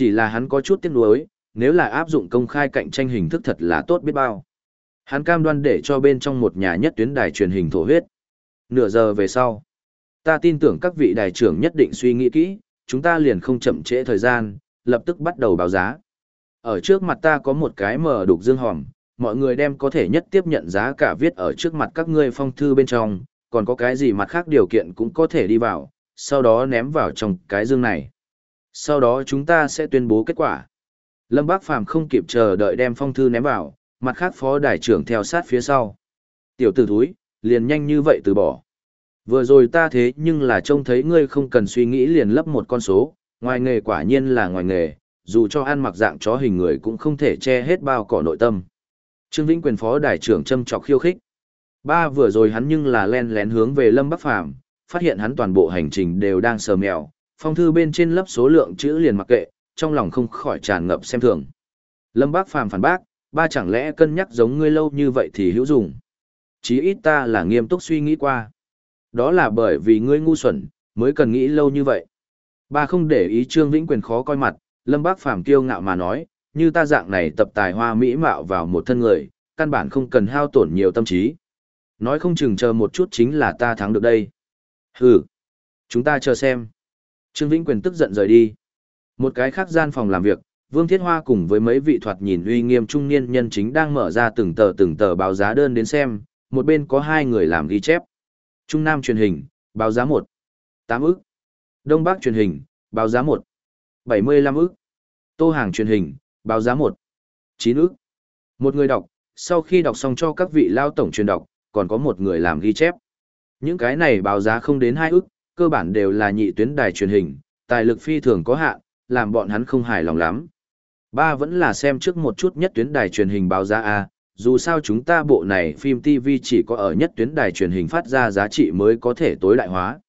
Chỉ là hắn có chút tiếc nuối, nếu là áp dụng công khai cạnh tranh hình thức thật là tốt biết bao. Hắn cam đoan để cho bên trong một nhà nhất tuyến đài truyền hình thổ huyết. Nửa giờ về sau, ta tin tưởng các vị đài trưởng nhất định suy nghĩ kỹ, chúng ta liền không chậm trễ thời gian, lập tức bắt đầu báo giá. Ở trước mặt ta có một cái mở đục dương hòm, mọi người đem có thể nhất tiếp nhận giá cả viết ở trước mặt các ngươi phong thư bên trong, còn có cái gì mặt khác điều kiện cũng có thể đi vào, sau đó ném vào trong cái dương này. Sau đó chúng ta sẽ tuyên bố kết quả. Lâm Bác Phàm không kịp chờ đợi đem phong thư ném vào, mặt khác phó đại trưởng theo sát phía sau. Tiểu tử thúi, liền nhanh như vậy từ bỏ. Vừa rồi ta thế nhưng là trông thấy ngươi không cần suy nghĩ liền lấp một con số, ngoài nghề quả nhiên là ngoài nghề, dù cho ăn mặc dạng chó hình người cũng không thể che hết bao cỏ nội tâm. Trương Vĩnh quyền phó đại trưởng châm chọc khiêu khích. Ba vừa rồi hắn nhưng là len lén hướng về Lâm Bắc Phàm phát hiện hắn toàn bộ hành trình đều đang sờ mèo, phong thư bên trên lấp số lượng chữ liền mặc kệ, trong lòng không khỏi tràn ngập xem thường. Lâm Bác Phàm phản bác, ba chẳng lẽ cân nhắc giống ngươi lâu như vậy thì hữu dụng. Chí ít ta là nghiêm túc suy nghĩ qua. Đó là bởi vì ngươi ngu xuẩn, mới cần nghĩ lâu như vậy. Ba không để ý Trương Vĩnh Quyền khó coi mặt, Lâm Bác Phàm kiêu ngạo mà nói, như ta dạng này tập tài hoa mỹ mạo vào một thân người, căn bản không cần hao tổn nhiều tâm trí. Nói không chừng chờ một chút chính là ta thắng được đây. Hừ, chúng ta chờ xem. Trương Vĩnh Quyền tức giận rời đi. Một cái khác gian phòng làm việc, Vương Thiết Hoa cùng với mấy vị thoạt nhìn uy nghiêm trung niên nhân chính đang mở ra từng tờ từng tờ báo giá đơn đến xem, một bên có hai người làm ghi chép. Trung Nam truyền hình, báo giá 1, 8 ức. Đông Bắc truyền hình, báo giá 1, 75 ức. Tô Hàng truyền hình, báo giá 1, 9 ức. Một người đọc, sau khi đọc xong cho các vị lao tổng truyền đọc, còn có một người làm ghi chép. Những cái này báo giá không đến 2 ức, cơ bản đều là nhị tuyến đài truyền hình, tài lực phi thường có hạn, làm bọn hắn không hài lòng lắm. Ba vẫn là xem trước một chút nhất tuyến đài truyền hình báo giá A, dù sao chúng ta bộ này phim TV chỉ có ở nhất tuyến đài truyền hình phát ra giá trị mới có thể tối đại hóa.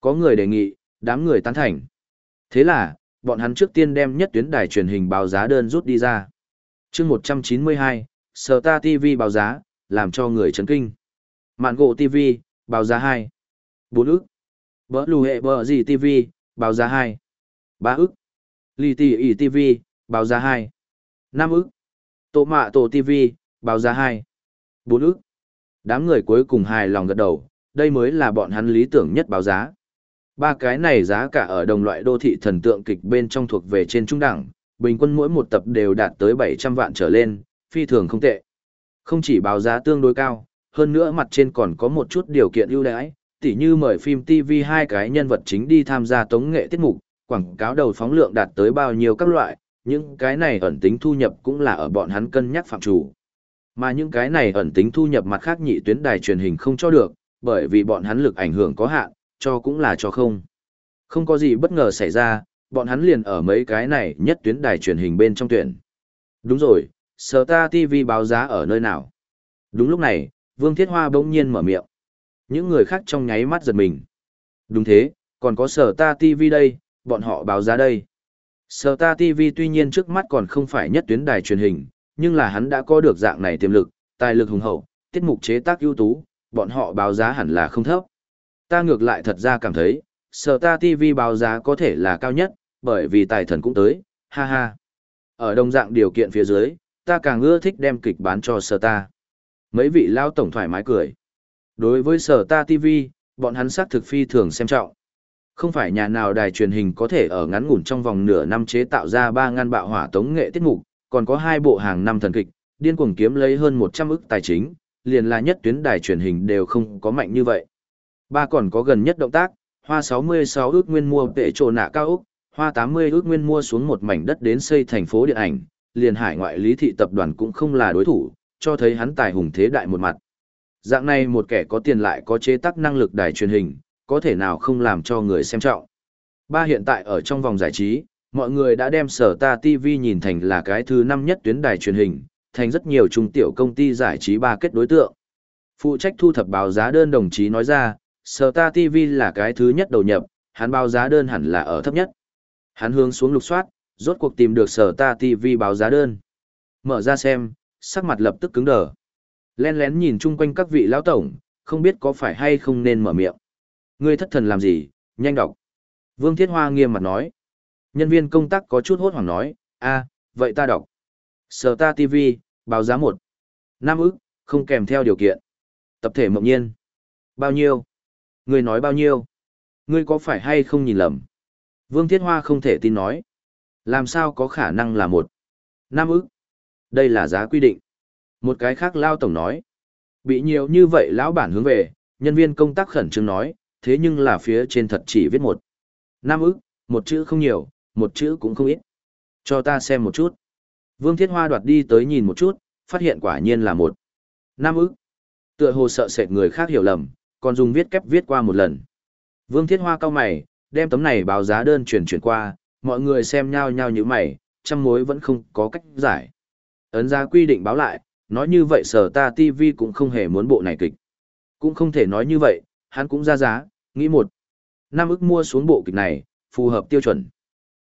Có người đề nghị, đám người tán thành. Thế là, bọn hắn trước tiên đem nhất tuyến đài truyền hình báo giá đơn rút đi ra. chương 192, Star TV báo giá, làm cho người chấn kinh. Mạn gộ TV, báo giá 2. 4 ức. Bỡ lù hệ bờ gì TV, báo giá 2. 3 ức. Lì tỷ ỉ TV, báo giá 2. 5 ức. Tổ mạ tổ TV, báo giá 2. 4 ức. Đám người cuối cùng hài lòng gật đầu, đây mới là bọn hắn lý tưởng nhất báo giá. Ba cái này giá cả ở đồng loại đô thị thần tượng kịch bên trong thuộc về trên trung đẳng, bình quân mỗi một tập đều đạt tới 700 vạn trở lên, phi thường không tệ. Không chỉ báo giá tương đối cao, hơn nữa mặt trên còn có một chút điều kiện ưu đãi, tỉ như mời phim TV hai cái nhân vật chính đi tham gia tống nghệ tiết mục, quảng cáo đầu phóng lượng đạt tới bao nhiêu các loại, những cái này ẩn tính thu nhập cũng là ở bọn hắn cân nhắc phạm chủ. Mà những cái này ẩn tính thu nhập mặt khác nhị tuyến đài truyền hình không cho được, bởi vì bọn hắn lực ảnh hưởng có hạn, cho cũng là cho không. Không có gì bất ngờ xảy ra, bọn hắn liền ở mấy cái này nhất tuyến đài truyền hình bên trong tuyển. Đúng rồi, Sở Ta TV báo giá ở nơi nào? Đúng lúc này, Vương Thiết Hoa bỗng nhiên mở miệng. Những người khác trong nháy mắt giật mình. Đúng thế, còn có Sở Ta TV đây, bọn họ báo giá đây. Sở Ta TV tuy nhiên trước mắt còn không phải nhất tuyến đài truyền hình, nhưng là hắn đã có được dạng này tiềm lực, tài lực hùng hậu, tiết mục chế tác ưu tú, bọn họ báo giá hẳn là không thấp. Ta ngược lại thật ra cảm thấy, Sở Ta TV báo giá có thể là cao nhất, bởi vì tài thần cũng tới, ha ha. Ở đồng dạng điều kiện phía dưới, ta càng ưa thích đem kịch bán cho Sở Ta. Mấy vị lao tổng thoải mái cười. Đối với Sở Ta TV, bọn hắn xác thực phi thường xem trọng. Không phải nhà nào đài truyền hình có thể ở ngắn ngủn trong vòng nửa năm chế tạo ra ba ngăn bạo hỏa tống nghệ tiết mục, còn có hai bộ hàng năm thần kịch, điên cuồng kiếm lấy hơn 100 ức tài chính, liền là nhất tuyến đài truyền hình đều không có mạnh như vậy. Ba còn có gần nhất động tác, hoa 66 ước nguyên mua vệ trồ nạ cao úc, hoa 80 ước nguyên mua xuống một mảnh đất đến xây thành phố điện ảnh, liền hải ngoại lý thị tập đoàn cũng không là đối thủ, cho thấy hắn tài hùng thế đại một mặt. Dạng này một kẻ có tiền lại có chế tác năng lực đài truyền hình, có thể nào không làm cho người xem trọng. Ba hiện tại ở trong vòng giải trí, mọi người đã đem sở ta TV nhìn thành là cái thứ năm nhất tuyến đài truyền hình, thành rất nhiều trung tiểu công ty giải trí ba kết đối tượng. Phụ trách thu thập báo giá đơn đồng chí nói ra, sở ta TV là cái thứ nhất đầu nhập, hắn báo giá đơn hẳn là ở thấp nhất. Hắn hướng xuống lục soát, rốt cuộc tìm được sở ta TV báo giá đơn. Mở ra xem, sắc mặt lập tức cứng đờ. Len lén nhìn chung quanh các vị lão tổng, không biết có phải hay không nên mở miệng. Ngươi thất thần làm gì, nhanh đọc. Vương Thiết Hoa nghiêm mặt nói. Nhân viên công tác có chút hốt hoảng nói, a, vậy ta đọc. Sở ta TV, báo giá một Nam ức, không kèm theo điều kiện. Tập thể mộng nhiên. Bao nhiêu? Ngươi nói bao nhiêu? Ngươi có phải hay không nhìn lầm? Vương Thiết Hoa không thể tin nói. Làm sao có khả năng là một Nam ức? Đây là giá quy định. Một cái khác lao tổng nói. Bị nhiều như vậy lão bản hướng về, nhân viên công tác khẩn trương nói, thế nhưng là phía trên thật chỉ viết một. năm ức, một chữ không nhiều, một chữ cũng không ít. Cho ta xem một chút. Vương Thiết Hoa đoạt đi tới nhìn một chút, phát hiện quả nhiên là một. năm ức. Tựa hồ sợ sệt người khác hiểu lầm, còn dùng viết kép viết qua một lần. Vương Thiết Hoa cao mày, đem tấm này báo giá đơn chuyển chuyển qua, mọi người xem nhau nhau như mày, trăm mối vẫn không có cách giải. Ấn giá quy định báo lại, nói như vậy sở ta TV cũng không hề muốn bộ này kịch. Cũng không thể nói như vậy, hắn cũng ra giá, nghĩ một. Năm ức mua xuống bộ kịch này, phù hợp tiêu chuẩn.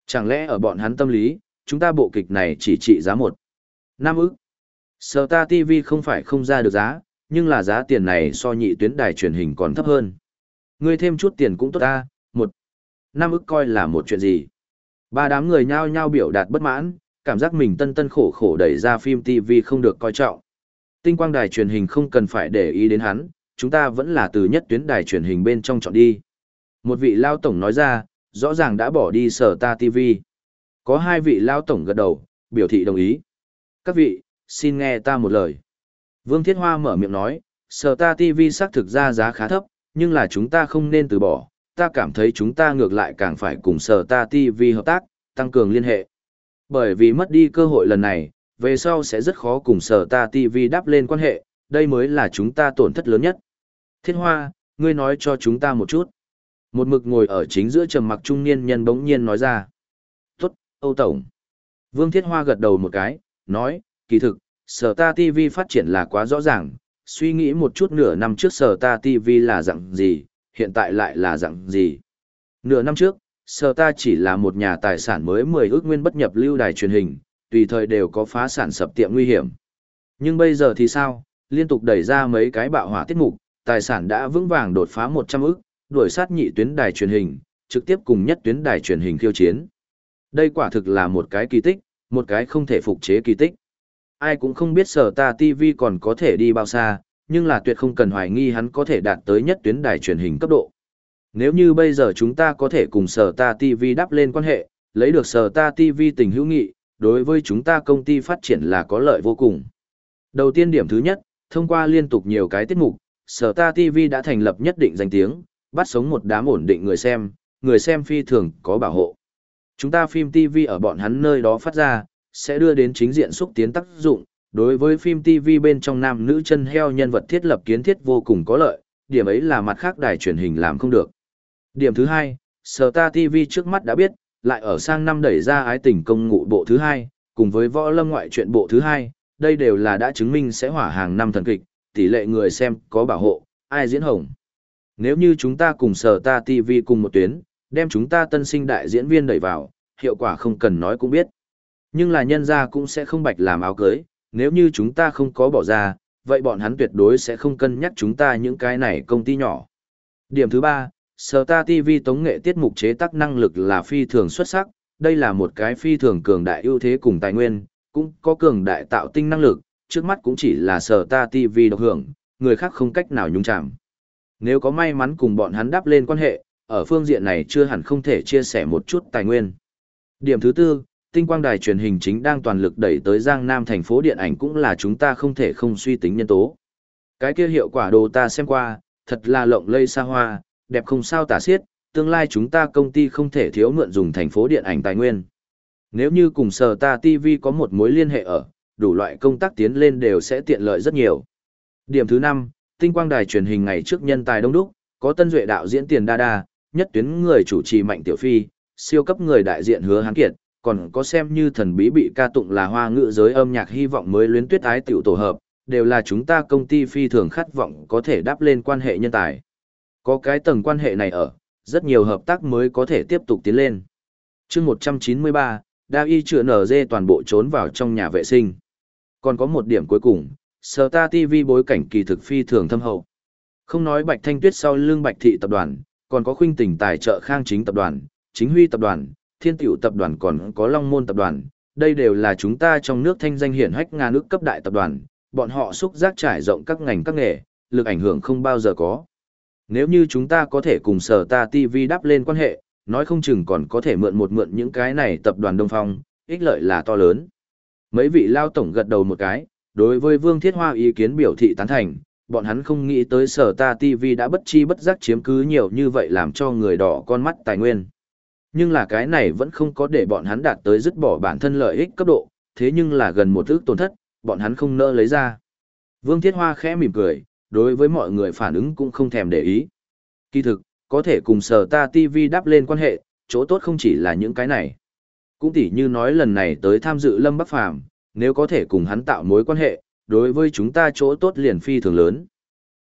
Chẳng lẽ ở bọn hắn tâm lý, chúng ta bộ kịch này chỉ trị giá một. Năm ức. Sở ta TV không phải không ra được giá, nhưng là giá tiền này so nhị tuyến đài truyền hình còn thấp hơn. Ngươi thêm chút tiền cũng tốt ta, một. Năm ức coi là một chuyện gì. Ba đám người nhao nhao biểu đạt bất mãn, cảm giác mình tân tân khổ khổ đẩy ra phim TV không được coi trọng. Tinh quang đài truyền hình không cần phải để ý đến hắn, chúng ta vẫn là từ nhất tuyến đài truyền hình bên trong chọn đi. Một vị lao tổng nói ra, rõ ràng đã bỏ đi sở ta TV. Có hai vị lao tổng gật đầu, biểu thị đồng ý. Các vị, xin nghe ta một lời. Vương Thiết Hoa mở miệng nói, sở ta TV xác thực ra giá khá thấp, nhưng là chúng ta không nên từ bỏ, ta cảm thấy chúng ta ngược lại càng phải cùng sở ta TV hợp tác, tăng cường liên hệ. Bởi vì mất đi cơ hội lần này, về sau sẽ rất khó cùng sở ta TV đáp lên quan hệ, đây mới là chúng ta tổn thất lớn nhất. thiên Hoa, ngươi nói cho chúng ta một chút. Một mực ngồi ở chính giữa trầm mặc trung niên nhân bỗng nhiên nói ra. Tốt, Âu Tổng. Vương Thiết Hoa gật đầu một cái, nói, kỳ thực, sở ta TV phát triển là quá rõ ràng, suy nghĩ một chút nửa năm trước sở ta TV là dạng gì, hiện tại lại là dạng gì. Nửa năm trước, sở ta chỉ là một nhà tài sản mới 10 ước nguyên bất nhập lưu đài truyền hình, tùy thời đều có phá sản sập tiệm nguy hiểm. Nhưng bây giờ thì sao, liên tục đẩy ra mấy cái bạo hỏa tiết mục, tài sản đã vững vàng đột phá 100 ước, đuổi sát nhị tuyến đài truyền hình, trực tiếp cùng nhất tuyến đài truyền hình khiêu chiến. Đây quả thực là một cái kỳ tích, một cái không thể phục chế kỳ tích. Ai cũng không biết sở ta TV còn có thể đi bao xa, nhưng là tuyệt không cần hoài nghi hắn có thể đạt tới nhất tuyến đài truyền hình cấp độ. Nếu như bây giờ chúng ta có thể cùng sở ta TV đắp lên quan hệ, lấy được sở ta TV tình hữu nghị, đối với chúng ta công ty phát triển là có lợi vô cùng. Đầu tiên điểm thứ nhất, thông qua liên tục nhiều cái tiết mục, sở ta TV đã thành lập nhất định danh tiếng, bắt sống một đám ổn định người xem, người xem phi thường có bảo hộ. Chúng ta phim TV ở bọn hắn nơi đó phát ra, sẽ đưa đến chính diện xúc tiến tác dụng, đối với phim TV bên trong nam nữ chân heo nhân vật thiết lập kiến thiết vô cùng có lợi, điểm ấy là mặt khác đài truyền hình làm không được. Điểm thứ hai, Sở Ta TV trước mắt đã biết, lại ở sang năm đẩy ra ái tình công ngụ bộ thứ hai, cùng với võ lâm ngoại truyện bộ thứ hai, đây đều là đã chứng minh sẽ hỏa hàng năm thần kịch, tỷ lệ người xem có bảo hộ, ai diễn hồng. Nếu như chúng ta cùng Sở Ta TV cùng một tuyến, đem chúng ta tân sinh đại diễn viên đẩy vào, hiệu quả không cần nói cũng biết. Nhưng là nhân gia cũng sẽ không bạch làm áo cưới, nếu như chúng ta không có bỏ ra, vậy bọn hắn tuyệt đối sẽ không cân nhắc chúng ta những cái này công ty nhỏ. Điểm thứ ba, Star TV tống nghệ tiết mục chế tác năng lực là phi thường xuất sắc, đây là một cái phi thường cường đại ưu thế cùng tài nguyên, cũng có cường đại tạo tinh năng lực, trước mắt cũng chỉ là Star TV độc hưởng, người khác không cách nào nhung chạm. Nếu có may mắn cùng bọn hắn đáp lên quan hệ, ở phương diện này chưa hẳn không thể chia sẻ một chút tài nguyên. Điểm thứ tư, tinh quang đài truyền hình chính đang toàn lực đẩy tới Giang Nam thành phố điện ảnh cũng là chúng ta không thể không suy tính nhân tố. Cái kia hiệu quả đồ ta xem qua, thật là lộng lây xa hoa, đẹp không sao tả xiết, tương lai chúng ta công ty không thể thiếu mượn dùng thành phố điện ảnh tài nguyên. Nếu như cùng sở ta TV có một mối liên hệ ở, đủ loại công tác tiến lên đều sẽ tiện lợi rất nhiều. Điểm thứ 5, tinh quang đài truyền hình ngày trước nhân tài đông đúc, có tân duệ đạo diễn tiền đa đa, nhất tuyến người chủ trì mạnh tiểu phi, siêu cấp người đại diện hứa hán kiệt, còn có xem như thần bí bị ca tụng là hoa ngữ giới âm nhạc hy vọng mới luyến tuyết ái tiểu tổ hợp, đều là chúng ta công ty phi thường khát vọng có thể đáp lên quan hệ nhân tài. Có cái tầng quan hệ này ở, rất nhiều hợp tác mới có thể tiếp tục tiến lên. chương 193, Đa Y chữa nở dê toàn bộ trốn vào trong nhà vệ sinh. Còn có một điểm cuối cùng, Sở Ta TV bối cảnh kỳ thực phi thường thâm hậu. Không nói Bạch Thanh Tuyết sau lưng Bạch Thị tập đoàn, còn có khuynh tỉnh tài trợ khang chính tập đoàn, chính huy tập đoàn, Thiên Tiểu tập đoàn còn có Long Môn tập đoàn, đây đều là chúng ta trong nước thanh danh hiển hách ngàn nước cấp đại tập đoàn, bọn họ xúc giác trải rộng các ngành các nghề, lực ảnh hưởng không bao giờ có. Nếu như chúng ta có thể cùng sở ta TV đắp lên quan hệ, nói không chừng còn có thể mượn một mượn những cái này tập đoàn Đông Phong, ích lợi là to lớn. Mấy vị lao tổng gật đầu một cái, đối với Vương Thiết Hoa ý kiến biểu thị tán thành, bọn hắn không nghĩ tới sở ta TV đã bất chi bất giác chiếm cứ nhiều như vậy làm cho người đỏ con mắt tài nguyên. Nhưng là cái này vẫn không có để bọn hắn đạt tới dứt bỏ bản thân lợi ích cấp độ, thế nhưng là gần một ước tổn thất, bọn hắn không nỡ lấy ra. Vương Thiết Hoa khẽ mỉm cười, đối với mọi người phản ứng cũng không thèm để ý. Kỳ thực, có thể cùng sở ta TV đáp lên quan hệ, chỗ tốt không chỉ là những cái này. Cũng tỉ như nói lần này tới tham dự Lâm Bắc Phàm nếu có thể cùng hắn tạo mối quan hệ, đối với chúng ta chỗ tốt liền phi thường lớn.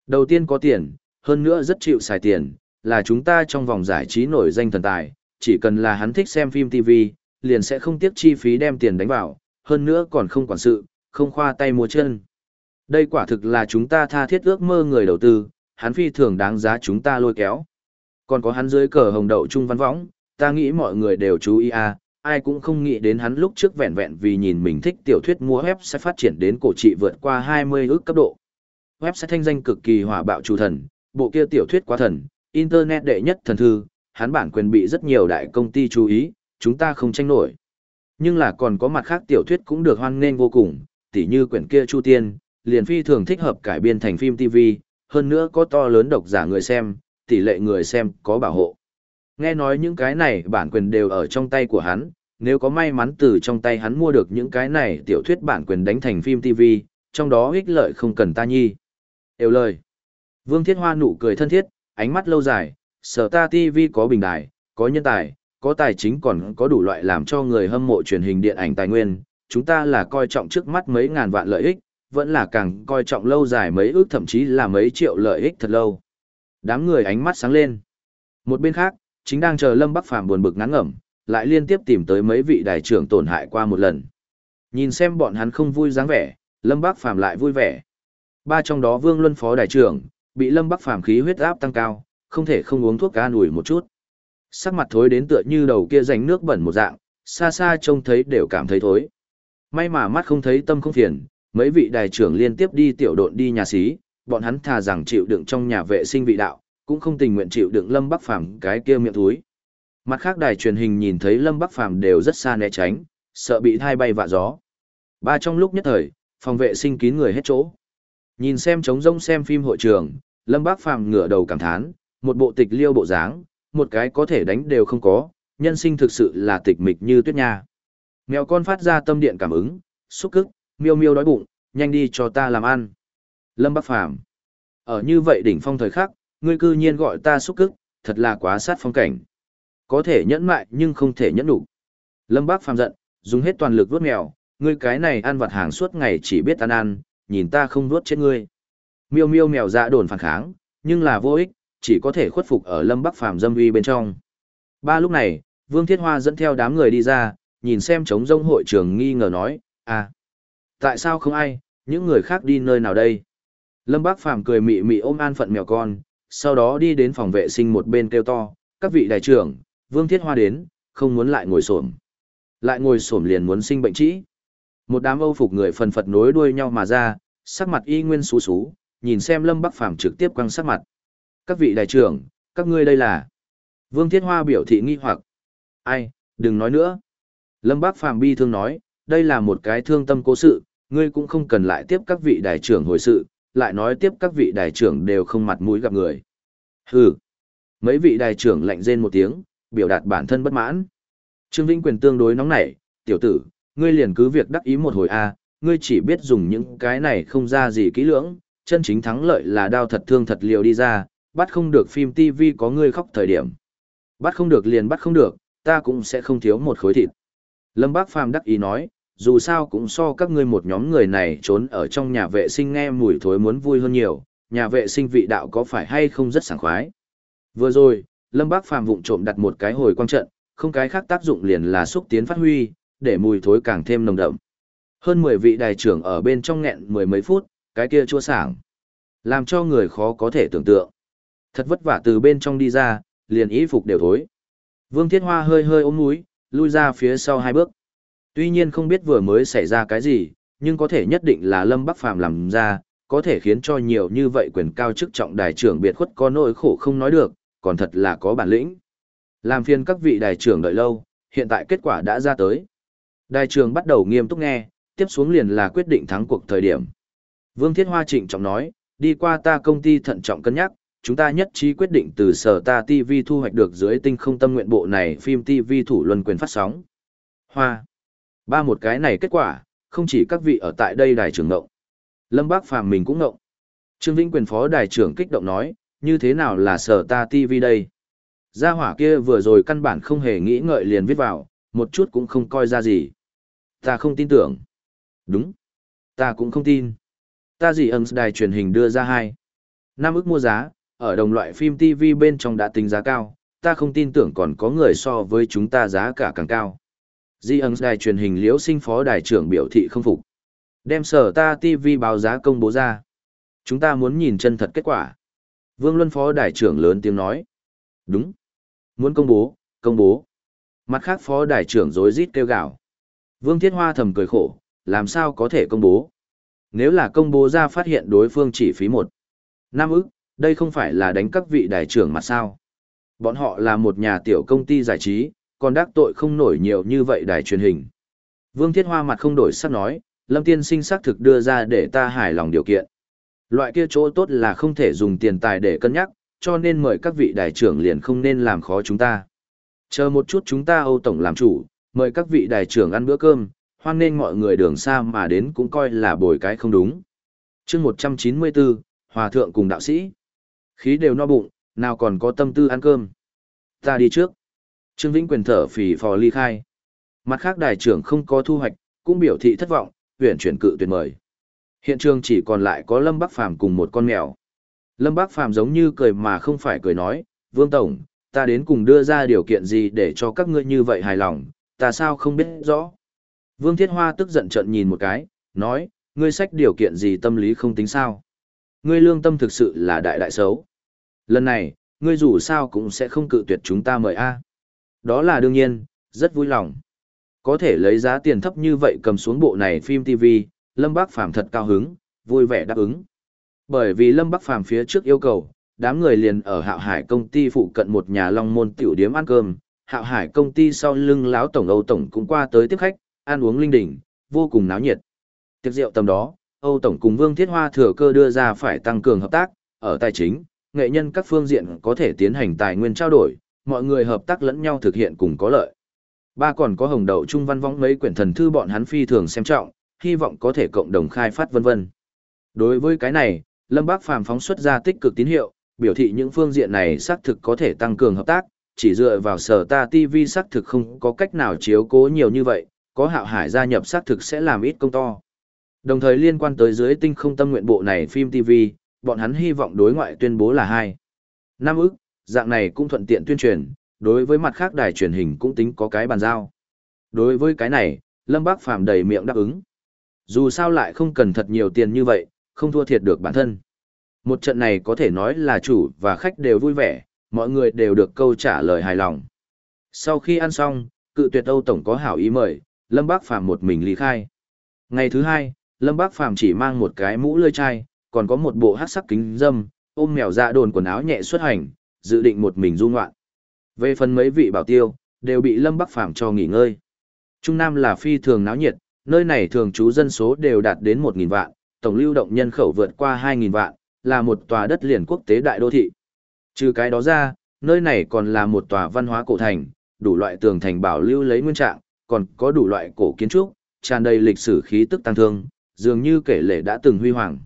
Đầu tiên có tiền, hơn nữa rất chịu xài tiền, là chúng ta trong vòng giải trí nổi danh thần tài, chỉ cần là hắn thích xem phim TV, liền sẽ không tiếc chi phí đem tiền đánh vào, hơn nữa còn không quản sự, không khoa tay mua chân. Đây quả thực là chúng ta tha thiết ước mơ người đầu tư, hắn phi thường đáng giá chúng ta lôi kéo. Còn có hắn dưới cờ hồng đậu trung văn võng, ta nghĩ mọi người đều chú ý à, ai cũng không nghĩ đến hắn lúc trước vẹn vẹn vì nhìn mình thích tiểu thuyết mua web sẽ phát triển đến cổ trị vượt qua 20 ước cấp độ. Web sẽ thanh danh cực kỳ hỏa bạo chủ thần, bộ kia tiểu thuyết quá thần, internet đệ nhất thần thư, hắn bản quyền bị rất nhiều đại công ty chú ý, chúng ta không tranh nổi. Nhưng là còn có mặt khác tiểu thuyết cũng được hoan nghênh vô cùng, tỉ như quyển kia Chu Tiên, liền phi thường thích hợp cải biên thành phim TV, hơn nữa có to lớn độc giả người xem, tỷ lệ người xem có bảo hộ. Nghe nói những cái này bản quyền đều ở trong tay của hắn, nếu có may mắn từ trong tay hắn mua được những cái này tiểu thuyết bản quyền đánh thành phim TV, trong đó ích lợi không cần ta nhi. Đều lời. Vương Thiết Hoa nụ cười thân thiết, ánh mắt lâu dài, sở ta TV có bình đài, có nhân tài, có tài chính còn có đủ loại làm cho người hâm mộ truyền hình điện ảnh tài nguyên. Chúng ta là coi trọng trước mắt mấy ngàn vạn lợi ích, vẫn là càng coi trọng lâu dài mấy ước thậm chí là mấy triệu lợi ích thật lâu. Đám người ánh mắt sáng lên. Một bên khác, chính đang chờ Lâm Bắc Phàm buồn bực ngán ngẩm, lại liên tiếp tìm tới mấy vị đại trưởng tổn hại qua một lần. Nhìn xem bọn hắn không vui dáng vẻ, Lâm Bắc Phàm lại vui vẻ. Ba trong đó Vương Luân phó đại trưởng, bị Lâm Bắc Phàm khí huyết áp tăng cao, không thể không uống thuốc an ủi một chút. Sắc mặt thối đến tựa như đầu kia rảnh nước bẩn một dạng, xa xa trông thấy đều cảm thấy thối. May mà mắt không thấy tâm không phiền, mấy vị đại trưởng liên tiếp đi tiểu độn đi nhà xí, bọn hắn thà rằng chịu đựng trong nhà vệ sinh vị đạo, cũng không tình nguyện chịu đựng Lâm Bắc Phàm cái kia miệng túi. Mặt khác đài truyền hình nhìn thấy Lâm Bắc Phàm đều rất xa né tránh, sợ bị thai bay vạ gió. Ba trong lúc nhất thời, phòng vệ sinh kín người hết chỗ. Nhìn xem trống rông xem phim hội trường, Lâm Bắc Phàm ngửa đầu cảm thán, một bộ tịch liêu bộ dáng, một cái có thể đánh đều không có, nhân sinh thực sự là tịch mịch như tuyết nha. Mèo con phát ra tâm điện cảm ứng, xúc cức, miêu miêu đói bụng, nhanh đi cho ta làm ăn. Lâm Bắc Phàm Ở như vậy đỉnh phong thời khắc, ngươi cư nhiên gọi ta xúc cức, thật là quá sát phong cảnh. Có thể nhẫn mại nhưng không thể nhẫn đủ. Lâm Bác phàm giận, dùng hết toàn lực vuốt mèo, ngươi cái này ăn vặt hàng suốt ngày chỉ biết ăn ăn, nhìn ta không vuốt chết ngươi. Miêu miêu mèo dạ đồn phản kháng, nhưng là vô ích, chỉ có thể khuất phục ở Lâm Bắc phàm dâm uy bên trong. Ba lúc này, Vương Thiết Hoa dẫn theo đám người đi ra, nhìn xem trống rông hội trường nghi ngờ nói, à, tại sao không ai, những người khác đi nơi nào đây? Lâm Bác Phàm cười mị mị ôm an phận mèo con, sau đó đi đến phòng vệ sinh một bên kêu to, các vị đại trưởng, Vương Thiết Hoa đến, không muốn lại ngồi xổm. Lại ngồi xổm liền muốn sinh bệnh trĩ. Một đám Âu phục người phần phật nối đuôi nhau mà ra, sắc mặt y nguyên xú xú, nhìn xem Lâm Bắc Phàm trực tiếp quăng sắc mặt. Các vị đại trưởng, các ngươi đây là? Vương Thiết Hoa biểu thị nghi hoặc. Ai, đừng nói nữa. Lâm Bắc Phàm bi thương nói, đây là một cái thương tâm cố sự, ngươi cũng không cần lại tiếp các vị đại trưởng hồi sự, lại nói tiếp các vị đại trưởng đều không mặt mũi gặp người. Hừ. Mấy vị đại trưởng lạnh rên một tiếng, biểu đạt bản thân bất mãn. Trương Vĩnh Quyền tương đối nóng nảy, tiểu tử, ngươi liền cứ việc đắc ý một hồi a, ngươi chỉ biết dùng những cái này không ra gì kỹ lưỡng, chân chính thắng lợi là đao thật thương thật liều đi ra, bắt không được phim TV có ngươi khóc thời điểm. Bắt không được liền bắt không được, ta cũng sẽ không thiếu một khối thịt. Lâm Bác Phàm đắc ý nói, dù sao cũng so các ngươi một nhóm người này trốn ở trong nhà vệ sinh nghe mùi thối muốn vui hơn nhiều, nhà vệ sinh vị đạo có phải hay không rất sảng khoái. Vừa rồi, Lâm Bác Phàm vụng trộm đặt một cái hồi quang trận, không cái khác tác dụng liền là xúc tiến phát huy, để mùi thối càng thêm nồng đậm. Hơn 10 vị đại trưởng ở bên trong nghẹn mười mấy phút, cái kia chua sảng. Làm cho người khó có thể tưởng tượng. Thật vất vả từ bên trong đi ra, liền ý phục đều thối. Vương Thiết Hoa hơi hơi ôm mũi, lui ra phía sau hai bước. Tuy nhiên không biết vừa mới xảy ra cái gì, nhưng có thể nhất định là Lâm Bắc Phàm làm ra, có thể khiến cho nhiều như vậy quyền cao chức trọng đại trưởng biệt khuất có nỗi khổ không nói được, còn thật là có bản lĩnh. Làm phiền các vị đại trưởng đợi lâu, hiện tại kết quả đã ra tới. Đại trưởng bắt đầu nghiêm túc nghe, tiếp xuống liền là quyết định thắng cuộc thời điểm. Vương Thiết Hoa trịnh trọng nói, đi qua ta công ty thận trọng cân nhắc, chúng ta nhất trí quyết định từ sở ta TV thu hoạch được dưới tinh không tâm nguyện bộ này phim TV thủ luân quyền phát sóng. Hoa. Ba một cái này kết quả, không chỉ các vị ở tại đây đài trưởng ngộng. Lâm Bác Phàm mình cũng ngộng. Trương Vĩnh quyền phó đài trưởng kích động nói, như thế nào là sở ta TV đây? Gia hỏa kia vừa rồi căn bản không hề nghĩ ngợi liền viết vào, một chút cũng không coi ra gì. Ta không tin tưởng. Đúng. Ta cũng không tin. Ta gì ẩn đài truyền hình đưa ra hai. Năm ức mua giá, ở đồng loại phim TV bên trong đã tính giá cao, ta không tin tưởng còn có người so với chúng ta giá cả càng cao. Di ẩn đài truyền hình liễu sinh phó đài trưởng biểu thị không phục. Đem sở ta TV báo giá công bố ra. Chúng ta muốn nhìn chân thật kết quả. Vương Luân phó đài trưởng lớn tiếng nói. Đúng. Muốn công bố, công bố. Mặt khác phó đài trưởng rối rít kêu gào. Vương Thiết Hoa thầm cười khổ, làm sao có thể công bố. Nếu là công bố ra phát hiện đối phương chỉ phí một. Nam ức, đây không phải là đánh các vị đài trưởng mà sao. Bọn họ là một nhà tiểu công ty giải trí, còn đắc tội không nổi nhiều như vậy đài truyền hình. Vương Thiết Hoa mặt không đổi sắc nói, Lâm Tiên sinh xác thực đưa ra để ta hài lòng điều kiện. Loại kia chỗ tốt là không thể dùng tiền tài để cân nhắc, cho nên mời các vị đại trưởng liền không nên làm khó chúng ta. Chờ một chút chúng ta Âu Tổng làm chủ, mời các vị đại trưởng ăn bữa cơm, hoan nên mọi người đường xa mà đến cũng coi là bồi cái không đúng. chương 194, Hòa Thượng cùng đạo sĩ. Khí đều no bụng, nào còn có tâm tư ăn cơm. Ta đi trước. Trương Vĩnh Quyền thở phì phò ly khai. Mặt khác đại trưởng không có thu hoạch, cũng biểu thị thất vọng, huyện chuyển cự tuyệt mời. Hiện trường chỉ còn lại có Lâm Bắc Phàm cùng một con mèo. Lâm Bắc Phàm giống như cười mà không phải cười nói, Vương Tổng, ta đến cùng đưa ra điều kiện gì để cho các ngươi như vậy hài lòng, ta sao không biết rõ. Vương Thiết Hoa tức giận trận nhìn một cái, nói, ngươi sách điều kiện gì tâm lý không tính sao. Ngươi lương tâm thực sự là đại đại xấu. Lần này, ngươi dù sao cũng sẽ không cự tuyệt chúng ta mời a. Đó là đương nhiên, rất vui lòng. Có thể lấy giá tiền thấp như vậy cầm xuống bộ này phim TV, Lâm Bác Phàm thật cao hứng, vui vẻ đáp ứng. Bởi vì Lâm Bắc Phàm phía trước yêu cầu, đám người liền ở Hạo Hải công ty phụ cận một nhà Long Môn tiểu điếm ăn cơm, Hạo Hải công ty sau lưng láo tổng Âu tổng cũng qua tới tiếp khách, ăn uống linh đình, vô cùng náo nhiệt. Tiệc rượu tầm đó, Âu tổng cùng Vương Thiết Hoa thừa cơ đưa ra phải tăng cường hợp tác, ở tài chính, nghệ nhân các phương diện có thể tiến hành tài nguyên trao đổi, mọi người hợp tác lẫn nhau thực hiện cùng có lợi. Ba còn có hồng đậu trung văn võng mấy quyển thần thư bọn hắn phi thường xem trọng, hy vọng có thể cộng đồng khai phát vân vân. Đối với cái này, Lâm Bác Phàm phóng xuất ra tích cực tín hiệu, biểu thị những phương diện này xác thực có thể tăng cường hợp tác, chỉ dựa vào sở ta TV xác thực không có cách nào chiếu cố nhiều như vậy, có hạo hải gia nhập xác thực sẽ làm ít công to. Đồng thời liên quan tới dưới tinh không tâm nguyện bộ này phim TV, bọn hắn hy vọng đối ngoại tuyên bố là hai. Năm ức, dạng này cũng thuận tiện tuyên truyền, đối với mặt khác đài truyền hình cũng tính có cái bàn giao. Đối với cái này, Lâm Bác Phàm đầy miệng đáp ứng. Dù sao lại không cần thật nhiều tiền như vậy, không thua thiệt được bản thân. Một trận này có thể nói là chủ và khách đều vui vẻ, mọi người đều được câu trả lời hài lòng. Sau khi ăn xong, cự tuyệt Âu Tổng có hảo ý mời, Lâm Bác Phàm một mình ly khai. Ngày thứ hai, Lâm Bác Phàm chỉ mang một cái mũ lươi chai, còn có một bộ hát sắc kính dâm, ôm mèo dạ đồn quần áo nhẹ xuất hành, dự định một mình du ngoạn. Về phần mấy vị bảo tiêu, đều bị Lâm Bắc Phàm cho nghỉ ngơi. Trung Nam là phi thường náo nhiệt, nơi này thường trú dân số đều đạt đến 1.000 vạn, tổng lưu động nhân khẩu vượt qua 2.000 vạn, là một tòa đất liền quốc tế đại đô thị. Trừ cái đó ra, nơi này còn là một tòa văn hóa cổ thành, đủ loại tường thành bảo lưu lấy nguyên trạng, còn có đủ loại cổ kiến trúc, tràn đầy lịch sử khí tức tăng thương, dường như kể lệ đã từng huy hoàng.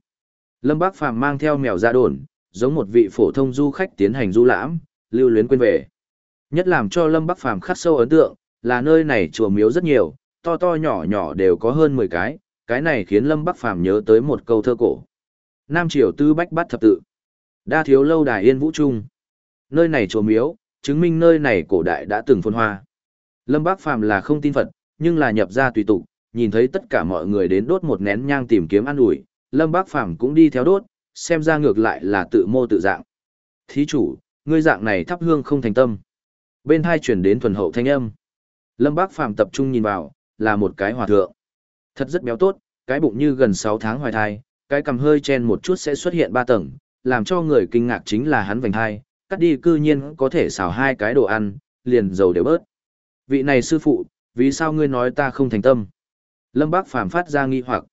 Lâm Bác Phàm mang theo mèo ra đồn, giống một vị phổ thông du khách tiến hành du lãm, lưu luyến quên về. Nhất làm cho Lâm Bắc Phàm khắc sâu ấn tượng, là nơi này chùa miếu rất nhiều, to to nhỏ nhỏ đều có hơn 10 cái, cái này khiến Lâm Bắc Phàm nhớ tới một câu thơ cổ. Nam Triều Tư Bách Bát Thập Tự. Đa thiếu lâu đài yên vũ trung. Nơi này chùa miếu, chứng minh nơi này cổ đại đã từng phồn hoa. Lâm Bắc Phàm là không tin Phật, nhưng là nhập ra tùy tục, nhìn thấy tất cả mọi người đến đốt một nén nhang tìm kiếm ăn ủi, Lâm Bắc Phàm cũng đi theo đốt, xem ra ngược lại là tự mô tự dạng. Thí chủ, ngươi dạng này thắp hương không thành tâm. Bên hai chuyển đến thuần hậu thanh âm. Lâm Bác Phàm tập trung nhìn vào, là một cái hòa thượng. Thật rất béo tốt, cái bụng như gần 6 tháng hoài thai, cái cầm hơi chen một chút sẽ xuất hiện ba tầng, làm cho người kinh ngạc chính là hắn vành thai, cắt đi cư nhiên có thể xào hai cái đồ ăn, liền dầu đều bớt. Vị này sư phụ, vì sao ngươi nói ta không thành tâm? Lâm Bác Phàm phát ra nghi hoặc.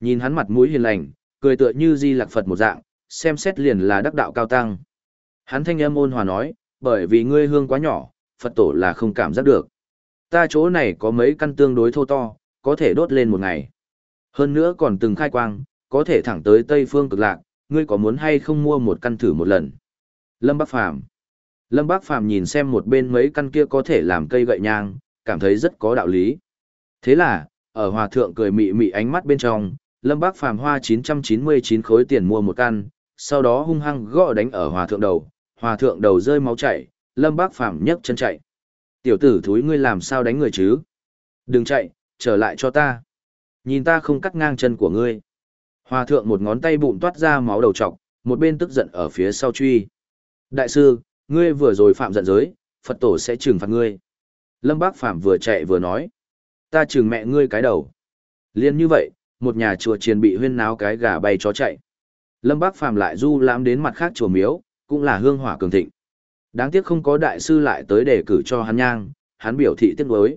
Nhìn hắn mặt mũi hiền lành, cười tựa như di lạc Phật một dạng, xem xét liền là đắc đạo cao tăng. Hắn thanh âm ôn hòa nói, bởi vì ngươi hương quá nhỏ, Phật tổ là không cảm giác được. Ta chỗ này có mấy căn tương đối thô to, có thể đốt lên một ngày. Hơn nữa còn từng khai quang, có thể thẳng tới Tây Phương cực lạc, ngươi có muốn hay không mua một căn thử một lần? Lâm Bắc Phàm Lâm Bắc Phàm nhìn xem một bên mấy căn kia có thể làm cây gậy nhang, cảm thấy rất có đạo lý. Thế là, ở hòa thượng cười mị mị ánh mắt bên trong, Lâm Bác Phàm hoa 999 khối tiền mua một căn, sau đó hung hăng gõ đánh ở hòa thượng đầu, hòa thượng đầu rơi máu chảy, Lâm Bác Phàm nhấc chân chạy. Tiểu tử thúi ngươi làm sao đánh người chứ? Đừng chạy, trở lại cho ta. Nhìn ta không cắt ngang chân của ngươi. Hòa thượng một ngón tay bụng toát ra máu đầu trọc, một bên tức giận ở phía sau truy. Đại sư, ngươi vừa rồi phạm giận giới, Phật tổ sẽ trừng phạt ngươi. Lâm Bác Phạm vừa chạy vừa nói. Ta trừng mẹ ngươi cái đầu. Liên như vậy, một nhà chùa chiền bị huyên náo cái gà bay chó chạy. Lâm Bác Phàm lại du lãm đến mặt khác chùa miếu, cũng là hương hỏa cường thịnh. Đáng tiếc không có đại sư lại tới để cử cho hắn nhang, hắn biểu thị tiếc nuối.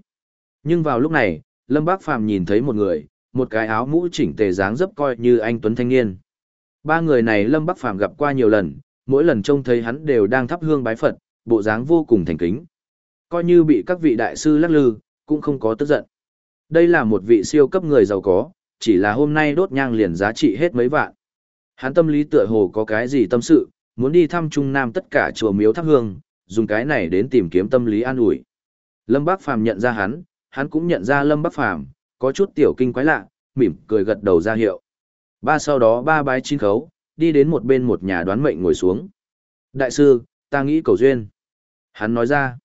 Nhưng vào lúc này, Lâm Bác Phàm nhìn thấy một người, một cái áo mũ chỉnh tề dáng dấp coi như anh tuấn thanh niên. Ba người này Lâm Bác Phàm gặp qua nhiều lần, mỗi lần trông thấy hắn đều đang thắp hương bái Phật, bộ dáng vô cùng thành kính. Coi như bị các vị đại sư lắc lư, cũng không có tức giận. Đây là một vị siêu cấp người giàu có, chỉ là hôm nay đốt nhang liền giá trị hết mấy vạn. Hắn tâm lý tựa hồ có cái gì tâm sự, muốn đi thăm Trung Nam tất cả chùa miếu thắp hương, dùng cái này đến tìm kiếm tâm lý an ủi. Lâm Bác Phàm nhận ra hắn, hắn cũng nhận ra Lâm Bác Phàm có chút tiểu kinh quái lạ, mỉm cười gật đầu ra hiệu. Ba sau đó ba bái chín khấu, đi đến một bên một nhà đoán mệnh ngồi xuống. Đại sư, ta nghĩ cầu duyên. Hắn nói ra,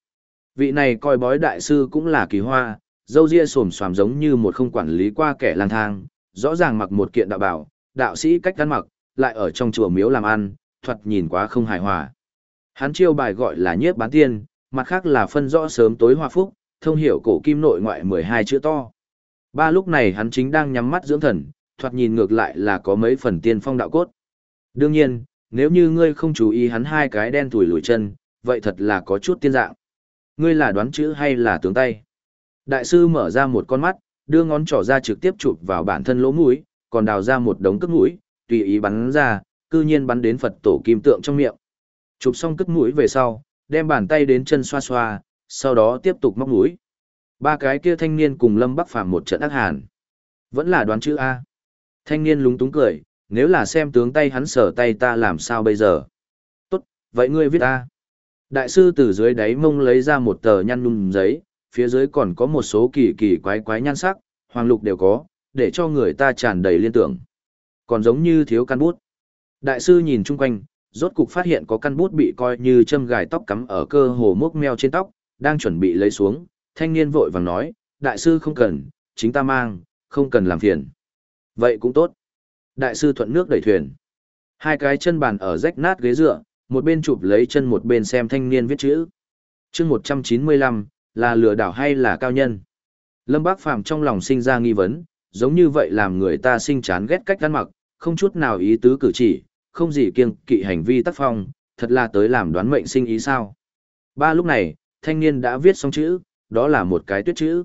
vị này coi bói đại sư cũng là kỳ hoa, dâu ria xồm xoàm giống như một không quản lý qua kẻ lang thang, rõ ràng mặc một kiện đạo bảo, đạo sĩ cách ăn mặc, lại ở trong chùa miếu làm ăn, thuật nhìn quá không hài hòa. Hắn chiêu bài gọi là nhiếp bán tiên, mặt khác là phân rõ sớm tối hòa phúc, thông hiểu cổ kim nội ngoại 12 chữ to. Ba lúc này hắn chính đang nhắm mắt dưỡng thần, thoạt nhìn ngược lại là có mấy phần tiên phong đạo cốt. Đương nhiên, nếu như ngươi không chú ý hắn hai cái đen thủi lùi chân, vậy thật là có chút tiên dạng. Ngươi là đoán chữ hay là tướng tay? Đại sư mở ra một con mắt, đưa ngón trỏ ra trực tiếp chụp vào bản thân lỗ mũi, còn đào ra một đống cất mũi, tùy ý bắn ra, cư nhiên bắn đến Phật tổ kim tượng trong miệng. Chụp xong cất mũi về sau, đem bàn tay đến chân xoa xoa, sau đó tiếp tục móc mũi. Ba cái kia thanh niên cùng Lâm Bắc Phàm một trận ác hàn. Vẫn là đoán chữ A. Thanh niên lúng túng cười, nếu là xem tướng tay hắn sở tay ta làm sao bây giờ? Tốt, vậy ngươi viết A. Đại sư từ dưới đáy mông lấy ra một tờ nhăn nhung giấy, phía dưới còn có một số kỳ kỳ quái quái nhan sắc, hoàng lục đều có, để cho người ta tràn đầy liên tưởng. Còn giống như thiếu căn bút. Đại sư nhìn chung quanh, rốt cục phát hiện có căn bút bị coi như châm gài tóc cắm ở cơ hồ mốc meo trên tóc, đang chuẩn bị lấy xuống, thanh niên vội vàng nói, đại sư không cần, chính ta mang, không cần làm phiền. Vậy cũng tốt. Đại sư thuận nước đẩy thuyền. Hai cái chân bàn ở rách nát ghế dựa, một bên chụp lấy chân một bên xem thanh niên viết chữ. chương 195, là lừa đảo hay là cao nhân? Lâm Bác Phàm trong lòng sinh ra nghi vấn, giống như vậy làm người ta sinh chán ghét cách ăn mặc, không chút nào ý tứ cử chỉ, không gì kiêng kỵ hành vi tác phong, thật là tới làm đoán mệnh sinh ý sao. Ba lúc này, thanh niên đã viết xong chữ, đó là một cái tuyết chữ.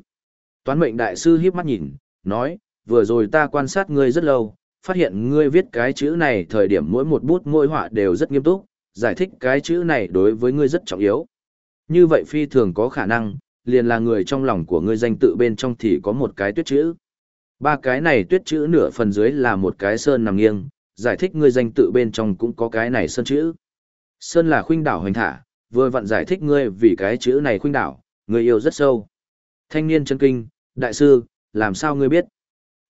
Toán mệnh đại sư hiếp mắt nhìn, nói, vừa rồi ta quan sát ngươi rất lâu, phát hiện ngươi viết cái chữ này thời điểm mỗi một bút mỗi họa đều rất nghiêm túc, giải thích cái chữ này đối với ngươi rất trọng yếu. Như vậy phi thường có khả năng, liền là người trong lòng của ngươi danh tự bên trong thì có một cái tuyết chữ. Ba cái này tuyết chữ nửa phần dưới là một cái sơn nằm nghiêng, giải thích ngươi danh tự bên trong cũng có cái này sơn chữ. Sơn là khuynh đảo hoành thả, vừa vặn giải thích ngươi vì cái chữ này khuynh đảo, ngươi yêu rất sâu. Thanh niên chân kinh, đại sư, làm sao ngươi biết?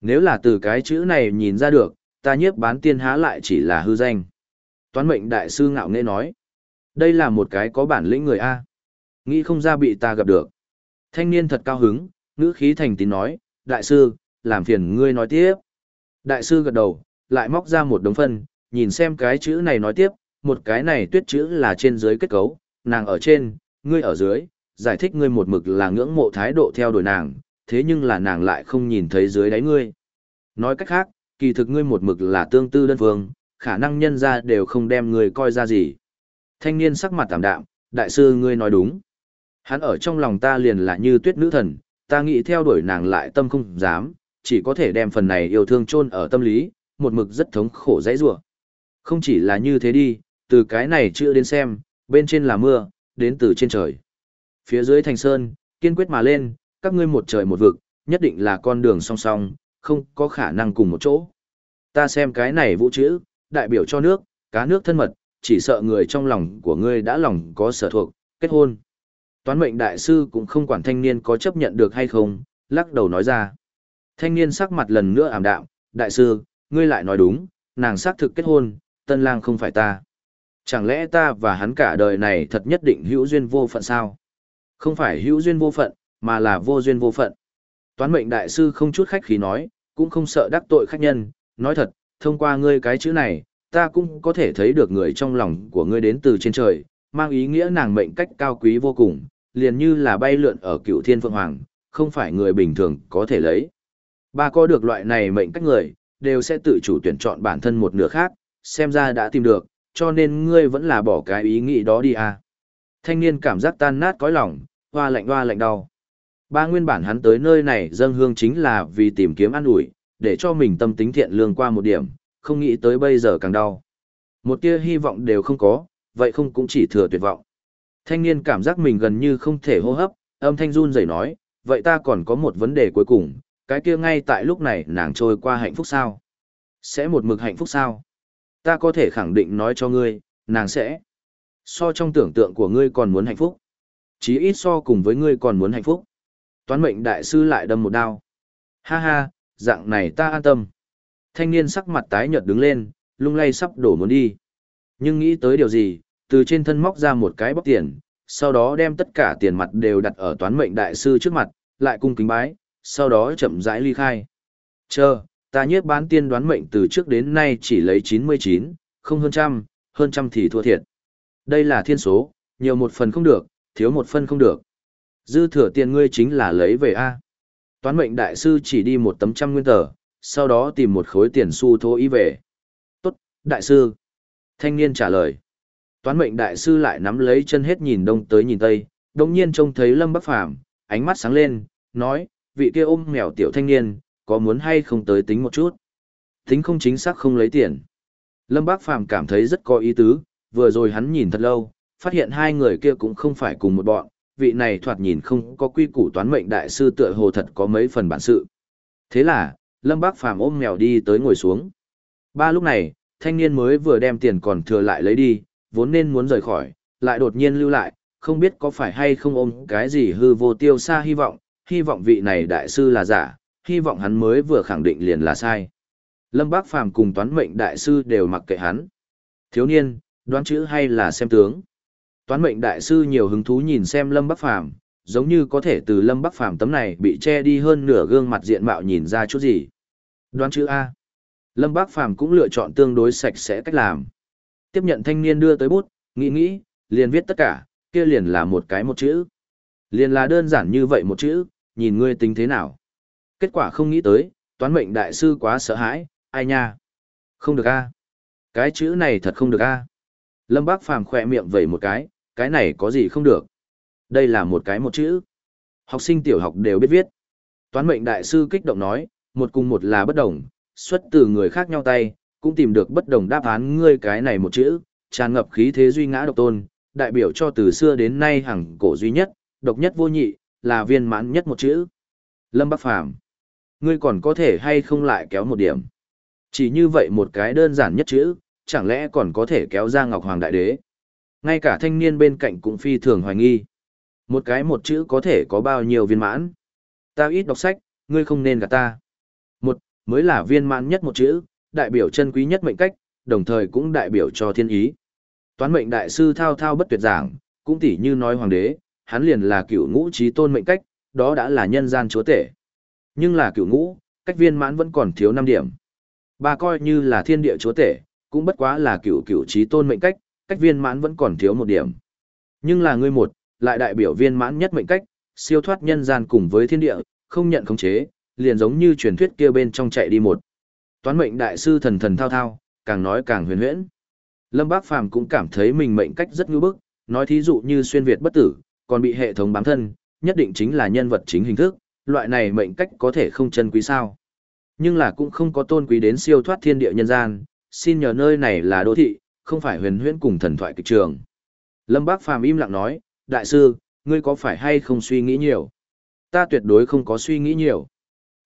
Nếu là từ cái chữ này nhìn ra được, ta nhiếp bán tiên há lại chỉ là hư danh. Toán mệnh đại sư ngạo nghễ nói. Đây là một cái có bản lĩnh người A. Nghĩ không ra bị ta gặp được. Thanh niên thật cao hứng, ngữ khí thành tín nói, đại sư, làm phiền ngươi nói tiếp. Đại sư gật đầu, lại móc ra một đống phân, nhìn xem cái chữ này nói tiếp, một cái này tuyết chữ là trên dưới kết cấu, nàng ở trên, ngươi ở dưới, giải thích ngươi một mực là ngưỡng mộ thái độ theo đuổi nàng, thế nhưng là nàng lại không nhìn thấy dưới đáy ngươi. Nói cách khác, kỳ thực ngươi một mực là tương tư đơn phương, khả năng nhân ra đều không đem ngươi coi ra gì. Thanh niên sắc mặt tạm đạm, đại sư ngươi nói đúng. Hắn ở trong lòng ta liền là như tuyết nữ thần, ta nghĩ theo đuổi nàng lại tâm không dám, chỉ có thể đem phần này yêu thương chôn ở tâm lý, một mực rất thống khổ dãy rủa. Không chỉ là như thế đi, từ cái này chưa đến xem, bên trên là mưa, đến từ trên trời. Phía dưới thành sơn, kiên quyết mà lên, các ngươi một trời một vực, nhất định là con đường song song, không có khả năng cùng một chỗ. Ta xem cái này vũ chữ, đại biểu cho nước, cá nước thân mật, chỉ sợ người trong lòng của ngươi đã lòng có sở thuộc, kết hôn. Toán mệnh đại sư cũng không quản thanh niên có chấp nhận được hay không, lắc đầu nói ra. Thanh niên sắc mặt lần nữa ảm đạm, đại sư, ngươi lại nói đúng, nàng xác thực kết hôn, tân lang không phải ta. Chẳng lẽ ta và hắn cả đời này thật nhất định hữu duyên vô phận sao? Không phải hữu duyên vô phận, mà là vô duyên vô phận. Toán mệnh đại sư không chút khách khí nói, cũng không sợ đắc tội khách nhân, nói thật, thông qua ngươi cái chữ này, ta cũng có thể thấy được người trong lòng của ngươi đến từ trên trời, mang ý nghĩa nàng mệnh cách cao quý vô cùng, liền như là bay lượn ở cựu thiên phượng hoàng, không phải người bình thường có thể lấy. Ba có được loại này mệnh cách người, đều sẽ tự chủ tuyển chọn bản thân một nửa khác, xem ra đã tìm được, cho nên ngươi vẫn là bỏ cái ý nghĩ đó đi à. Thanh niên cảm giác tan nát cõi lòng, hoa lạnh hoa lạnh đau. Ba nguyên bản hắn tới nơi này dâng hương chính là vì tìm kiếm ăn ủi, để cho mình tâm tính thiện lương qua một điểm, không nghĩ tới bây giờ càng đau. Một tia hy vọng đều không có, vậy không cũng chỉ thừa tuyệt vọng. Thanh niên cảm giác mình gần như không thể hô hấp, âm thanh run rẩy nói, vậy ta còn có một vấn đề cuối cùng, cái kia ngay tại lúc này nàng trôi qua hạnh phúc sao? Sẽ một mực hạnh phúc sao? Ta có thể khẳng định nói cho ngươi, nàng sẽ. So trong tưởng tượng của ngươi còn muốn hạnh phúc. Chí ít so cùng với ngươi còn muốn hạnh phúc. Toán mệnh đại sư lại đâm một đao. Ha ha, dạng này ta an tâm. Thanh niên sắc mặt tái nhợt đứng lên, lung lay sắp đổ muốn đi. Nhưng nghĩ tới điều gì, từ trên thân móc ra một cái bóc tiền, sau đó đem tất cả tiền mặt đều đặt ở toán mệnh đại sư trước mặt, lại cung kính bái, sau đó chậm rãi ly khai. Chờ, ta nhiếp bán tiên đoán mệnh từ trước đến nay chỉ lấy 99, không hơn trăm, hơn trăm thì thua thiệt. Đây là thiên số, nhiều một phần không được, thiếu một phần không được. Dư thừa tiền ngươi chính là lấy về A. Toán mệnh đại sư chỉ đi một tấm trăm nguyên tờ, sau đó tìm một khối tiền xu thô ý về. Tốt, đại sư. Thanh niên trả lời. Toán mệnh đại sư lại nắm lấy chân hết nhìn đông tới nhìn tây, đồng nhiên trông thấy Lâm Bắc Phàm ánh mắt sáng lên, nói, vị kia ôm mèo tiểu thanh niên, có muốn hay không tới tính một chút. Tính không chính xác không lấy tiền. Lâm bắc Phàm cảm thấy rất có ý tứ, vừa rồi hắn nhìn thật lâu, phát hiện hai người kia cũng không phải cùng một bọn, vị này thoạt nhìn không có quy củ toán mệnh đại sư tựa hồ thật có mấy phần bản sự. Thế là, Lâm Bác Phàm ôm mèo đi tới ngồi xuống. Ba lúc này, thanh niên mới vừa đem tiền còn thừa lại lấy đi, vốn nên muốn rời khỏi, lại đột nhiên lưu lại, không biết có phải hay không ôm cái gì hư vô tiêu xa hy vọng, hy vọng vị này đại sư là giả, hy vọng hắn mới vừa khẳng định liền là sai. Lâm Bác Phàm cùng toán mệnh đại sư đều mặc kệ hắn. Thiếu niên, đoán chữ hay là xem tướng. Toán mệnh đại sư nhiều hứng thú nhìn xem Lâm Bác Phàm giống như có thể từ Lâm bắc Phàm tấm này bị che đi hơn nửa gương mặt diện mạo nhìn ra chút gì. Đoán chữ A. Lâm Bác Phàm cũng lựa chọn tương đối sạch sẽ cách làm. Tiếp nhận thanh niên đưa tới bút, nghĩ nghĩ, liền viết tất cả, kia liền là một cái một chữ. Liền là đơn giản như vậy một chữ, nhìn ngươi tính thế nào. Kết quả không nghĩ tới, toán mệnh đại sư quá sợ hãi, ai nha. Không được a Cái chữ này thật không được a Lâm Bác Phàm khỏe miệng vẩy một cái, cái này có gì không được. Đây là một cái một chữ. Học sinh tiểu học đều biết viết. Toán mệnh đại sư kích động nói, một cùng một là bất đồng, xuất từ người khác nhau tay, cũng tìm được bất đồng đáp án ngươi cái này một chữ, tràn ngập khí thế duy ngã độc tôn, đại biểu cho từ xưa đến nay hằng cổ duy nhất, độc nhất vô nhị, là viên mãn nhất một chữ. Lâm Bắc Phàm Ngươi còn có thể hay không lại kéo một điểm. Chỉ như vậy một cái đơn giản nhất chữ, chẳng lẽ còn có thể kéo ra Ngọc Hoàng Đại Đế. Ngay cả thanh niên bên cạnh cũng phi thường hoài nghi. Một cái một chữ có thể có bao nhiêu viên mãn. Ta ít đọc sách, ngươi không nên gạt ta. Một, mới là viên mãn nhất một chữ, đại biểu chân quý nhất mệnh cách, đồng thời cũng đại biểu cho thiên ý. Toán mệnh đại sư thao thao bất tuyệt giảng, cũng tỉ như nói hoàng đế, hắn liền là cựu ngũ trí tôn mệnh cách, đó đã là nhân gian chúa tể. Nhưng là cựu ngũ, cách viên mãn vẫn còn thiếu 5 điểm. Ba coi như là thiên địa chúa tể, cũng bất quá là cựu cựu trí tôn mệnh cách, cách viên mãn vẫn còn thiếu một điểm. Nhưng là ngươi một, lại đại biểu viên mãn nhất mệnh cách, siêu thoát nhân gian cùng với thiên địa, không nhận khống chế, liền giống như truyền thuyết kia bên trong chạy đi một. Toán mệnh đại sư thần thần thao thao, càng nói càng huyền huyễn. Lâm Bác Phàm cũng cảm thấy mình mệnh cách rất ngư bức, nói thí dụ như xuyên Việt bất tử, còn bị hệ thống bám thân, nhất định chính là nhân vật chính hình thức, loại này mệnh cách có thể không chân quý sao. Nhưng là cũng không có tôn quý đến siêu thoát thiên địa nhân gian, xin nhờ nơi này là đô thị, không phải huyền huyễn cùng thần thoại kịch trường. Lâm Bác Phàm im lặng nói, đại sư, ngươi có phải hay không suy nghĩ nhiều? Ta tuyệt đối không có suy nghĩ nhiều.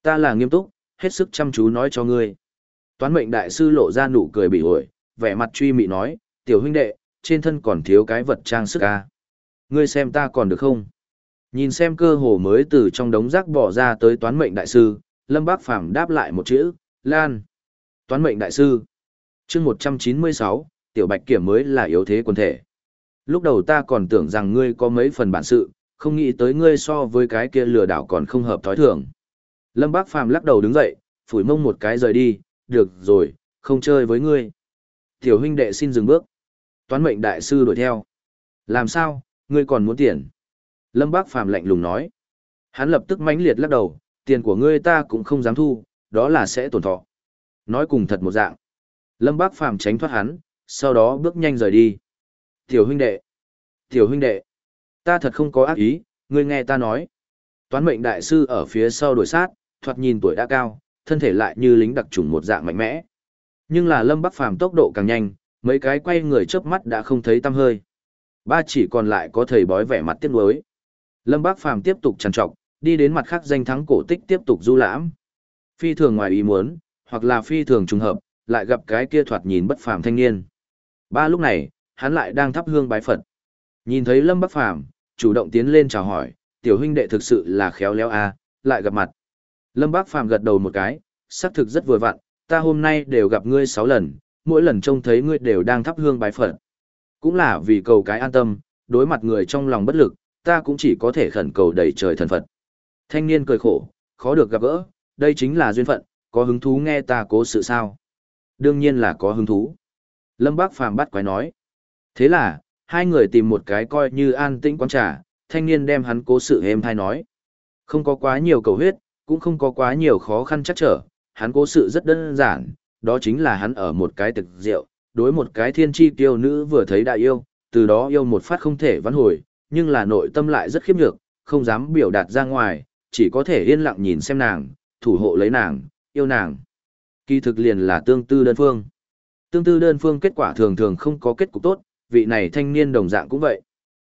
Ta là nghiêm túc, hết sức chăm chú nói cho ngươi. Toán mệnh đại sư lộ ra nụ cười bị ổi, vẻ mặt truy mị nói, tiểu huynh đệ, trên thân còn thiếu cái vật trang sức à? Ngươi xem ta còn được không? Nhìn xem cơ hồ mới từ trong đống rác bỏ ra tới toán mệnh đại sư, Lâm Bác Phàm đáp lại một chữ, Lan. Toán mệnh đại sư. chương 196, tiểu bạch kiểm mới là yếu thế quân thể. Lúc đầu ta còn tưởng rằng ngươi có mấy phần bản sự, không nghĩ tới ngươi so với cái kia lừa đảo còn không hợp thói thường. Lâm Bác Phàm lắc đầu đứng dậy, phủi mông một cái rời đi, được rồi, không chơi với ngươi. Tiểu huynh đệ xin dừng bước. Toán mệnh đại sư đuổi theo. Làm sao, ngươi còn muốn tiền? Lâm Bác Phàm lạnh lùng nói. Hắn lập tức mãnh liệt lắc đầu, tiền của ngươi ta cũng không dám thu, đó là sẽ tổn thọ. Nói cùng thật một dạng. Lâm Bác Phàm tránh thoát hắn, sau đó bước nhanh rời đi. Tiểu huynh đệ, tiểu huynh đệ, ta thật không có ác ý, ngươi nghe ta nói. Toán mệnh đại sư ở phía sau đuổi sát, thoạt nhìn tuổi đã cao, thân thể lại như lính đặc trùng một dạng mạnh mẽ. Nhưng là Lâm Bắc Phàm tốc độ càng nhanh, mấy cái quay người chớp mắt đã không thấy tăm hơi. Ba chỉ còn lại có thầy bói vẻ mặt tiếc nuối. Lâm Bắc Phàm tiếp tục trằn trọc, đi đến mặt khác danh thắng cổ tích tiếp tục du lãm. Phi thường ngoài ý muốn, hoặc là phi thường trùng hợp, lại gặp cái kia thoạt nhìn bất phàm thanh niên. Ba lúc này, hắn lại đang thắp hương bái Phật. Nhìn thấy Lâm Bắc Phàm, chủ động tiến lên chào hỏi, tiểu huynh đệ thực sự là khéo léo a, lại gặp mặt. Lâm bác Phàm gật đầu một cái, xác thực rất vừa vặn, ta hôm nay đều gặp ngươi sáu lần, mỗi lần trông thấy ngươi đều đang thắp hương bái Phật. Cũng là vì cầu cái an tâm, đối mặt người trong lòng bất lực, ta cũng chỉ có thể khẩn cầu đầy trời thần Phật. Thanh niên cười khổ, khó được gặp gỡ, đây chính là duyên phận, có hứng thú nghe ta cố sự sao? Đương nhiên là có hứng thú. Lâm Bác Phàm bắt quái nói. Thế là, hai người tìm một cái coi như an tĩnh quán trà, thanh niên đem hắn cố sự êm thai nói. Không có quá nhiều cầu huyết, cũng không có quá nhiều khó khăn chắc trở, hắn cố sự rất đơn giản, đó chính là hắn ở một cái thực rượu, đối một cái thiên tri tiêu nữ vừa thấy đại yêu, từ đó yêu một phát không thể vãn hồi, nhưng là nội tâm lại rất khiếp nhược, không dám biểu đạt ra ngoài, chỉ có thể yên lặng nhìn xem nàng, thủ hộ lấy nàng, yêu nàng. Kỳ thực liền là tương tư đơn phương. Tương tư đơn phương kết quả thường thường không có kết cục tốt, vị này thanh niên đồng dạng cũng vậy.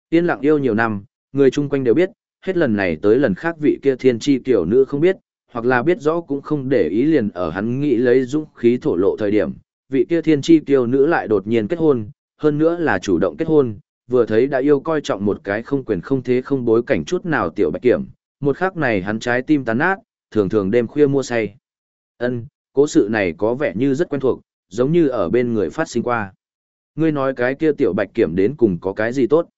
Yên lặng yêu nhiều năm, người chung quanh đều biết, hết lần này tới lần khác vị kia thiên tri tiểu nữ không biết, hoặc là biết rõ cũng không để ý liền ở hắn nghĩ lấy dũng khí thổ lộ thời điểm, vị kia thiên tri tiểu nữ lại đột nhiên kết hôn, hơn nữa là chủ động kết hôn, vừa thấy đã yêu coi trọng một cái không quyền không thế không bối cảnh chút nào tiểu bạch kiểm, một khắc này hắn trái tim tán nát, thường thường đêm khuya mua say. Ân, cố sự này có vẻ như rất quen thuộc, giống như ở bên người phát sinh qua. Ngươi nói cái kia tiểu bạch kiểm đến cùng có cái gì tốt?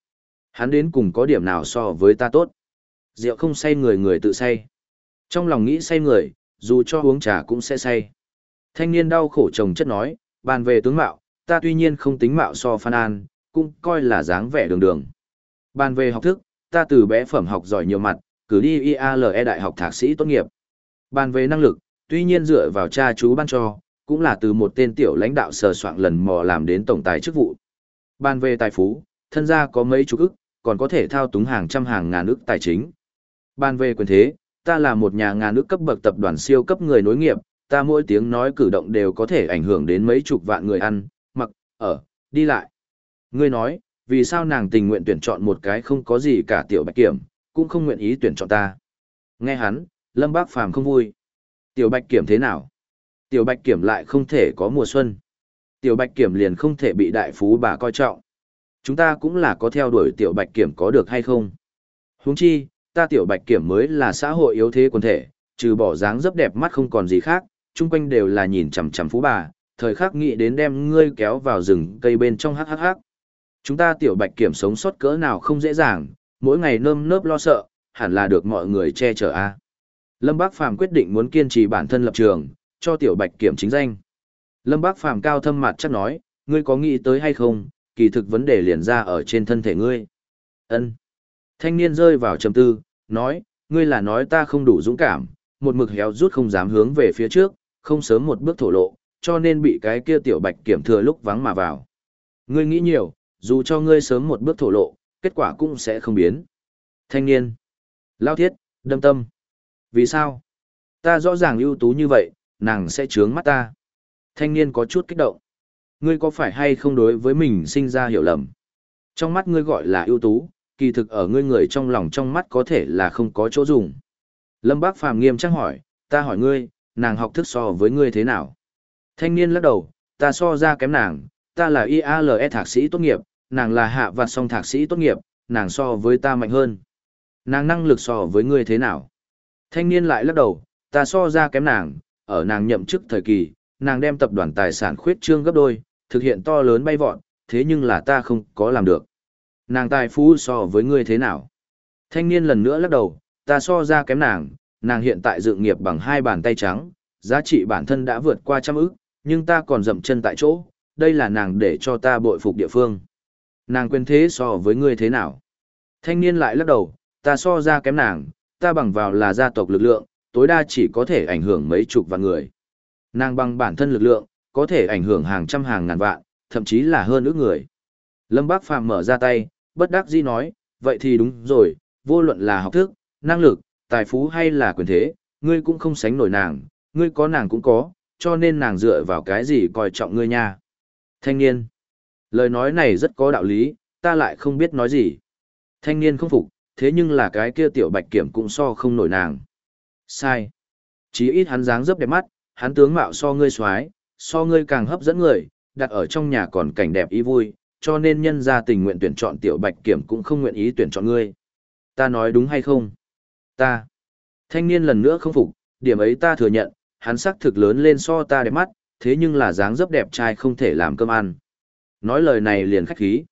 Hắn đến cùng có điểm nào so với ta tốt? Rượu không say người người tự say. Trong lòng nghĩ say người, dù cho uống trà cũng sẽ say. Thanh niên đau khổ chồng chất nói, bàn về tướng mạo, ta tuy nhiên không tính mạo so phan an, cũng coi là dáng vẻ đường đường. Bàn về học thức, ta từ bé phẩm học giỏi nhiều mặt, cử đi IALE đại học thạc sĩ tốt nghiệp. Bàn về năng lực, tuy nhiên dựa vào cha chú ban cho, cũng là từ một tên tiểu lãnh đạo sờ soạn lần mò làm đến tổng tài chức vụ. Bàn về tài phú, thân gia có mấy chục ức, còn có thể thao túng hàng trăm hàng ngàn ức tài chính ban về quyền thế, ta là một nhà ngàn nước cấp bậc tập đoàn siêu cấp người nối nghiệp, ta mỗi tiếng nói cử động đều có thể ảnh hưởng đến mấy chục vạn người ăn, mặc, ở, đi lại. Ngươi nói, vì sao nàng tình nguyện tuyển chọn một cái không có gì cả tiểu bạch kiểm, cũng không nguyện ý tuyển chọn ta. Nghe hắn, Lâm Bác Phàm không vui. Tiểu bạch kiểm thế nào? Tiểu bạch kiểm lại không thể có mùa xuân. Tiểu bạch kiểm liền không thể bị đại phú bà coi trọng. Chúng ta cũng là có theo đuổi tiểu bạch kiểm có được hay không? Huống chi, ta tiểu bạch kiểm mới là xã hội yếu thế quần thể, trừ bỏ dáng dấp đẹp mắt không còn gì khác, chung quanh đều là nhìn chằm chằm phú bà, thời khắc nghĩ đến đem ngươi kéo vào rừng cây bên trong hắc hắc hắc. Chúng ta tiểu bạch kiểm sống sót cỡ nào không dễ dàng, mỗi ngày nơm nớp lo sợ, hẳn là được mọi người che chở a. Lâm Bác Phàm quyết định muốn kiên trì bản thân lập trường, cho tiểu bạch kiểm chính danh. Lâm Bác Phàm cao thâm mặt chắc nói, ngươi có nghĩ tới hay không, kỳ thực vấn đề liền ra ở trên thân thể ngươi. Ân. Thanh niên rơi vào trầm tư, nói, ngươi là nói ta không đủ dũng cảm, một mực héo rút không dám hướng về phía trước, không sớm một bước thổ lộ, cho nên bị cái kia tiểu bạch kiểm thừa lúc vắng mà vào. Ngươi nghĩ nhiều, dù cho ngươi sớm một bước thổ lộ, kết quả cũng sẽ không biến. Thanh niên. Lao thiết, đâm tâm. Vì sao? Ta rõ ràng ưu tú như vậy, nàng sẽ trướng mắt ta. Thanh niên có chút kích động. Ngươi có phải hay không đối với mình sinh ra hiểu lầm? Trong mắt ngươi gọi là ưu tú, kỳ thực ở ngươi người trong lòng trong mắt có thể là không có chỗ dùng. Lâm Bác Phàm nghiêm trang hỏi, ta hỏi ngươi, nàng học thức so với ngươi thế nào? Thanh niên lắc đầu, ta so ra kém nàng, ta là IALE thạc sĩ tốt nghiệp, nàng là hạ và song thạc sĩ tốt nghiệp, nàng so với ta mạnh hơn. Nàng năng lực so với ngươi thế nào? Thanh niên lại lắc đầu, ta so ra kém nàng, ở nàng nhậm chức thời kỳ, nàng đem tập đoàn tài sản khuyết trương gấp đôi, thực hiện to lớn bay vọt, thế nhưng là ta không có làm được. Nàng tài phú so với ngươi thế nào? Thanh niên lần nữa lắc đầu, ta so ra kém nàng, nàng hiện tại dựng nghiệp bằng hai bàn tay trắng, giá trị bản thân đã vượt qua trăm ức, nhưng ta còn dậm chân tại chỗ, đây là nàng để cho ta bội phục địa phương. Nàng quên thế so với ngươi thế nào? Thanh niên lại lắc đầu, ta so ra kém nàng, ta bằng vào là gia tộc lực lượng, tối đa chỉ có thể ảnh hưởng mấy chục vạn người. Nàng bằng bản thân lực lượng, có thể ảnh hưởng hàng trăm hàng ngàn vạn, thậm chí là hơn ước người. Lâm Bác Phàm mở ra tay, bất đắc dĩ nói, vậy thì đúng rồi, vô luận là học thức, năng lực, tài phú hay là quyền thế, ngươi cũng không sánh nổi nàng, ngươi có nàng cũng có, cho nên nàng dựa vào cái gì coi trọng ngươi nha. Thanh niên, lời nói này rất có đạo lý, ta lại không biết nói gì. Thanh niên không phục, thế nhưng là cái kia tiểu bạch kiểm cũng so không nổi nàng. Sai. Chí ít hắn dáng dấp đẹp mắt, hắn tướng mạo so ngươi xoái, so ngươi càng hấp dẫn người, đặt ở trong nhà còn cảnh đẹp ý vui, cho nên nhân gia tình nguyện tuyển chọn tiểu bạch kiểm cũng không nguyện ý tuyển chọn ngươi. Ta nói đúng hay không? Ta. Thanh niên lần nữa không phục, điểm ấy ta thừa nhận, hắn sắc thực lớn lên so ta đẹp mắt, thế nhưng là dáng dấp đẹp trai không thể làm cơm ăn. Nói lời này liền khách khí.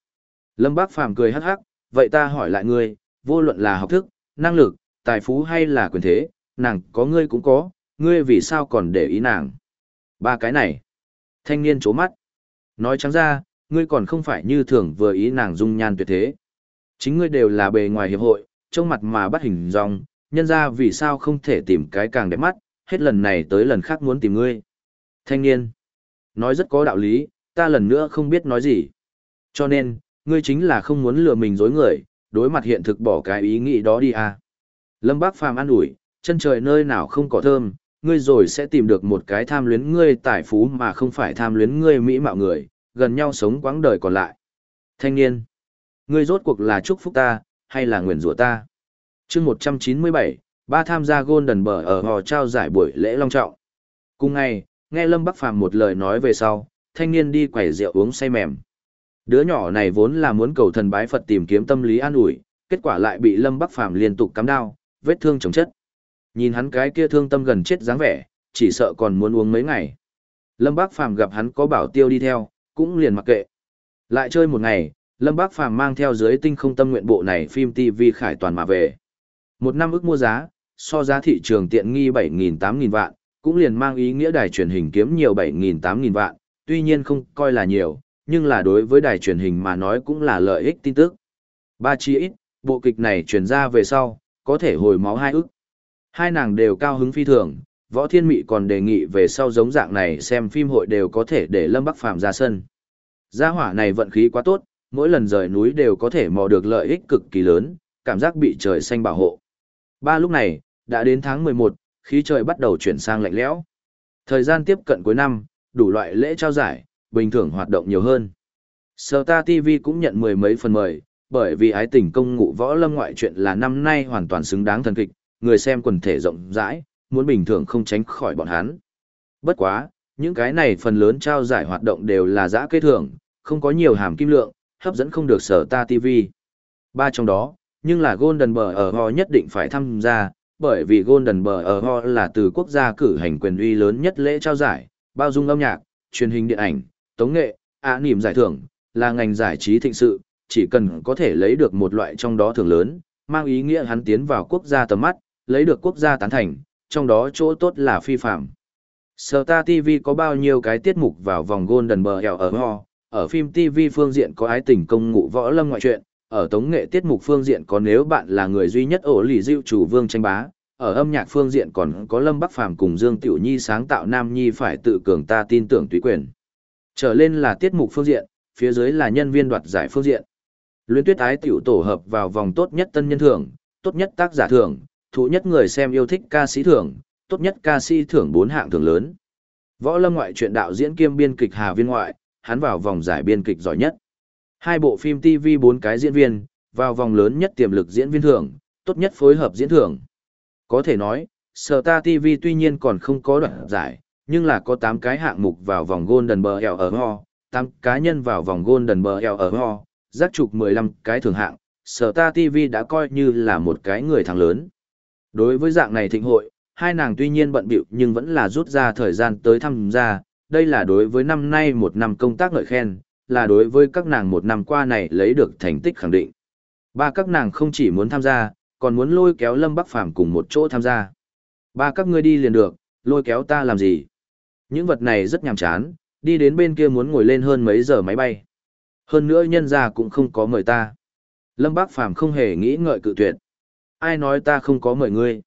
Lâm Bác Phàm cười hắc hắc, vậy ta hỏi lại ngươi, vô luận là học thức, năng lực, tài phú hay là quyền thế, nàng có ngươi cũng có, ngươi vì sao còn để ý nàng? Ba cái này. Thanh niên chố mắt. Nói trắng ra, ngươi còn không phải như thường vừa ý nàng dung nhan tuyệt thế. Chính ngươi đều là bề ngoài hiệp hội, trông mặt mà bắt hình dong, nhân ra vì sao không thể tìm cái càng đẹp mắt, hết lần này tới lần khác muốn tìm ngươi. Thanh niên. Nói rất có đạo lý, ta lần nữa không biết nói gì. Cho nên, ngươi chính là không muốn lừa mình dối người, đối mặt hiện thực bỏ cái ý nghĩ đó đi à. Lâm Bác Phàm an ủi, chân trời nơi nào không có thơm, ngươi rồi sẽ tìm được một cái tham luyến ngươi tài phú mà không phải tham luyến ngươi mỹ mạo người, gần nhau sống quãng đời còn lại. Thanh niên, ngươi rốt cuộc là chúc phúc ta, hay là nguyền rủa ta? chương 197, ba tham gia Golden Bờ ở hò trao giải buổi lễ long trọng. Cùng ngày, nghe Lâm Bắc Phàm một lời nói về sau, thanh niên đi quẩy rượu uống say mềm. Đứa nhỏ này vốn là muốn cầu thần bái Phật tìm kiếm tâm lý an ủi, kết quả lại bị Lâm Bắc Phàm liên tục cắm đao, vết thương chồng chất. Nhìn hắn cái kia thương tâm gần chết dáng vẻ, chỉ sợ còn muốn uống mấy ngày. Lâm bắc Phàm gặp hắn có bảo tiêu đi theo, cũng liền mặc kệ. Lại chơi một ngày, Lâm Bác Phàm mang theo dưới tinh không tâm nguyện bộ này phim TV khải toàn mà về. Một năm ước mua giá, so giá thị trường tiện nghi 7.000-8.000 vạn, cũng liền mang ý nghĩa đài truyền hình kiếm nhiều 7.000-8.000 vạn, tuy nhiên không coi là nhiều, nhưng là đối với đài truyền hình mà nói cũng là lợi ích tin tức. Ba chi ít, bộ kịch này truyền ra về sau, có thể hồi máu hai ức. Hai nàng đều cao hứng phi thường, võ thiên mị còn đề nghị về sau giống dạng này xem phim hội đều có thể để Lâm Bắc Phàm ra sân. Gia hỏa này vận khí quá tốt, mỗi lần rời núi đều có thể mò được lợi ích cực kỳ lớn, cảm giác bị trời xanh bảo hộ. Ba lúc này, đã đến tháng 11, khí trời bắt đầu chuyển sang lạnh lẽo. Thời gian tiếp cận cuối năm, đủ loại lễ trao giải, bình thường hoạt động nhiều hơn. Sơ Ta TV cũng nhận mười mấy phần mời, bởi vì ái tình công ngụ võ lâm ngoại truyện là năm nay hoàn toàn xứng đáng thần kịch, người xem quần thể rộng rãi, muốn bình thường không tránh khỏi bọn hắn. Bất quá, những cái này phần lớn trao giải hoạt động đều là giã kết thưởng, không có nhiều hàm kim lượng, hấp dẫn không được sở ta TV. Ba trong đó, nhưng là Golden Bờ ở Ho nhất định phải tham gia, bởi vì Golden Bờ ở Ho là từ quốc gia cử hành quyền uy lớn nhất lễ trao giải, bao dung âm nhạc, truyền hình điện ảnh, tống nghệ, ạ niềm giải thưởng, là ngành giải trí thịnh sự, chỉ cần có thể lấy được một loại trong đó thường lớn, mang ý nghĩa hắn tiến vào quốc gia tầm mắt, lấy được quốc gia tán thành, trong đó chỗ tốt là phi phạm. Star TV có bao nhiêu cái tiết mục vào vòng Golden Bờ ở Ho, ở phim TV phương diện có ái tình công ngụ võ lâm ngoại truyện, ở tống nghệ tiết mục phương diện có nếu bạn là người duy nhất ổ lì diệu chủ vương tranh bá, ở âm nhạc phương diện còn có Lâm Bắc Phàm cùng Dương Tiểu Nhi sáng tạo Nam Nhi phải tự cường ta tin tưởng tùy quyền. Trở lên là tiết mục phương diện, phía dưới là nhân viên đoạt giải phương diện. Luyến tuyết ái tiểu tổ hợp vào vòng tốt nhất tân nhân thưởng, tốt nhất tác giả thưởng, thụ nhất người xem yêu thích ca sĩ thưởng, tốt nhất ca sĩ thưởng bốn hạng thưởng lớn. Võ lâm ngoại truyện đạo diễn kiêm biên kịch Hà Viên ngoại, hắn vào vòng giải biên kịch giỏi nhất. Hai bộ phim TV bốn cái diễn viên, vào vòng lớn nhất tiềm lực diễn viên thưởng, tốt nhất phối hợp diễn thưởng. Có thể nói, Star TV tuy nhiên còn không có đoạn giải, nhưng là có 8 cái hạng mục vào vòng Golden Bell ở Ho, 8 cá nhân vào vòng Golden Bell ở Ho, giác trục 15 cái thường hạng, Star TV đã coi như là một cái người thắng lớn. Đối với dạng này thịnh hội, hai nàng tuy nhiên bận bịu nhưng vẫn là rút ra thời gian tới tham gia, đây là đối với năm nay một năm công tác ngợi khen, là đối với các nàng một năm qua này lấy được thành tích khẳng định. Ba các nàng không chỉ muốn tham gia, còn muốn lôi kéo Lâm Bắc Phàm cùng một chỗ tham gia. Ba các ngươi đi liền được, lôi kéo ta làm gì? Những vật này rất nhàm chán, đi đến bên kia muốn ngồi lên hơn mấy giờ máy bay. Hơn nữa nhân gia cũng không có mời ta. Lâm Bác Phàm không hề nghĩ ngợi cự tuyệt. Ai nói ta không có mời ngươi?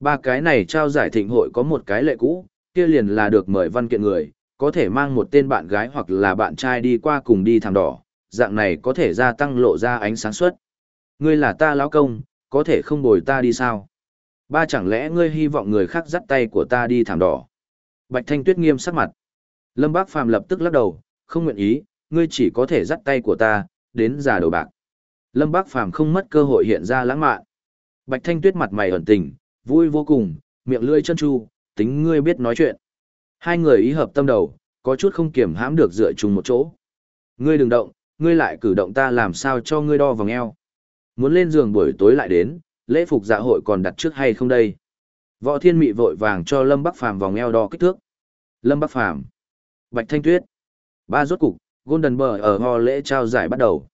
Ba cái này trao giải thịnh hội có một cái lệ cũ, kia liền là được mời văn kiện người, có thể mang một tên bạn gái hoặc là bạn trai đi qua cùng đi thảm đỏ, dạng này có thể gia tăng lộ ra ánh sáng suất. Ngươi là ta lão công, có thể không bồi ta đi sao? Ba chẳng lẽ ngươi hy vọng người khác dắt tay của ta đi thảm đỏ? Bạch Thanh Tuyết nghiêm sắc mặt. Lâm Bác Phàm lập tức lắc đầu, không nguyện ý, ngươi chỉ có thể dắt tay của ta, đến già đầu bạc. Lâm Bác Phàm không mất cơ hội hiện ra lãng mạn. Bạch Thanh Tuyết mặt mày ẩn tình, vui vô cùng, miệng lưỡi chân chu, tính ngươi biết nói chuyện. Hai người ý hợp tâm đầu, có chút không kiểm hãm được dựa chung một chỗ. Ngươi đừng động, ngươi lại cử động ta làm sao cho ngươi đo vòng eo. Muốn lên giường buổi tối lại đến, lễ phục dạ hội còn đặt trước hay không đây? Võ Thiên Mị vội vàng cho Lâm Bắc Phàm vòng eo đo kích thước. Lâm Bắc Phàm, Bạch Thanh Tuyết. Ba rốt cục, Golden Bờ ở ho lễ trao giải bắt đầu.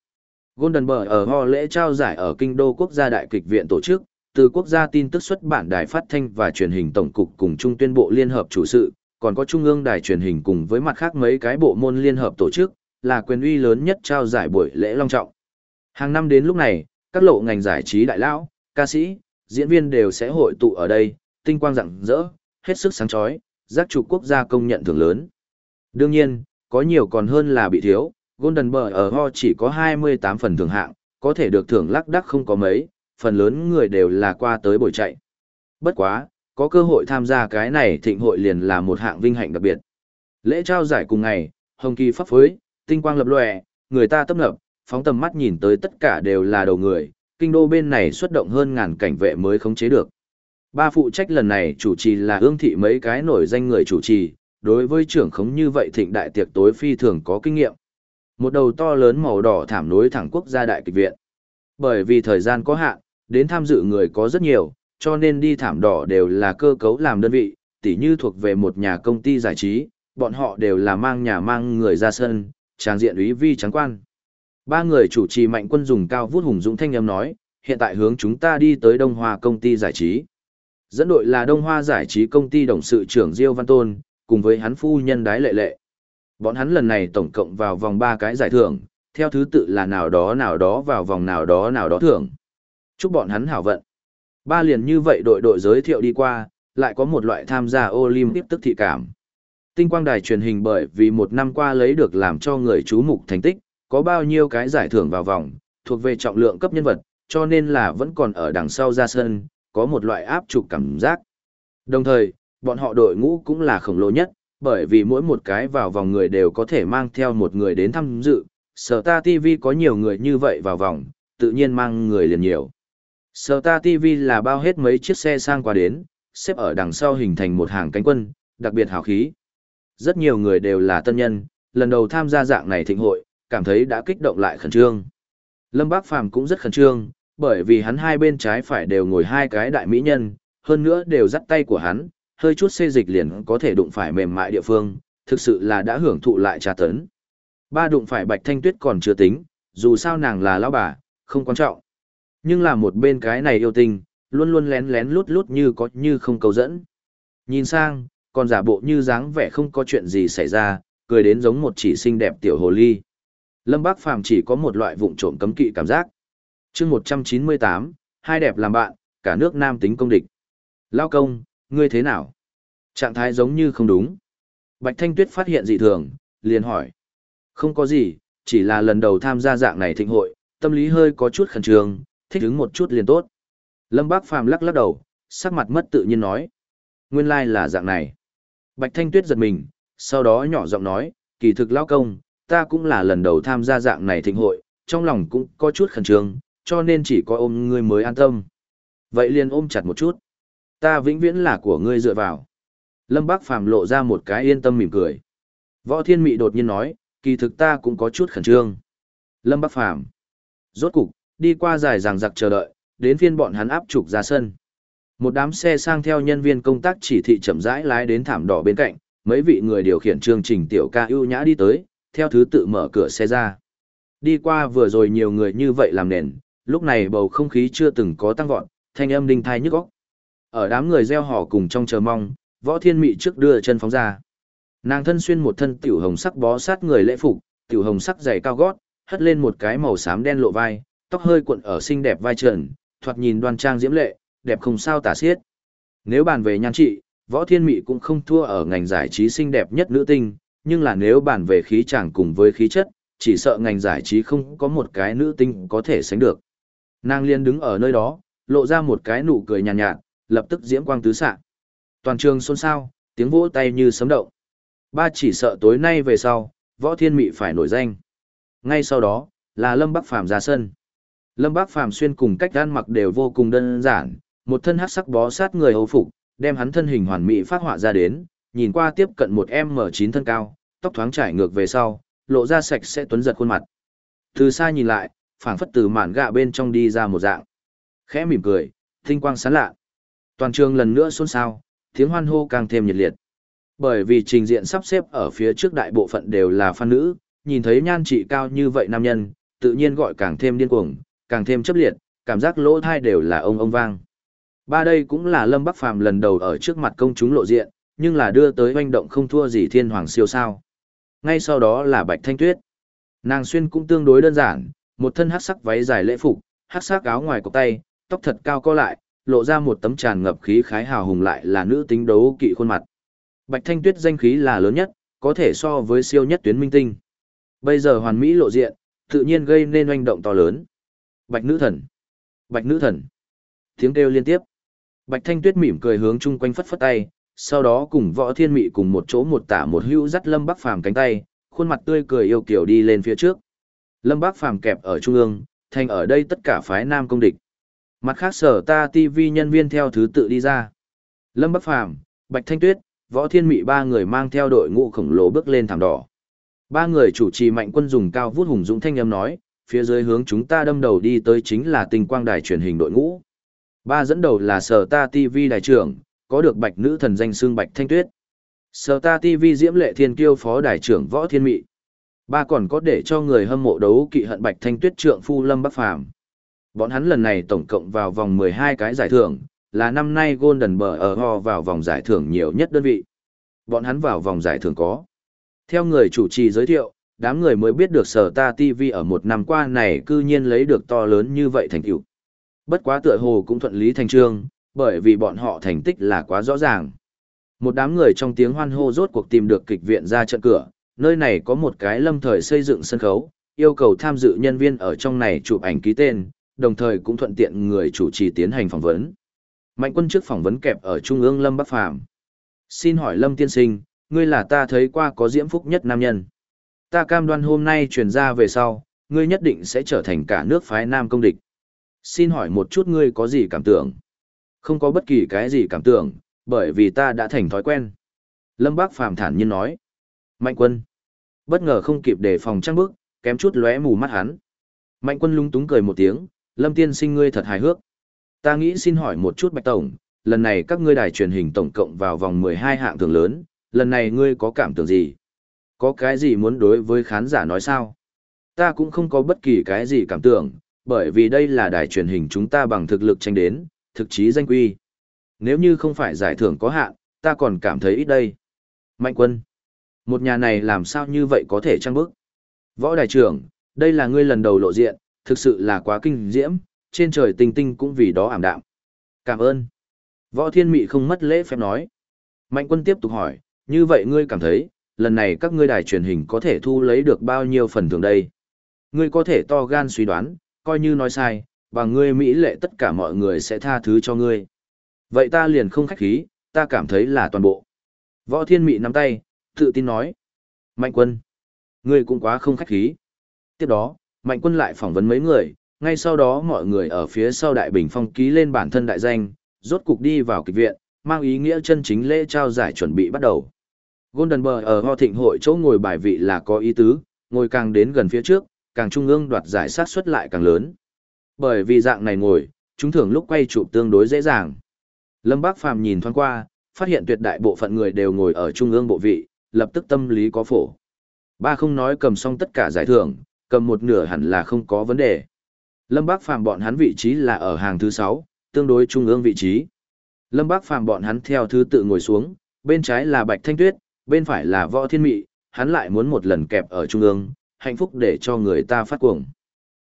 Golden Bird ở ho lễ trao giải ở Kinh đô Quốc gia Đại kịch viện tổ chức, từ quốc gia tin tức xuất bản đài phát thanh và truyền hình tổng cục cùng Trung tuyên bộ liên hợp chủ sự, còn có Trung ương đài truyền hình cùng với mặt khác mấy cái bộ môn liên hợp tổ chức, là quyền uy lớn nhất trao giải buổi lễ long trọng. Hàng năm đến lúc này, các lộ ngành giải trí đại lão, ca sĩ, diễn viên đều sẽ hội tụ ở đây, tinh quang rạng rỡ, hết sức sáng chói, giác chủ quốc gia công nhận thưởng lớn. Đương nhiên, có nhiều còn hơn là bị thiếu, Golden Bờ ở Ho chỉ có 28 phần thưởng hạng, có thể được thưởng lắc đắc không có mấy, phần lớn người đều là qua tới buổi chạy. Bất quá, có cơ hội tham gia cái này thịnh hội liền là một hạng vinh hạnh đặc biệt. Lễ trao giải cùng ngày, hồng kỳ pháp phối, tinh quang lập lòe, người ta tâm lập, phóng tầm mắt nhìn tới tất cả đều là đầu người, kinh đô bên này xuất động hơn ngàn cảnh vệ mới khống chế được. Ba phụ trách lần này chủ trì là ương thị mấy cái nổi danh người chủ trì, đối với trưởng khống như vậy thịnh đại tiệc tối phi thường có kinh nghiệm. Một đầu to lớn màu đỏ thảm nối thẳng quốc gia đại kịch viện. Bởi vì thời gian có hạn, đến tham dự người có rất nhiều, cho nên đi thảm đỏ đều là cơ cấu làm đơn vị, tỉ như thuộc về một nhà công ty giải trí, bọn họ đều là mang nhà mang người ra sân, trang diện úy vi trắng quan. Ba người chủ trì mạnh quân dùng cao vút hùng dũng thanh âm nói, hiện tại hướng chúng ta đi tới Đông Hoa công ty giải trí. Dẫn đội là Đông Hoa giải trí công ty đồng sự trưởng Diêu Văn Tôn, cùng với hắn phu nhân đái lệ lệ. Bọn hắn lần này tổng cộng vào vòng ba cái giải thưởng, theo thứ tự là nào đó nào đó vào vòng nào đó nào đó thưởng. Chúc bọn hắn hảo vận. Ba liền như vậy đội đội giới thiệu đi qua, lại có một loại tham gia Olympic tức thị cảm. Tinh quang đài truyền hình bởi vì một năm qua lấy được làm cho người chú mục thành tích, có bao nhiêu cái giải thưởng vào vòng, thuộc về trọng lượng cấp nhân vật, cho nên là vẫn còn ở đằng sau ra sân, có một loại áp trục cảm giác. Đồng thời, bọn họ đội ngũ cũng là khổng lồ nhất, bởi vì mỗi một cái vào vòng người đều có thể mang theo một người đến tham dự. Sở ta TV có nhiều người như vậy vào vòng, tự nhiên mang người liền nhiều. Sở ta TV là bao hết mấy chiếc xe sang qua đến, xếp ở đằng sau hình thành một hàng cánh quân, đặc biệt hào khí. Rất nhiều người đều là tân nhân, lần đầu tham gia dạng này thịnh hội, cảm thấy đã kích động lại khẩn trương. Lâm Bác Phàm cũng rất khẩn trương, bởi vì hắn hai bên trái phải đều ngồi hai cái đại mỹ nhân, hơn nữa đều dắt tay của hắn, hơi chút xê dịch liền có thể đụng phải mềm mại địa phương, thực sự là đã hưởng thụ lại tra tấn. Ba đụng phải Bạch Thanh Tuyết còn chưa tính, dù sao nàng là lão bà, không quan trọng. Nhưng là một bên cái này yêu tình, luôn luôn lén lén lút lút như có như không cầu dẫn. Nhìn sang, còn giả bộ như dáng vẻ không có chuyện gì xảy ra, cười đến giống một chỉ xinh đẹp tiểu hồ ly. Lâm Bác Phàm chỉ có một loại vụng trộm cấm kỵ cảm giác, chương 198, hai đẹp làm bạn, cả nước nam tính công địch. Lao công, ngươi thế nào? Trạng thái giống như không đúng. Bạch Thanh Tuyết phát hiện dị thường, liền hỏi. Không có gì, chỉ là lần đầu tham gia dạng này thịnh hội, tâm lý hơi có chút khẩn trương, thích ứng một chút liền tốt. Lâm Bác Phàm lắc lắc đầu, sắc mặt mất tự nhiên nói. Nguyên lai like là dạng này. Bạch Thanh Tuyết giật mình, sau đó nhỏ giọng nói, kỳ thực lão công, ta cũng là lần đầu tham gia dạng này thịnh hội, trong lòng cũng có chút khẩn trương, cho nên chỉ có ôm ngươi mới an tâm. Vậy liền ôm chặt một chút. Ta vĩnh viễn là của ngươi dựa vào. Lâm Bác Phàm lộ ra một cái yên tâm mỉm cười. Võ Thiên Mị đột nhiên nói, kỳ thực ta cũng có chút khẩn trương. Lâm Bác Phàm Rốt cục, đi qua dài ràng giặc chờ đợi, đến phiên bọn hắn áp trục ra sân. Một đám xe sang theo nhân viên công tác chỉ thị chậm rãi lái đến thảm đỏ bên cạnh, mấy vị người điều khiển chương trình tiểu ca ưu nhã đi tới, theo thứ tự mở cửa xe ra. Đi qua vừa rồi nhiều người như vậy làm nền, lúc này bầu không khí chưa từng có tăng vọt, thanh âm đinh thai nhức óc. Ở đám người gieo hò cùng trong chờ mong, Võ Thiên Mị trước đưa chân phóng ra. Nàng thân xuyên một thân tiểu hồng sắc bó sát người lễ phục, tiểu hồng sắc dày cao gót, hất lên một cái màu xám đen lộ vai, tóc hơi cuộn ở xinh đẹp vai trần, thoạt nhìn đoan trang diễm lệ, đẹp không sao tả xiết. Nếu bàn về nhan trị, Võ Thiên Mị cũng không thua ở ngành giải trí xinh đẹp nhất nữ tinh, nhưng là nếu bàn về khí chàng cùng với khí chất, chỉ sợ ngành giải trí không có một cái nữ tinh có thể sánh được. Nàng liên đứng ở nơi đó, lộ ra một cái nụ cười nhàn nhạt, nhạt, lập tức diễm quang tứ xạ. Toàn trường xôn xao, tiếng vỗ tay như sấm động. Ba chỉ sợ tối nay về sau, Võ Thiên Mị phải nổi danh. Ngay sau đó, là Lâm Bắc Phàm ra sân. Lâm Bắc Phàm xuyên cùng cách ăn mặc đều vô cùng đơn giản, một thân hắc sắc bó sát người hầu phục, đem hắn thân hình hoàn mỹ phát họa ra đến, nhìn qua tiếp cận một M9 thân cao, tóc thoáng trải ngược về sau, lộ ra sạch sẽ tuấn giật khuôn mặt. Từ xa nhìn lại, phảng phất từ màn gạ bên trong đi ra một dạng. Khẽ mỉm cười, tinh quang sáng lạ. Toàn trường lần nữa xôn xao, tiếng hoan hô càng thêm nhiệt liệt. Bởi vì trình diện sắp xếp ở phía trước đại bộ phận đều là fan nữ, nhìn thấy nhan trị cao như vậy nam nhân, tự nhiên gọi càng thêm điên cuồng, càng thêm chấp liệt, cảm giác lỗ thai đều là ông ông vang. Ba đây cũng là Lâm Bắc Phàm lần đầu ở trước mặt công chúng lộ diện, nhưng là đưa tới hoành động không thua gì thiên hoàng siêu sao. Ngay sau đó là Bạch Thanh Tuyết. Nàng xuyên cũng tương đối đơn giản, một thân hắc sắc váy dài lễ phục, hắc sắc áo ngoài cộc tay, tóc thật cao co lại, lộ ra một tấm tràn ngập khí khái hào hùng lại là nữ tính đấu kỵ khuôn mặt. Bạch Thanh Tuyết danh khí là lớn nhất, có thể so với siêu nhất tuyến minh tinh. Bây giờ hoàn mỹ lộ diện, tự nhiên gây nên oanh động to lớn. Bạch nữ thần! Bạch nữ thần! Tiếng kêu liên tiếp. Bạch Thanh Tuyết mỉm cười hướng chung quanh phất phất tay, sau đó cùng Võ Thiên Mị cùng một chỗ một tả một hữu dắt Lâm Bắc Phàm cánh tay, khuôn mặt tươi cười yêu kiều đi lên phía trước. Lâm Bắc Phàm kẹp ở trung ương, thành ở đây tất cả phái nam công địch. Mặt khác sở ta TV nhân viên theo thứ tự đi ra. Lâm Bắc Phàm, Bạch Thanh Tuyết, Võ Thiên Mị ba người mang theo đội ngũ khổng lồ bước lên thảm đỏ. Ba người chủ trì mạnh quân dùng cao vút hùng dũng thanh âm nói, phía dưới hướng chúng ta đâm đầu đi tới chính là tình quang đài truyền hình đội ngũ. Ba dẫn đầu là sở ta TV đài trưởng, có được bạch nữ thần danh xương bạch thanh tuyết. Sở ta TV diễm lệ thiên kiêu phó đài trưởng võ thiên mị. Ba còn có để cho người hâm mộ đấu kỵ hận bạch thanh tuyết trượng phu lâm bắc phàm. Bọn hắn lần này tổng cộng vào vòng 12 cái giải thưởng, là năm nay Golden Bờ ở Ho vào vòng giải thưởng nhiều nhất đơn vị. Bọn hắn vào vòng giải thưởng có. Theo người chủ trì giới thiệu, đám người mới biết được sở ta TV ở một năm qua này cư nhiên lấy được to lớn như vậy thành tựu. Bất quá tựa hồ cũng thuận lý thành trương, bởi vì bọn họ thành tích là quá rõ ràng. Một đám người trong tiếng hoan hô rốt cuộc tìm được kịch viện ra trận cửa, nơi này có một cái lâm thời xây dựng sân khấu, yêu cầu tham dự nhân viên ở trong này chụp ảnh ký tên, đồng thời cũng thuận tiện người chủ trì tiến hành phỏng vấn. Mạnh quân trước phỏng vấn kẹp ở Trung ương Lâm Bắc Phàm Xin hỏi Lâm Tiên Sinh, ngươi là ta thấy qua có diễm phúc nhất nam nhân. Ta cam đoan hôm nay truyền ra về sau, ngươi nhất định sẽ trở thành cả nước phái nam công địch. Xin hỏi một chút ngươi có gì cảm tưởng? Không có bất kỳ cái gì cảm tưởng, bởi vì ta đã thành thói quen. Lâm Bác Phàm thản nhiên nói. Mạnh quân. Bất ngờ không kịp đề phòng trăng bước, kém chút lóe mù mắt hắn. Mạnh quân lung túng cười một tiếng, Lâm tiên sinh ngươi thật hài hước. Ta nghĩ xin hỏi một chút Bạch Tổng, lần này các ngươi đài truyền hình tổng cộng vào vòng 12 hạng thường lớn, lần này ngươi có cảm tưởng gì? Có cái gì muốn đối với khán giả nói sao? Ta cũng không có bất kỳ cái gì cảm tưởng, bởi vì đây là đài truyền hình chúng ta bằng thực lực tranh đến, thực chí danh quy. Nếu như không phải giải thưởng có hạn, ta còn cảm thấy ít đây. Mạnh quân. Một nhà này làm sao như vậy có thể trăng bức? Võ đại trưởng, đây là ngươi lần đầu lộ diện, thực sự là quá kinh diễm, trên trời tinh tinh cũng vì đó ảm đạm. Cảm ơn. Võ Thiên Mị không mất lễ phép nói. Mạnh quân tiếp tục hỏi, như vậy ngươi cảm thấy, lần này các ngươi đài truyền hình có thể thu lấy được bao nhiêu phần thưởng đây? Ngươi có thể to gan suy đoán, coi như nói sai, và ngươi Mỹ lệ tất cả mọi người sẽ tha thứ cho ngươi. Vậy ta liền không khách khí, ta cảm thấy là toàn bộ. Võ Thiên Mị nắm tay, tự tin nói. Mạnh quân, ngươi cũng quá không khách khí. Tiếp đó, Mạnh quân lại phỏng vấn mấy người, ngay sau đó mọi người ở phía sau đại bình phong ký lên bản thân đại danh, rốt cục đi vào kịch viện, mang ý nghĩa chân chính lễ trao giải chuẩn bị bắt đầu. Golden Bờ ở Ho Thịnh hội chỗ ngồi bài vị là có ý tứ, ngồi càng đến gần phía trước, càng trung ương đoạt giải sát suất lại càng lớn. Bởi vì dạng này ngồi, chúng thường lúc quay chụp tương đối dễ dàng. Lâm Bác Phàm nhìn thoáng qua, phát hiện tuyệt đại bộ phận người đều ngồi ở trung ương bộ vị, lập tức tâm lý có phổ. Ba không nói cầm xong tất cả giải thưởng, cầm một nửa hẳn là không có vấn đề. Lâm Bác Phàm bọn hắn vị trí là ở hàng thứ 6, tương đối trung ương vị trí. Lâm Bác Phàm bọn hắn theo thứ tự ngồi xuống, bên trái là Bạch Thanh Tuyết, bên phải là Võ Thiên Mị, hắn lại muốn một lần kẹp ở trung ương, hạnh phúc để cho người ta phát cuồng.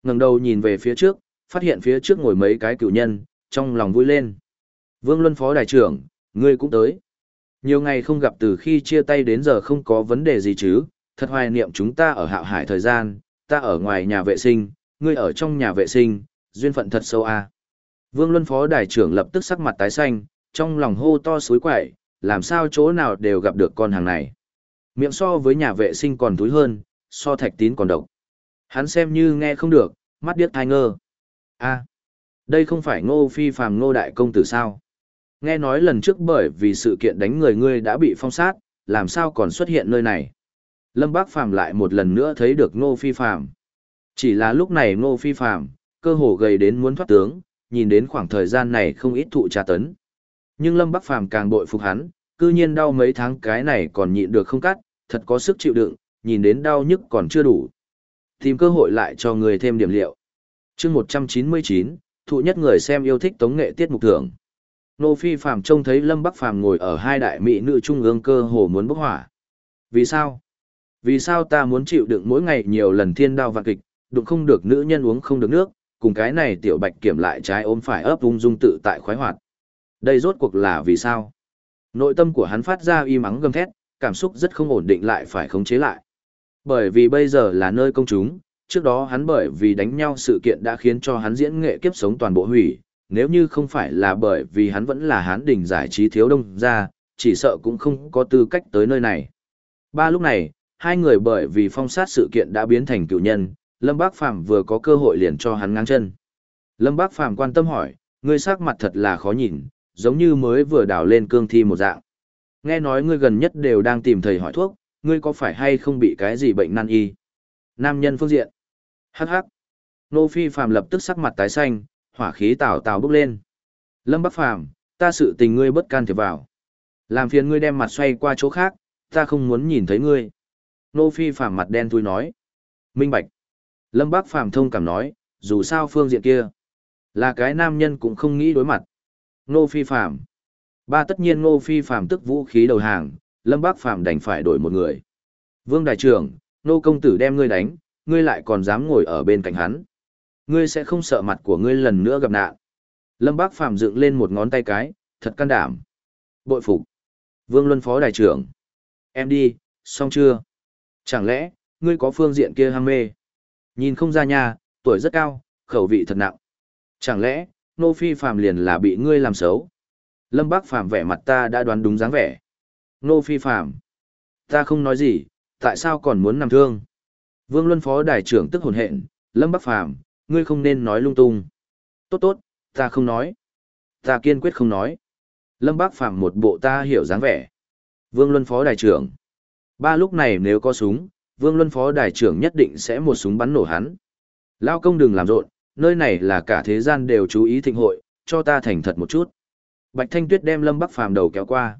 Ngẩng đầu nhìn về phía trước, phát hiện phía trước ngồi mấy cái cựu nhân, trong lòng vui lên. Vương Luân Phó Đại trưởng, ngươi cũng tới. Nhiều ngày không gặp từ khi chia tay đến giờ không có vấn đề gì chứ, thật hoài niệm chúng ta ở hạo hải thời gian, ta ở ngoài nhà vệ sinh, ngươi ở trong nhà vệ sinh, duyên phận thật sâu à. Vương Luân Phó Đại trưởng lập tức sắc mặt tái xanh, trong lòng hô to suối quậy, làm sao chỗ nào đều gặp được con hàng này. Miệng so với nhà vệ sinh còn túi hơn, so thạch tín còn độc. Hắn xem như nghe không được, mắt điếc thai ngơ. a đây không phải ngô phi phàm ngô đại công tử sao? Nghe nói lần trước bởi vì sự kiện đánh người ngươi đã bị phong sát, làm sao còn xuất hiện nơi này? Lâm Bác Phàm lại một lần nữa thấy được ngô phi phàm. Chỉ là lúc này ngô phi phàm, cơ hồ gầy đến muốn thoát tướng, nhìn đến khoảng thời gian này không ít thụ tra tấn. Nhưng Lâm Bắc Phàm càng bội phục hắn, cư nhiên đau mấy tháng cái này còn nhịn được không cắt, thật có sức chịu đựng, nhìn đến đau nhức còn chưa đủ. Tìm cơ hội lại cho người thêm điểm liệu. chương 199, thụ nhất người xem yêu thích tống nghệ tiết mục thưởng. Nô Phi Phàm trông thấy Lâm Bắc Phàm ngồi ở hai đại mỹ nữ trung ương cơ hồ muốn bốc hỏa. Vì sao? Vì sao ta muốn chịu đựng mỗi ngày nhiều lần thiên đao vạn kịch, đụng không được nữ nhân uống không được nước, cùng cái này tiểu bạch kiểm lại trái ôm phải ấp ung dung tự tại khoái hoạt. Đây rốt cuộc là vì sao? Nội tâm của hắn phát ra y mắng gầm thét, cảm xúc rất không ổn định lại phải khống chế lại. Bởi vì bây giờ là nơi công chúng, trước đó hắn bởi vì đánh nhau sự kiện đã khiến cho hắn diễn nghệ kiếp sống toàn bộ hủy, nếu như không phải là bởi vì hắn vẫn là hán đỉnh giải trí thiếu đông ra, chỉ sợ cũng không có tư cách tới nơi này. Ba lúc này, hai người bởi vì phong sát sự kiện đã biến thành cựu nhân, Lâm Bác Phàm vừa có cơ hội liền cho hắn ngang chân. Lâm Bác Phàm quan tâm hỏi, ngươi sắc mặt thật là khó nhìn, giống như mới vừa đào lên cương thi một dạng. Nghe nói ngươi gần nhất đều đang tìm thầy hỏi thuốc, ngươi có phải hay không bị cái gì bệnh nan y? Nam nhân phương diện. Hắc hắc. Nô Phi Phàm lập tức sắc mặt tái xanh, hỏa khí tào tào bốc lên. Lâm Bắc Phàm, ta sự tình ngươi bất can thiệp vào. Làm phiền ngươi đem mặt xoay qua chỗ khác, ta không muốn nhìn thấy ngươi. Nô Phi Phàm mặt đen thui nói. Minh Bạch. Lâm Bác Phàm thông cảm nói, dù sao phương diện kia. Là cái nam nhân cũng không nghĩ đối mặt. Nô Phi Phạm. Ba tất nhiên Nô Phi Phạm tức vũ khí đầu hàng, Lâm Bác Phạm đành phải đổi một người. Vương Đại trưởng, Nô Công Tử đem ngươi đánh, ngươi lại còn dám ngồi ở bên cạnh hắn. Ngươi sẽ không sợ mặt của ngươi lần nữa gặp nạn. Lâm Bác Phạm dựng lên một ngón tay cái, thật can đảm. Bội phục. Vương Luân Phó Đại trưởng. Em đi, xong chưa? Chẳng lẽ, ngươi có phương diện kia ham mê? Nhìn không ra nha, tuổi rất cao, khẩu vị thật nặng. Chẳng lẽ, nô phi phàm liền là bị ngươi làm xấu. Lâm Bác Phàm vẻ mặt ta đã đoán đúng dáng vẻ. Nô phi phàm. Ta không nói gì, tại sao còn muốn nằm thương? Vương Luân Phó Đại trưởng tức hồn hện, Lâm Bác Phàm, ngươi không nên nói lung tung. Tốt tốt, ta không nói. Ta kiên quyết không nói. Lâm Bác Phàm một bộ ta hiểu dáng vẻ. Vương Luân Phó Đại trưởng. Ba lúc này nếu có súng, Vương Luân Phó Đại trưởng nhất định sẽ một súng bắn nổ hắn. Lao công đừng làm rộn, nơi này là cả thế gian đều chú ý thịnh hội, cho ta thành thật một chút. Bạch Thanh Tuyết đem Lâm Bắc Phàm đầu kéo qua.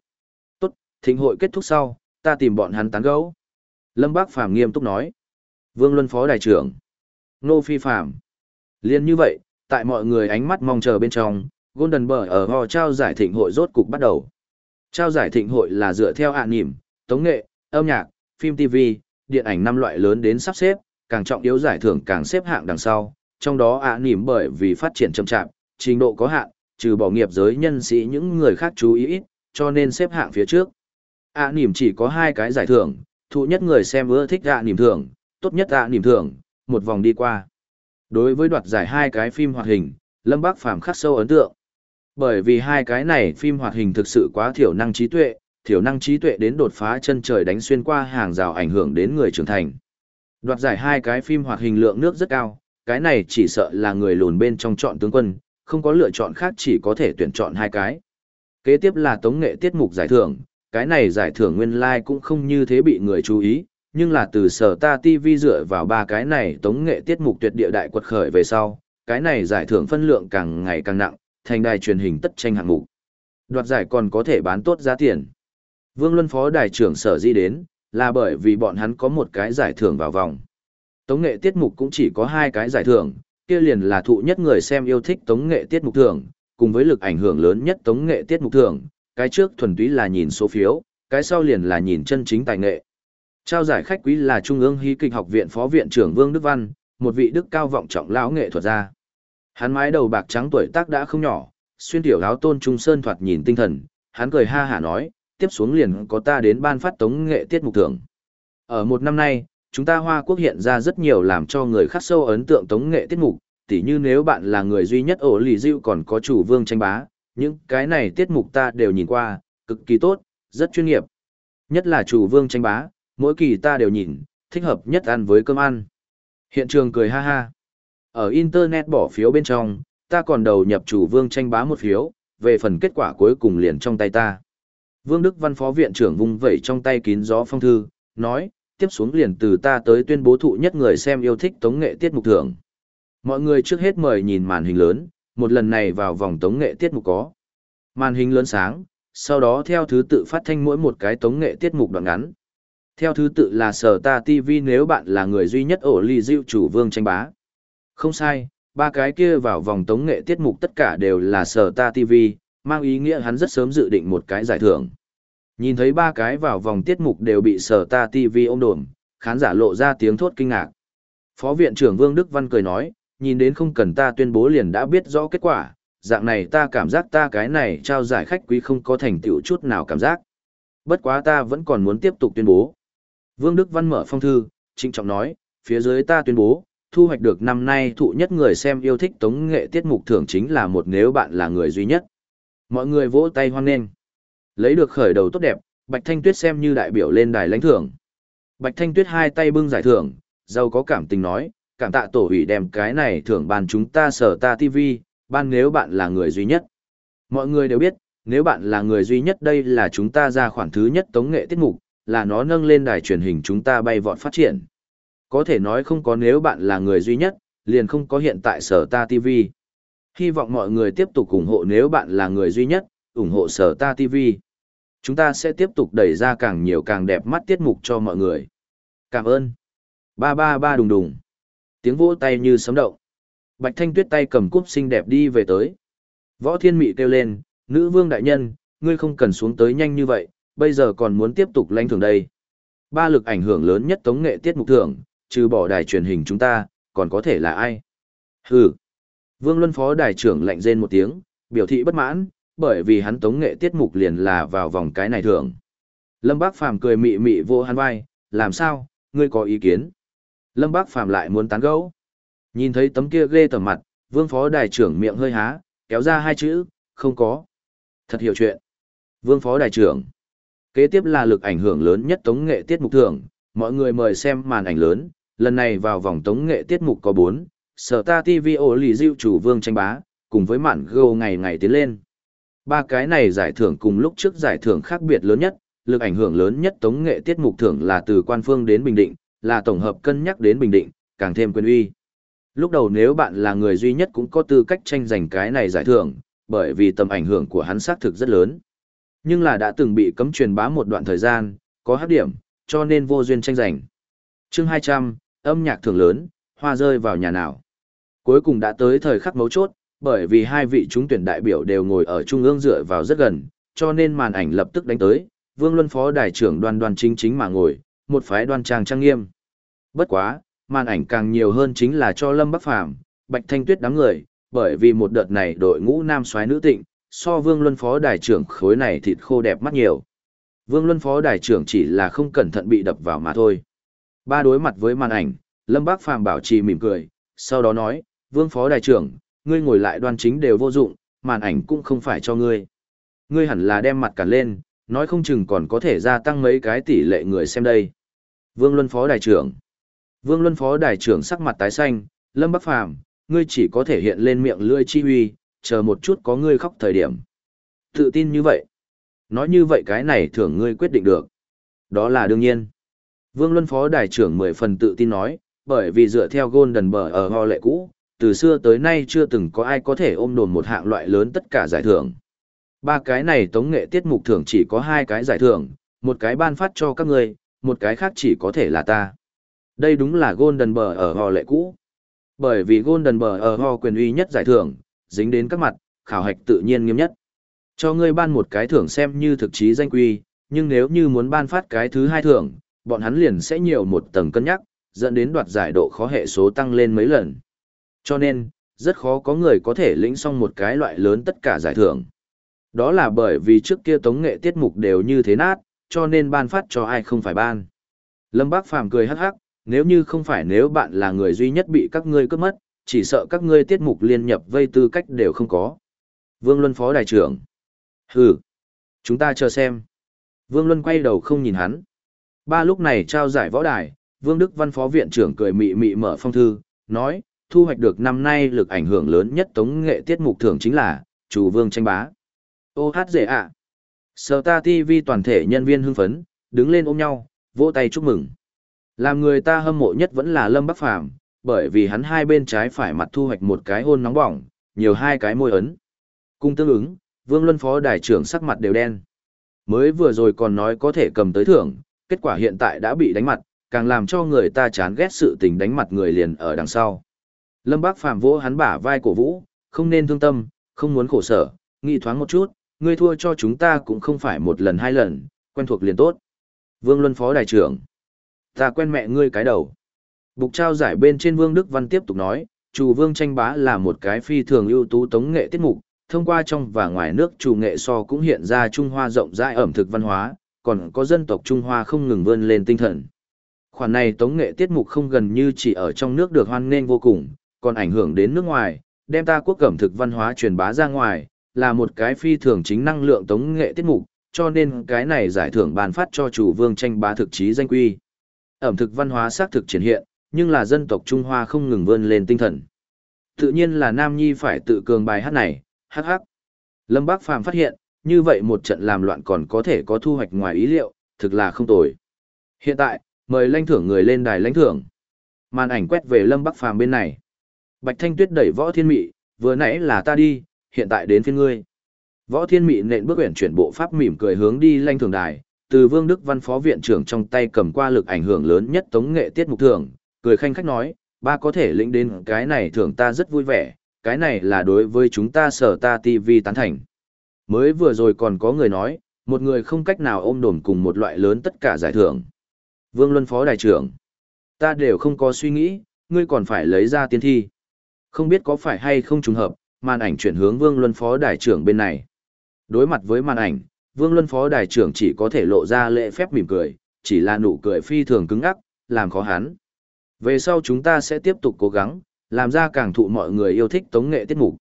Tốt, thịnh hội kết thúc sau, ta tìm bọn hắn tán gẫu. Lâm Bắc Phàm nghiêm túc nói. Vương Luân Phó Đại trưởng. Nô Phi Phàm. Liên như vậy, tại mọi người ánh mắt mong chờ bên trong, Golden Bờ ở Ho trao giải thịnh hội rốt cục bắt đầu. Trao giải thịnh hội là dựa theo ạ à nỉm, tống nghệ, âm nhạc, phim TV, điện ảnh năm loại lớn đến sắp xếp, càng trọng yếu giải thưởng càng xếp hạng đằng sau, trong đó ạ nỉm bởi vì phát triển chậm chạp, trình độ có hạn, trừ bỏ nghiệp giới nhân sĩ những người khác chú ý ít, cho nên xếp hạng phía trước. ạ nỉm chỉ có hai cái giải thưởng, thụ nhất người xem ưa thích ạ nỉm thưởng, tốt nhất ạ nỉm thưởng, một vòng đi qua. Đối với đoạt giải hai cái phim hoạt hình, Lâm Bác Phàm khắc sâu ấn tượng. Bởi vì hai cái này phim hoạt hình thực sự quá thiểu năng trí tuệ, thiểu năng trí tuệ đến đột phá chân trời đánh xuyên qua hàng rào ảnh hưởng đến người trưởng thành. Đoạt giải hai cái phim hoạt hình lượng nước rất cao, cái này chỉ sợ là người lùn bên trong chọn tướng quân, không có lựa chọn khác chỉ có thể tuyển chọn hai cái. Kế tiếp là tống nghệ tiết mục giải thưởng, cái này giải thưởng nguyên lai like cũng không như thế bị người chú ý, nhưng là từ sở ta TV dựa vào ba cái này tống nghệ tiết mục tuyệt địa đại quật khởi về sau, cái này giải thưởng phân lượng càng ngày càng nặng, thành đài truyền hình tất tranh hạng mục. Đoạt giải còn có thể bán tốt giá tiền. Vương Luân Phó Đài trưởng sở di đến, là bởi vì bọn hắn có một cái giải thưởng vào vòng. Tống nghệ tiết mục cũng chỉ có hai cái giải thưởng, kia liền là thụ nhất người xem yêu thích tống nghệ tiết mục thưởng, cùng với lực ảnh hưởng lớn nhất tống nghệ tiết mục thưởng, cái trước thuần túy là nhìn số phiếu, cái sau liền là nhìn chân chính tài nghệ. Trao giải khách quý là Trung ương Hí kịch học viện Phó viện trưởng Vương Đức Văn, một vị đức cao vọng trọng lão nghệ thuật gia. Hắn mái đầu bạc trắng tuổi tác đã không nhỏ, xuyên tiểu áo tôn trung sơn thoạt nhìn tinh thần, hắn cười ha hả nói, tiếp xuống liền có ta đến ban phát tống nghệ tiết mục thưởng. Ở một năm nay, chúng ta Hoa Quốc hiện ra rất nhiều làm cho người khác sâu ấn tượng tống nghệ tiết mục, tỉ như nếu bạn là người duy nhất ổ lì dịu còn có chủ vương tranh bá, những cái này tiết mục ta đều nhìn qua, cực kỳ tốt, rất chuyên nghiệp. Nhất là chủ vương tranh bá, mỗi kỳ ta đều nhìn, thích hợp nhất ăn với cơm ăn. Hiện trường cười ha ha. Ở Internet bỏ phiếu bên trong, ta còn đầu nhập chủ vương tranh bá một phiếu, về phần kết quả cuối cùng liền trong tay ta. Vương Đức Văn Phó Viện trưởng vung vẩy trong tay kín gió phong thư, nói, tiếp xuống liền từ ta tới tuyên bố thụ nhất người xem yêu thích tống nghệ tiết mục thưởng. Mọi người trước hết mời nhìn màn hình lớn, một lần này vào vòng tống nghệ tiết mục có. Màn hình lớn sáng, sau đó theo thứ tự phát thanh mỗi một cái tống nghệ tiết mục đoạn ngắn. Theo thứ tự là Sở Ta TV nếu bạn là người duy nhất ổ ly diệu chủ vương tranh bá. Không sai, ba cái kia vào vòng tống nghệ tiết mục tất cả đều là Sở Ta TV, mang ý nghĩa hắn rất sớm dự định một cái giải thưởng. Nhìn thấy ba cái vào vòng tiết mục đều bị Sở Ta TV ôm đồm, khán giả lộ ra tiếng thốt kinh ngạc. Phó viện trưởng Vương Đức Văn cười nói, nhìn đến không cần ta tuyên bố liền đã biết rõ kết quả, dạng này ta cảm giác ta cái này trao giải khách quý không có thành tựu chút nào cảm giác. Bất quá ta vẫn còn muốn tiếp tục tuyên bố. Vương Đức Văn mở phong thư, trịnh trọng nói, phía dưới ta tuyên bố, thu hoạch được năm nay thụ nhất người xem yêu thích tống nghệ tiết mục thưởng chính là một nếu bạn là người duy nhất. Mọi người vỗ tay hoan nghênh. Lấy được khởi đầu tốt đẹp, Bạch Thanh Tuyết xem như đại biểu lên đài lãnh thưởng. Bạch Thanh Tuyết hai tay bưng giải thưởng, giàu có cảm tình nói, cảm tạ tổ ủy đem cái này thưởng ban chúng ta sở ta TV, ban nếu bạn là người duy nhất. Mọi người đều biết, nếu bạn là người duy nhất đây là chúng ta ra khoản thứ nhất tống nghệ tiết mục, là nó nâng lên đài truyền hình chúng ta bay vọt phát triển. Có thể nói không có nếu bạn là người duy nhất, liền không có hiện tại sở ta TV. Hy vọng mọi người tiếp tục ủng hộ nếu bạn là người duy nhất, ủng hộ sở ta TV. Chúng ta sẽ tiếp tục đẩy ra càng nhiều càng đẹp mắt tiết mục cho mọi người. Cảm ơn. Ba ba ba đùng đùng. Tiếng vỗ tay như sấm động. Bạch Thanh Tuyết tay cầm cúp xinh đẹp đi về tới. Võ Thiên Mị kêu lên, nữ vương đại nhân, ngươi không cần xuống tới nhanh như vậy, bây giờ còn muốn tiếp tục lãnh thưởng đây. Ba lực ảnh hưởng lớn nhất tống nghệ tiết mục thưởng, trừ bỏ đài truyền hình chúng ta, còn có thể là ai? Hừ. Vương Luân Phó đài trưởng lạnh rên một tiếng, biểu thị bất mãn, bởi vì hắn tống nghệ tiết mục liền là vào vòng cái này thưởng. Lâm Bác Phàm cười mị mị vô hắn vai, làm sao, ngươi có ý kiến? Lâm Bác Phàm lại muốn tán gẫu. Nhìn thấy tấm kia ghê tởm mặt, Vương Phó đài trưởng miệng hơi há, kéo ra hai chữ, không có. Thật hiểu chuyện. Vương Phó đài trưởng. Kế tiếp là lực ảnh hưởng lớn nhất tống nghệ tiết mục thưởng, mọi người mời xem màn ảnh lớn, lần này vào vòng tống nghệ tiết mục có 4, sở ta TV ổ lì diệu chủ vương tranh bá, cùng với mạn gâu ngày ngày tiến lên. Ba cái này giải thưởng cùng lúc trước giải thưởng khác biệt lớn nhất, lực ảnh hưởng lớn nhất tống nghệ tiết mục thưởng là từ quan phương đến Bình Định, là tổng hợp cân nhắc đến Bình Định, càng thêm quyền uy. Lúc đầu nếu bạn là người duy nhất cũng có tư cách tranh giành cái này giải thưởng, bởi vì tầm ảnh hưởng của hắn xác thực rất lớn nhưng là đã từng bị cấm truyền bá một đoạn thời gian, có hát điểm, cho nên vô duyên tranh giành. chương 200, âm nhạc thường lớn, hoa rơi vào nhà nào. Cuối cùng đã tới thời khắc mấu chốt, bởi vì hai vị trúng tuyển đại biểu đều ngồi ở trung ương dựa vào rất gần, cho nên màn ảnh lập tức đánh tới, Vương Luân Phó Đại trưởng đoan đoan chính chính mà ngồi, một phái đoan trang trang nghiêm. Bất quá, màn ảnh càng nhiều hơn chính là cho Lâm Bắc Phàm Bạch Thanh Tuyết đám người, bởi vì một đợt này đội ngũ nam soái nữ tịnh, so Vương Luân phó Đại trưởng khối này thịt khô đẹp mắt nhiều. Vương Luân phó Đại trưởng chỉ là không cẩn thận bị đập vào mà thôi. Ba đối mặt với màn ảnh, Lâm Bác Phàm bảo trì mỉm cười, sau đó nói, Vương phó Đại trưởng, ngươi ngồi lại đoan chính đều vô dụng, màn ảnh cũng không phải cho ngươi. Ngươi hẳn là đem mặt cả lên, nói không chừng còn có thể gia tăng mấy cái tỷ lệ người xem đây. Vương Luân phó Đại trưởng. Vương Luân phó Đại trưởng sắc mặt tái xanh, Lâm Bắc Phàm, ngươi chỉ có thể hiện lên miệng lưỡi chi huy, chờ một chút có ngươi khóc thời điểm. Tự tin như vậy. Nói như vậy cái này thưởng ngươi quyết định được. Đó là đương nhiên. Vương Luân phó Đại trưởng mười phần tự tin nói, bởi vì dựa theo Golden Bờ ở ho lệ cũ, từ xưa tới nay chưa từng có ai có thể ôm đồn một hạng loại lớn tất cả giải thưởng. Ba cái này tống nghệ tiết mục thưởng chỉ có hai cái giải thưởng, một cái ban phát cho các người, một cái khác chỉ có thể là ta. Đây đúng là Golden Bờ ở ho lệ cũ. Bởi vì Golden Bờ ở ho quyền uy nhất giải thưởng, dính đến các mặt, khảo hạch tự nhiên nghiêm nhất. Cho ngươi ban một cái thưởng xem như thực chí danh quy, nhưng nếu như muốn ban phát cái thứ hai thưởng, bọn hắn liền sẽ nhiều một tầng cân nhắc, dẫn đến đoạt giải độ khó hệ số tăng lên mấy lần. Cho nên, rất khó có người có thể lĩnh xong một cái loại lớn tất cả giải thưởng. Đó là bởi vì trước kia tống nghệ tiết mục đều như thế nát, cho nên ban phát cho ai không phải ban. Lâm Bác Phàm cười hắc hắc, nếu như không phải nếu bạn là người duy nhất bị các ngươi cướp mất, chỉ sợ các ngươi tiết mục liên nhập vây tư cách đều không có. Vương Luân Phó Đại trưởng. Hừ. Chúng ta chờ xem. Vương Luân quay đầu không nhìn hắn. Ba lúc này trao giải võ đài, Vương Đức Văn Phó Viện trưởng cười mị mị mở phong thư, nói, thu hoạch được năm nay lực ảnh hưởng lớn nhất tống nghệ tiết mục thưởng chính là, chủ Vương tranh bá. Ô hát dễ ạ. Sở ta TV toàn thể nhân viên hưng phấn, đứng lên ôm nhau, vỗ tay chúc mừng. Làm người ta hâm mộ nhất vẫn là Lâm Bắc Phàm bởi vì hắn hai bên trái phải mặt thu hoạch một cái hôn nóng bỏng, nhiều hai cái môi ấn. Cung tương ứng, Vương Luân Phó Đại trưởng sắc mặt đều đen. Mới vừa rồi còn nói có thể cầm tới thưởng, kết quả hiện tại đã bị đánh mặt, càng làm cho người ta chán ghét sự tình đánh mặt người liền ở đằng sau. Lâm Bác Phàm vỗ hắn bả vai cổ vũ, không nên thương tâm, không muốn khổ sở, nghĩ thoáng một chút, ngươi thua cho chúng ta cũng không phải một lần hai lần, quen thuộc liền tốt. Vương Luân Phó Đại trưởng. Ta quen mẹ ngươi cái đầu. Bục trao giải bên trên Vương Đức Văn tiếp tục nói, chủ Vương tranh bá là một cái phi thường ưu tú tống nghệ tiết mục, thông qua trong và ngoài nước chủ nghệ so cũng hiện ra Trung Hoa rộng rãi ẩm thực văn hóa, còn có dân tộc Trung Hoa không ngừng vươn lên tinh thần. Khoản này tống nghệ tiết mục không gần như chỉ ở trong nước được hoan nghênh vô cùng, còn ảnh hưởng đến nước ngoài, đem ta quốc cẩm thực văn hóa truyền bá ra ngoài, là một cái phi thường chính năng lượng tống nghệ tiết mục, cho nên cái này giải thưởng bàn phát cho chủ vương tranh bá thực chí danh quy. Ẩm thực văn hóa xác thực triển hiện, nhưng là dân tộc Trung Hoa không ngừng vươn lên tinh thần. Tự nhiên là Nam Nhi phải tự cường bài hát này, hắc hắc. Lâm Bác Phàm phát hiện, như vậy một trận làm loạn còn có thể có thu hoạch ngoài ý liệu, thực là không tồi. Hiện tại, mời lãnh thưởng người lên đài lãnh thưởng. Màn ảnh quét về Lâm Bắc Phàm bên này. Bạch Thanh Tuyết đẩy Võ Thiên Mị, vừa nãy là ta đi, hiện tại đến phiên ngươi. Võ Thiên Mị nện bước uyển chuyển bộ pháp mỉm cười hướng đi lãnh thường đài, từ Vương Đức Văn phó viện trưởng trong tay cầm qua lực ảnh hưởng lớn nhất tống nghệ tiết mục thưởng, cười khanh khách nói, ba có thể lĩnh đến cái này thưởng ta rất vui vẻ, cái này là đối với chúng ta sở ta TV tán thành. Mới vừa rồi còn có người nói, một người không cách nào ôm đồn cùng một loại lớn tất cả giải thưởng. Vương Luân Phó Đại trưởng, ta đều không có suy nghĩ, ngươi còn phải lấy ra tiên thi. Không biết có phải hay không trùng hợp, màn ảnh chuyển hướng Vương Luân Phó Đại trưởng bên này. Đối mặt với màn ảnh, Vương Luân Phó Đại trưởng chỉ có thể lộ ra lễ phép mỉm cười, chỉ là nụ cười phi thường cứng ắc, làm khó hắn. Về sau chúng ta sẽ tiếp tục cố gắng, làm ra càng thụ mọi người yêu thích tống nghệ tiết mục.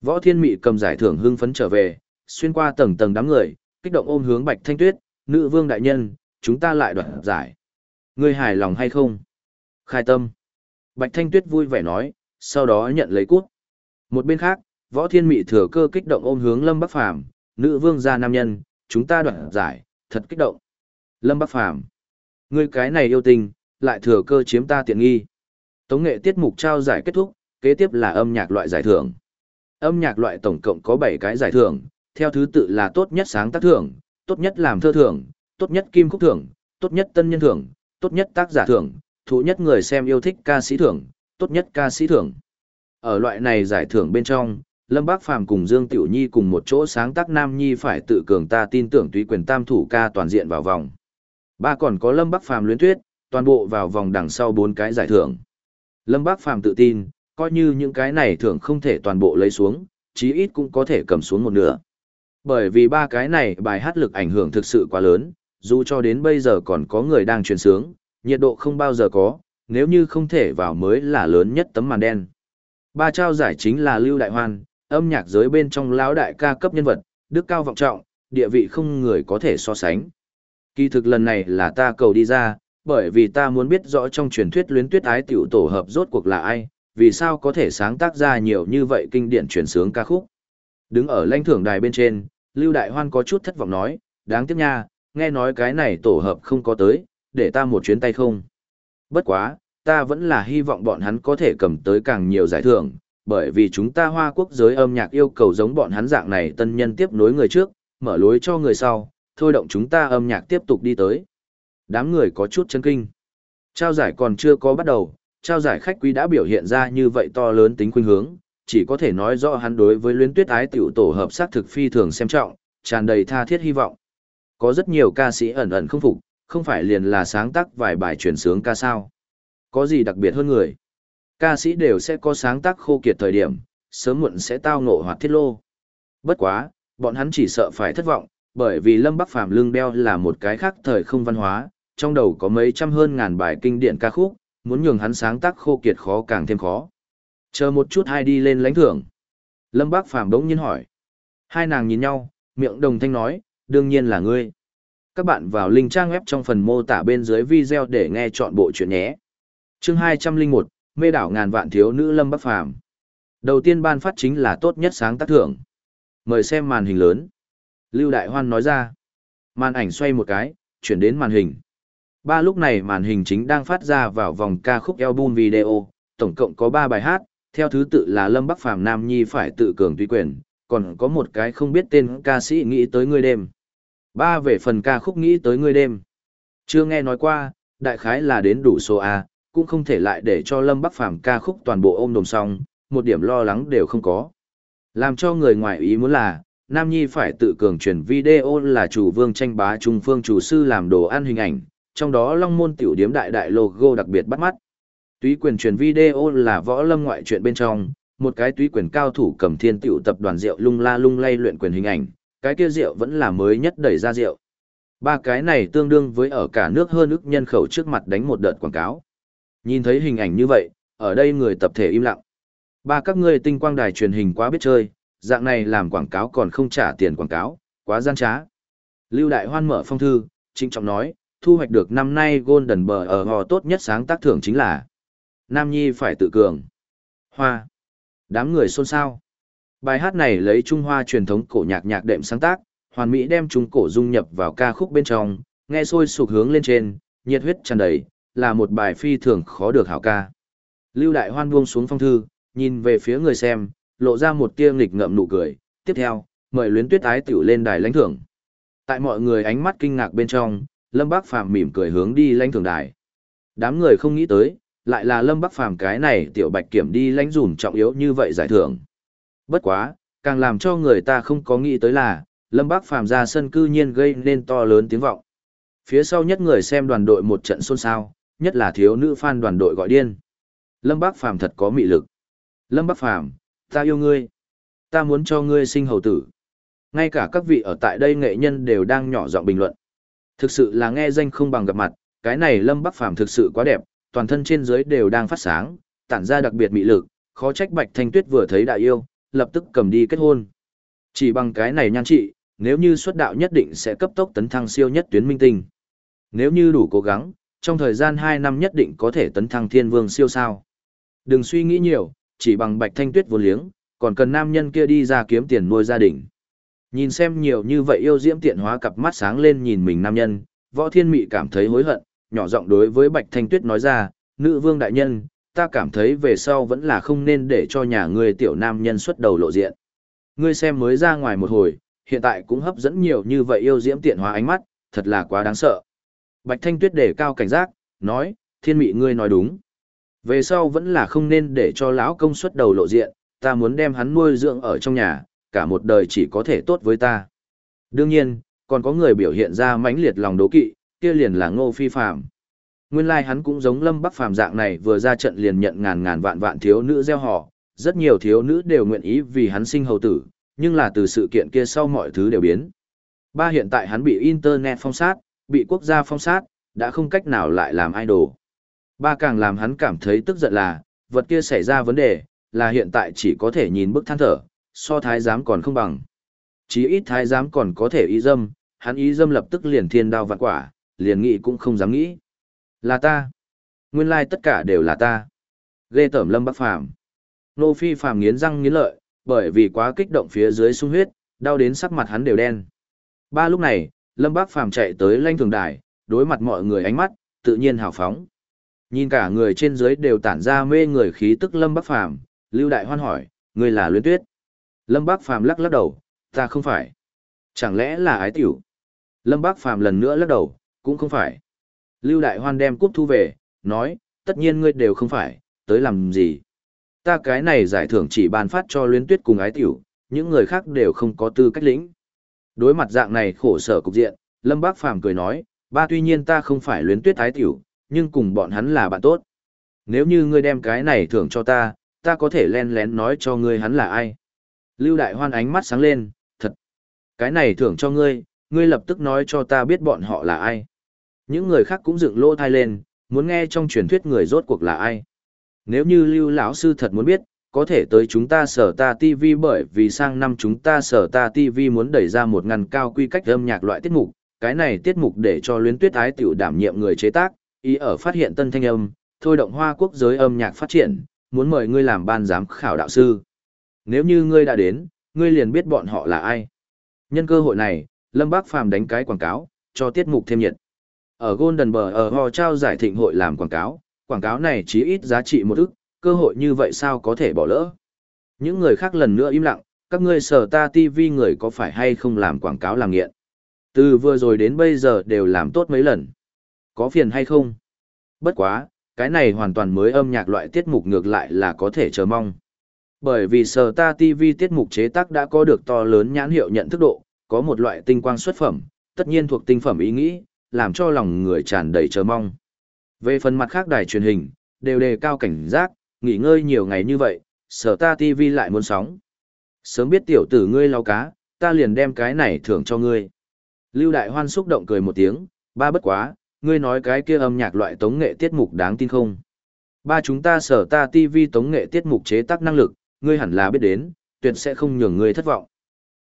Võ Thiên Mị cầm giải thưởng hưng phấn trở về, xuyên qua tầng tầng đám người, kích động ôm hướng Bạch Thanh Tuyết, nữ vương đại nhân, chúng ta lại đoạt giải. Ngươi hài lòng hay không? Khai tâm. Bạch Thanh Tuyết vui vẻ nói, sau đó nhận lấy cút. Một bên khác, Võ Thiên Mị thừa cơ kích động ôm hướng Lâm Bắc Phàm, nữ vương gia nam nhân, chúng ta đoạt giải, thật kích động. Lâm Bắc Phàm, ngươi cái này yêu tình, lại thừa cơ chiếm ta tiện nghi. Tống nghệ tiết mục trao giải kết thúc, kế tiếp là âm nhạc loại giải thưởng. Âm nhạc loại tổng cộng có 7 cái giải thưởng, theo thứ tự là tốt nhất sáng tác thưởng, tốt nhất làm thơ thưởng, tốt nhất kim khúc thưởng, tốt nhất tân nhân thưởng, tốt nhất tác giả thưởng, thú nhất người xem yêu thích ca sĩ thưởng, tốt nhất ca sĩ thưởng. Ở loại này giải thưởng bên trong, Lâm Bác Phàm cùng Dương Tiểu Nhi cùng một chỗ sáng tác Nam Nhi phải tự cường ta tin tưởng tùy quyền tam thủ ca toàn diện vào vòng. Ba còn có Lâm Bắc Phàm luyến tuyết, toàn bộ vào vòng đằng sau bốn cái giải thưởng. Lâm Bác Phàm tự tin, Coi như những cái này thưởng không thể toàn bộ lấy xuống, chí ít cũng có thể cầm xuống một nửa. Bởi vì ba cái này bài hát lực ảnh hưởng thực sự quá lớn, dù cho đến bây giờ còn có người đang truyền sướng, nhiệt độ không bao giờ có, nếu như không thể vào mới là lớn nhất tấm màn đen. Ba trao giải chính là Lưu Đại Hoan, âm nhạc giới bên trong lão đại ca cấp nhân vật, đức cao vọng trọng, địa vị không người có thể so sánh. Kỳ thực lần này là ta cầu đi ra, bởi vì ta muốn biết rõ trong truyền thuyết luyến tuyết ái tiểu tổ hợp rốt cuộc là ai, vì sao có thể sáng tác ra nhiều như vậy kinh điển truyền sướng ca khúc. Đứng ở lãnh thưởng đài bên trên, Lưu Đại Hoan có chút thất vọng nói, đáng tiếc nha, nghe nói cái này tổ hợp không có tới, để ta một chuyến tay không. Bất quá, ta vẫn là hy vọng bọn hắn có thể cầm tới càng nhiều giải thưởng, bởi vì chúng ta hoa quốc giới âm nhạc yêu cầu giống bọn hắn dạng này tân nhân tiếp nối người trước, mở lối cho người sau, thôi động chúng ta âm nhạc tiếp tục đi tới. Đám người có chút chấn kinh. Trao giải còn chưa có bắt đầu, trao giải khách quý đã biểu hiện ra như vậy to lớn tính khuynh hướng, chỉ có thể nói rõ hắn đối với luyến tuyết ái tiểu tổ hợp sát thực phi thường xem trọng, tràn đầy tha thiết hy vọng. Có rất nhiều ca sĩ ẩn ẩn không phục, không phải liền là sáng tác vài bài truyền sướng ca sao. Có gì đặc biệt hơn người? Ca sĩ đều sẽ có sáng tác khô kiệt thời điểm, sớm muộn sẽ tao ngộ hoạt thiết lô. Bất quá, bọn hắn chỉ sợ phải thất vọng, bởi vì Lâm Bắc Phàm lưng đeo là một cái khác thời không văn hóa, trong đầu có mấy trăm hơn ngàn bài kinh điển ca khúc, muốn nhường hắn sáng tác khô kiệt khó càng thêm khó. Chờ một chút hai đi lên lãnh thưởng. Lâm Bác Phàm đống nhiên hỏi. Hai nàng nhìn nhau, miệng đồng thanh nói, đương nhiên là ngươi. Các bạn vào link trang web trong phần mô tả bên dưới video để nghe chọn bộ chuyện nhé. chương 201, mê đảo ngàn vạn thiếu nữ Lâm Bắc Phàm Đầu tiên ban phát chính là tốt nhất sáng tác thưởng. Mời xem màn hình lớn. Lưu Đại Hoan nói ra. Màn ảnh xoay một cái, chuyển đến màn hình. Ba lúc này màn hình chính đang phát ra vào vòng ca khúc album video, tổng cộng có 3 bài hát, theo thứ tự là Lâm Bắc Phàm Nam Nhi phải tự cường tùy quyền, còn có một cái không biết tên ca sĩ nghĩ tới người đêm. Ba về phần ca khúc nghĩ tới người đêm. Chưa nghe nói qua, đại khái là đến đủ số A, cũng không thể lại để cho Lâm Bắc Phàm ca khúc toàn bộ ôm đồm xong, một điểm lo lắng đều không có. Làm cho người ngoài ý muốn là, Nam Nhi phải tự cường truyền video là chủ vương tranh bá trung phương chủ sư làm đồ ăn hình ảnh, trong đó Long Môn tiểu điếm đại đại logo đặc biệt bắt mắt. Túy quyền truyền video là võ lâm ngoại truyện bên trong, một cái túy quyền cao thủ cầm thiên tiểu tập đoàn rượu lung la lung lay luyện quyền hình ảnh, cái kia rượu vẫn là mới nhất đẩy ra rượu. Ba cái này tương đương với ở cả nước hơn ức nhân khẩu trước mặt đánh một đợt quảng cáo. Nhìn thấy hình ảnh như vậy, ở đây người tập thể im lặng. Ba các ngươi tinh quang đài truyền hình quá biết chơi, dạng này làm quảng cáo còn không trả tiền quảng cáo, quá gian trá. Lưu Đại Hoan mở phong thư, trịnh trọng nói, thu hoạch được năm nay Golden Bờ ở hò tốt nhất sáng tác thưởng chính là Nam Nhi phải tự cường. Hoa. Đám người xôn xao. Bài hát này lấy Trung Hoa truyền thống cổ nhạc nhạc đệm sáng tác, hoàn mỹ đem trung cổ dung nhập vào ca khúc bên trong, nghe sôi sục hướng lên trên, nhiệt huyết tràn đầy, là một bài phi thường khó được hảo ca. Lưu Đại Hoan buông xuống phong thư, nhìn về phía người xem, lộ ra một tia nghịch ngợm nụ cười. Tiếp theo, mời luyến tuyết ái tiểu lên đài lãnh thưởng. Tại mọi người ánh mắt kinh ngạc bên trong, Lâm Bác Phàm mỉm cười hướng đi lãnh thưởng đài. Đám người không nghĩ tới, lại là Lâm Bắc Phàm cái này tiểu bạch kiểm đi lãnh dùm trọng yếu như vậy giải thưởng. Bất quá, càng làm cho người ta không có nghĩ tới là, Lâm bác Phàm ra sân cư nhiên gây nên to lớn tiếng vọng. Phía sau nhất người xem đoàn đội một trận xôn xao, nhất là thiếu nữ fan đoàn đội gọi điên. Lâm bác Phàm thật có mị lực. Lâm bác Phàm, ta yêu ngươi. Ta muốn cho ngươi sinh hầu tử. Ngay cả các vị ở tại đây nghệ nhân đều đang nhỏ giọng bình luận. Thực sự là nghe danh không bằng gặp mặt, cái này Lâm Bắc Phàm thực sự quá đẹp, toàn thân trên dưới đều đang phát sáng, tản ra đặc biệt mị lực, khó trách Bạch Thanh Tuyết vừa thấy đại yêu, lập tức cầm đi kết hôn. Chỉ bằng cái này nhan trị, nếu như xuất đạo nhất định sẽ cấp tốc tấn thăng siêu nhất tuyến minh tinh. Nếu như đủ cố gắng, trong thời gian 2 năm nhất định có thể tấn thăng thiên vương siêu sao. Đừng suy nghĩ nhiều, chỉ bằng Bạch Thanh Tuyết vô liếng, còn cần nam nhân kia đi ra kiếm tiền nuôi gia đình. Nhìn xem nhiều như vậy yêu diễm tiện hóa cặp mắt sáng lên nhìn mình nam nhân, võ thiên mị cảm thấy hối hận, nhỏ giọng đối với Bạch Thanh Tuyết nói ra, nữ vương đại nhân, ta cảm thấy về sau vẫn là không nên để cho nhà ngươi tiểu nam nhân xuất đầu lộ diện. Ngươi xem mới ra ngoài một hồi, hiện tại cũng hấp dẫn nhiều như vậy yêu diễm tiện hóa ánh mắt, thật là quá đáng sợ. Bạch Thanh Tuyết để cao cảnh giác, nói, thiên mị ngươi nói đúng. Về sau vẫn là không nên để cho lão công xuất đầu lộ diện, ta muốn đem hắn nuôi dưỡng ở trong nhà, cả một đời chỉ có thể tốt với ta. Đương nhiên, còn có người biểu hiện ra mãnh liệt lòng đố kỵ, kia liền là ngô phi phạm. Nguyên lai like hắn cũng giống Lâm Bắc Phàm dạng này vừa ra trận liền nhận ngàn ngàn vạn vạn thiếu nữ gieo họ, rất nhiều thiếu nữ đều nguyện ý vì hắn sinh hầu tử, nhưng là từ sự kiện kia sau mọi thứ đều biến. Ba hiện tại hắn bị Internet phong sát, bị quốc gia phong sát, đã không cách nào lại làm idol. Ba càng làm hắn cảm thấy tức giận là, vật kia xảy ra vấn đề, là hiện tại chỉ có thể nhìn bức than thở, so thái giám còn không bằng. Chí ít thái giám còn có thể ý dâm, hắn ý dâm lập tức liền thiên đao vạn quả, liền nghĩ cũng không dám nghĩ. Là ta. Nguyên lai tất cả đều là ta. Ghê tởm lâm bắc phàm. Nô phi phàm nghiến răng nghiến lợi, bởi vì quá kích động phía dưới sung huyết, đau đến sắc mặt hắn đều đen. Ba lúc này, lâm bắc phàm chạy tới lanh thường đài, đối mặt mọi người ánh mắt, tự nhiên hào phóng. Nhìn cả người trên dưới đều tản ra mê người khí tức lâm bắc phàm, lưu đại hoan hỏi, người là luyến tuyết. Lâm Bác Phàm lắc lắc đầu, ta không phải. Chẳng lẽ là ái tiểu? Lâm Bác Phàm lần nữa lắc đầu, cũng không phải. Lưu Đại Hoan đem cúp thu về, nói, tất nhiên ngươi đều không phải, tới làm gì? Ta cái này giải thưởng chỉ ban phát cho luyến tuyết cùng ái tiểu, những người khác đều không có tư cách lĩnh. Đối mặt dạng này khổ sở cục diện, Lâm Bác Phàm cười nói, ba tuy nhiên ta không phải luyến tuyết ái tiểu, nhưng cùng bọn hắn là bạn tốt. Nếu như ngươi đem cái này thưởng cho ta, ta có thể len lén nói cho ngươi hắn là ai. Lưu Đại Hoan ánh mắt sáng lên, thật. Cái này thưởng cho ngươi, ngươi lập tức nói cho ta biết bọn họ là ai. Những người khác cũng dựng lô thai lên, muốn nghe trong truyền thuyết người rốt cuộc là ai. Nếu như Lưu lão sư thật muốn biết, có thể tới chúng ta sở ta TV bởi vì sang năm chúng ta sở ta TV muốn đẩy ra một ngăn cao quy cách âm nhạc loại tiết mục, cái này tiết mục để cho luyến tuyết ái tiểu đảm nhiệm người chế tác, ý ở phát hiện tân thanh âm, thôi động hoa quốc giới âm nhạc phát triển, muốn mời ngươi làm ban giám khảo đạo sư nếu như ngươi đã đến, ngươi liền biết bọn họ là ai. Nhân cơ hội này, Lâm Bác Phàm đánh cái quảng cáo, cho tiết mục thêm nhiệt. Ở Golden Bờ ở Hò trao giải thịnh hội làm quảng cáo, quảng cáo này chỉ ít giá trị một ức, cơ hội như vậy sao có thể bỏ lỡ. Những người khác lần nữa im lặng, các ngươi sở ta TV người có phải hay không làm quảng cáo làm nghiện. Từ vừa rồi đến bây giờ đều làm tốt mấy lần. Có phiền hay không? Bất quá, cái này hoàn toàn mới âm nhạc loại tiết mục ngược lại là có thể chờ mong. Bởi vì sở ta TV tiết mục chế tác đã có được to lớn nhãn hiệu nhận thức độ, có một loại tinh quang xuất phẩm, tất nhiên thuộc tinh phẩm ý nghĩ, làm cho lòng người tràn đầy chờ mong. Về phần mặt khác đài truyền hình, đều đề cao cảnh giác, nghỉ ngơi nhiều ngày như vậy, sở ta TV lại muốn sóng. Sớm biết tiểu tử ngươi lau cá, ta liền đem cái này thưởng cho ngươi. Lưu Đại Hoan xúc động cười một tiếng, ba bất quá, ngươi nói cái kia âm nhạc loại tống nghệ tiết mục đáng tin không? Ba chúng ta sở ta TV tống nghệ tiết mục chế tác năng lực, ngươi hẳn là biết đến, tuyệt sẽ không nhường ngươi thất vọng.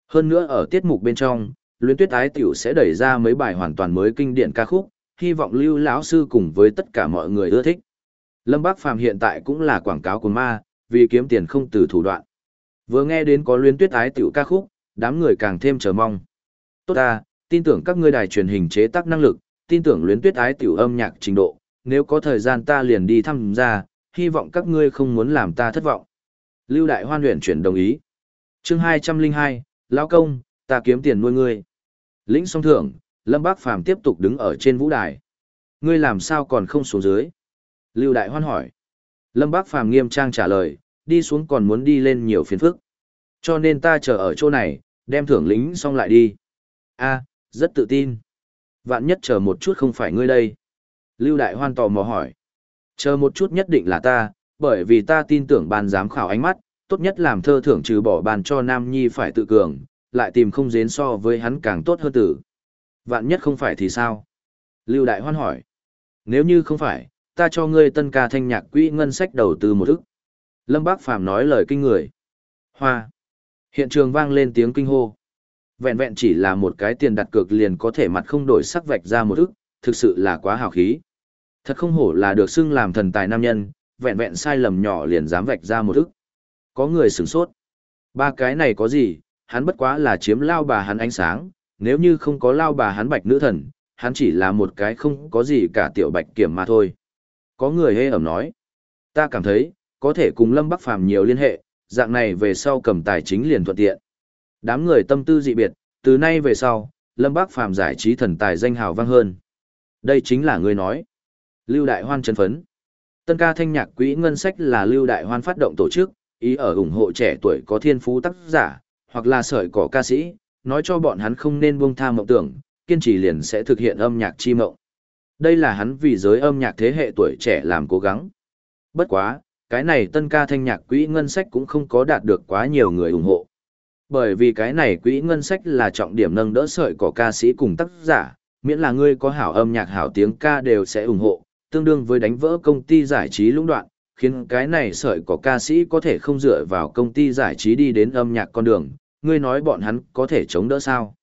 Hơn nữa ở tiết mục bên trong, Luyến Tuyết Ái Tiểu sẽ đẩy ra mấy bài hoàn toàn mới kinh điển ca khúc, hy vọng Lưu lão sư cùng với tất cả mọi người ưa thích. Lâm Bác Phàm hiện tại cũng là quảng cáo của ma, vì kiếm tiền không từ thủ đoạn. Vừa nghe đến có Luyến Tuyết Ái Tiểu ca khúc, đám người càng thêm chờ mong. Tốt ta, tin tưởng các ngươi đài truyền hình chế tác năng lực, tin tưởng Luyến Tuyết Ái Tiểu âm nhạc trình độ, nếu có thời gian ta liền đi thăm ra, hy vọng các ngươi không muốn làm ta thất vọng. Lưu Đại Hoan luyện chuyển đồng ý. chương 202, Lão Công, ta kiếm tiền nuôi ngươi. Lĩnh song thưởng, Lâm Bác Phàm tiếp tục đứng ở trên vũ đài. Ngươi làm sao còn không xuống dưới? Lưu Đại Hoan hỏi. Lâm Bác Phàm nghiêm trang trả lời, đi xuống còn muốn đi lên nhiều phiền phức. Cho nên ta chờ ở chỗ này, đem thưởng lính xong lại đi. a rất tự tin. Vạn nhất chờ một chút không phải ngươi đây. Lưu Đại Hoan tò mò hỏi. Chờ một chút nhất định là ta, bởi vì ta tin tưởng ban giám khảo ánh mắt, tốt nhất làm thơ thưởng trừ bỏ bàn cho Nam Nhi phải tự cường, lại tìm không dến so với hắn càng tốt hơn tử. Vạn nhất không phải thì sao? Lưu Đại Hoan hỏi. Nếu như không phải, ta cho ngươi tân ca thanh nhạc quỹ ngân sách đầu tư một ức. Lâm Bác Phàm nói lời kinh người. Hoa. Hiện trường vang lên tiếng kinh hô. Vẹn vẹn chỉ là một cái tiền đặt cược liền có thể mặt không đổi sắc vạch ra một ức, thực sự là quá hào khí. Thật không hổ là được xưng làm thần tài nam nhân, vẹn vẹn sai lầm nhỏ liền dám vạch ra một ức. Có người sửng sốt. Ba cái này có gì, hắn bất quá là chiếm lao bà hắn ánh sáng, nếu như không có lao bà hắn bạch nữ thần, hắn chỉ là một cái không có gì cả tiểu bạch kiểm mà thôi. Có người hê ẩm nói. Ta cảm thấy, có thể cùng Lâm Bắc Phàm nhiều liên hệ, dạng này về sau cầm tài chính liền thuận tiện. Đám người tâm tư dị biệt, từ nay về sau, Lâm Bắc Phàm giải trí thần tài danh hào vang hơn. Đây chính là người nói. Lưu Đại Hoan chân phấn. Tân ca thanh nhạc quỹ ngân sách là lưu đại hoan phát động tổ chức, ý ở ủng hộ trẻ tuổi có thiên phú tác giả, hoặc là sợi cỏ ca sĩ, nói cho bọn hắn không nên buông tha mộng tưởng, kiên trì liền sẽ thực hiện âm nhạc chi mộng. Đây là hắn vì giới âm nhạc thế hệ tuổi trẻ làm cố gắng. Bất quá, cái này tân ca thanh nhạc quỹ ngân sách cũng không có đạt được quá nhiều người ủng hộ. Bởi vì cái này quỹ ngân sách là trọng điểm nâng đỡ sợi cỏ ca sĩ cùng tác giả, miễn là ngươi có hảo âm nhạc hảo tiếng ca đều sẽ ủng hộ, tương đương với đánh vỡ công ty giải trí lũng đoạn, khiến cái này sợi của ca sĩ có thể không dựa vào công ty giải trí đi đến âm nhạc con đường, ngươi nói bọn hắn có thể chống đỡ sao.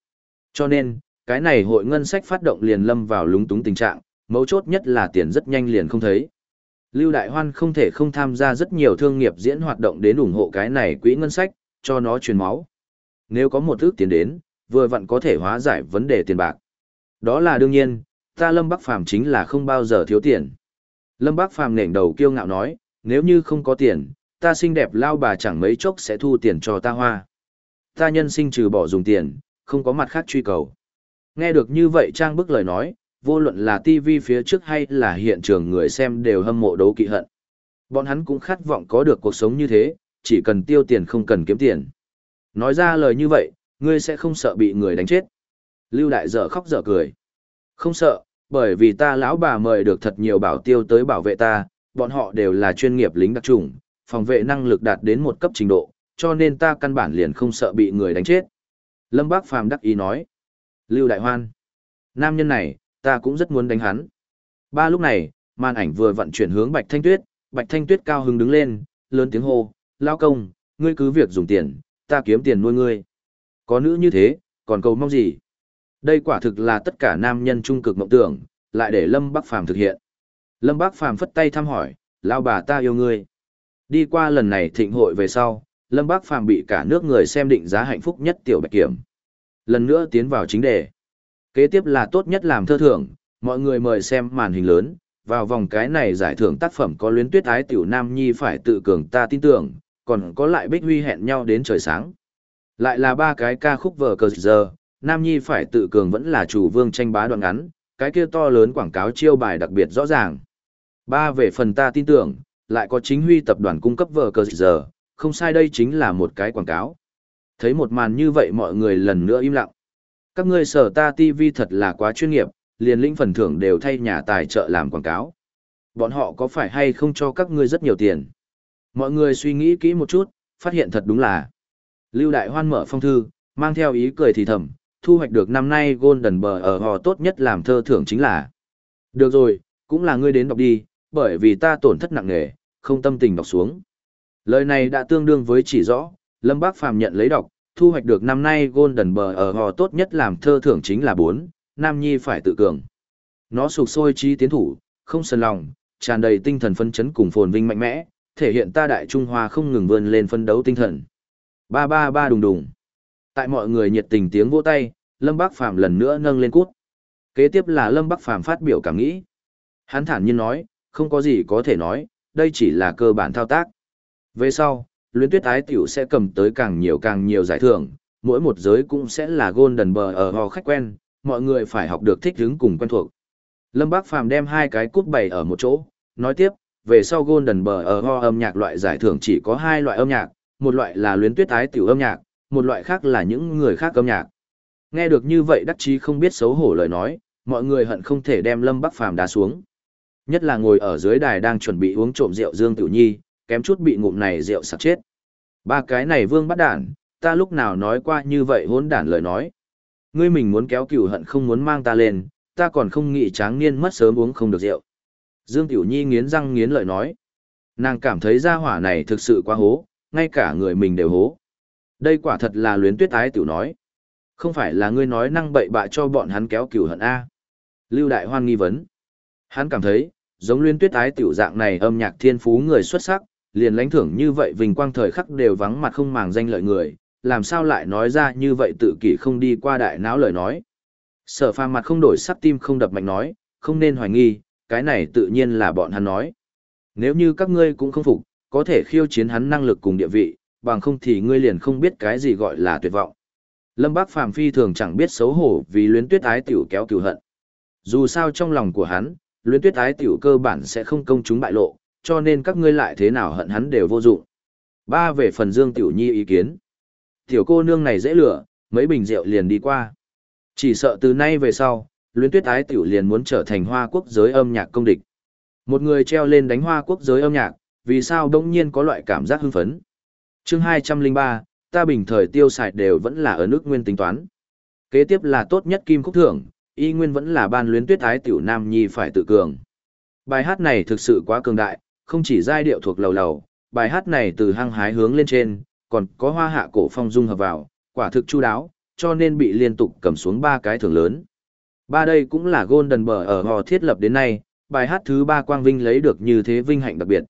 Cho nên, cái này hội ngân sách phát động liền lâm vào lúng túng tình trạng, mấu chốt nhất là tiền rất nhanh liền không thấy. Lưu Đại Hoan không thể không tham gia rất nhiều thương nghiệp diễn hoạt động đến ủng hộ cái này quỹ ngân sách, cho nó truyền máu. Nếu có một ước tiền đến, vừa vặn có thể hóa giải vấn đề tiền bạc. Đó là đương nhiên, ta Lâm Bắc Phàm chính là không bao giờ thiếu tiền. Lâm Bắc Phàm nểnh đầu kiêu ngạo nói, nếu như không có tiền, ta xinh đẹp lao bà chẳng mấy chốc sẽ thu tiền cho ta hoa. Ta nhân sinh trừ bỏ dùng tiền, không có mặt khác truy cầu. Nghe được như vậy Trang bức lời nói, vô luận là TV phía trước hay là hiện trường người xem đều hâm mộ đấu kỵ hận. Bọn hắn cũng khát vọng có được cuộc sống như thế, chỉ cần tiêu tiền không cần kiếm tiền. Nói ra lời như vậy, ngươi sẽ không sợ bị người đánh chết. Lưu Đại dở khóc dở cười. Không sợ, bởi vì ta lão bà mời được thật nhiều bảo tiêu tới bảo vệ ta, bọn họ đều là chuyên nghiệp lính đặc trùng, phòng vệ năng lực đạt đến một cấp trình độ, cho nên ta căn bản liền không sợ bị người đánh chết. Lâm Bác Phàm đắc ý nói. Lưu Đại Hoan. Nam nhân này, ta cũng rất muốn đánh hắn. Ba lúc này, màn ảnh vừa vận chuyển hướng Bạch Thanh Tuyết, Bạch Thanh Tuyết cao hứng đứng lên, lớn tiếng hô, lao công, ngươi cứ việc dùng tiền, ta kiếm tiền nuôi ngươi. Có nữ như thế, còn cầu mong gì? Đây quả thực là tất cả nam nhân trung cực mộng tưởng, lại để Lâm Bắc Phàm thực hiện. Lâm bác Phàm phất tay thăm hỏi, lao bà ta yêu ngươi. Đi qua lần này thịnh hội về sau, Lâm bác Phàm bị cả nước người xem định giá hạnh phúc nhất tiểu bạch kiểm. Lần nữa tiến vào chính đề. Kế tiếp là tốt nhất làm thơ thưởng, mọi người mời xem màn hình lớn, vào vòng cái này giải thưởng tác phẩm có luyến tuyết ái tiểu nam nhi phải tự cường ta tin tưởng, còn có lại bích huy hẹn nhau đến trời sáng. Lại là ba cái ca khúc vở cờ giờ, nam nhi phải tự cường vẫn là chủ vương tranh bá đoạn ngắn, cái kia to lớn quảng cáo chiêu bài đặc biệt rõ ràng. Ba về phần ta tin tưởng, lại có chính huy tập đoàn cung cấp vở cờ giờ, không sai đây chính là một cái quảng cáo. Thấy một màn như vậy mọi người lần nữa im lặng. Các ngươi sở ta TV thật là quá chuyên nghiệp, liền lĩnh phần thưởng đều thay nhà tài trợ làm quảng cáo. Bọn họ có phải hay không cho các ngươi rất nhiều tiền? Mọi người suy nghĩ kỹ một chút, phát hiện thật đúng là. Lưu Đại Hoan mở phong thư, mang theo ý cười thì thầm, thu hoạch được năm nay Golden Bờ ở hò tốt nhất làm thơ thưởng chính là. Được rồi, cũng là ngươi đến đọc đi, bởi vì ta tổn thất nặng nề, không tâm tình đọc xuống. Lời này đã tương đương với chỉ rõ, Lâm Bác Phàm nhận lấy đọc, thu hoạch được năm nay Golden Bờ ở hò tốt nhất làm thơ thưởng chính là 4, Nam Nhi phải tự cường. Nó sục sôi trí tiến thủ, không sân lòng, tràn đầy tinh thần phân chấn cùng phồn vinh mạnh mẽ, thể hiện ta đại Trung Hoa không ngừng vươn lên phân đấu tinh thần. Ba ba ba đùng đùng. Tại mọi người nhiệt tình tiếng vỗ tay, Lâm Bác Phàm lần nữa nâng lên cút. Kế tiếp là Lâm Bắc Phàm phát biểu cảm nghĩ. Hắn thản nhiên nói, không có gì có thể nói, đây chỉ là cơ bản thao tác. Về sau, luyến tuyết ái tiểu sẽ cầm tới càng nhiều càng nhiều giải thưởng, mỗi một giới cũng sẽ là golden bờ ở hò khách quen, mọi người phải học được thích hứng cùng quen thuộc. Lâm Bác Phàm đem hai cái cút bày ở một chỗ, nói tiếp, về sau golden bờ ở ho âm nhạc loại giải thưởng chỉ có hai loại âm nhạc, một loại là luyến tuyết ái tiểu âm nhạc, một loại khác là những người khác âm nhạc. Nghe được như vậy đắc chí không biết xấu hổ lời nói, mọi người hận không thể đem Lâm Bắc Phàm đá xuống. Nhất là ngồi ở dưới đài đang chuẩn bị uống trộm rượu Dương Tiểu Nhi, kém chút bị ngụm này rượu sặc chết. Ba cái này vương bắt đản, ta lúc nào nói qua như vậy hỗn đản lời nói. Ngươi mình muốn kéo cừu hận không muốn mang ta lên, ta còn không nghĩ tráng niên mất sớm uống không được rượu. Dương Tiểu Nhi nghiến răng nghiến lợi nói. Nàng cảm thấy gia hỏa này thực sự quá hố, ngay cả người mình đều hố. Đây quả thật là luyến tuyết ái tiểu nói. Không phải là ngươi nói năng bậy bạ cho bọn hắn kéo cừu hận A. Lưu Đại Hoan nghi vấn. Hắn cảm thấy, giống luyến tuyết ái tiểu dạng này âm nhạc thiên phú người xuất sắc, liền lãnh thưởng như vậy vinh quang thời khắc đều vắng mặt không màng danh lợi người, làm sao lại nói ra như vậy tự kỷ không đi qua đại não lời nói. Sở phàm mặt không đổi sắc tim không đập mạnh nói, không nên hoài nghi, cái này tự nhiên là bọn hắn nói. Nếu như các ngươi cũng không phục, có thể khiêu chiến hắn năng lực cùng địa vị, bằng không thì ngươi liền không biết cái gì gọi là tuyệt vọng. Lâm Bác Phàm phi thường chẳng biết xấu hổ vì luyến tuyết ái tiểu kéo cừu hận. Dù sao trong lòng của hắn, luyến tuyết ái tiểu cơ bản sẽ không công chúng bại lộ, cho nên các ngươi lại thế nào hận hắn đều vô dụng. Ba về phần Dương Tiểu Nhi ý kiến. Tiểu cô nương này dễ lửa, mấy bình rượu liền đi qua. Chỉ sợ từ nay về sau, luyến tuyết ái tiểu liền muốn trở thành hoa quốc giới âm nhạc công địch. Một người treo lên đánh hoa quốc giới âm nhạc, vì sao đông nhiên có loại cảm giác hưng phấn. chương 203, ta bình thời tiêu xài đều vẫn là ở nước nguyên tính toán. Kế tiếp là tốt nhất kim khúc thưởng, y nguyên vẫn là ban luyến tuyết ái tiểu nam nhi phải tự cường. Bài hát này thực sự quá cường đại, không chỉ giai điệu thuộc lầu lầu, bài hát này từ hăng hái hướng lên trên, còn có hoa hạ cổ phong dung hợp vào, quả thực chu đáo, cho nên bị liên tục cầm xuống ba cái thưởng lớn. Ba đây cũng là Golden Bờ ở hò thiết lập đến nay, bài hát thứ ba Quang Vinh lấy được như thế vinh hạnh đặc biệt.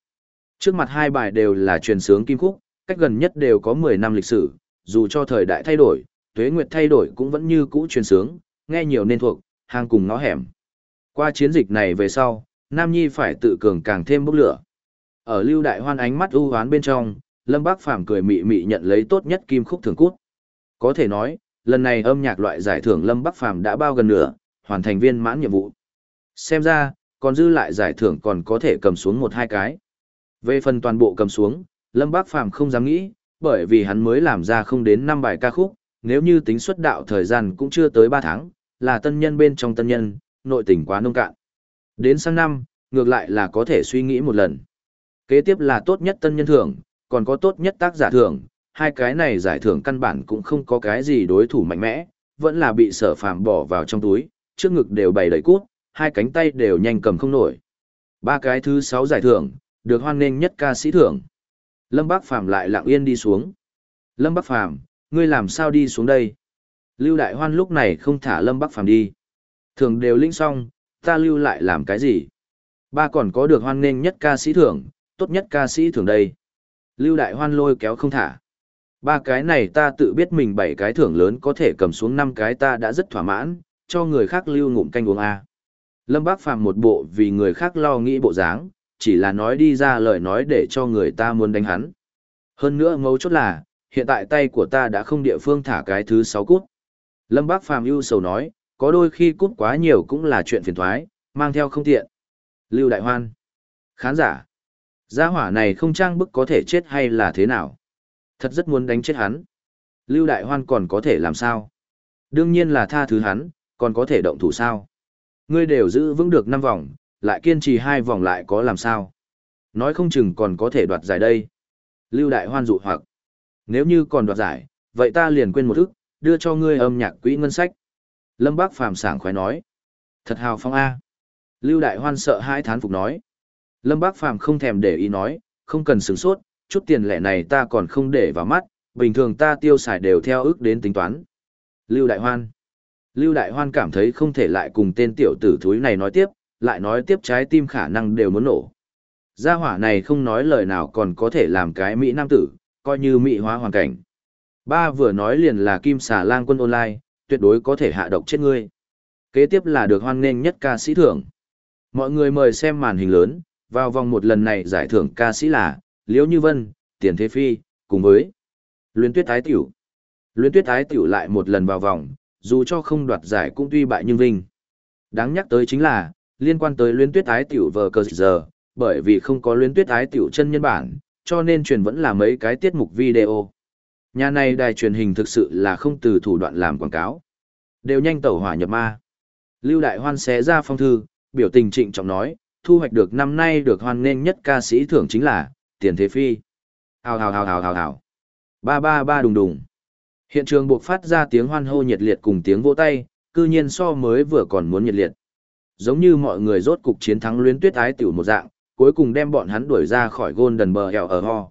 Trước mặt hai bài đều là truyền sướng kim khúc, cách gần nhất đều có 10 năm lịch sử, dù cho thời đại thay đổi, tuế nguyệt thay đổi cũng vẫn như cũ truyền sướng, nghe nhiều nên thuộc, hàng cùng ngõ hẻm. Qua chiến dịch này về sau, Nam Nhi phải tự cường càng thêm bốc lửa. Ở lưu đại hoan ánh mắt ưu hoán bên trong, Lâm Bác Phàm cười mị mị nhận lấy tốt nhất kim khúc thường cút. Có thể nói, lần này âm nhạc loại giải thưởng Lâm Bắc Phàm đã bao gần nửa, hoàn thành viên mãn nhiệm vụ. Xem ra, còn dư lại giải thưởng còn có thể cầm xuống một hai cái. Về phần toàn bộ cầm xuống, Lâm Bác Phàm không dám nghĩ, bởi vì hắn mới làm ra không đến 5 bài ca khúc, nếu như tính xuất đạo thời gian cũng chưa tới 3 tháng, là tân nhân bên trong tân nhân, nội tình quá nông cạn. Đến sang năm, ngược lại là có thể suy nghĩ một lần. Kế tiếp là tốt nhất tân nhân thưởng, còn có tốt nhất tác giả thưởng, hai cái này giải thưởng căn bản cũng không có cái gì đối thủ mạnh mẽ, vẫn là bị sở phàm bỏ vào trong túi, trước ngực đều bày đầy cút, hai cánh tay đều nhanh cầm không nổi. Ba cái thứ sáu giải thưởng, được hoan nghênh nhất ca sĩ thưởng. Lâm Bác Phàm lại lặng yên đi xuống. Lâm Bác Phàm ngươi làm sao đi xuống đây? Lưu Đại Hoan lúc này không thả Lâm Bác Phàm đi. Thường đều linh xong, ta lưu lại làm cái gì? Ba còn có được hoan nghênh nhất ca sĩ thưởng, tốt nhất ca sĩ thưởng đây. Lưu Đại Hoan lôi kéo không thả. Ba cái này ta tự biết mình bảy cái thưởng lớn có thể cầm xuống năm cái ta đã rất thỏa mãn, cho người khác lưu ngụm canh uống A. Lâm Bác Phàm một bộ vì người khác lo nghĩ bộ dáng, chỉ là nói đi ra lời nói để cho người ta muốn đánh hắn. Hơn nữa mấu chốt là, hiện tại tay của ta đã không địa phương thả cái thứ sáu cút. Lâm Bác Phàm ưu sầu nói, có đôi khi cút quá nhiều cũng là chuyện phiền thoái, mang theo không tiện. Lưu Đại Hoan. Khán giả. Gia hỏa này không trang bức có thể chết hay là thế nào? Thật rất muốn đánh chết hắn. Lưu Đại Hoan còn có thể làm sao? Đương nhiên là tha thứ hắn, còn có thể động thủ sao? Ngươi đều giữ vững được năm vòng, lại kiên trì hai vòng lại có làm sao? Nói không chừng còn có thể đoạt giải đây. Lưu Đại Hoan dụ hoặc. Nếu như còn đoạt giải, vậy ta liền quên một ức, đưa cho ngươi âm nhạc quỹ ngân sách. Lâm Bác Phàm sảng khoái nói. Thật hào phong A. Lưu Đại Hoan sợ hai thán phục nói. Lâm Bác Phàm không thèm để ý nói, không cần sửng sốt, chút tiền lẻ này ta còn không để vào mắt, bình thường ta tiêu xài đều theo ước đến tính toán. Lưu Đại Hoan Lưu Đại Hoan cảm thấy không thể lại cùng tên tiểu tử thúi này nói tiếp, lại nói tiếp trái tim khả năng đều muốn nổ. Gia hỏa này không nói lời nào còn có thể làm cái Mỹ Nam tử, coi như Mỹ hóa hoàn cảnh. Ba vừa nói liền là Kim xà lang quân online, tuyệt đối có thể hạ độc chết ngươi. Kế tiếp là được hoan nghênh nhất ca sĩ thưởng. Mọi người mời xem màn hình lớn, vào vòng một lần này giải thưởng ca sĩ là Liễu Như Vân, Tiền Thế Phi, cùng với Luyến Tuyết thái Tiểu. Luyến Tuyết thái Tiểu lại một lần vào vòng, dù cho không đoạt giải cũng tuy bại nhưng vinh. Đáng nhắc tới chính là, liên quan tới Luyến Tuyết thái Tiểu vờ cờ giờ, bởi vì không có Luyến Tuyết thái Tiểu chân nhân bản, cho nên truyền vẫn là mấy cái tiết mục video. Nhà này đài truyền hình thực sự là không từ thủ đoạn làm quảng cáo. Đều nhanh tẩu hỏa nhập ma. Lưu Đại Hoan xé ra phong thư, biểu tình trịnh trọng nói, thu hoạch được năm nay được hoan nghênh nhất ca sĩ thưởng chính là tiền thế phi. Hào hào hào hào hào hào. Ba ba ba đùng đùng. Hiện trường buộc phát ra tiếng hoan hô nhiệt liệt cùng tiếng vỗ tay, cư nhiên so mới vừa còn muốn nhiệt liệt. Giống như mọi người rốt cục chiến thắng luyến tuyết ái tiểu một dạng, cuối cùng đem bọn hắn đuổi ra khỏi Golden Bờ hẻo ở ho.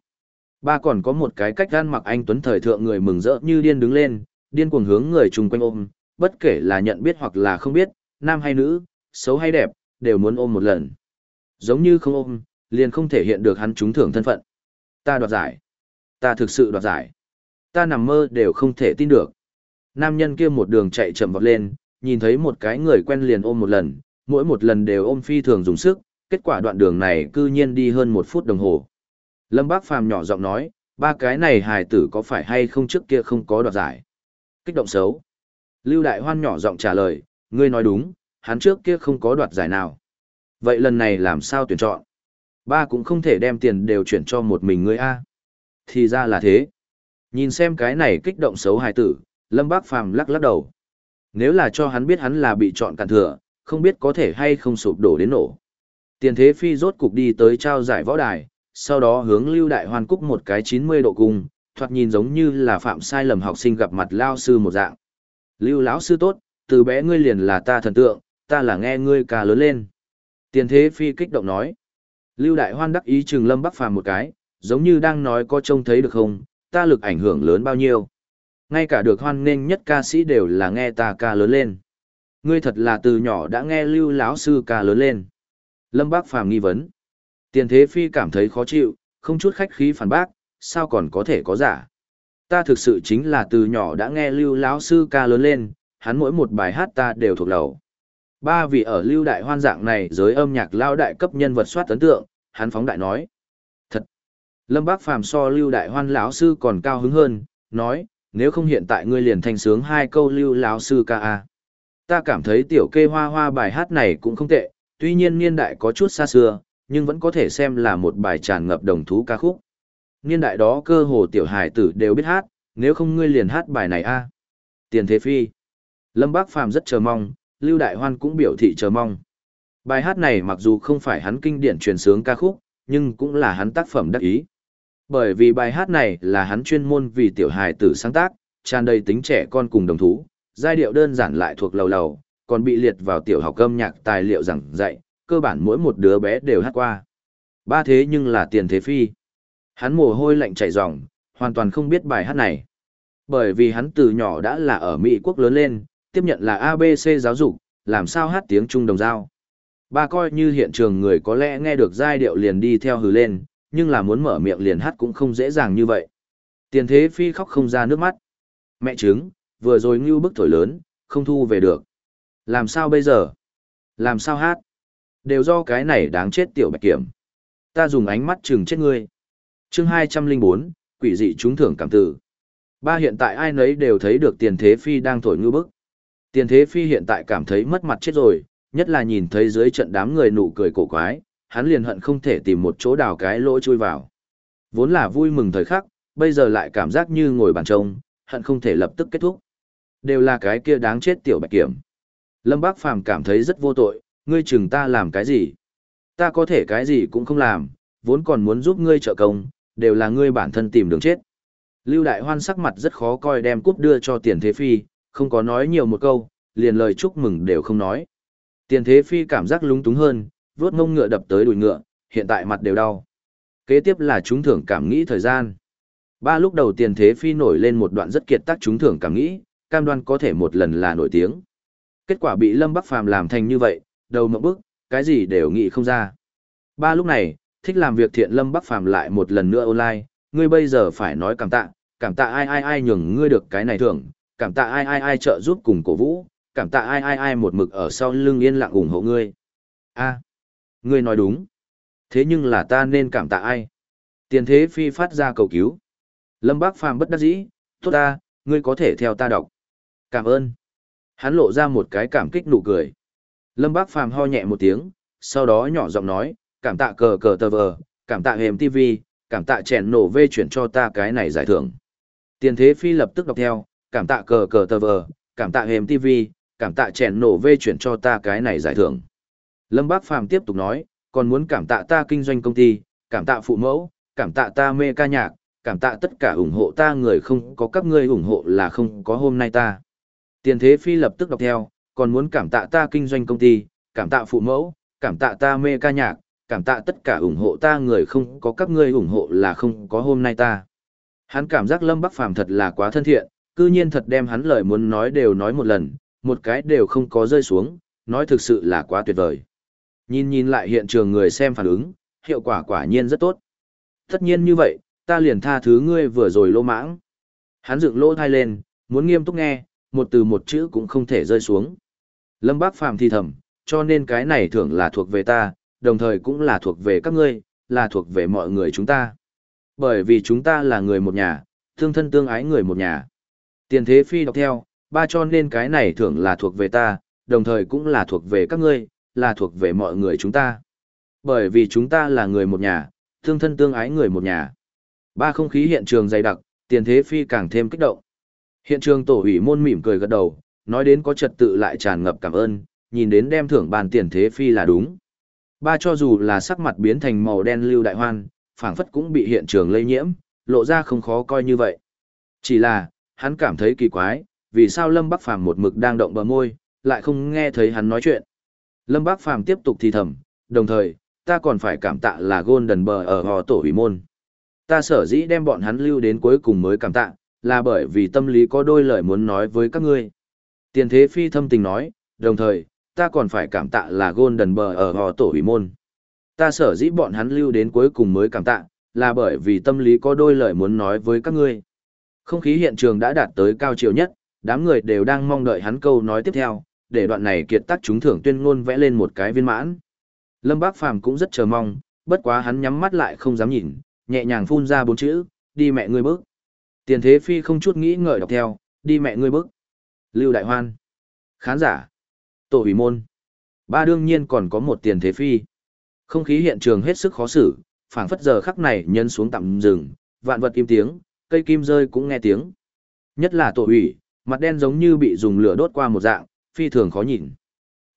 Ba còn có một cái cách gan mặc anh tuấn thời thượng người mừng rỡ như điên đứng lên, điên cuồng hướng người chung quanh ôm, bất kể là nhận biết hoặc là không biết, nam hay nữ, xấu hay đẹp, đều muốn ôm một lần. Giống như không ôm, liền không thể hiện được hắn trúng thưởng thân phận. Ta đoạt giải. Ta thực sự đoạt giải. Ta nằm mơ đều không thể tin được. Nam nhân kia một đường chạy chậm vọt lên, nhìn thấy một cái người quen liền ôm một lần, mỗi một lần đều ôm phi thường dùng sức, kết quả đoạn đường này cư nhiên đi hơn một phút đồng hồ. Lâm Bác Phàm nhỏ giọng nói, ba cái này hài tử có phải hay không trước kia không có đoạt giải. Kích động xấu. Lưu Đại Hoan nhỏ giọng trả lời, ngươi nói đúng, hắn trước kia không có đoạt giải nào. Vậy lần này làm sao tuyển chọn? Ba cũng không thể đem tiền đều chuyển cho một mình ngươi a. Thì ra là thế. Nhìn xem cái này kích động xấu hài tử, Lâm Bác Phàm lắc lắc đầu. Nếu là cho hắn biết hắn là bị chọn cạn thừa, không biết có thể hay không sụp đổ đến nổ. Tiền thế phi rốt cục đi tới trao giải võ đài, sau đó hướng Lưu Đại Hoan cúc một cái 90 độ cung, thoạt nhìn giống như là phạm sai lầm học sinh gặp mặt lao sư một dạng. Lưu lão sư tốt, từ bé ngươi liền là ta thần tượng, ta là nghe ngươi ca lớn lên. Tiền thế phi kích động nói. Lưu Đại Hoan đắc ý trừng Lâm Bắc Phàm một cái, giống như đang nói có trông thấy được không, ta lực ảnh hưởng lớn bao nhiêu. Ngay cả được hoan nghênh nhất ca sĩ đều là nghe ta ca lớn lên. Ngươi thật là từ nhỏ đã nghe Lưu lão sư ca lớn lên. Lâm Bác Phàm nghi vấn. Tiền Thế Phi cảm thấy khó chịu, không chút khách khí phản bác, sao còn có thể có giả. Ta thực sự chính là từ nhỏ đã nghe Lưu lão sư ca lớn lên, hắn mỗi một bài hát ta đều thuộc đầu. Ba vị ở Lưu Đại Hoan dạng này giới âm nhạc lao đại cấp nhân vật soát ấn tượng, hắn phóng đại nói. Thật! Lâm Bác Phàm so Lưu Đại Hoan lão sư còn cao hứng hơn, nói, nếu không hiện tại ngươi liền thành sướng hai câu Lưu lão sư ca a. Ta cảm thấy tiểu kê hoa hoa bài hát này cũng không tệ, tuy nhiên niên đại có chút xa xưa, nhưng vẫn có thể xem là một bài tràn ngập đồng thú ca khúc. Niên đại đó cơ hồ tiểu hải tử đều biết hát, nếu không ngươi liền hát bài này a. Tiền Thế Phi. Lâm Bác Phàm rất chờ mong, Lưu Đại Hoan cũng biểu thị chờ mong. Bài hát này mặc dù không phải hắn kinh điển truyền sướng ca khúc, nhưng cũng là hắn tác phẩm đắc ý. Bởi vì bài hát này là hắn chuyên môn vì tiểu hài tử sáng tác, tràn đầy tính trẻ con cùng đồng thú, giai điệu đơn giản lại thuộc lầu lầu, còn bị liệt vào tiểu học âm nhạc tài liệu giảng dạy, cơ bản mỗi một đứa bé đều hát qua. Ba thế nhưng là tiền thế phi. Hắn mồ hôi lạnh chảy ròng, hoàn toàn không biết bài hát này. Bởi vì hắn từ nhỏ đã là ở Mỹ quốc lớn lên, tiếp nhận là ABC giáo dục, làm sao hát tiếng Trung đồng dao. Ba coi như hiện trường người có lẽ nghe được giai điệu liền đi theo hừ lên, nhưng là muốn mở miệng liền hát cũng không dễ dàng như vậy. Tiền thế phi khóc không ra nước mắt. Mẹ trứng, vừa rồi ngưu bức thổi lớn, không thu về được. Làm sao bây giờ? Làm sao hát? Đều do cái này đáng chết tiểu bạch kiểm. Ta dùng ánh mắt chừng chết ngươi. chương 204, quỷ dị trúng thưởng cảm tử. Ba hiện tại ai nấy đều thấy được tiền thế phi đang thổi ngư bức. Tiền thế phi hiện tại cảm thấy mất mặt chết rồi, nhất là nhìn thấy dưới trận đám người nụ cười cổ quái, hắn liền hận không thể tìm một chỗ đào cái lỗ chui vào. Vốn là vui mừng thời khắc, bây giờ lại cảm giác như ngồi bàn trông, hận không thể lập tức kết thúc. Đều là cái kia đáng chết tiểu bạch kiểm. Lâm Bác Phàm cảm thấy rất vô tội, ngươi chừng ta làm cái gì? Ta có thể cái gì cũng không làm, vốn còn muốn giúp ngươi trợ công, đều là ngươi bản thân tìm đường chết. Lưu Đại Hoan sắc mặt rất khó coi đem cúp đưa cho tiền thế phi, không có nói nhiều một câu, liền lời chúc mừng đều không nói. Tiền thế phi cảm giác lúng túng hơn, vuốt ngông ngựa đập tới đùi ngựa, hiện tại mặt đều đau. Kế tiếp là chúng thưởng cảm nghĩ thời gian. Ba lúc đầu tiền thế phi nổi lên một đoạn rất kiệt tác chúng thưởng cảm nghĩ, cam đoan có thể một lần là nổi tiếng. Kết quả bị Lâm Bắc Phàm làm thành như vậy, đầu mộng bức, cái gì đều nghĩ không ra. Ba lúc này, thích làm việc thiện Lâm Bắc Phàm lại một lần nữa online, ngươi bây giờ phải nói cảm tạ, cảm tạ ai ai ai nhường ngươi được cái này thưởng, cảm tạ ai ai ai trợ giúp cùng cổ vũ, cảm tạ ai ai ai một mực ở sau lưng yên lặng ủng hộ ngươi. A, ngươi nói đúng. Thế nhưng là ta nên cảm tạ ai? Tiền thế phi phát ra cầu cứu. Lâm Bác Phàm bất đắc dĩ, tốt ta, ngươi có thể theo ta đọc. Cảm ơn. Hắn lộ ra một cái cảm kích nụ cười. Lâm Bác Phàm ho nhẹ một tiếng, sau đó nhỏ giọng nói, cảm tạ cờ cờ tờ vờ, cảm tạ hềm TV, cảm tạ chèn nổ vê chuyển cho ta cái này giải thưởng. Tiền thế phi lập tức đọc theo, cảm tạ cờ cờ tờ vờ, cảm tạ hềm TV, cảm tạ chèn nổ vê chuyển cho ta cái này giải thưởng. Lâm Bác Phàm tiếp tục nói, còn muốn cảm tạ ta kinh doanh công ty, cảm tạ phụ mẫu, cảm tạ ta mê ca nhạc, cảm tạ tất cả ủng hộ ta người không có các ngươi ủng hộ là không có hôm nay ta. Tiền thế phi lập tức đọc theo, còn muốn cảm tạ ta kinh doanh công ty, cảm tạ phụ mẫu, cảm tạ ta mê ca nhạc, cảm tạ tất cả ủng hộ ta người không có các ngươi ủng hộ là không có hôm nay ta. Hắn cảm giác Lâm Bắc Phàm thật là quá thân thiện, cư nhiên thật đem hắn lời muốn nói đều nói một lần, một cái đều không có rơi xuống, nói thực sự là quá tuyệt vời. Nhìn nhìn lại hiện trường người xem phản ứng, hiệu quả quả nhiên rất tốt. Tất nhiên như vậy, ta liền tha thứ ngươi vừa rồi lô mãng. Hắn dựng lỗ thai lên, muốn nghiêm túc nghe, một từ một chữ cũng không thể rơi xuống. Lâm Bác Phàm thi thầm, cho nên cái này thường là thuộc về ta, đồng thời cũng là thuộc về các ngươi, là thuộc về mọi người chúng ta. Bởi vì chúng ta là người một nhà, thương thân tương ái người một nhà. Tiền thế phi đọc theo, ba cho nên cái này thường là thuộc về ta, đồng thời cũng là thuộc về các ngươi, là thuộc về mọi người chúng ta. Bởi vì chúng ta là người một nhà, thương thân tương ái người một nhà. Ba không khí hiện trường dày đặc, tiền thế phi càng thêm kích động. Hiện trường tổ ủy môn mỉm cười gật đầu, nói đến có trật tự lại tràn ngập cảm ơn, nhìn đến đem thưởng bàn tiền thế phi là đúng. Ba cho dù là sắc mặt biến thành màu đen lưu đại hoan, phảng phất cũng bị hiện trường lây nhiễm, lộ ra không khó coi như vậy. Chỉ là, hắn cảm thấy kỳ quái, vì sao Lâm Bắc Phàm một mực đang động bờ môi, lại không nghe thấy hắn nói chuyện. Lâm Bắc Phàm tiếp tục thì thầm, đồng thời, ta còn phải cảm tạ là Golden Bờ ở hò tổ ủy môn. Ta sở dĩ đem bọn hắn lưu đến cuối cùng mới cảm tạ, là bởi vì tâm lý có đôi lời muốn nói với các ngươi. Tiền thế phi thâm tình nói, đồng thời, ta còn phải cảm tạ là Golden Bờ ở hò tổ ủy môn. Ta sở dĩ bọn hắn lưu đến cuối cùng mới cảm tạ, là bởi vì tâm lý có đôi lời muốn nói với các ngươi. Không khí hiện trường đã đạt tới cao chiều nhất, đám người đều đang mong đợi hắn câu nói tiếp theo, để đoạn này kiệt tác chúng thưởng tuyên ngôn vẽ lên một cái viên mãn. Lâm Bác Phàm cũng rất chờ mong, bất quá hắn nhắm mắt lại không dám nhìn, nhẹ nhàng phun ra bốn chữ, đi mẹ ngươi bước. Tiền Thế Phi không chút nghĩ ngợi đọc theo, đi mẹ ngươi bước. Lưu Đại Hoan. Khán giả. Tổ ủy môn. Ba đương nhiên còn có một Tiền Thế Phi. Không khí hiện trường hết sức khó xử, phảng phất giờ khắc này nhân xuống tạm dừng, vạn vật im tiếng, cây kim rơi cũng nghe tiếng. Nhất là tổ ủy, mặt đen giống như bị dùng lửa đốt qua một dạng, phi thường khó nhìn.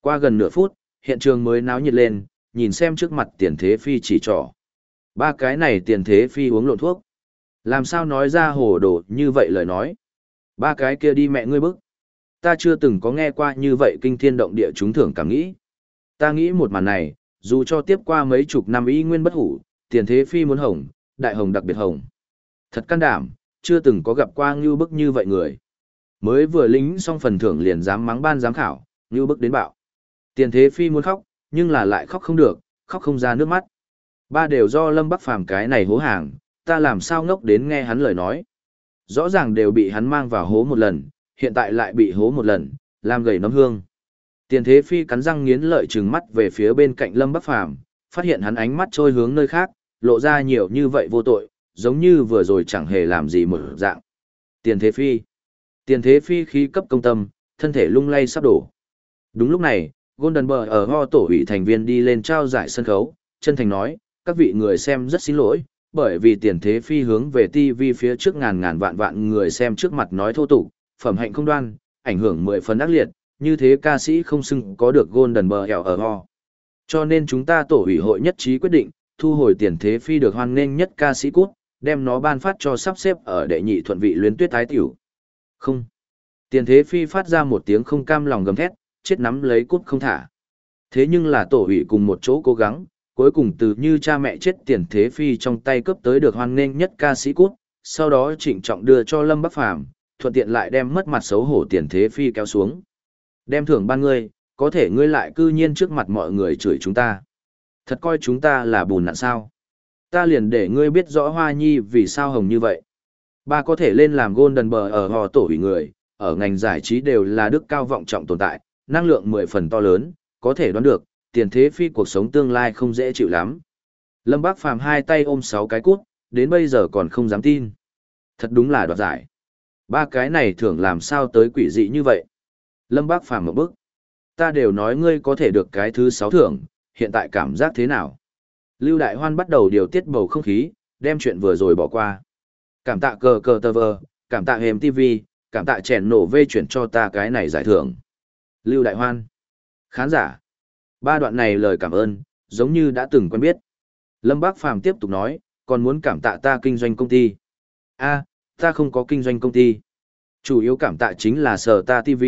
Qua gần nửa phút, hiện trường mới náo nhiệt lên, nhìn xem trước mặt tiền thế phi chỉ trỏ. Ba cái này tiền thế phi uống lộn thuốc. Làm sao nói ra hồ đồ như vậy lời nói. Ba cái kia đi mẹ ngươi bức. Ta chưa từng có nghe qua như vậy kinh thiên động địa chúng thưởng cảm nghĩ. Ta nghĩ một màn này, dù cho tiếp qua mấy chục năm ý nguyên bất hủ, tiền thế phi muốn hồng, đại hồng đặc biệt hồng. Thật can đảm, chưa từng có gặp qua ngưu bức như vậy người. Mới vừa lính xong phần thưởng liền dám mắng ban giám khảo, ngưu bức đến bạo. Tiền thế phi muốn khóc, nhưng là lại khóc không được, khóc không ra nước mắt. Ba đều do Lâm Bắc Phàm cái này hố hàng, ta làm sao ngốc đến nghe hắn lời nói. Rõ ràng đều bị hắn mang vào hố một lần, hiện tại lại bị hố một lần, làm gầy nấm hương. Tiền thế phi cắn răng nghiến lợi trừng mắt về phía bên cạnh Lâm Bắc Phàm phát hiện hắn ánh mắt trôi hướng nơi khác, lộ ra nhiều như vậy vô tội, giống như vừa rồi chẳng hề làm gì một dạng. Tiền thế phi. Tiền thế phi khí cấp công tâm, thân thể lung lay sắp đổ. Đúng lúc này, Golden Bờ ở ho tổ ủy thành viên đi lên trao giải sân khấu, chân thành nói, các vị người xem rất xin lỗi, bởi vì tiền thế phi hướng về TV phía trước ngàn ngàn vạn vạn người xem trước mặt nói thô tục, phẩm hạnh không đoan, ảnh hưởng mười phần ác liệt, như thế ca sĩ không xưng có được Golden bell ở ho. Cho nên chúng ta tổ ủy hội nhất trí quyết định, thu hồi tiền thế phi được hoan nghênh nhất ca sĩ cút, đem nó ban phát cho sắp xếp ở đệ nhị thuận vị luyến tuyết tái tiểu. Không. Tiền thế phi phát ra một tiếng không cam lòng gầm thét, chết nắm lấy cút không thả. Thế nhưng là tổ ủy cùng một chỗ cố gắng, cuối cùng từ như cha mẹ chết tiền thế phi trong tay cướp tới được hoan nghênh nhất ca sĩ cút, sau đó trịnh trọng đưa cho Lâm Bắc Phàm thuận tiện lại đem mất mặt xấu hổ tiền thế phi kéo xuống. Đem thưởng ban ngươi, có thể ngươi lại cư nhiên trước mặt mọi người chửi chúng ta. Thật coi chúng ta là bùn nạn sao. Ta liền để ngươi biết rõ Hoa Nhi vì sao hồng như vậy. Ba có thể lên làm Golden Bờ ở hò tổ hủy người, ở ngành giải trí đều là đức cao vọng trọng tồn tại, năng lượng mười phần to lớn, có thể đoán được, tiền thế phi cuộc sống tương lai không dễ chịu lắm. Lâm Bác Phàm hai tay ôm sáu cái cút, đến bây giờ còn không dám tin. Thật đúng là đoạt giải. Ba cái này thường làm sao tới quỷ dị như vậy. Lâm Bác Phàm một bước. Ta đều nói ngươi có thể được cái thứ sáu thưởng, hiện tại cảm giác thế nào? Lưu Đại Hoan bắt đầu điều tiết bầu không khí, đem chuyện vừa rồi bỏ qua. Cảm tạ cờ cờ tờ vờ, cảm tạ hềm TV, cảm tạ chèn nổ vê chuyển cho ta cái này giải thưởng. Lưu Đại Hoan. Khán giả. Ba đoạn này lời cảm ơn, giống như đã từng quen biết. Lâm Bác Phàm tiếp tục nói, còn muốn cảm tạ ta kinh doanh công ty. a ta không có kinh doanh công ty. Chủ yếu cảm tạ chính là sở ta TV,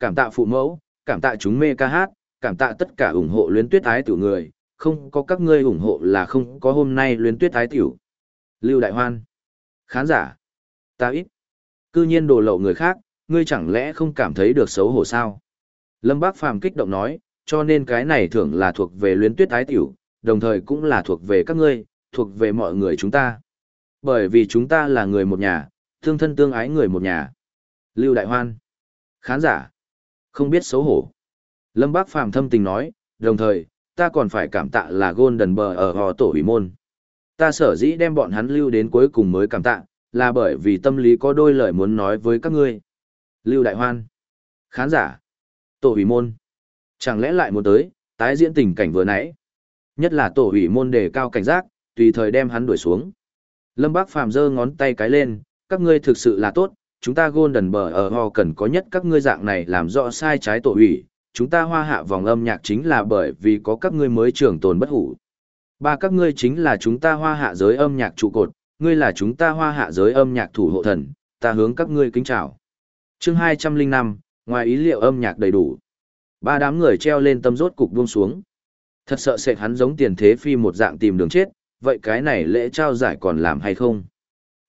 cảm tạ phụ mẫu, cảm tạ chúng mê ca hát, cảm tạ tất cả ủng hộ luyến tuyết ái tiểu người, không có các ngươi ủng hộ là không có hôm nay luyến tuyết ái tiểu. Lưu Đại Hoan. Khán giả. Ta ít. Cư nhiên đồ lậu người khác, ngươi chẳng lẽ không cảm thấy được xấu hổ sao? Lâm Bác Phàm kích động nói, cho nên cái này thường là thuộc về luyến tuyết Thái tiểu, đồng thời cũng là thuộc về các ngươi, thuộc về mọi người chúng ta. Bởi vì chúng ta là người một nhà, thương thân tương ái người một nhà. Lưu Đại Hoan. Khán giả. Không biết xấu hổ. Lâm Bác Phàm thâm tình nói, đồng thời, ta còn phải cảm tạ là Golden Bờ ở họ tổ ủy môn. Ta sở dĩ đem bọn hắn lưu đến cuối cùng mới cảm tạ, là bởi vì tâm lý có đôi lời muốn nói với các ngươi. Lưu Đại Hoan. Khán giả. Tổ ủy môn. Chẳng lẽ lại muốn tới, tái diễn tình cảnh vừa nãy. Nhất là tổ ủy môn đề cao cảnh giác, tùy thời đem hắn đuổi xuống. Lâm Bác Phàm giơ ngón tay cái lên, các ngươi thực sự là tốt, chúng ta Golden bờ ở ho cần có nhất các ngươi dạng này làm rõ sai trái tổ ủy, chúng ta hoa hạ vòng âm nhạc chính là bởi vì có các ngươi mới trường tồn bất hủ. Ba các ngươi chính là chúng ta hoa hạ giới âm nhạc trụ cột, ngươi là chúng ta hoa hạ giới âm nhạc thủ hộ thần, ta hướng các ngươi kính chào. Chương 205, ngoài ý liệu âm nhạc đầy đủ. Ba đám người treo lên tâm rốt cục buông xuống. Thật sợ sệt hắn giống tiền thế phi một dạng tìm đường chết, vậy cái này lễ trao giải còn làm hay không?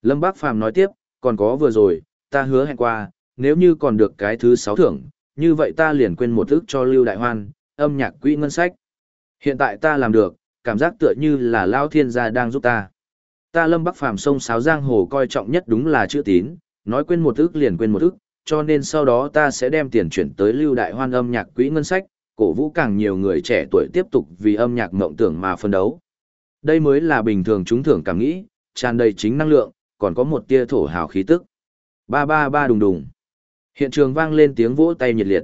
Lâm Bác Phàm nói tiếp, còn có vừa rồi, ta hứa hẹn qua, nếu như còn được cái thứ sáu thưởng, như vậy ta liền quên một ức cho Lưu Đại Hoan, âm nhạc quỹ ngân sách. Hiện tại ta làm được, cảm giác tựa như là Lao Thiên gia đang giúp ta. Ta Lâm Bắc Phàm sông sáo giang hồ coi trọng nhất đúng là chữ tín, nói quên một ức liền quên một ức, cho nên sau đó ta sẽ đem tiền chuyển tới Lưu Đại Hoan âm nhạc quỹ ngân sách, cổ vũ càng nhiều người trẻ tuổi tiếp tục vì âm nhạc mộng tưởng mà phân đấu. Đây mới là bình thường chúng thưởng cảm nghĩ, tràn đầy chính năng lượng, còn có một tia thổ hào khí tức. Ba ba ba đùng đùng. Hiện trường vang lên tiếng vỗ tay nhiệt liệt.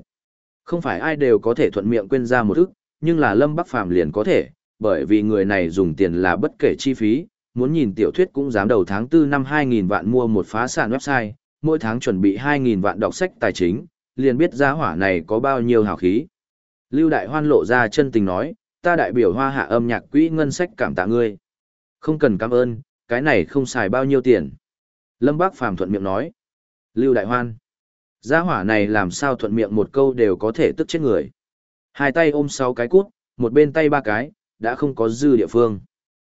Không phải ai đều có thể thuận miệng quên ra một ức, nhưng là Lâm Bắc Phàm liền có thể, bởi vì người này dùng tiền là bất kể chi phí, muốn nhìn tiểu thuyết cũng dám đầu tháng 4 năm 2000 vạn mua một phá sản website, mỗi tháng chuẩn bị 2000 vạn đọc sách tài chính, liền biết giá hỏa này có bao nhiêu hào khí. Lưu Đại Hoan lộ ra chân tình nói, ta đại biểu hoa hạ âm nhạc quỹ ngân sách cảm tạ ngươi. Không cần cảm ơn, cái này không xài bao nhiêu tiền. Lâm Bác Phàm thuận miệng nói. Lưu Đại Hoan. Gia hỏa này làm sao thuận miệng một câu đều có thể tức chết người. Hai tay ôm sáu cái cút, một bên tay ba cái, đã không có dư địa phương.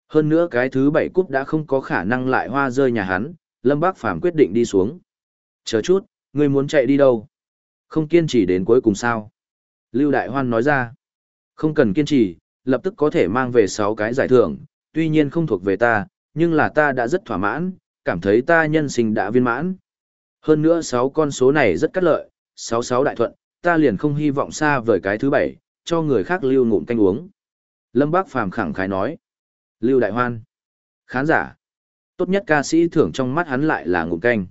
Hơn nữa cái thứ bảy cút đã không có khả năng lại hoa rơi nhà hắn, Lâm Bác Phàm quyết định đi xuống. Chờ chút, ngươi muốn chạy đi đâu? Không kiên trì đến cuối cùng sao? Lưu Đại Hoan nói ra. Không cần kiên trì, lập tức có thể mang về sáu cái giải thưởng, tuy nhiên không thuộc về ta, nhưng là ta đã rất thỏa mãn, cảm thấy ta nhân sinh đã viên mãn. Hơn nữa sáu con số này rất cắt lợi, sáu sáu đại thuận, ta liền không hy vọng xa vời cái thứ bảy, cho người khác lưu ngụm canh uống. Lâm Bác Phàm khẳng khái nói. Lưu Đại Hoan. Khán giả. Tốt nhất ca sĩ thưởng trong mắt hắn lại là ngụm canh.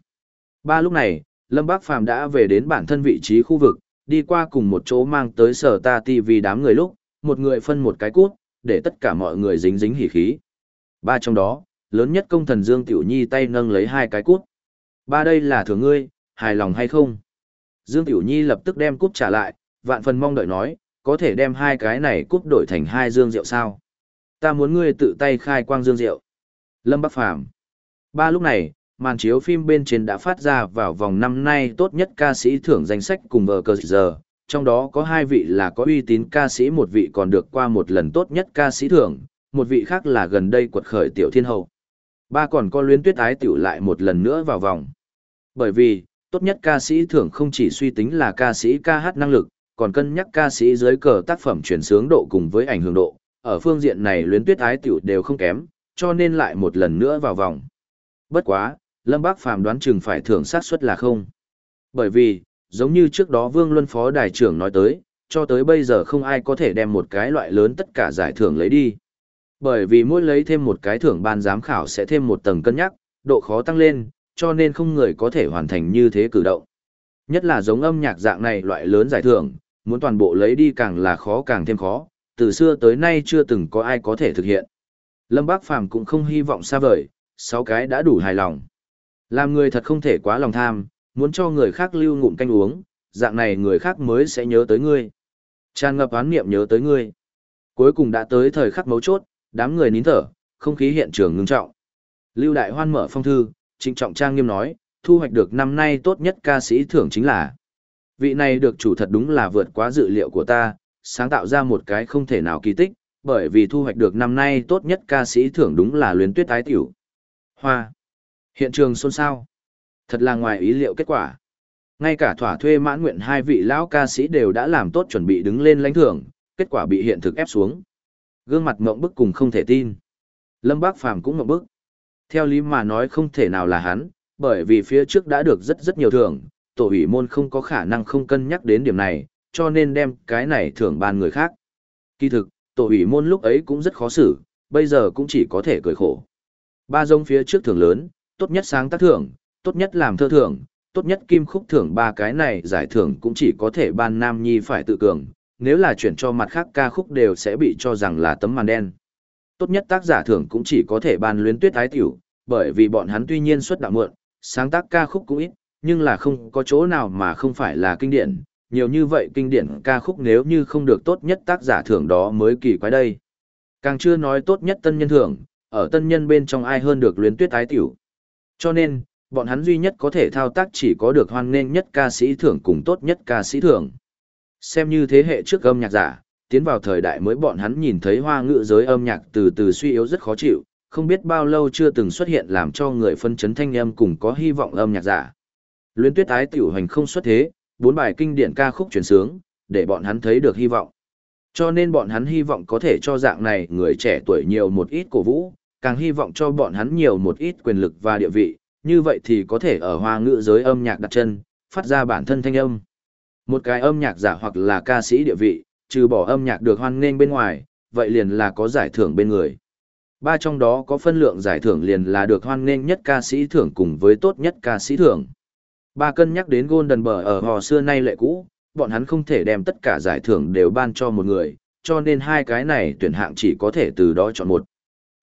Ba lúc này, Lâm Bác Phàm đã về đến bản thân vị trí khu vực, đi qua cùng một chỗ mang tới sở ta TV đám người lúc, một người phân một cái cút, để tất cả mọi người dính dính hỉ khí. Ba trong đó, lớn nhất công thần Dương Tiểu Nhi tay nâng lấy hai cái cút. Ba đây là thừa ngươi, hài lòng hay không? Dương Tiểu Nhi lập tức đem cút trả lại, vạn phần mong đợi nói, có thể đem hai cái này cút đổi thành hai dương rượu sao? Ta muốn ngươi tự tay khai quang dương rượu. Lâm Bắc Phàm Ba lúc này, màn chiếu phim bên trên đã phát ra vào vòng năm nay tốt nhất ca sĩ thưởng danh sách cùng vờ cờ giờ, trong đó có hai vị là có uy tín ca sĩ một vị còn được qua một lần tốt nhất ca sĩ thưởng, một vị khác là gần đây quật khởi tiểu thiên hậu. Ba còn có luyến tuyết ái tiểu lại một lần nữa vào vòng. Bởi vì, tốt nhất ca sĩ thưởng không chỉ suy tính là ca sĩ ca hát năng lực, còn cân nhắc ca sĩ dưới cờ tác phẩm chuyển sướng độ cùng với ảnh hưởng độ, ở phương diện này luyến tuyết ái tiểu đều không kém, cho nên lại một lần nữa vào vòng. Bất quá, Lâm Bác Phàm đoán chừng phải thưởng sát suất là không. Bởi vì, giống như trước đó Vương Luân Phó Đài trưởng nói tới, cho tới bây giờ không ai có thể đem một cái loại lớn tất cả giải thưởng lấy đi. Bởi vì mỗi lấy thêm một cái thưởng ban giám khảo sẽ thêm một tầng cân nhắc, độ khó tăng lên, cho nên không người có thể hoàn thành như thế cử động. Nhất là giống âm nhạc dạng này loại lớn giải thưởng, muốn toàn bộ lấy đi càng là khó càng thêm khó, từ xưa tới nay chưa từng có ai có thể thực hiện. Lâm Bác Phàm cũng không hy vọng xa vời, sáu cái đã đủ hài lòng. Làm người thật không thể quá lòng tham, muốn cho người khác lưu ngụm canh uống, dạng này người khác mới sẽ nhớ tới ngươi. Tràn ngập án niệm nhớ tới ngươi. Cuối cùng đã tới thời khắc mấu chốt, đám người nín thở, không khí hiện trường ngưng trọng. Lưu Đại Hoan mở phong thư, trịnh trọng trang nghiêm nói, thu hoạch được năm nay tốt nhất ca sĩ thưởng chính là. Vị này được chủ thật đúng là vượt quá dự liệu của ta, sáng tạo ra một cái không thể nào kỳ tích, bởi vì thu hoạch được năm nay tốt nhất ca sĩ thưởng đúng là luyến tuyết tái tiểu. Hoa. Hiện trường xôn xao. Thật là ngoài ý liệu kết quả. Ngay cả thỏa thuê mãn nguyện hai vị lão ca sĩ đều đã làm tốt chuẩn bị đứng lên lãnh thưởng, kết quả bị hiện thực ép xuống. Gương mặt mộng bức cùng không thể tin. Lâm Bác Phàm cũng mộng bức. Theo lý mà nói không thể nào là hắn, bởi vì phía trước đã được rất rất nhiều thưởng, tổ ủy môn không có khả năng không cân nhắc đến điểm này, cho nên đem cái này thưởng ban người khác. Kỳ thực, tổ ủy môn lúc ấy cũng rất khó xử, bây giờ cũng chỉ có thể cười khổ. Ba dông phía trước thưởng lớn, tốt nhất sáng tác thưởng, tốt nhất làm thơ thưởng, tốt nhất kim khúc thưởng ba cái này giải thưởng cũng chỉ có thể ban nam nhi phải tự cường, nếu là chuyển cho mặt khác ca khúc đều sẽ bị cho rằng là tấm màn đen. Tốt nhất tác giả thưởng cũng chỉ có thể ban luyến tuyết ái tiểu, bởi vì bọn hắn tuy nhiên xuất đạo muộn, sáng tác ca khúc cũng ít, nhưng là không có chỗ nào mà không phải là kinh điển, nhiều như vậy kinh điển ca khúc nếu như không được tốt nhất tác giả thưởng đó mới kỳ quái đây. Càng chưa nói tốt nhất tân nhân thưởng, ở tân nhân bên trong ai hơn được luyến tuyết ái tiểu. Cho nên, bọn hắn duy nhất có thể thao tác chỉ có được hoan nghênh nhất ca sĩ thưởng cùng tốt nhất ca sĩ thưởng. Xem như thế hệ trước âm nhạc giả, tiến vào thời đại mới bọn hắn nhìn thấy hoa ngữ giới âm nhạc từ từ suy yếu rất khó chịu, không biết bao lâu chưa từng xuất hiện làm cho người phân chấn thanh âm cùng có hy vọng âm nhạc giả. Luyến tuyết ái tiểu hành không xuất thế, bốn bài kinh điển ca khúc truyền sướng, để bọn hắn thấy được hy vọng. Cho nên bọn hắn hy vọng có thể cho dạng này người trẻ tuổi nhiều một ít cổ vũ, càng hy vọng cho bọn hắn nhiều một ít quyền lực và địa vị, như vậy thì có thể ở hoa ngữ giới âm nhạc đặt chân, phát ra bản thân thanh âm. Một cái âm nhạc giả hoặc là ca sĩ địa vị, trừ bỏ âm nhạc được hoan nghênh bên ngoài, vậy liền là có giải thưởng bên người. Ba trong đó có phân lượng giải thưởng liền là được hoan nghênh nhất ca sĩ thưởng cùng với tốt nhất ca sĩ thưởng. Ba cân nhắc đến Golden Bờ ở hò xưa nay lệ cũ, bọn hắn không thể đem tất cả giải thưởng đều ban cho một người, cho nên hai cái này tuyển hạng chỉ có thể từ đó chọn một.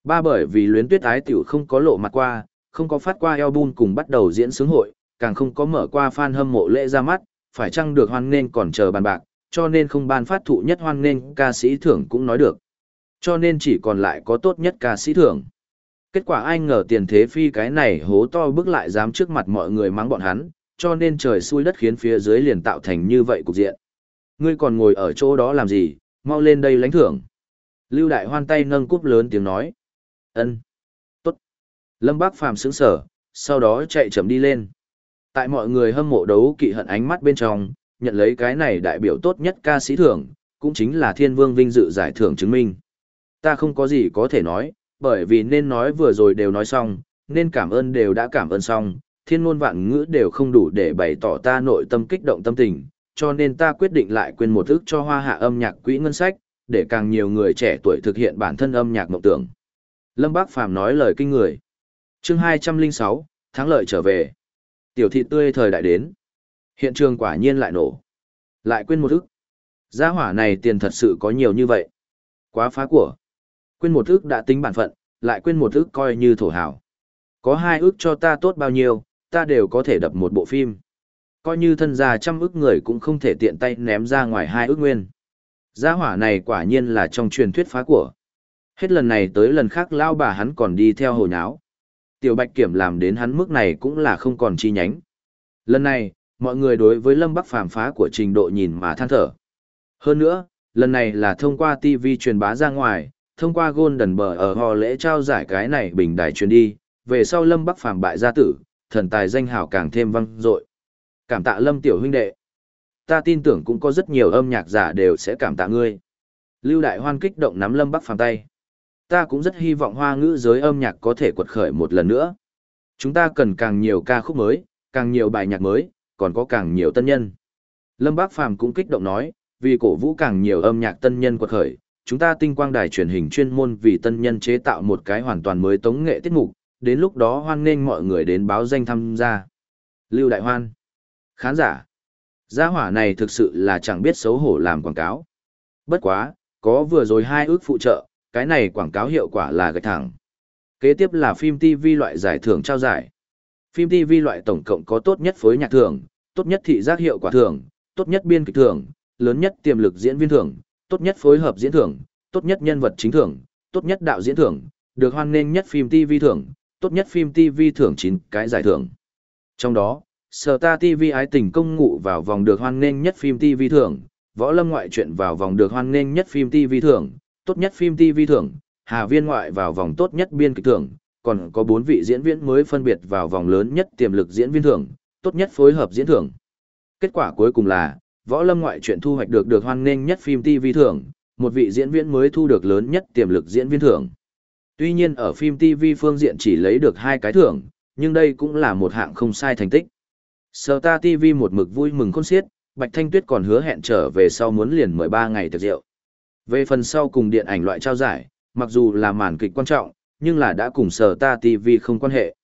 Ba bởi vì luyến tuyết ái tiểu không có lộ mặt qua, không có phát qua album cùng bắt đầu diễn sướng hội, càng không có mở qua fan hâm mộ lễ ra mắt, phải chăng được hoan nghênh còn chờ bàn bạc, cho nên không ban phát thụ nhất hoan nghênh ca sĩ thưởng cũng nói được. Cho nên chỉ còn lại có tốt nhất ca sĩ thưởng. Kết quả ai ngờ tiền thế phi cái này hố to bước lại dám trước mặt mọi người mắng bọn hắn, cho nên trời xui đất khiến phía dưới liền tạo thành như vậy cục diện. Ngươi còn ngồi ở chỗ đó làm gì, mau lên đây lãnh thưởng. Lưu Đại Hoan tay nâng cúp lớn tiếng nói ân Tốt. Lâm Bác Phàm sững sở, sau đó chạy chậm đi lên. Tại mọi người hâm mộ đấu kỵ hận ánh mắt bên trong, nhận lấy cái này đại biểu tốt nhất ca sĩ thưởng, cũng chính là thiên vương vinh dự giải thưởng chứng minh. Ta không có gì có thể nói, bởi vì nên nói vừa rồi đều nói xong, nên cảm ơn đều đã cảm ơn xong, thiên ngôn vạn ngữ đều không đủ để bày tỏ ta nội tâm kích động tâm tình, cho nên ta quyết định lại quên một ức cho hoa hạ âm nhạc quỹ ngân sách, để càng nhiều người trẻ tuổi thực hiện bản thân âm nhạc mộng tưởng. Lâm Bác Phàm nói lời kinh người. chương 206, thắng lợi trở về. Tiểu thị tươi thời đại đến. Hiện trường quả nhiên lại nổ. Lại quên một ức. Gia hỏa này tiền thật sự có nhiều như vậy. Quá phá của. Quên một ức đã tính bản phận, lại quên một ức coi như thổ hào. Có hai ức cho ta tốt bao nhiêu, ta đều có thể đập một bộ phim. Coi như thân già trăm ức người cũng không thể tiện tay ném ra ngoài hai ức nguyên. Gia hỏa này quả nhiên là trong truyền thuyết phá của. Hết lần này tới lần khác lao bà hắn còn đi theo hồi nháo. Tiểu Bạch Kiểm làm đến hắn mức này cũng là không còn chi nhánh. Lần này, mọi người đối với Lâm Bắc phàm phá của trình độ nhìn mà than thở. Hơn nữa, lần này là thông qua TV truyền bá ra ngoài, thông qua Golden Bờ ở họ lễ trao giải cái này bình đài truyền đi, về sau Lâm Bắc phàm bại gia tử, thần tài danh hào càng thêm vang dội. Cảm tạ Lâm tiểu huynh đệ. Ta tin tưởng cũng có rất nhiều âm nhạc giả đều sẽ cảm tạ ngươi. Lưu Đại Hoan kích động nắm Lâm Bắc phàm tay. Ta cũng rất hy vọng hoa ngữ giới âm nhạc có thể quật khởi một lần nữa. Chúng ta cần càng nhiều ca khúc mới, càng nhiều bài nhạc mới, còn có càng nhiều tân nhân. Lâm Bác Phàm cũng kích động nói, vì cổ vũ càng nhiều âm nhạc tân nhân quật khởi, chúng ta tinh quang đài truyền hình chuyên môn vì tân nhân chế tạo một cái hoàn toàn mới tống nghệ tiết mục, đến lúc đó hoan nghênh mọi người đến báo danh tham gia. Lưu Đại Hoan. Khán giả. Gia hỏa này thực sự là chẳng biết xấu hổ làm quảng cáo. Bất quá, có vừa rồi hai ước phụ trợ, cái này quảng cáo hiệu quả là gạch thẳng. Kế tiếp là phim TV loại giải thưởng trao giải. Phim TV loại tổng cộng có tốt nhất phối nhạc thưởng, tốt nhất thị giác hiệu quả thưởng, tốt nhất biên kịch thưởng, lớn nhất tiềm lực diễn viên thưởng, tốt nhất phối hợp diễn thưởng, tốt nhất nhân vật chính thưởng, tốt nhất đạo diễn thưởng, được hoan nghênh nhất phim TV thưởng, tốt nhất phim TV thưởng 9 cái giải thưởng. Trong đó, Star TV ái tình công ngụ vào vòng được hoan nghênh nhất phim TV thưởng, võ lâm ngoại truyện vào vòng được hoan nghênh nhất phim TV thưởng, tốt nhất phim TV thưởng, Hà Viên ngoại vào vòng tốt nhất biên kịch thưởng, còn có 4 vị diễn viên mới phân biệt vào vòng lớn nhất tiềm lực diễn viên thưởng, tốt nhất phối hợp diễn thưởng. Kết quả cuối cùng là, võ lâm ngoại truyện thu hoạch được được hoan nghênh nhất phim TV thưởng, một vị diễn viên mới thu được lớn nhất tiềm lực diễn viên thưởng. Tuy nhiên ở phim TV phương diện chỉ lấy được hai cái thưởng, nhưng đây cũng là một hạng không sai thành tích. Star TV một mực vui mừng khôn xiết, Bạch Thanh Tuyết còn hứa hẹn trở về sau muốn liền 13 ngày tiệc rượu. Về phần sau cùng điện ảnh loại trao giải, mặc dù là màn kịch quan trọng, nhưng là đã cùng sở ta TV không quan hệ.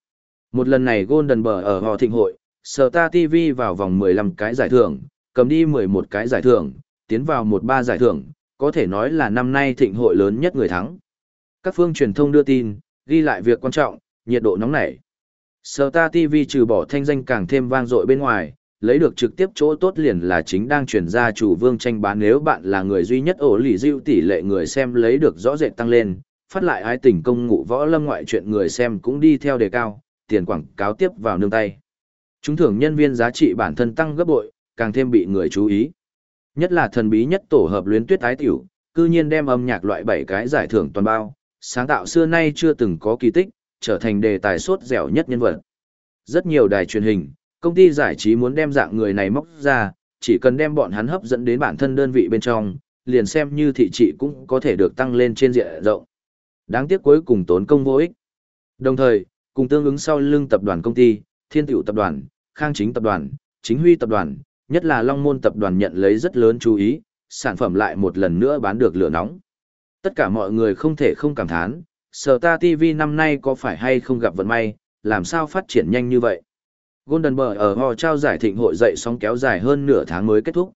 Một lần này Golden Bờ ở họ thịnh hội, sở ta TV vào vòng 15 cái giải thưởng, cầm đi 11 cái giải thưởng, tiến vào một ba giải thưởng, có thể nói là năm nay thịnh hội lớn nhất người thắng. Các phương truyền thông đưa tin, ghi lại việc quan trọng, nhiệt độ nóng nảy. sở ta TV trừ bỏ thanh danh càng thêm vang dội bên ngoài, lấy được trực tiếp chỗ tốt liền là chính đang chuyển ra chủ vương tranh bán nếu bạn là người duy nhất ổ lì diệu tỷ lệ người xem lấy được rõ rệt tăng lên, phát lại ái tình công ngụ võ lâm ngoại chuyện người xem cũng đi theo đề cao, tiền quảng cáo tiếp vào nương tay. Chúng thưởng nhân viên giá trị bản thân tăng gấp bội, càng thêm bị người chú ý. Nhất là thần bí nhất tổ hợp luyến tuyết ái tiểu, cư nhiên đem âm nhạc loại bảy cái giải thưởng toàn bao, sáng tạo xưa nay chưa từng có kỳ tích, trở thành đề tài sốt dẻo nhất nhân vật. Rất nhiều đài truyền hình, công ty giải trí muốn đem dạng người này móc ra, chỉ cần đem bọn hắn hấp dẫn đến bản thân đơn vị bên trong, liền xem như thị trị cũng có thể được tăng lên trên diện rộng. Đáng tiếc cuối cùng tốn công vô ích. Đồng thời, cùng tương ứng sau lưng tập đoàn công ty, Thiên Tiểu tập đoàn, Khang Chính tập đoàn, Chính Huy tập đoàn, nhất là Long Môn tập đoàn nhận lấy rất lớn chú ý, sản phẩm lại một lần nữa bán được lửa nóng. Tất cả mọi người không thể không cảm thán, Sở Ta TV năm nay có phải hay không gặp vận may, làm sao phát triển nhanh như vậy. Golden Bờ ở hò trao giải thịnh hội dậy sóng kéo dài hơn nửa tháng mới kết thúc.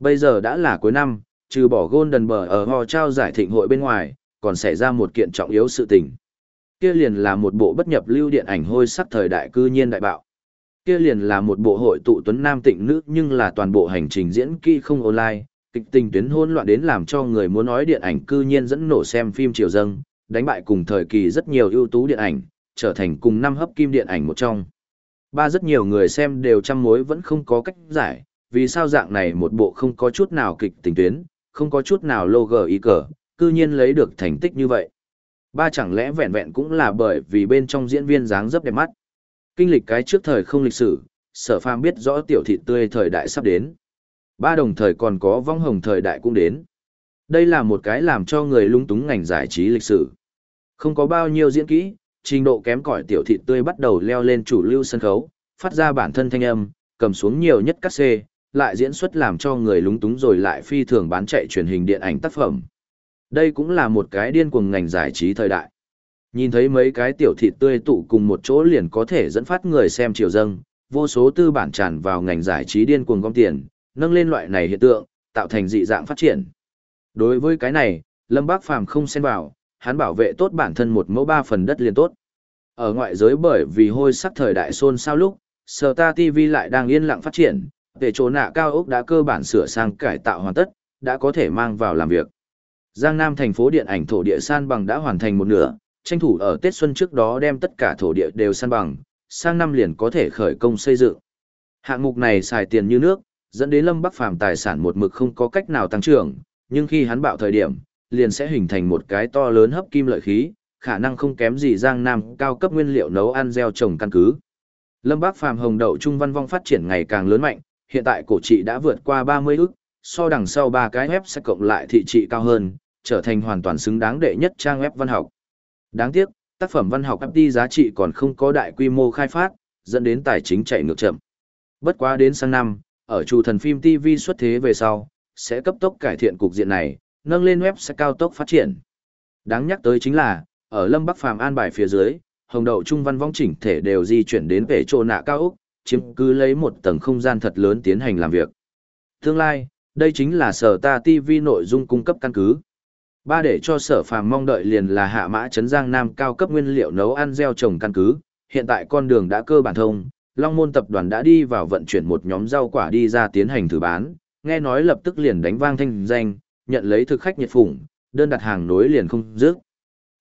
Bây giờ đã là cuối năm, trừ bỏ Golden Bờ ở hò trao giải thịnh hội bên ngoài, còn xảy ra một kiện trọng yếu sự tình. Kia liền là một bộ bất nhập lưu điện ảnh hôi sắc thời đại cư nhiên đại bạo. Kia liền là một bộ hội tụ tuấn nam tịnh nữ nhưng là toàn bộ hành trình diễn kỹ không online, kịch tình tuyến hỗn loạn đến làm cho người muốn nói điện ảnh cư nhiên dẫn nổ xem phim triều dâng, đánh bại cùng thời kỳ rất nhiều ưu tú điện ảnh, trở thành cùng năm hấp kim điện ảnh một trong. Ba rất nhiều người xem đều trăm mối vẫn không có cách giải, vì sao dạng này một bộ không có chút nào kịch tình tuyến, không có chút nào logo ý cờ, cư nhiên lấy được thành tích như vậy. Ba chẳng lẽ vẹn vẹn cũng là bởi vì bên trong diễn viên dáng dấp đẹp mắt. Kinh lịch cái trước thời không lịch sử, sở phàm biết rõ tiểu thị tươi thời đại sắp đến. Ba đồng thời còn có vong hồng thời đại cũng đến. Đây là một cái làm cho người lung túng ngành giải trí lịch sử. Không có bao nhiêu diễn kỹ, trình độ kém cỏi tiểu thị tươi bắt đầu leo lên chủ lưu sân khấu, phát ra bản thân thanh âm, cầm xuống nhiều nhất các xê, lại diễn xuất làm cho người lúng túng rồi lại phi thường bán chạy truyền hình điện ảnh tác phẩm. Đây cũng là một cái điên cuồng ngành giải trí thời đại. Nhìn thấy mấy cái tiểu thị tươi tụ cùng một chỗ liền có thể dẫn phát người xem chiều dâng, vô số tư bản tràn vào ngành giải trí điên cuồng gom tiền, nâng lên loại này hiện tượng, tạo thành dị dạng phát triển. Đối với cái này, Lâm Bác Phàm không xen vào, hắn bảo vệ tốt bản thân một mẫu ba phần đất liền tốt. Ở ngoại giới bởi vì hôi sắc thời đại xôn xao lúc, Star TV lại đang yên lặng phát triển, về chỗ nạ cao ốc đã cơ bản sửa sang cải tạo hoàn tất, đã có thể mang vào làm việc. Giang Nam thành phố điện ảnh thổ địa san bằng đã hoàn thành một nửa, tranh thủ ở Tết Xuân trước đó đem tất cả thổ địa đều san bằng, sang năm liền có thể khởi công xây dựng. Hạng mục này xài tiền như nước, dẫn đến Lâm Bắc Phàm tài sản một mực không có cách nào tăng trưởng, nhưng khi hắn bạo thời điểm, liền sẽ hình thành một cái to lớn hấp kim lợi khí, khả năng không kém gì Giang Nam cao cấp nguyên liệu nấu ăn gieo trồng căn cứ. Lâm Bắc Phàm hồng đậu trung văn vong phát triển ngày càng lớn mạnh, hiện tại cổ trị đã vượt qua 30 ức, so đằng sau ba cái web sẽ cộng lại thị trị cao hơn, trở thành hoàn toàn xứng đáng đệ nhất trang web văn học. Đáng tiếc, tác phẩm văn học FT giá trị còn không có đại quy mô khai phát, dẫn đến tài chính chạy ngược chậm. Bất quá đến sang năm, ở chủ thần phim TV xuất thế về sau, sẽ cấp tốc cải thiện cục diện này, nâng lên web sẽ cao tốc phát triển. Đáng nhắc tới chính là, ở Lâm Bắc Phàm an bài phía dưới, hồng đậu trung văn vong chỉnh thể đều di chuyển đến về chỗ nạ cao ốc, chiếm cứ lấy một tầng không gian thật lớn tiến hành làm việc. Tương lai, đây chính là sở ta TV nội dung cung cấp căn cứ. Ba để cho sở phàm mong đợi liền là hạ mã trấn giang nam cao cấp nguyên liệu nấu ăn gieo trồng căn cứ, hiện tại con đường đã cơ bản thông, Long Môn tập đoàn đã đi vào vận chuyển một nhóm rau quả đi ra tiến hành thử bán, nghe nói lập tức liền đánh vang thanh danh, nhận lấy thực khách nhiệt phủng, đơn đặt hàng nối liền không dứt.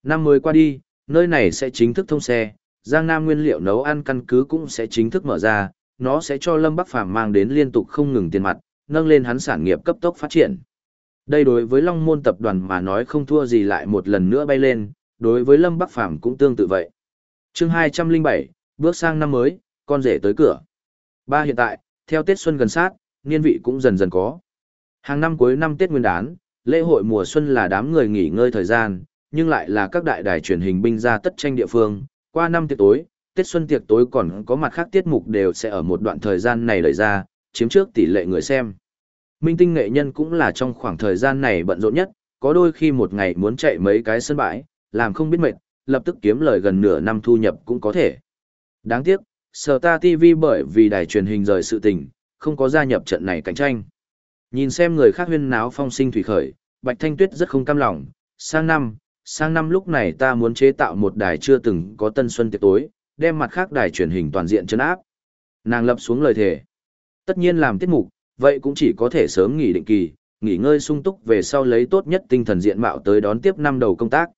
Năm mới qua đi, nơi này sẽ chính thức thông xe, Giang Nam nguyên liệu nấu ăn căn cứ cũng sẽ chính thức mở ra, nó sẽ cho Lâm Bắc Phàm mang đến liên tục không ngừng tiền mặt, nâng lên hắn sản nghiệp cấp tốc phát triển. Đây đối với Long Môn tập đoàn mà nói không thua gì lại một lần nữa bay lên, đối với Lâm Bắc Phàm cũng tương tự vậy. Chương 207, bước sang năm mới, con rể tới cửa. Ba hiện tại, theo Tết Xuân gần sát, niên vị cũng dần dần có. Hàng năm cuối năm Tết Nguyên đán, lễ hội mùa xuân là đám người nghỉ ngơi thời gian, nhưng lại là các đại đài truyền hình binh ra tất tranh địa phương. Qua năm tiệc tối, Tết Xuân tiệc tối còn có mặt khác tiết mục đều sẽ ở một đoạn thời gian này đẩy ra, chiếm trước tỷ lệ người xem. Minh tinh nghệ nhân cũng là trong khoảng thời gian này bận rộn nhất, có đôi khi một ngày muốn chạy mấy cái sân bãi, làm không biết mệt, lập tức kiếm lời gần nửa năm thu nhập cũng có thể. Đáng tiếc, Sở Ta TV bởi vì đài truyền hình rời sự tình, không có gia nhập trận này cạnh tranh. Nhìn xem người khác huyên náo phong sinh thủy khởi, Bạch Thanh Tuyết rất không cam lòng, sang năm, sang năm lúc này ta muốn chế tạo một đài chưa từng có tân xuân tiệc tối, đem mặt khác đài truyền hình toàn diện chấn áp. Nàng lập xuống lời thề. Tất nhiên làm tiết mục, vậy cũng chỉ có thể sớm nghỉ định kỳ, nghỉ ngơi sung túc về sau lấy tốt nhất tinh thần diện mạo tới đón tiếp năm đầu công tác.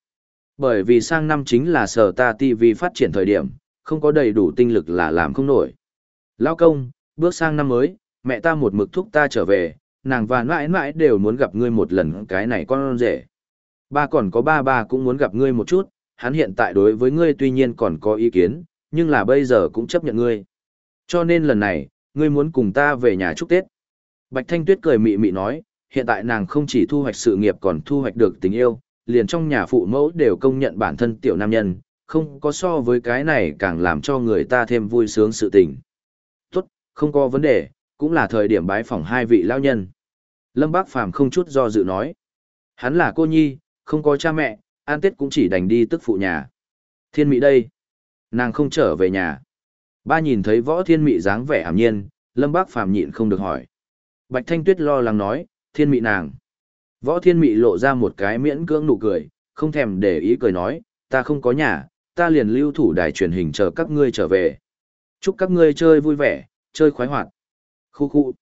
Bởi vì sang năm chính là sở ta TV phát triển thời điểm, không có đầy đủ tinh lực là làm không nổi. Lao công, bước sang năm mới, mẹ ta một mực thúc ta trở về, nàng và mãi mãi đều muốn gặp ngươi một lần cái này con rể. Ba còn có ba ba cũng muốn gặp ngươi một chút, hắn hiện tại đối với ngươi tuy nhiên còn có ý kiến, nhưng là bây giờ cũng chấp nhận ngươi. Cho nên lần này, ngươi muốn cùng ta về nhà chúc Tết. Bạch Thanh Tuyết cười mị mị nói, hiện tại nàng không chỉ thu hoạch sự nghiệp còn thu hoạch được tình yêu, liền trong nhà phụ mẫu đều công nhận bản thân tiểu nam nhân, không có so với cái này càng làm cho người ta thêm vui sướng sự tình. Tốt, không có vấn đề, cũng là thời điểm bái phỏng hai vị lao nhân. Lâm Bác Phàm không chút do dự nói. Hắn là cô nhi, không có cha mẹ, an tết cũng chỉ đành đi tức phụ nhà. Thiên Mỹ đây. Nàng không trở về nhà. Ba nhìn thấy võ thiên Mỹ dáng vẻ ảm nhiên, Lâm Bác Phàm nhịn không được hỏi. Bạch Thanh Tuyết lo lắng nói, thiên Mỹ nàng. Võ thiên Mỹ lộ ra một cái miễn cưỡng nụ cười, không thèm để ý cười nói, ta không có nhà, ta liền lưu thủ đài truyền hình chờ các ngươi trở về. Chúc các ngươi chơi vui vẻ, chơi khoái hoạt. Khu khu.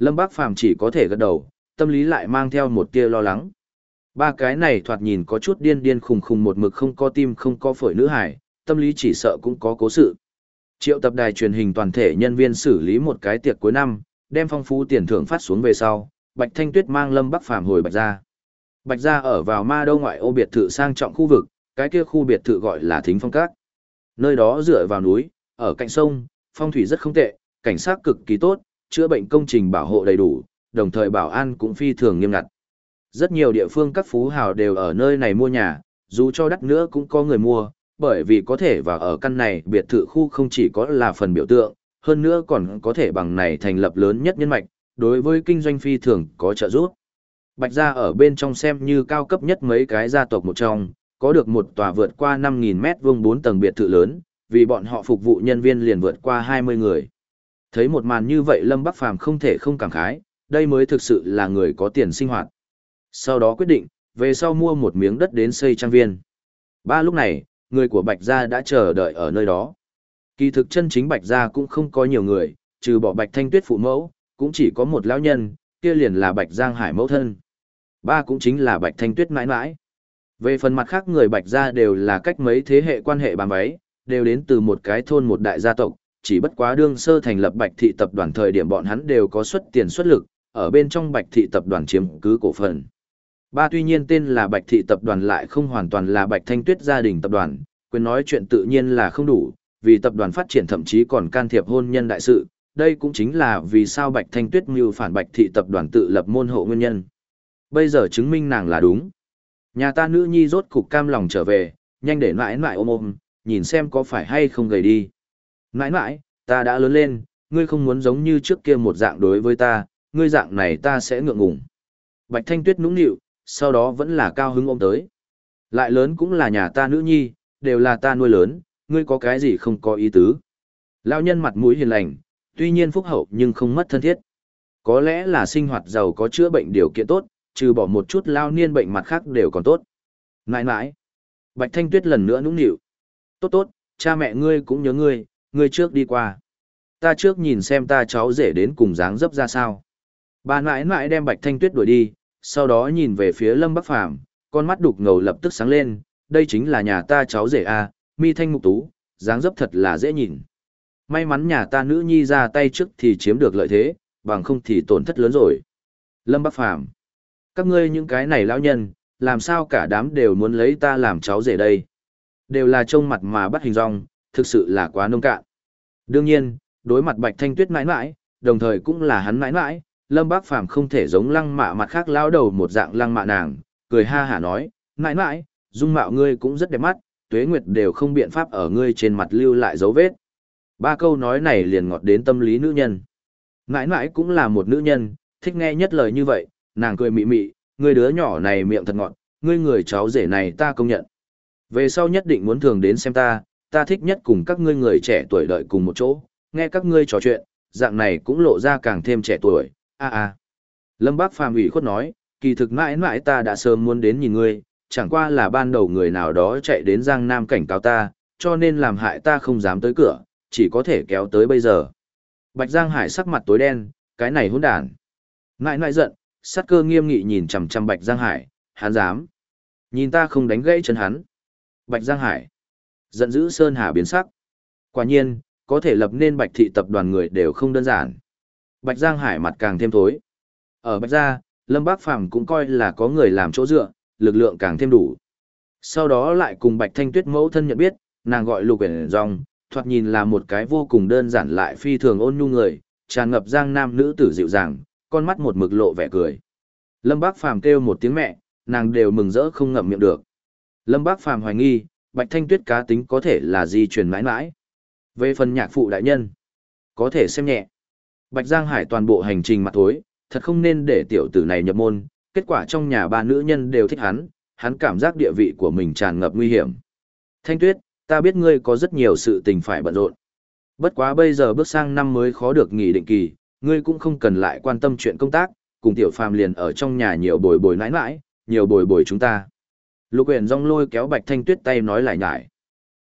Lâm Bác Phàm chỉ có thể gật đầu, tâm lý lại mang theo một tia lo lắng. Ba cái này thoạt nhìn có chút điên điên khùng khùng một mực không có tim không có phổi nữ hải, tâm lý chỉ sợ cũng có cố sự. Triệu tập đài truyền hình toàn thể nhân viên xử lý một cái tiệc cuối năm, đem phong phú tiền thưởng phát xuống về sau, Bạch Thanh Tuyết mang Lâm Bắc Phàm hồi Bạch gia. Bạch gia ở vào ma Đô ngoại ô biệt thự sang trọng khu vực, cái kia khu biệt thự gọi là Thính Phong Các. Nơi đó dựa vào núi, ở cạnh sông, phong thủy rất không tệ, cảnh sát cực kỳ tốt, chữa bệnh công trình bảo hộ đầy đủ, đồng thời bảo an cũng phi thường nghiêm ngặt. Rất nhiều địa phương các phú hào đều ở nơi này mua nhà, dù cho đắt nữa cũng có người mua, bởi vì có thể vào ở căn này biệt thự khu không chỉ có là phần biểu tượng, hơn nữa còn có thể bằng này thành lập lớn nhất nhân mạch, đối với kinh doanh phi thường có trợ giúp. Bạch gia ở bên trong xem như cao cấp nhất mấy cái gia tộc một trong, có được một tòa vượt qua 5.000 mét vuông 4 tầng biệt thự lớn, vì bọn họ phục vụ nhân viên liền vượt qua 20 người. Thấy một màn như vậy Lâm Bắc Phàm không thể không cảm khái, đây mới thực sự là người có tiền sinh hoạt. Sau đó quyết định, về sau mua một miếng đất đến xây trang viên. Ba lúc này, người của Bạch Gia đã chờ đợi ở nơi đó. Kỳ thực chân chính Bạch Gia cũng không có nhiều người, trừ bỏ Bạch Thanh Tuyết phụ mẫu, cũng chỉ có một lão nhân, kia liền là Bạch Giang Hải mẫu thân. Ba cũng chính là Bạch Thanh Tuyết mãi mãi. Về phần mặt khác người Bạch Gia đều là cách mấy thế hệ quan hệ bàn váy, đều đến từ một cái thôn một đại gia tộc, chỉ bất quá đương sơ thành lập Bạch Thị tập đoàn thời điểm bọn hắn đều có xuất tiền xuất lực, ở bên trong Bạch Thị tập đoàn chiếm cứ cổ phần. Ba tuy nhiên tên là Bạch Thị Tập đoàn lại không hoàn toàn là Bạch Thanh Tuyết gia đình tập đoàn, quyền nói chuyện tự nhiên là không đủ, vì tập đoàn phát triển thậm chí còn can thiệp hôn nhân đại sự, đây cũng chính là vì sao Bạch Thanh Tuyết mưu phản Bạch Thị Tập đoàn tự lập môn hộ nguyên nhân. Bây giờ chứng minh nàng là đúng. Nhà ta nữ nhi rốt cục cam lòng trở về, nhanh để mãi mãi ôm ôm, nhìn xem có phải hay không gầy đi. Mãi mãi, ta đã lớn lên, ngươi không muốn giống như trước kia một dạng đối với ta, ngươi dạng này ta sẽ ngượng ngùng. Bạch Thanh Tuyết nũng nịu, sau đó vẫn là cao hứng ôm tới. Lại lớn cũng là nhà ta nữ nhi, đều là ta nuôi lớn, ngươi có cái gì không có ý tứ. Lão nhân mặt mũi hiền lành, tuy nhiên phúc hậu nhưng không mất thân thiết. Có lẽ là sinh hoạt giàu có chữa bệnh điều kiện tốt, trừ bỏ một chút lao niên bệnh mặt khác đều còn tốt. Nãi nãi. Bạch Thanh Tuyết lần nữa nũng nịu. Tốt tốt, cha mẹ ngươi cũng nhớ ngươi, ngươi trước đi qua. Ta trước nhìn xem ta cháu rể đến cùng dáng dấp ra sao. Bà nãi nãi đem Bạch Thanh Tuyết đuổi đi, sau đó nhìn về phía Lâm Bắc Phàm con mắt đục ngầu lập tức sáng lên, đây chính là nhà ta cháu rể a, mi thanh mục tú, dáng dấp thật là dễ nhìn. May mắn nhà ta nữ nhi ra tay trước thì chiếm được lợi thế, bằng không thì tổn thất lớn rồi. Lâm Bắc Phàm các ngươi những cái này lão nhân, làm sao cả đám đều muốn lấy ta làm cháu rể đây? Đều là trông mặt mà bắt hình rong, thực sự là quá nông cạn. Đương nhiên, đối mặt Bạch Thanh Tuyết mãi mãi, đồng thời cũng là hắn mãi mãi, Lâm Bác Phàm không thể giống lăng mạ mặt khác lao đầu một dạng lăng mạ nàng, cười ha hả nói, mãi mãi, dung mạo ngươi cũng rất đẹp mắt, tuế nguyệt đều không biện pháp ở ngươi trên mặt lưu lại dấu vết. Ba câu nói này liền ngọt đến tâm lý nữ nhân. Mãi mãi cũng là một nữ nhân, thích nghe nhất lời như vậy, nàng cười mị mị, ngươi đứa nhỏ này miệng thật ngọt, ngươi người cháu rể này ta công nhận. Về sau nhất định muốn thường đến xem ta, ta thích nhất cùng các ngươi người trẻ tuổi đợi cùng một chỗ, nghe các ngươi trò chuyện, dạng này cũng lộ ra càng thêm trẻ tuổi, a a lâm bác phàm ủy khuất nói kỳ thực mãi mãi ta đã sớm muốn đến nhìn ngươi chẳng qua là ban đầu người nào đó chạy đến giang nam cảnh cáo ta cho nên làm hại ta không dám tới cửa, chỉ có thể kéo tới bây giờ. Bạch Giang Hải sắc mặt tối đen, cái này hỗn đản. Ngại ngại giận, sát cơ nghiêm nghị nhìn chằm chằm Bạch Giang Hải, hắn dám. Nhìn ta không đánh gãy chân hắn. Bạch Giang Hải. Giận dữ Sơn Hà biến sắc. Quả nhiên, có thể lập nên Bạch thị tập đoàn người đều không đơn giản. Bạch Giang Hải mặt càng thêm thối. Ở Bạch Gia, Lâm Bác Phàm cũng coi là có người làm chỗ dựa, lực lượng càng thêm đủ. Sau đó lại cùng Bạch Thanh Tuyết mẫu thân nhận biết, nàng gọi Lục Uyển Dòng, thoạt nhìn là một cái vô cùng đơn giản lại phi thường ôn nhu người, tràn ngập giang nam nữ tử dịu dàng, con mắt một mực lộ vẻ cười. Lâm Bác Phàm kêu một tiếng mẹ, nàng đều mừng rỡ không ngậm miệng được. Lâm Bác Phàm hoài nghi, Bạch Thanh Tuyết cá tính có thể là di truyền mãi mãi. Về phần nhạc phụ đại nhân, có thể xem nhẹ. Bạch Giang Hải toàn bộ hành trình mặt thối, thật không nên để tiểu tử này nhập môn, kết quả trong nhà ba nữ nhân đều thích hắn, hắn cảm giác địa vị của mình tràn ngập nguy hiểm. Thanh Tuyết, ta biết ngươi có rất nhiều sự tình phải bận rộn. Bất quá bây giờ bước sang năm mới khó được nghỉ định kỳ, ngươi cũng không cần lại quan tâm chuyện công tác, cùng tiểu phàm liền ở trong nhà nhiều bồi bồi nãi nãi, nhiều bồi bồi chúng ta. Lục Uyển rong lôi kéo Bạch Thanh Tuyết tay nói lại nhải.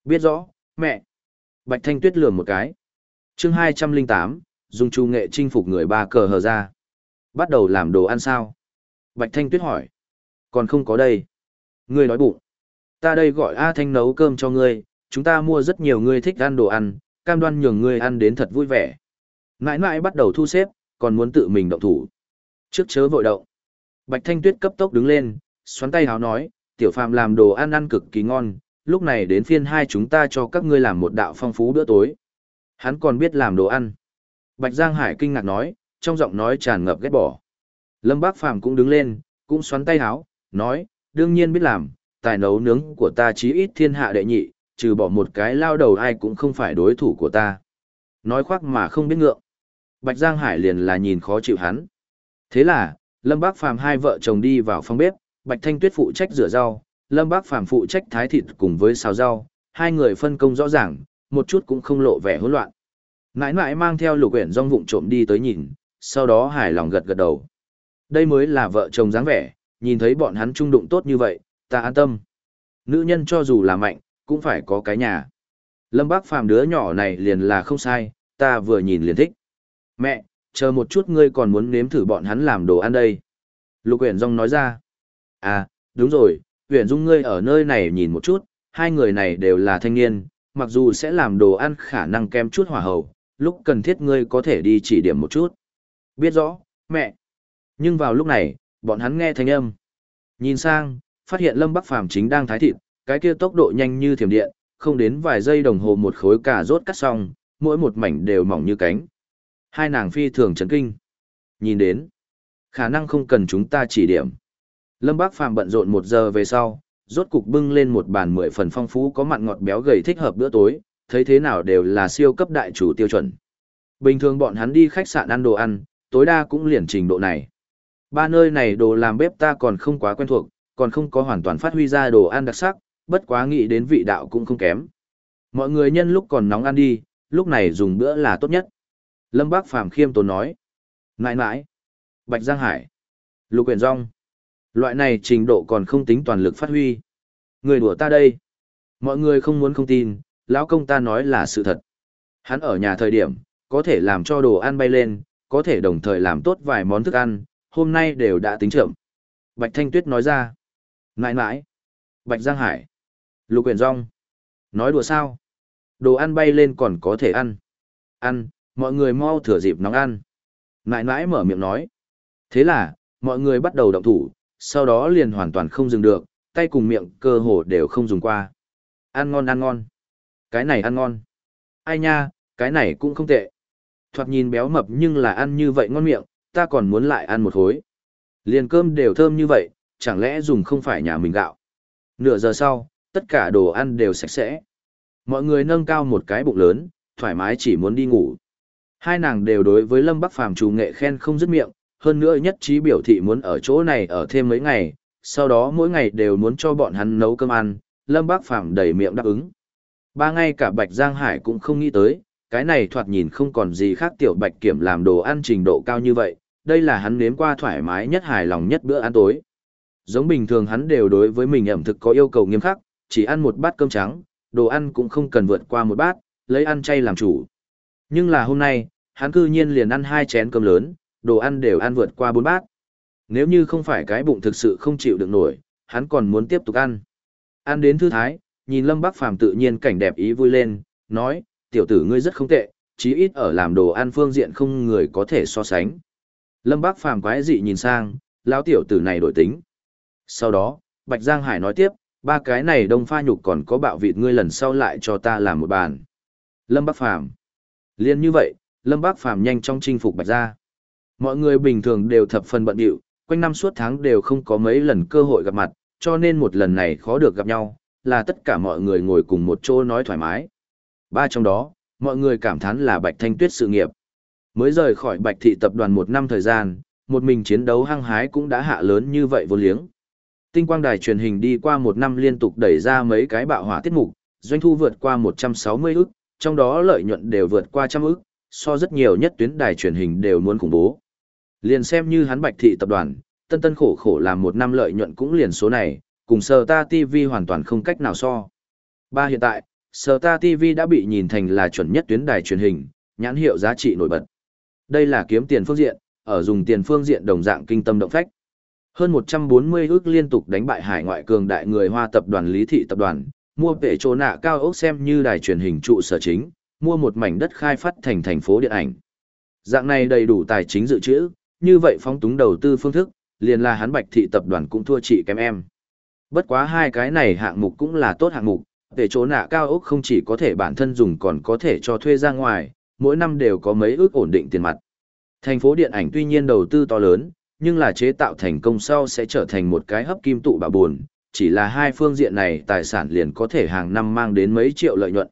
Biết rõ, mẹ. Bạch Thanh Tuyết lườm một cái. Chương 208, dùng chu nghệ chinh phục người ba cờ hờ ra. Bắt đầu làm đồ ăn sao? Bạch Thanh Tuyết hỏi. Còn không có đây. Ngươi nói bụng. Ta đây gọi A Thanh nấu cơm cho ngươi, chúng ta mua rất nhiều ngươi thích ăn đồ ăn, cam đoan nhường ngươi ăn đến thật vui vẻ. Nãi nãi bắt đầu thu xếp, còn muốn tự mình động thủ. Trước chớ vội động. Bạch Thanh Tuyết cấp tốc đứng lên, xoắn tay háo nói, tiểu phàm làm đồ ăn ăn cực kỳ ngon, lúc này đến phiên hai chúng ta cho các ngươi làm một đạo phong phú bữa tối. Hắn còn biết làm đồ ăn. Bạch Giang Hải kinh ngạc nói, trong giọng nói tràn ngập ghét bỏ. Lâm Bác Phàm cũng đứng lên, cũng xoắn tay háo, nói, đương nhiên biết làm, tài nấu nướng của ta chí ít thiên hạ đệ nhị, trừ bỏ một cái lao đầu ai cũng không phải đối thủ của ta. Nói khoác mà không biết ngượng. Bạch Giang Hải liền là nhìn khó chịu hắn. Thế là, Lâm Bác Phàm hai vợ chồng đi vào phòng bếp, Bạch Thanh Tuyết phụ trách rửa rau, Lâm Bác Phàm phụ trách thái thịt cùng với xào rau, hai người phân công rõ ràng, một chút cũng không lộ vẻ hỗn loạn. Nãi nãi mang theo lục quyển rong vụng trộm đi tới nhìn, sau đó hài lòng gật gật đầu. Đây mới là vợ chồng dáng vẻ, nhìn thấy bọn hắn trung đụng tốt như vậy, ta an tâm. Nữ nhân cho dù là mạnh, cũng phải có cái nhà. Lâm Bác Phàm đứa nhỏ này liền là không sai, ta vừa nhìn liền thích. Mẹ, chờ một chút ngươi còn muốn nếm thử bọn hắn làm đồ ăn đây. Lục Uyển Dung nói ra. À, đúng rồi, Uyển Dung ngươi ở nơi này nhìn một chút, hai người này đều là thanh niên, mặc dù sẽ làm đồ ăn khả năng kem chút hỏa hầu, lúc cần thiết ngươi có thể đi chỉ điểm một chút. Biết rõ, mẹ. Nhưng vào lúc này, bọn hắn nghe thanh âm. Nhìn sang, phát hiện Lâm Bắc Phàm chính đang thái thịt, cái kia tốc độ nhanh như thiểm điện, không đến vài giây đồng hồ một khối cà rốt cắt xong, mỗi một mảnh đều mỏng như cánh. Hai nàng phi thường chấn kinh. Nhìn đến, khả năng không cần chúng ta chỉ điểm. Lâm Bác Phàm bận rộn một giờ về sau, rốt cục bưng lên một bàn mười phần phong phú có mặn ngọt béo gầy thích hợp bữa tối, thấy thế nào đều là siêu cấp đại chủ tiêu chuẩn. Bình thường bọn hắn đi khách sạn ăn đồ ăn, tối đa cũng liền trình độ này. Ba nơi này đồ làm bếp ta còn không quá quen thuộc, còn không có hoàn toàn phát huy ra đồ ăn đặc sắc, bất quá nghĩ đến vị đạo cũng không kém. Mọi người nhân lúc còn nóng ăn đi, lúc này dùng bữa là tốt nhất. Lâm Bác Phàm khiêm tốn nói. Nãi nãi. Bạch Giang Hải. Lục Quyền Rong. Loại này trình độ còn không tính toàn lực phát huy. Người đùa ta đây. Mọi người không muốn không tin, lão công ta nói là sự thật. Hắn ở nhà thời điểm, có thể làm cho đồ ăn bay lên, có thể đồng thời làm tốt vài món thức ăn, hôm nay đều đã tính trưởng. Bạch Thanh Tuyết nói ra. Nãi nãi. Bạch Giang Hải. Lục Quyền Rong. Nói đùa sao? Đồ ăn bay lên còn có thể ăn. Ăn, mọi người mau thừa dịp nóng ăn. Nãi nãi mở miệng nói. Thế là, mọi người bắt đầu động thủ, sau đó liền hoàn toàn không dừng được, tay cùng miệng cơ hồ đều không dùng qua. Ăn ngon ăn ngon. Cái này ăn ngon. Ai nha, cái này cũng không tệ. Thoạt nhìn béo mập nhưng là ăn như vậy ngon miệng, ta còn muốn lại ăn một khối. Liền cơm đều thơm như vậy, chẳng lẽ dùng không phải nhà mình gạo. Nửa giờ sau, tất cả đồ ăn đều sạch sẽ. Mọi người nâng cao một cái bụng lớn, thoải mái chỉ muốn đi ngủ. Hai nàng đều đối với Lâm Bắc Phàm chủ nghệ khen không dứt miệng, hơn nữa nhất trí biểu thị muốn ở chỗ này ở thêm mấy ngày, sau đó mỗi ngày đều muốn cho bọn hắn nấu cơm ăn, Lâm bác Phàm đầy miệng đáp ứng. Ba ngày cả Bạch Giang Hải cũng không nghĩ tới, cái này thoạt nhìn không còn gì khác tiểu Bạch Kiểm làm đồ ăn trình độ cao như vậy, đây là hắn nếm qua thoải mái nhất hài lòng nhất bữa ăn tối. Giống bình thường hắn đều đối với mình ẩm thực có yêu cầu nghiêm khắc, chỉ ăn một bát cơm trắng, đồ ăn cũng không cần vượt qua một bát, lấy ăn chay làm chủ. Nhưng là hôm nay, hắn cư nhiên liền ăn hai chén cơm lớn, đồ ăn đều ăn vượt qua bốn bát. Nếu như không phải cái bụng thực sự không chịu được nổi, hắn còn muốn tiếp tục ăn. Ăn đến thư thái, nhìn Lâm Bắc Phàm tự nhiên cảnh đẹp ý vui lên, nói, tiểu tử ngươi rất không tệ, chí ít ở làm đồ ăn phương diện không người có thể so sánh. Lâm Bắc Phàm quái dị nhìn sang, lão tiểu tử này đổi tính. Sau đó, Bạch Giang Hải nói tiếp, ba cái này đông pha nhục còn có bạo vịt ngươi lần sau lại cho ta làm một bàn. Lâm Bắc Phàm Liên như vậy, Lâm Bắc Phàm nhanh chóng chinh phục Bạch Gia. Mọi người bình thường đều thập phần bận điệu, quanh năm suốt tháng đều không có mấy lần cơ hội gặp mặt, cho nên một lần này khó được gặp nhau, là tất cả mọi người ngồi cùng một chỗ nói thoải mái. Ba trong đó, mọi người cảm thán là Bạch Thanh Tuyết sự nghiệp. Mới rời khỏi Bạch Thị tập đoàn một năm thời gian, một mình chiến đấu hăng hái cũng đã hạ lớn như vậy vô liếng. Tinh quang đài truyền hình đi qua một năm liên tục đẩy ra mấy cái bạo hỏa tiết mục, doanh thu vượt qua 160 ức, trong đó lợi nhuận đều vượt qua trăm ức, so rất nhiều nhất tuyến đài truyền hình đều muốn khủng bố. Liền xem như hắn Bạch Thị tập đoàn, tân tân khổ khổ làm một năm lợi nhuận cũng liền số này, cùng Sờ Ta TV hoàn toàn không cách nào so. Ba hiện tại, Sờ Ta TV đã bị nhìn thành là chuẩn nhất tuyến đài truyền hình, nhãn hiệu giá trị nổi bật. Đây là kiếm tiền phương diện, ở dùng tiền phương diện đồng dạng kinh tâm động phách. Hơn 140 ước liên tục đánh bại hải ngoại cường đại người Hoa tập đoàn Lý Thị tập đoàn, mua vệ chỗ nạ cao ốc xem như đài truyền hình trụ sở chính, mua một mảnh đất khai phát thành thành phố điện ảnh. Dạng này đầy đủ tài chính dự trữ, như vậy phóng túng đầu tư phương thức, liền là hắn Bạch Thị tập đoàn cũng thua chị kém em. Bất quá hai cái này hạng mục cũng là tốt hạng mục, về chỗ nạ cao ốc không chỉ có thể bản thân dùng còn có thể cho thuê ra ngoài, mỗi năm đều có mấy ước ổn định tiền mặt. Thành phố điện ảnh tuy nhiên đầu tư to lớn, nhưng là chế tạo thành công sau sẽ trở thành một cái hấp kim tụ bà buồn, chỉ là hai phương diện này tài sản liền có thể hàng năm mang đến mấy triệu lợi nhuận.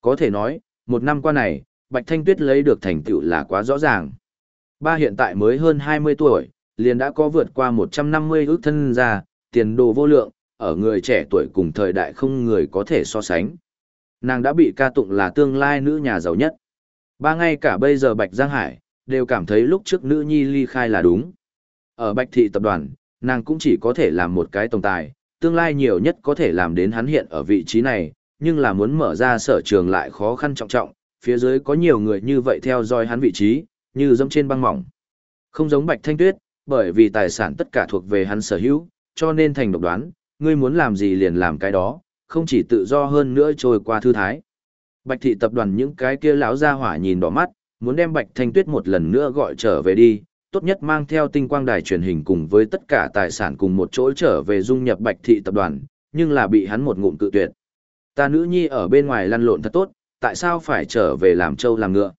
Có thể nói, một năm qua này, Bạch Thanh Tuyết lấy được thành tựu là quá rõ ràng. Ba hiện tại mới hơn 20 tuổi, liền đã có vượt qua 150 ước thân gia, tiền đồ vô lượng, ở người trẻ tuổi cùng thời đại không người có thể so sánh. Nàng đã bị ca tụng là tương lai nữ nhà giàu nhất. Ba ngay cả bây giờ Bạch Giang Hải, đều cảm thấy lúc trước nữ nhi ly khai là đúng. Ở Bạch Thị tập đoàn, nàng cũng chỉ có thể làm một cái tổng tài, tương lai nhiều nhất có thể làm đến hắn hiện ở vị trí này, nhưng là muốn mở ra sở trường lại khó khăn trọng trọng, phía dưới có nhiều người như vậy theo dõi hắn vị trí, như dẫm trên băng mỏng. Không giống Bạch Thanh Tuyết, bởi vì tài sản tất cả thuộc về hắn sở hữu, cho nên thành độc đoán, ngươi muốn làm gì liền làm cái đó, không chỉ tự do hơn nữa trôi qua thư thái. Bạch thị tập đoàn những cái kia lão gia hỏa nhìn đỏ mắt, muốn đem Bạch Thanh Tuyết một lần nữa gọi trở về đi, tốt nhất mang theo tinh quang đài truyền hình cùng với tất cả tài sản cùng một chỗ trở về dung nhập Bạch thị tập đoàn, nhưng là bị hắn một ngụm cự tuyệt. Ta nữ nhi ở bên ngoài lăn lộn thật tốt, tại sao phải trở về làm trâu làm ngựa?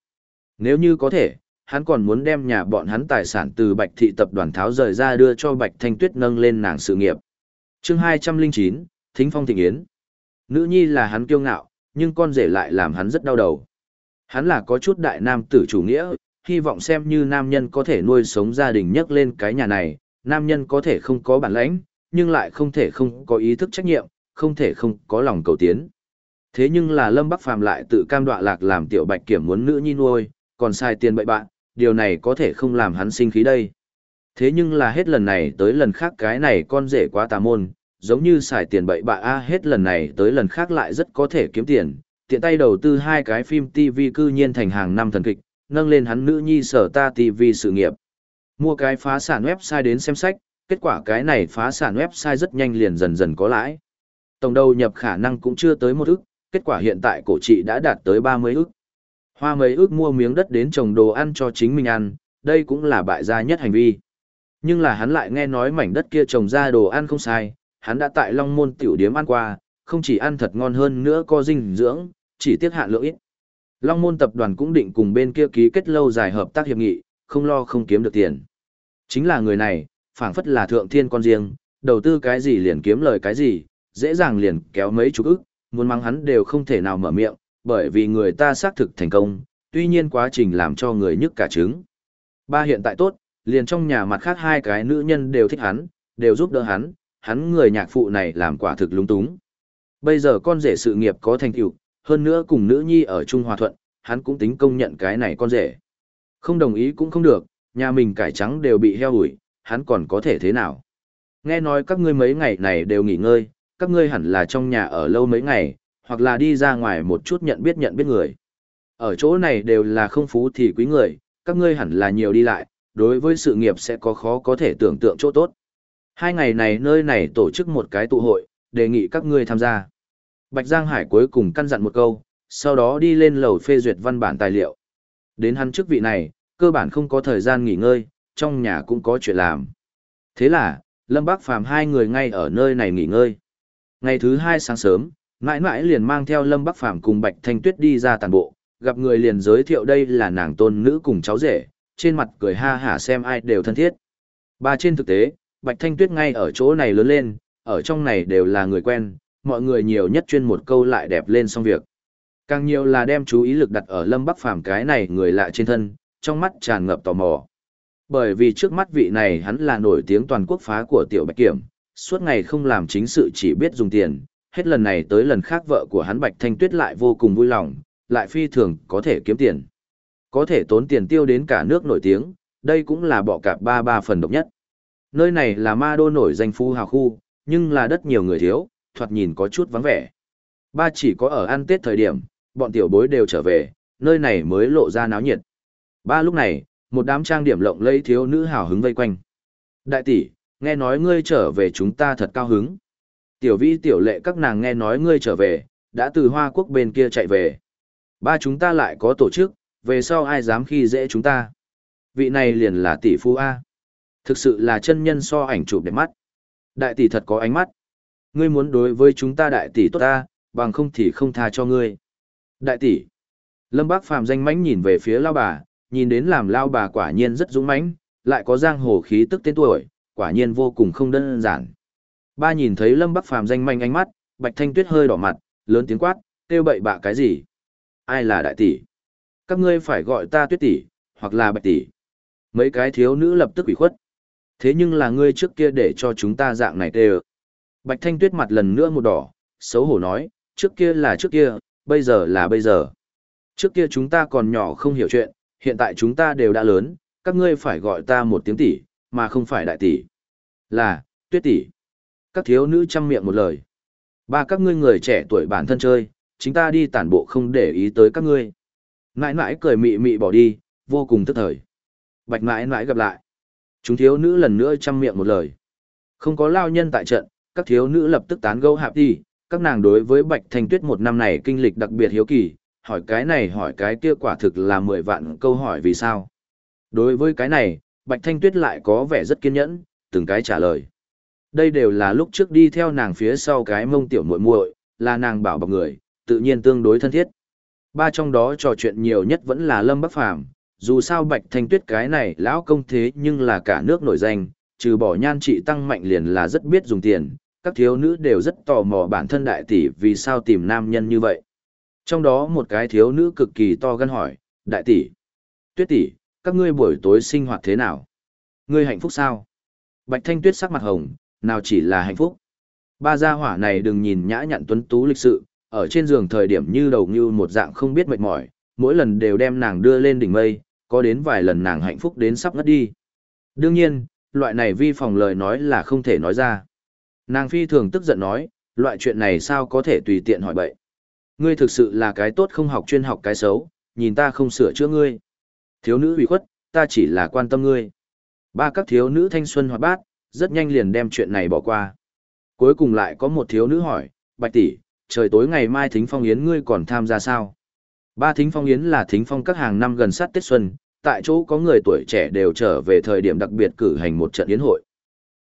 Nếu như có thể, hắn còn muốn đem nhà bọn hắn tài sản từ Bạch thị tập đoàn tháo rời ra đưa cho Bạch Thanh Tuyết nâng lên nàng sự nghiệp. Chương 209, Thính Phong Thịnh Yến. Nữ nhi là hắn kiêu ngạo, nhưng con rể lại làm hắn rất đau đầu. Hắn là có chút đại nam tử chủ nghĩa, hy vọng xem như nam nhân có thể nuôi sống gia đình nhấc lên cái nhà này, nam nhân có thể không có bản lãnh, nhưng lại không thể không có ý thức trách nhiệm, không thể không có lòng cầu tiến. Thế nhưng là Lâm Bắc Phàm lại tự cam đoạ lạc làm tiểu bạch kiểm muốn nữ nhi nuôi, còn sai tiền bậy bạn, điều này có thể không làm hắn sinh khí đây. Thế nhưng là hết lần này tới lần khác cái này con rể quá tà môn, giống như xài tiền bậy bạ a hết lần này tới lần khác lại rất có thể kiếm tiền, tiện tay đầu tư hai cái phim TV cư nhiên thành hàng năm thần kịch, nâng lên hắn nữ nhi sở ta TV sự nghiệp. Mua cái phá sản website đến xem sách, kết quả cái này phá sản website rất nhanh liền dần dần có lãi. Tổng đầu nhập khả năng cũng chưa tới một ức, kết quả hiện tại cổ trị đã đạt tới 30 ức. Hoa mấy ước mua miếng đất đến trồng đồ ăn cho chính mình ăn, đây cũng là bại gia nhất hành vi. Nhưng là hắn lại nghe nói mảnh đất kia trồng ra đồ ăn không sai, hắn đã tại Long Môn tiểu điếm ăn qua, không chỉ ăn thật ngon hơn nữa có dinh dưỡng, chỉ tiếc hạn lượng ít. Long Môn tập đoàn cũng định cùng bên kia ký kết lâu dài hợp tác hiệp nghị, không lo không kiếm được tiền. Chính là người này, phảng phất là thượng thiên con riêng, đầu tư cái gì liền kiếm lời cái gì, dễ dàng liền kéo mấy chục ức, muốn mắng hắn đều không thể nào mở miệng, bởi vì người ta xác thực thành công, tuy nhiên quá trình làm cho người nhức cả trứng. Ba hiện tại tốt, liền trong nhà mặt khác hai cái nữ nhân đều thích hắn, đều giúp đỡ hắn, hắn người nhạc phụ này làm quả thực lúng túng. Bây giờ con rể sự nghiệp có thành tựu, hơn nữa cùng nữ nhi ở Trung Hòa Thuận, hắn cũng tính công nhận cái này con rể. Không đồng ý cũng không được, nhà mình cải trắng đều bị heo ủi, hắn còn có thể thế nào. Nghe nói các ngươi mấy ngày này đều nghỉ ngơi, các ngươi hẳn là trong nhà ở lâu mấy ngày, hoặc là đi ra ngoài một chút nhận biết nhận biết người. Ở chỗ này đều là không phú thì quý người, các ngươi hẳn là nhiều đi lại, đối với sự nghiệp sẽ có khó có thể tưởng tượng chỗ tốt. Hai ngày này nơi này tổ chức một cái tụ hội, đề nghị các ngươi tham gia. Bạch Giang Hải cuối cùng căn dặn một câu, sau đó đi lên lầu phê duyệt văn bản tài liệu. Đến hắn chức vị này, cơ bản không có thời gian nghỉ ngơi, trong nhà cũng có chuyện làm. Thế là, Lâm Bác Phàm hai người ngay ở nơi này nghỉ ngơi. Ngày thứ hai sáng sớm, mãi mãi liền mang theo Lâm Bắc Phàm cùng Bạch Thanh Tuyết đi ra tàn bộ, gặp người liền giới thiệu đây là nàng tôn nữ cùng cháu rể, trên mặt cười ha hả xem ai đều thân thiết. Ba trên thực tế, Bạch Thanh Tuyết ngay ở chỗ này lớn lên, ở trong này đều là người quen, mọi người nhiều nhất chuyên một câu lại đẹp lên xong việc. Càng nhiều là đem chú ý lực đặt ở Lâm Bắc Phàm cái này người lạ trên thân, trong mắt tràn ngập tò mò. Bởi vì trước mắt vị này hắn là nổi tiếng toàn quốc phá của tiểu Bạch Kiểm, suốt ngày không làm chính sự chỉ biết dùng tiền, hết lần này tới lần khác vợ của hắn Bạch Thanh Tuyết lại vô cùng vui lòng, lại phi thường có thể kiếm tiền. Có thể tốn tiền tiêu đến cả nước nổi tiếng, đây cũng là bọ cạp ba ba phần độc nhất. Nơi này là ma đô nổi danh phu hào khu, nhưng là đất nhiều người thiếu, thoạt nhìn có chút vắng vẻ. Ba chỉ có ở ăn Tết thời điểm, bọn tiểu bối đều trở về, nơi này mới lộ ra náo nhiệt. Ba lúc này, một đám trang điểm lộng lẫy thiếu nữ hào hứng vây quanh. Đại tỷ, nghe nói ngươi trở về chúng ta thật cao hứng. Tiểu vi tiểu lệ các nàng nghe nói ngươi trở về, đã từ Hoa Quốc bên kia chạy về. Ba chúng ta lại có tổ chức, về sau ai dám khi dễ chúng ta. Vị này liền là tỷ phu A. Thực sự là chân nhân so ảnh chụp đẹp mắt. Đại tỷ thật có ánh mắt. Ngươi muốn đối với chúng ta đại tỷ tốt ta, bằng không thì không tha cho ngươi. Đại tỷ. Lâm Bác Phàm danh mãnh nhìn về phía lao bà, nhìn đến làm lao bà quả nhiên rất dũng mãnh, lại có giang hồ khí tức tên tuổi, quả nhiên vô cùng không đơn giản. Ba nhìn thấy Lâm Bắc Phàm danh manh ánh mắt, Bạch Thanh Tuyết hơi đỏ mặt, lớn tiếng quát, kêu bậy bạ cái gì? Ai là đại tỷ? Các ngươi phải gọi ta Tuyết tỷ, hoặc là Bạch tỷ. Mấy cái thiếu nữ lập tức ủy khuất. Thế nhưng là ngươi trước kia để cho chúng ta dạng này tê Bạch Thanh Tuyết mặt lần nữa một đỏ, xấu hổ nói, trước kia là trước kia, bây giờ là bây giờ. Trước kia chúng ta còn nhỏ không hiểu chuyện, hiện tại chúng ta đều đã lớn, các ngươi phải gọi ta một tiếng tỷ, mà không phải đại tỷ. Là, tuyết tỷ. Các thiếu nữ chăm miệng một lời. Ba các ngươi người trẻ tuổi bản thân chơi, chúng ta đi tản bộ không để ý tới các ngươi. Nãi nãi cười mị mị bỏ đi, vô cùng tức thời. Bạch nãi nãi gặp lại. Chúng thiếu nữ lần nữa chăm miệng một lời. Không có lao nhân tại trận, các thiếu nữ lập tức tán gẫu hạp đi, các nàng đối với Bạch Thanh Tuyết một năm này kinh lịch đặc biệt hiếu kỳ, hỏi cái này hỏi cái kia quả thực là mười vạn câu hỏi vì sao. Đối với cái này, Bạch Thanh Tuyết lại có vẻ rất kiên nhẫn, từng cái trả lời. Đây đều là lúc trước đi theo nàng phía sau cái mông tiểu muội muội, là nàng bảo bọc người, tự nhiên tương đối thân thiết. Ba trong đó trò chuyện nhiều nhất vẫn là Lâm Bắc Phàm, dù sao Bạch Thanh Tuyết cái này lão công thế nhưng là cả nước nổi danh, trừ bỏ nhan trị tăng mạnh liền là rất biết dùng tiền, các thiếu nữ đều rất tò mò bản thân đại tỷ vì sao tìm nam nhân như vậy. Trong đó một cái thiếu nữ cực kỳ to gan hỏi, đại tỷ, tuyết tỷ, các ngươi buổi tối sinh hoạt thế nào? Ngươi hạnh phúc sao? Bạch Thanh Tuyết sắc mặt hồng, nào chỉ là hạnh phúc. Ba gia hỏa này đừng nhìn nhã nhặn tuấn tú lịch sự, ở trên giường thời điểm như đầu như một dạng không biết mệt mỏi, mỗi lần đều đem nàng đưa lên đỉnh mây, có đến vài lần nàng hạnh phúc đến sắp ngất đi. Đương nhiên, loại này vi phòng lời nói là không thể nói ra. Nàng phi thường tức giận nói, loại chuyện này sao có thể tùy tiện hỏi bậy. Ngươi thực sự là cái tốt không học chuyên học cái xấu, nhìn ta không sửa chữa ngươi. Thiếu nữ ủy khuất, ta chỉ là quan tâm ngươi. Ba các thiếu nữ thanh xuân hoạt bát, rất nhanh liền đem chuyện này bỏ qua. Cuối cùng lại có một thiếu nữ hỏi, Bạch tỷ, trời tối ngày mai thính phong yến ngươi còn tham gia sao? Ba thính phong yến là thính phong các hàng năm gần sát Tết Xuân, tại chỗ có người tuổi trẻ đều trở về thời điểm đặc biệt cử hành một trận yến hội.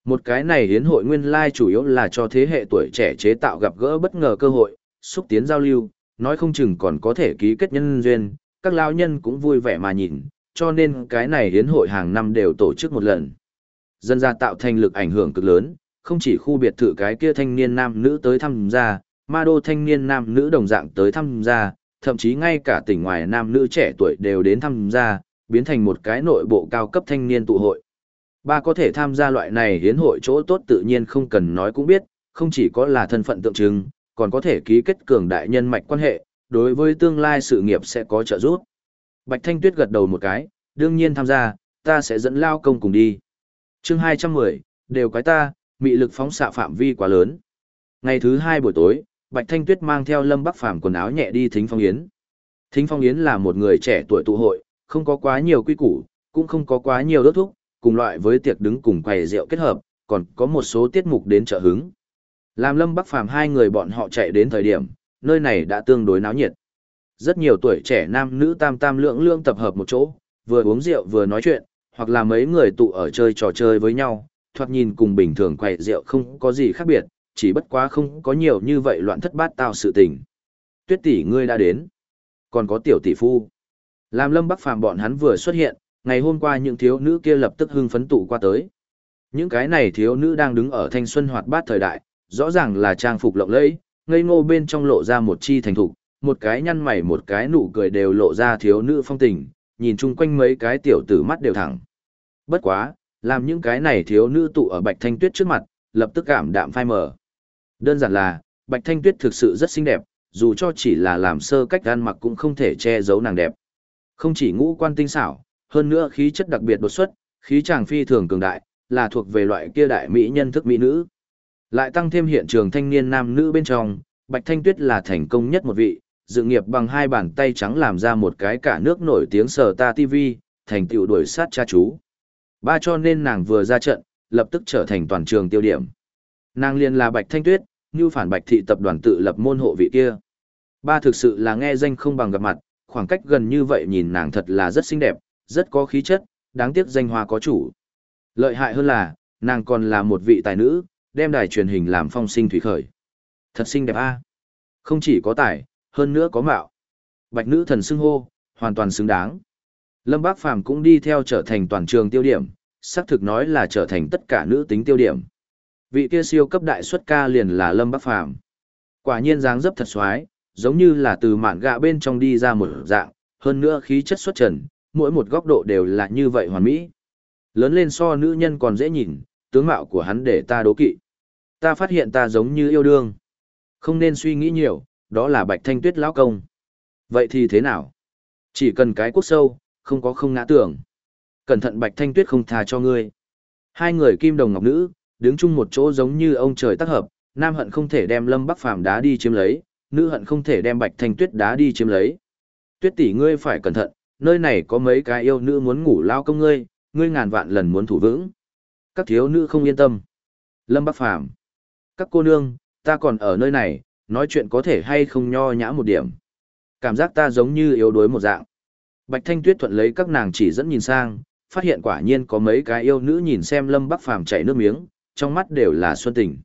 Một cái này yến hội nguyên lai chủ yếu là cho thế hệ tuổi trẻ chế tạo gặp gỡ bất ngờ cơ hội, xúc tiến giao lưu, nói không chừng còn có thể ký kết nhân duyên, các lao nhân cũng vui vẻ mà nhìn, cho nên cái này Yến hội hàng năm đều tổ chức một lần. Dân ra tạo thành lực ảnh hưởng cực lớn, không chỉ khu biệt thự cái kia thanh niên nam nữ tới tham gia, ma đô thanh niên nam nữ đồng dạng tới tham gia, thậm chí ngay cả tỉnh ngoài nam nữ trẻ tuổi đều đến tham gia, biến thành một cái nội bộ cao cấp thanh niên tụ hội. Ba có thể tham gia loại này hiến hội chỗ tốt tự nhiên không cần nói cũng biết, không chỉ có là thân phận tượng trưng, còn có thể ký kết cường đại nhân mạch quan hệ, đối với tương lai sự nghiệp sẽ có trợ giúp. Bạch Thanh Tuyết gật đầu một cái, đương nhiên tham gia, ta sẽ dẫn lao công cùng đi chương 210, đều quái ta, mị lực phóng xạ phạm vi quá lớn. Ngày thứ hai buổi tối, Bạch Thanh Tuyết mang theo Lâm Bắc Phàm quần áo nhẹ đi Thính Phong Yến. Thính Phong Yến là một người trẻ tuổi tụ hội, không có quá nhiều quy củ, cũng không có quá nhiều đốt thúc, cùng loại với tiệc đứng cùng quầy rượu kết hợp, còn có một số tiết mục đến trợ hứng. Làm Lâm Bắc Phàm hai người bọn họ chạy đến thời điểm, nơi này đã tương đối náo nhiệt. Rất nhiều tuổi trẻ nam nữ tam tam lượng lượng tập hợp một chỗ, vừa uống rượu vừa nói chuyện, hoặc là mấy người tụ ở chơi trò chơi với nhau, thoạt nhìn cùng bình thường quầy rượu không có gì khác biệt, chỉ bất quá không có nhiều như vậy loạn thất bát tao sự tình. Tuyết tỷ ngươi đã đến. Còn có tiểu tỷ phu. Làm Lâm Bắc Phàm bọn hắn vừa xuất hiện, ngày hôm qua những thiếu nữ kia lập tức hưng phấn tụ qua tới. Những cái này thiếu nữ đang đứng ở thanh xuân hoạt bát thời đại, rõ ràng là trang phục lộng lẫy, ngây ngô bên trong lộ ra một chi thành thục, một cái nhăn mày một cái nụ cười đều lộ ra thiếu nữ phong tình, nhìn chung quanh mấy cái tiểu tử mắt đều thẳng. Bất quá, làm những cái này thiếu nữ tụ ở Bạch Thanh Tuyết trước mặt, lập tức cảm đạm phai mờ. Đơn giản là, Bạch Thanh Tuyết thực sự rất xinh đẹp, dù cho chỉ là làm sơ cách ăn mặc cũng không thể che giấu nàng đẹp. Không chỉ ngũ quan tinh xảo, hơn nữa khí chất đặc biệt đột xuất, khí chàng phi thường cường đại, là thuộc về loại kia đại mỹ nhân thức mỹ nữ. Lại tăng thêm hiện trường thanh niên nam nữ bên trong, Bạch Thanh Tuyết là thành công nhất một vị, dự nghiệp bằng hai bàn tay trắng làm ra một cái cả nước nổi tiếng sở ta TV, thành tựu đuổi sát cha chú. Ba cho nên nàng vừa ra trận, lập tức trở thành toàn trường tiêu điểm. Nàng liền là Bạch Thanh Tuyết, như phản Bạch thị tập đoàn tự lập môn hộ vị kia. Ba thực sự là nghe danh không bằng gặp mặt, khoảng cách gần như vậy nhìn nàng thật là rất xinh đẹp, rất có khí chất, đáng tiếc danh hoa có chủ. Lợi hại hơn là, nàng còn là một vị tài nữ, đem đài truyền hình làm phong sinh thủy khởi. Thật xinh đẹp a. Không chỉ có tài, hơn nữa có mạo. Bạch nữ thần xưng hô, hoàn toàn xứng đáng. Lâm Bác Phàm cũng đi theo trở thành toàn trường tiêu điểm, xác thực nói là trở thành tất cả nữ tính tiêu điểm. Vị kia siêu cấp đại xuất ca liền là Lâm Bác Phàm Quả nhiên dáng dấp thật xoái, giống như là từ mạn gạ bên trong đi ra một dạng, hơn nữa khí chất xuất trần, mỗi một góc độ đều là như vậy hoàn mỹ. Lớn lên so nữ nhân còn dễ nhìn, tướng mạo của hắn để ta đố kỵ. Ta phát hiện ta giống như yêu đương. Không nên suy nghĩ nhiều, đó là bạch thanh tuyết lão công. Vậy thì thế nào? Chỉ cần cái quốc sâu, không có không ngã tưởng. Cẩn thận bạch thanh tuyết không tha cho ngươi. Hai người kim đồng ngọc nữ, đứng chung một chỗ giống như ông trời tác hợp, nam hận không thể đem lâm bắc phàm đá đi chiếm lấy, nữ hận không thể đem bạch thanh tuyết đá đi chiếm lấy. Tuyết tỷ ngươi phải cẩn thận, nơi này có mấy cái yêu nữ muốn ngủ lao công ngươi, ngươi ngàn vạn lần muốn thủ vững. Các thiếu nữ không yên tâm. Lâm Bắc Phàm Các cô nương, ta còn ở nơi này, nói chuyện có thể hay không nho nhã một điểm. Cảm giác ta giống như yếu đuối một dạng. Bạch Thanh Tuyết thuận lấy các nàng chỉ dẫn nhìn sang, phát hiện quả nhiên có mấy cái yêu nữ nhìn xem Lâm Bắc Phàm chảy nước miếng, trong mắt đều là xuân tình.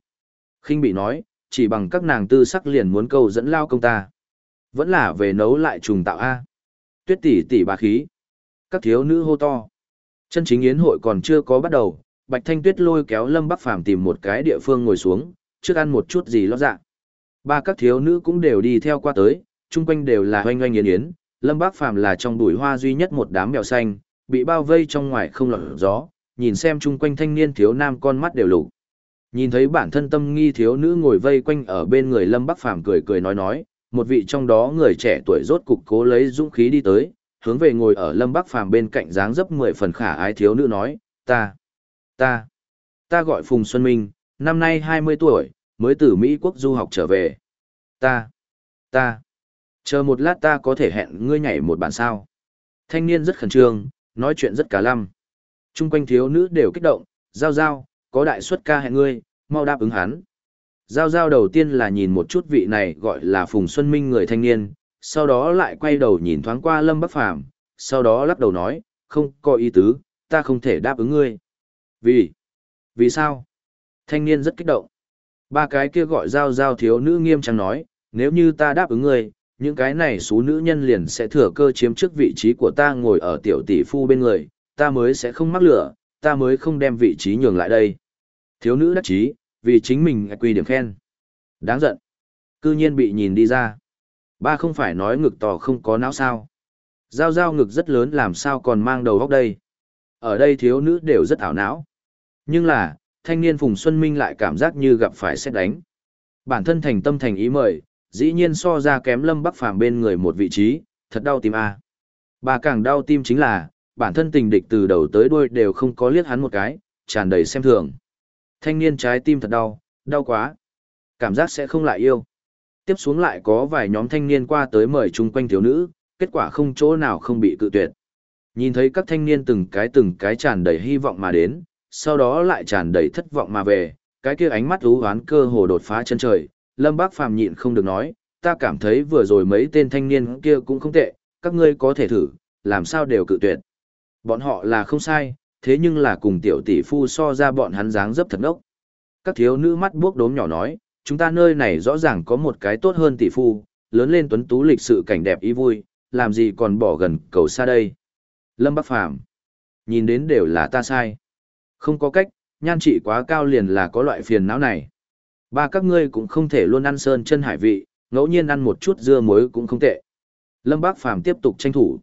Khinh bị nói, chỉ bằng các nàng tư sắc liền muốn câu dẫn lao công ta. Vẫn là về nấu lại trùng tạo A. Tuyết tỷ tỷ bà khí. Các thiếu nữ hô to. Chân chính yến hội còn chưa có bắt đầu, Bạch Thanh Tuyết lôi kéo Lâm Bắc Phàm tìm một cái địa phương ngồi xuống, trước ăn một chút gì lót dạ. Ba các thiếu nữ cũng đều đi theo qua tới, chung quanh đều là hoanh hoanh yến yến, Lâm bác Phàm là trong bụi hoa duy nhất một đám mèo xanh, bị bao vây trong ngoài không lọt gió, nhìn xem chung quanh thanh niên thiếu nam con mắt đều lục. Nhìn thấy bản thân tâm nghi thiếu nữ ngồi vây quanh ở bên người Lâm Bắc Phàm cười cười nói nói, một vị trong đó người trẻ tuổi rốt cục cố lấy dũng khí đi tới, hướng về ngồi ở Lâm Bắc Phàm bên cạnh dáng dấp mười phần khả ái thiếu nữ nói, ta, ta, ta gọi Phùng Xuân Minh, năm nay 20 tuổi, mới từ Mỹ quốc du học trở về. Ta, ta, chờ một lát ta có thể hẹn ngươi nhảy một bản sao. Thanh niên rất khẩn trương, nói chuyện rất cả lăm. Trung quanh thiếu nữ đều kích động, giao giao, có đại suất ca hẹn ngươi, mau đáp ứng hắn. Giao giao đầu tiên là nhìn một chút vị này gọi là Phùng Xuân Minh người thanh niên, sau đó lại quay đầu nhìn thoáng qua Lâm Bắc Phàm sau đó lắc đầu nói, không có ý tứ, ta không thể đáp ứng ngươi. Vì? Vì sao? Thanh niên rất kích động. Ba cái kia gọi giao giao thiếu nữ nghiêm trang nói, nếu như ta đáp ứng ngươi, những cái này số nữ nhân liền sẽ thừa cơ chiếm trước vị trí của ta ngồi ở tiểu tỷ phu bên người, ta mới sẽ không mắc lửa, ta mới không đem vị trí nhường lại đây. Thiếu nữ đắc chí, vì chính mình quy điểm khen. Đáng giận. Cư nhiên bị nhìn đi ra. Ba không phải nói ngực tỏ không có não sao. Giao giao ngực rất lớn làm sao còn mang đầu góc đây. Ở đây thiếu nữ đều rất ảo não. Nhưng là, thanh niên Phùng Xuân Minh lại cảm giác như gặp phải xét đánh. Bản thân thành tâm thành ý mời, dĩ nhiên so ra kém lâm bắc phàm bên người một vị trí, thật đau tim a. À. Bà càng đau tim chính là, bản thân tình địch từ đầu tới đuôi đều không có liếc hắn một cái, tràn đầy xem thường. Thanh niên trái tim thật đau, đau quá. Cảm giác sẽ không lại yêu. Tiếp xuống lại có vài nhóm thanh niên qua tới mời chung quanh thiếu nữ, kết quả không chỗ nào không bị cự tuyệt. Nhìn thấy các thanh niên từng cái từng cái tràn đầy hy vọng mà đến, sau đó lại tràn đầy thất vọng mà về, cái kia ánh mắt u hoán cơ hồ đột phá chân trời, Lâm Bác Phàm nhịn không được nói, ta cảm thấy vừa rồi mấy tên thanh niên kia cũng không tệ, các ngươi có thể thử, làm sao đều cự tuyệt. Bọn họ là không sai, thế nhưng là cùng tiểu tỷ phu so ra bọn hắn dáng dấp thật ngốc. Các thiếu nữ mắt buốc đốm nhỏ nói, chúng ta nơi này rõ ràng có một cái tốt hơn tỷ phu, lớn lên tuấn tú lịch sự cảnh đẹp ý vui, làm gì còn bỏ gần cầu xa đây. Lâm Bắc Phàm nhìn đến đều là ta sai. Không có cách, nhan trị quá cao liền là có loại phiền não này. Ba các ngươi cũng không thể luôn ăn sơn chân hải vị, ngẫu nhiên ăn một chút dưa muối cũng không tệ. Lâm Bác Phàm tiếp tục tranh thủ.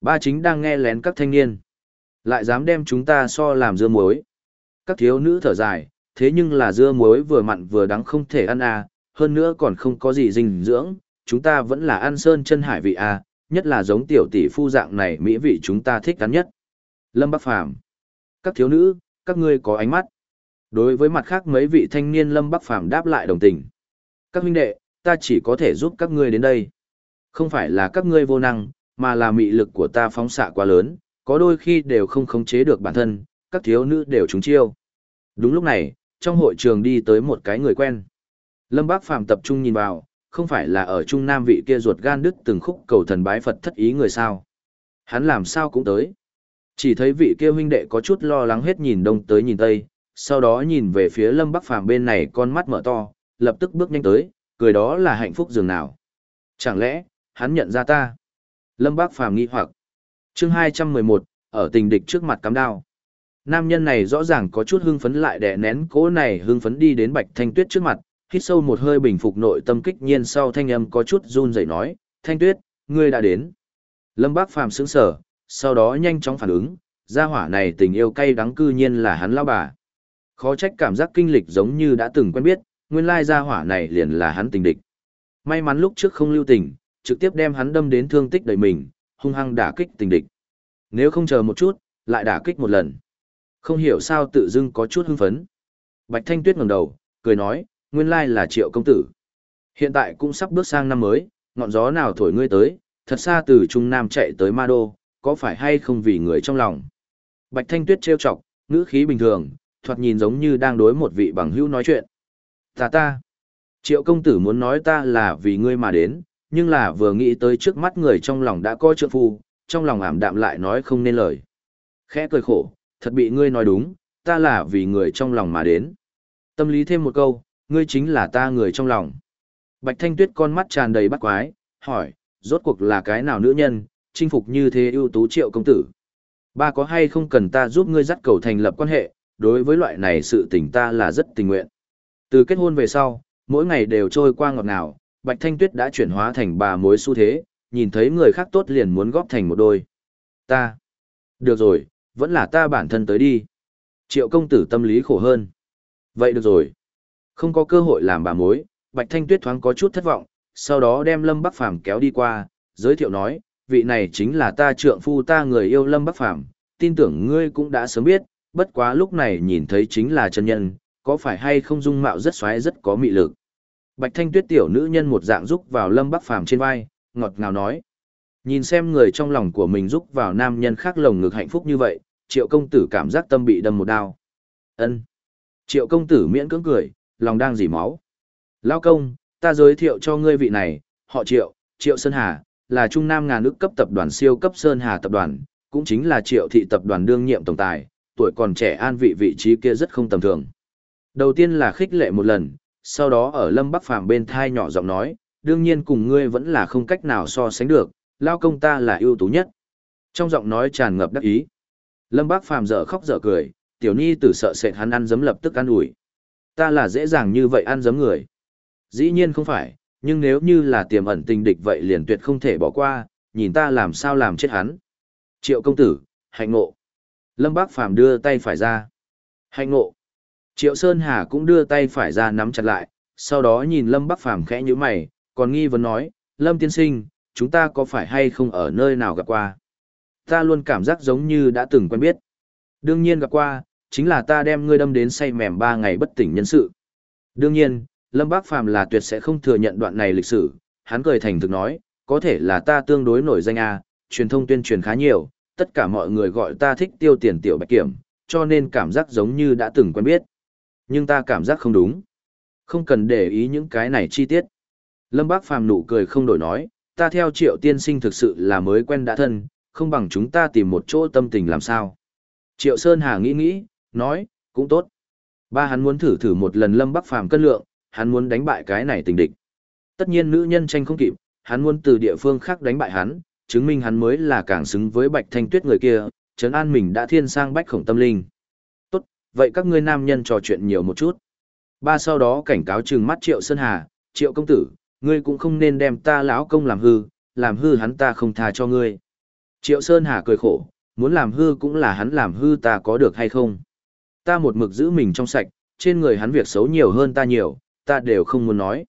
Ba chính đang nghe lén các thanh niên. Lại dám đem chúng ta so làm dưa muối. Các thiếu nữ thở dài, thế nhưng là dưa muối vừa mặn vừa đắng không thể ăn à, hơn nữa còn không có gì dinh dưỡng, chúng ta vẫn là ăn sơn chân hải vị à, nhất là giống tiểu tỷ phu dạng này mỹ vị chúng ta thích cắn nhất. Lâm Bắc Phàm Các thiếu nữ, các ngươi có ánh mắt. Đối với mặt khác mấy vị thanh niên Lâm Bắc Phàm đáp lại đồng tình. Các huynh đệ, ta chỉ có thể giúp các ngươi đến đây. Không phải là các ngươi vô năng, mà là mị lực của ta phóng xạ quá lớn, có đôi khi đều không khống chế được bản thân, các thiếu nữ đều trúng chiêu. Đúng lúc này, trong hội trường đi tới một cái người quen. Lâm Bác Phàm tập trung nhìn vào, không phải là ở Trung Nam vị kia ruột gan đứt từng khúc cầu thần bái Phật thất ý người sao. Hắn làm sao cũng tới. Chỉ thấy vị kia huynh đệ có chút lo lắng hết nhìn đông tới nhìn tây, sau đó nhìn về phía Lâm Bắc Phàm bên này con mắt mở to, lập tức bước nhanh tới, cười đó là hạnh phúc dường nào. Chẳng lẽ, hắn nhận ra ta? Lâm Bắc Phàm nghi hoặc. Chương 211, ở tình địch trước mặt cắm đao. Nam nhân này rõ ràng có chút hưng phấn lại đè nén cố này hưng phấn đi đến Bạch Thanh Tuyết trước mặt, hít sâu một hơi bình phục nội tâm kích nhiên sau thanh âm có chút run rẩy nói, "Thanh Tuyết, ngươi đã đến." Lâm Bác Phàm sững sờ, sau đó nhanh chóng phản ứng, gia hỏa này tình yêu cay đắng cư nhiên là hắn lão bà. Khó trách cảm giác kinh lịch giống như đã từng quen biết, nguyên lai gia hỏa này liền là hắn tình địch. May mắn lúc trước không lưu tình, trực tiếp đem hắn đâm đến thương tích đầy mình, hung hăng đả kích tình địch. Nếu không chờ một chút, lại đả kích một lần. Không hiểu sao tự dưng có chút hưng phấn. Bạch Thanh Tuyết ngẩng đầu, cười nói, nguyên lai là triệu công tử. Hiện tại cũng sắp bước sang năm mới, ngọn gió nào thổi ngươi tới, thật xa từ Trung Nam chạy tới Ma Đô, có phải hay không vì người trong lòng. Bạch Thanh Tuyết trêu chọc, ngữ khí bình thường, thoạt nhìn giống như đang đối một vị bằng hữu nói chuyện. Ta ta, triệu công tử muốn nói ta là vì ngươi mà đến, nhưng là vừa nghĩ tới trước mắt người trong lòng đã coi trượng phu, trong lòng ảm đạm lại nói không nên lời. Khẽ cười khổ, thật bị ngươi nói đúng, ta là vì người trong lòng mà đến. Tâm lý thêm một câu, ngươi chính là ta người trong lòng. Bạch Thanh Tuyết con mắt tràn đầy bắt quái, hỏi, rốt cuộc là cái nào nữ nhân, chinh phục như thế ưu tú triệu công tử. Ba có hay không cần ta giúp ngươi dắt cầu thành lập quan hệ, đối với loại này sự tình ta là rất tình nguyện. Từ kết hôn về sau, mỗi ngày đều trôi qua ngọt ngào, Bạch Thanh Tuyết đã chuyển hóa thành bà mối xu thế, nhìn thấy người khác tốt liền muốn góp thành một đôi. Ta. Được rồi, vẫn là ta bản thân tới đi. Triệu công tử tâm lý khổ hơn. Vậy được rồi. Không có cơ hội làm bà mối, Bạch Thanh Tuyết thoáng có chút thất vọng, sau đó đem Lâm Bắc Phàm kéo đi qua, giới thiệu nói, vị này chính là ta trượng phu ta người yêu Lâm Bắc Phàm tin tưởng ngươi cũng đã sớm biết, bất quá lúc này nhìn thấy chính là chân nhân, có phải hay không dung mạo rất xoáy rất có mị lực. Bạch Thanh Tuyết tiểu nữ nhân một dạng rúc vào Lâm Bắc Phàm trên vai, ngọt ngào nói. Nhìn xem người trong lòng của mình rúc vào nam nhân khác lồng ngực hạnh phúc như vậy, triệu công tử cảm giác tâm bị đâm một đao. ân Triệu công tử miễn cưỡng cười, lòng đang dỉ máu. Lao công, ta giới thiệu cho ngươi vị này, họ triệu, triệu Sơn Hà, là trung nam ngàn ước cấp tập đoàn siêu cấp Sơn Hà tập đoàn, cũng chính là triệu thị tập đoàn đương nhiệm tổng tài, tuổi còn trẻ an vị vị trí kia rất không tầm thường. Đầu tiên là khích lệ một lần, sau đó ở Lâm Bắc Phàm bên thai nhỏ giọng nói, đương nhiên cùng ngươi vẫn là không cách nào so sánh được, lao công ta là ưu tú nhất. Trong giọng nói tràn ngập đắc ý. Lâm Bắc Phàm dở khóc dở cười, tiểu nhi tử sợ sệt hắn ăn dấm lập tức ăn ủi. Ta là dễ dàng như vậy ăn dấm người. Dĩ nhiên không phải, nhưng nếu như là tiềm ẩn tình địch vậy liền tuyệt không thể bỏ qua, nhìn ta làm sao làm chết hắn. Triệu công tử, hạnh ngộ. Lâm Bác Phàm đưa tay phải ra. Hạnh ngộ. Triệu Sơn Hà cũng đưa tay phải ra nắm chặt lại, sau đó nhìn Lâm Bác Phàm khẽ như mày, còn nghi vấn nói, Lâm tiên sinh, chúng ta có phải hay không ở nơi nào gặp qua? Ta luôn cảm giác giống như đã từng quen biết. Đương nhiên gặp qua, chính là ta đem ngươi đâm đến say mềm ba ngày bất tỉnh nhân sự. Đương nhiên, Lâm Bác Phàm là tuyệt sẽ không thừa nhận đoạn này lịch sử, hắn cười thành thực nói, có thể là ta tương đối nổi danh a, truyền thông tuyên truyền khá nhiều, tất cả mọi người gọi ta thích tiêu tiền tiểu bạch kiểm, cho nên cảm giác giống như đã từng quen biết. Nhưng ta cảm giác không đúng. Không cần để ý những cái này chi tiết. Lâm Bác Phàm nụ cười không đổi nói, ta theo triệu tiên sinh thực sự là mới quen đã thân, không bằng chúng ta tìm một chỗ tâm tình làm sao. Triệu Sơn Hà nghĩ nghĩ, nói, cũng tốt. Ba hắn muốn thử thử một lần Lâm Bắc Phàm cân lượng, hắn muốn đánh bại cái này tình địch. Tất nhiên nữ nhân tranh không kịp, hắn muốn từ địa phương khác đánh bại hắn, chứng minh hắn mới là càng xứng với Bạch Thanh Tuyết người kia, trấn an mình đã thiên sang bách khổng tâm linh. Tốt, vậy các ngươi nam nhân trò chuyện nhiều một chút. Ba sau đó cảnh cáo trừng mắt Triệu Sơn Hà, Triệu công tử, ngươi cũng không nên đem ta lão công làm hư, làm hư hắn ta không tha cho ngươi. Triệu Sơn Hà cười khổ, muốn làm hư cũng là hắn làm hư ta có được hay không. Ta một mực giữ mình trong sạch, trên người hắn việc xấu nhiều hơn ta nhiều, ta đều không muốn nói.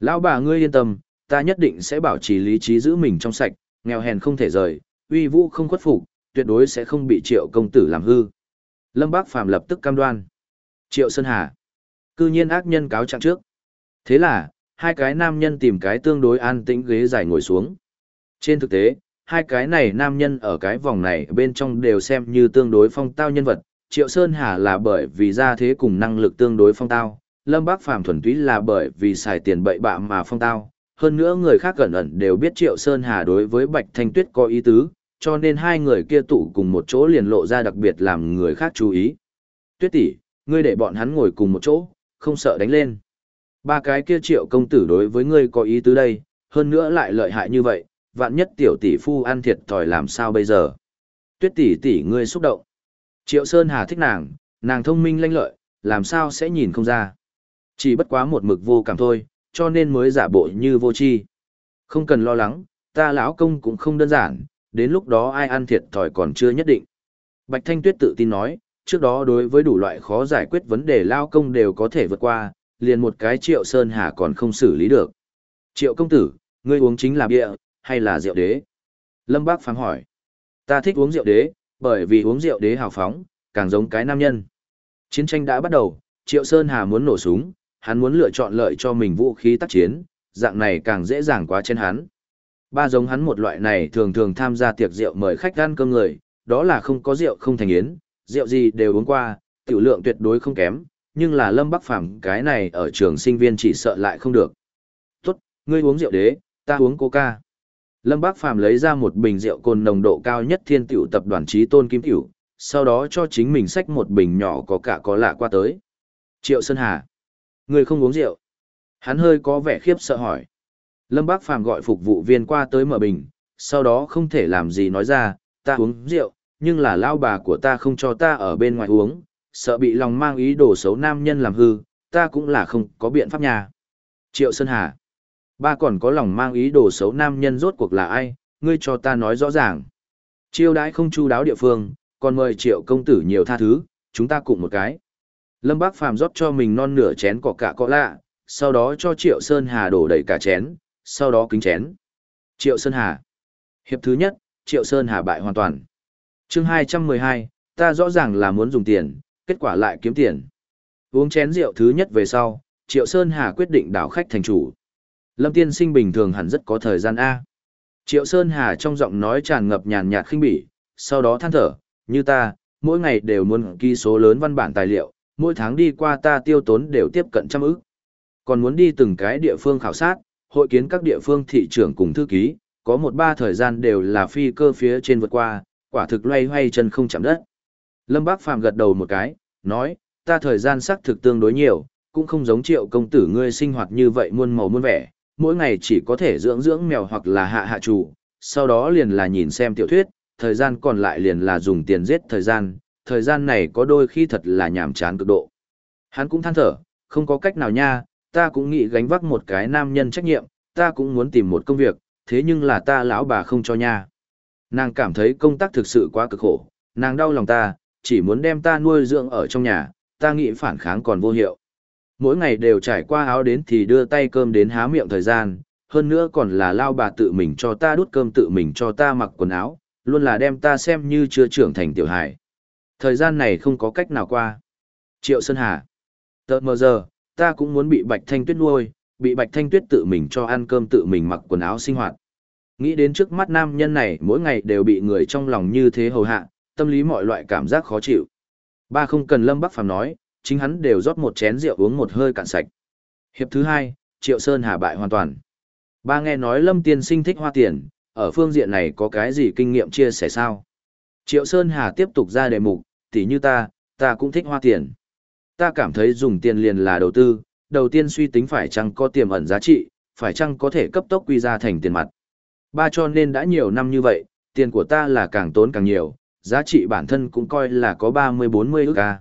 Lão bà ngươi yên tâm, ta nhất định sẽ bảo trì lý trí giữ mình trong sạch, nghèo hèn không thể rời, uy vũ không khuất phục, tuyệt đối sẽ không bị triệu công tử làm hư. Lâm Bác Phàm lập tức cam đoan. Triệu Sơn Hà. Cư nhiên ác nhân cáo trạng trước. Thế là, hai cái nam nhân tìm cái tương đối an tĩnh ghế dài ngồi xuống. Trên thực tế, hai cái này nam nhân ở cái vòng này bên trong đều xem như tương đối phong tao nhân vật. Triệu Sơn Hà là bởi vì ra thế cùng năng lực tương đối phong tao, Lâm Bác Phàm thuần túy là bởi vì xài tiền bậy bạ mà phong tao. Hơn nữa người khác gần ẩn đều biết Triệu Sơn Hà đối với Bạch Thanh Tuyết có ý tứ, cho nên hai người kia tụ cùng một chỗ liền lộ ra đặc biệt làm người khác chú ý. Tuyết tỷ, ngươi để bọn hắn ngồi cùng một chỗ, không sợ đánh lên. Ba cái kia triệu công tử đối với ngươi có ý tứ đây, hơn nữa lại lợi hại như vậy, vạn nhất tiểu tỷ phu ăn thiệt thòi làm sao bây giờ. Tuyết tỷ tỷ ngươi xúc động. Triệu Sơn Hà thích nàng, nàng thông minh lanh lợi, làm sao sẽ nhìn không ra. Chỉ bất quá một mực vô cảm thôi, cho nên mới giả bộ như vô tri. Không cần lo lắng, ta lão công cũng không đơn giản, đến lúc đó ai ăn thiệt thòi còn chưa nhất định. Bạch Thanh Tuyết tự tin nói, trước đó đối với đủ loại khó giải quyết vấn đề lao công đều có thể vượt qua, liền một cái triệu sơn hà còn không xử lý được. Triệu công tử, ngươi uống chính là bia, hay là rượu đế? Lâm Bác phán hỏi. Ta thích uống rượu đế, bởi vì uống rượu đế hào phóng, càng giống cái nam nhân. Chiến tranh đã bắt đầu, Triệu Sơn Hà muốn nổ súng, hắn muốn lựa chọn lợi cho mình vũ khí tác chiến, dạng này càng dễ dàng quá trên hắn. Ba giống hắn một loại này thường thường tham gia tiệc rượu mời khách ăn cơm người, đó là không có rượu không thành yến, rượu gì đều uống qua, tiểu lượng tuyệt đối không kém, nhưng là Lâm Bắc Phàm cái này ở trường sinh viên chỉ sợ lại không được. Tốt, ngươi uống rượu đế, ta uống coca. Lâm Bắc Phàm lấy ra một bình rượu cồn nồng độ cao nhất thiên tiểu tập đoàn trí tôn kim tiểu, sau đó cho chính mình xách một bình nhỏ có cả có lạ qua tới. Triệu Sơn Hà, Người không uống rượu. Hắn hơi có vẻ khiếp sợ hỏi. Lâm Bác Phàm gọi phục vụ viên qua tới mở bình, sau đó không thể làm gì nói ra, ta uống rượu, nhưng là lao bà của ta không cho ta ở bên ngoài uống, sợ bị lòng mang ý đồ xấu nam nhân làm hư, ta cũng là không có biện pháp nhà. Triệu Sơn Hà, ba còn có lòng mang ý đồ xấu nam nhân rốt cuộc là ai, ngươi cho ta nói rõ ràng. Chiêu đãi không chu đáo địa phương, còn mời triệu công tử nhiều tha thứ, chúng ta cùng một cái. Lâm Bác Phàm rót cho mình non nửa chén cỏ cả cỏ lạ, sau đó cho Triệu Sơn Hà đổ đầy cả chén, sau đó kính chén. Triệu Sơn Hà. Hiệp thứ nhất, Triệu Sơn Hà bại hoàn toàn. chương 212, ta rõ ràng là muốn dùng tiền, kết quả lại kiếm tiền. Uống chén rượu thứ nhất về sau, Triệu Sơn Hà quyết định đảo khách thành chủ. Lâm Tiên Sinh bình thường hẳn rất có thời gian A. Triệu Sơn Hà trong giọng nói tràn ngập nhàn nhạt khinh bỉ, sau đó than thở, như ta, mỗi ngày đều muốn ghi số lớn văn bản tài liệu, mỗi tháng đi qua ta tiêu tốn đều tiếp cận trăm ức. Còn muốn đi từng cái địa phương khảo sát, hội kiến các địa phương thị trưởng cùng thư ký, có một ba thời gian đều là phi cơ phía trên vượt qua, quả thực loay hoay chân không chạm đất. Lâm Bác Phàm gật đầu một cái, nói, ta thời gian xác thực tương đối nhiều, cũng không giống triệu công tử ngươi sinh hoạt như vậy muôn màu muôn vẻ, mỗi ngày chỉ có thể dưỡng dưỡng mèo hoặc là hạ hạ chủ, sau đó liền là nhìn xem tiểu thuyết, thời gian còn lại liền là dùng tiền giết thời gian, thời gian này có đôi khi thật là nhàm chán cực độ. Hắn cũng than thở, không có cách nào nha, ta cũng nghĩ gánh vác một cái nam nhân trách nhiệm, ta cũng muốn tìm một công việc, thế nhưng là ta lão bà không cho nha. Nàng cảm thấy công tác thực sự quá cực khổ, nàng đau lòng ta, chỉ muốn đem ta nuôi dưỡng ở trong nhà, ta nghĩ phản kháng còn vô hiệu. Mỗi ngày đều trải qua áo đến thì đưa tay cơm đến há miệng thời gian, hơn nữa còn là lao bà tự mình cho ta đút cơm tự mình cho ta mặc quần áo, luôn là đem ta xem như chưa trưởng thành tiểu hài. Thời gian này không có cách nào qua. Triệu Sơn Hà. Tờ mờ giờ, ta cũng muốn bị Bạch Thanh Tuyết nuôi, bị Bạch Thanh Tuyết tự mình cho ăn cơm tự mình mặc quần áo sinh hoạt. Nghĩ đến trước mắt nam nhân này mỗi ngày đều bị người trong lòng như thế hầu hạ, tâm lý mọi loại cảm giác khó chịu. Ba không cần Lâm Bắc Phàm nói, chính hắn đều rót một chén rượu uống một hơi cạn sạch. Hiệp thứ hai, Triệu Sơn hà bại hoàn toàn. Ba nghe nói Lâm Tiên Sinh thích hoa tiền, ở phương diện này có cái gì kinh nghiệm chia sẻ sao? Triệu Sơn Hà tiếp tục ra đề mục, tỉ như ta, ta cũng thích hoa tiền. Ta cảm thấy dùng tiền liền là đầu tư, đầu tiên suy tính phải chăng có tiềm ẩn giá trị, phải chăng có thể cấp tốc quy ra thành tiền mặt. Ba cho nên đã nhiều năm như vậy, tiền của ta là càng tốn càng nhiều, giá trị bản thân cũng coi là có 30-40 ức ca.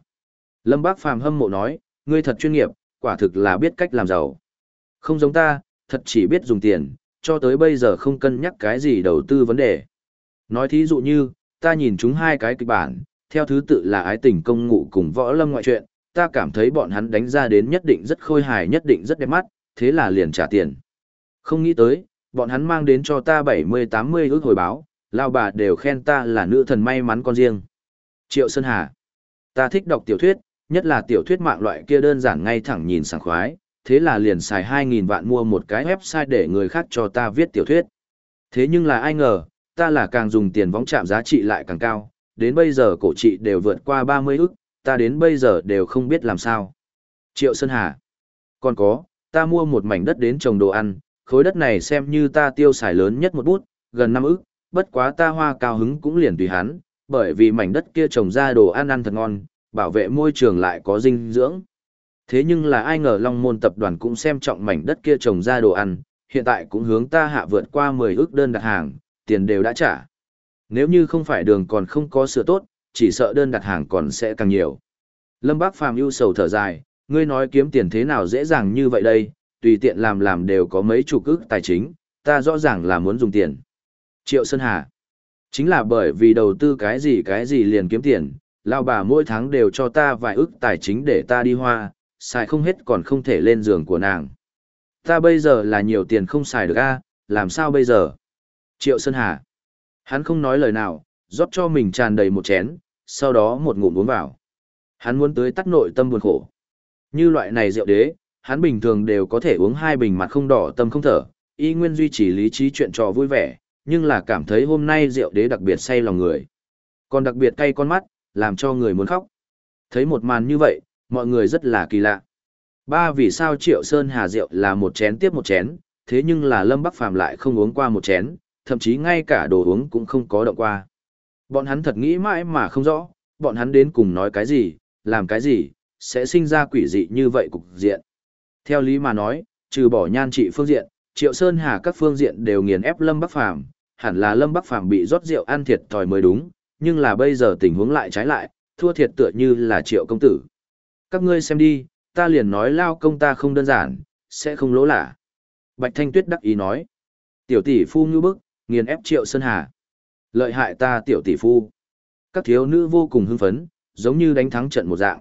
Lâm Bác Phàm hâm mộ nói, ngươi thật chuyên nghiệp, quả thực là biết cách làm giàu. Không giống ta, thật chỉ biết dùng tiền, cho tới bây giờ không cân nhắc cái gì đầu tư vấn đề. Nói thí dụ như, ta nhìn chúng hai cái kịch bản, theo thứ tự là ái tình công ngụ cùng võ lâm ngoại truyện, ta cảm thấy bọn hắn đánh ra đến nhất định rất khôi hài nhất định rất đẹp mắt, thế là liền trả tiền. Không nghĩ tới, bọn hắn mang đến cho ta 70-80 ước hồi báo, lao bà đều khen ta là nữ thần may mắn con riêng. Triệu Sơn Hà. Ta thích đọc tiểu thuyết, nhất là tiểu thuyết mạng loại kia đơn giản ngay thẳng nhìn sảng khoái, thế là liền xài 2.000 vạn mua một cái website để người khác cho ta viết tiểu thuyết. Thế nhưng là ai ngờ, ta là càng dùng tiền vóng chạm giá trị lại càng cao, đến bây giờ cổ trị đều vượt qua 30 ức, ta đến bây giờ đều không biết làm sao. Triệu Sơn Hà. Còn có, ta mua một mảnh đất đến trồng đồ ăn, khối đất này xem như ta tiêu xài lớn nhất một bút, gần 5 ức, bất quá ta hoa cao hứng cũng liền tùy hắn, bởi vì mảnh đất kia trồng ra đồ ăn ăn thật ngon, bảo vệ môi trường lại có dinh dưỡng. Thế nhưng là ai ngờ Long Môn tập đoàn cũng xem trọng mảnh đất kia trồng ra đồ ăn, hiện tại cũng hướng ta hạ vượt qua 10 ức đơn đặt hàng, tiền đều đã trả. Nếu như không phải đường còn không có sửa tốt, chỉ sợ đơn đặt hàng còn sẽ càng nhiều. Lâm Bác Phàm ưu sầu thở dài, ngươi nói kiếm tiền thế nào dễ dàng như vậy đây, tùy tiện làm làm đều có mấy chục ức tài chính, ta rõ ràng là muốn dùng tiền. Triệu Sơn Hà. Chính là bởi vì đầu tư cái gì cái gì liền kiếm tiền, lao bà mỗi tháng đều cho ta vài ức tài chính để ta đi hoa, xài không hết còn không thể lên giường của nàng. Ta bây giờ là nhiều tiền không xài được a, làm sao bây giờ? Triệu Sơn Hà. Hắn không nói lời nào, rót cho mình tràn đầy một chén, sau đó một ngụm uống vào. Hắn muốn tới tắt nội tâm buồn khổ. Như loại này rượu đế, hắn bình thường đều có thể uống hai bình mặt không đỏ tâm không thở, y nguyên duy trì lý trí chuyện trò vui vẻ, nhưng là cảm thấy hôm nay rượu đế đặc biệt say lòng người. Còn đặc biệt cay con mắt, làm cho người muốn khóc. Thấy một màn như vậy, mọi người rất là kỳ lạ. Ba vì sao Triệu Sơn Hà rượu là một chén tiếp một chén, thế nhưng là Lâm Bắc Phàm lại không uống qua một chén, thậm chí ngay cả đồ uống cũng không có động qua. Bọn hắn thật nghĩ mãi mà không rõ, bọn hắn đến cùng nói cái gì, làm cái gì, sẽ sinh ra quỷ dị như vậy cục diện. Theo lý mà nói, trừ bỏ nhan trị phương diện, Triệu Sơn Hà các phương diện đều nghiền ép Lâm Bắc Phàm, hẳn là Lâm Bắc Phàm bị rót rượu ăn thiệt thòi mới đúng, nhưng là bây giờ tình huống lại trái lại, thua thiệt tựa như là Triệu công tử. Các ngươi xem đi, ta liền nói lao công ta không đơn giản, sẽ không lỗ lạ. Bạch Thanh Tuyết đắc ý nói. Tiểu tỷ phu như bức, nghiền ép Triệu Sơn Hà. Lợi hại ta tiểu tỷ phu. Các thiếu nữ vô cùng hưng phấn, giống như đánh thắng trận một dạng.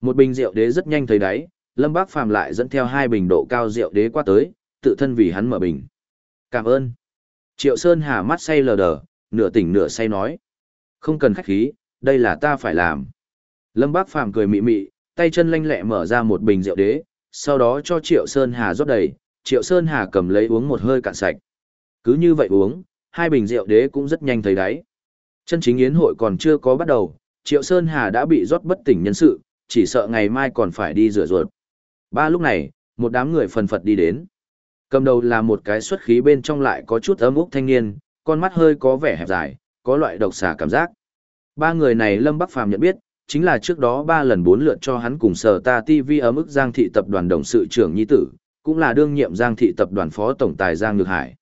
Một bình rượu đế rất nhanh thấy đáy, Lâm Bác Phàm lại dẫn theo hai bình độ cao rượu đế qua tới, tự thân vì hắn mở bình. Cảm ơn. Triệu Sơn Hà mắt say lờ đờ, nửa tỉnh nửa say nói. Không cần khách khí, đây là ta phải làm. Lâm Bác Phàm cười mị mị, tay chân lanh lẹ mở ra một bình rượu đế, sau đó cho Triệu Sơn Hà rót đầy, Triệu Sơn Hà cầm lấy uống một hơi cạn sạch. Cứ như vậy uống, hai bình rượu đế cũng rất nhanh thấy đáy. Chân chính yến hội còn chưa có bắt đầu, Triệu Sơn Hà đã bị rót bất tỉnh nhân sự, chỉ sợ ngày mai còn phải đi rửa ruột. Ba lúc này, một đám người phần phật đi đến. Cầm đầu là một cái xuất khí bên trong lại có chút ấm úc thanh niên, con mắt hơi có vẻ hẹp dài, có loại độc xà cảm giác. Ba người này Lâm Bắc Phàm nhận biết, chính là trước đó ba lần bốn lượt cho hắn cùng sở ta TV ở mức Giang thị tập đoàn đồng sự trưởng nhi tử, cũng là đương nhiệm Giang thị tập đoàn phó tổng tài Giang Nhược Hải.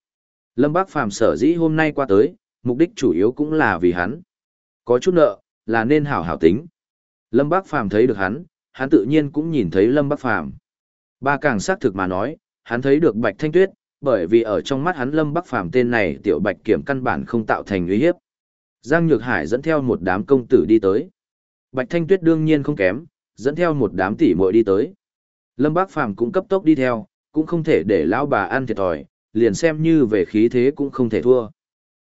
Lâm bác Phàm sở dĩ hôm nay qua tới, mục đích chủ yếu cũng là vì hắn. Có chút nợ, là nên hảo hảo tính. Lâm bác Phàm thấy được hắn, hắn tự nhiên cũng nhìn thấy Lâm bác Phàm. Ba càng xác thực mà nói, hắn thấy được Bạch Thanh Tuyết, bởi vì ở trong mắt hắn Lâm Bắc Phàm tên này tiểu Bạch Kiểm căn bản không tạo thành uy hiếp. Giang Nhược Hải dẫn theo một đám công tử đi tới. Bạch Thanh Tuyết đương nhiên không kém, dẫn theo một đám tỷ muội đi tới. Lâm Bác Phàm cũng cấp tốc đi theo, cũng không thể để lão bà ăn thiệt thòi, liền xem như về khí thế cũng không thể thua.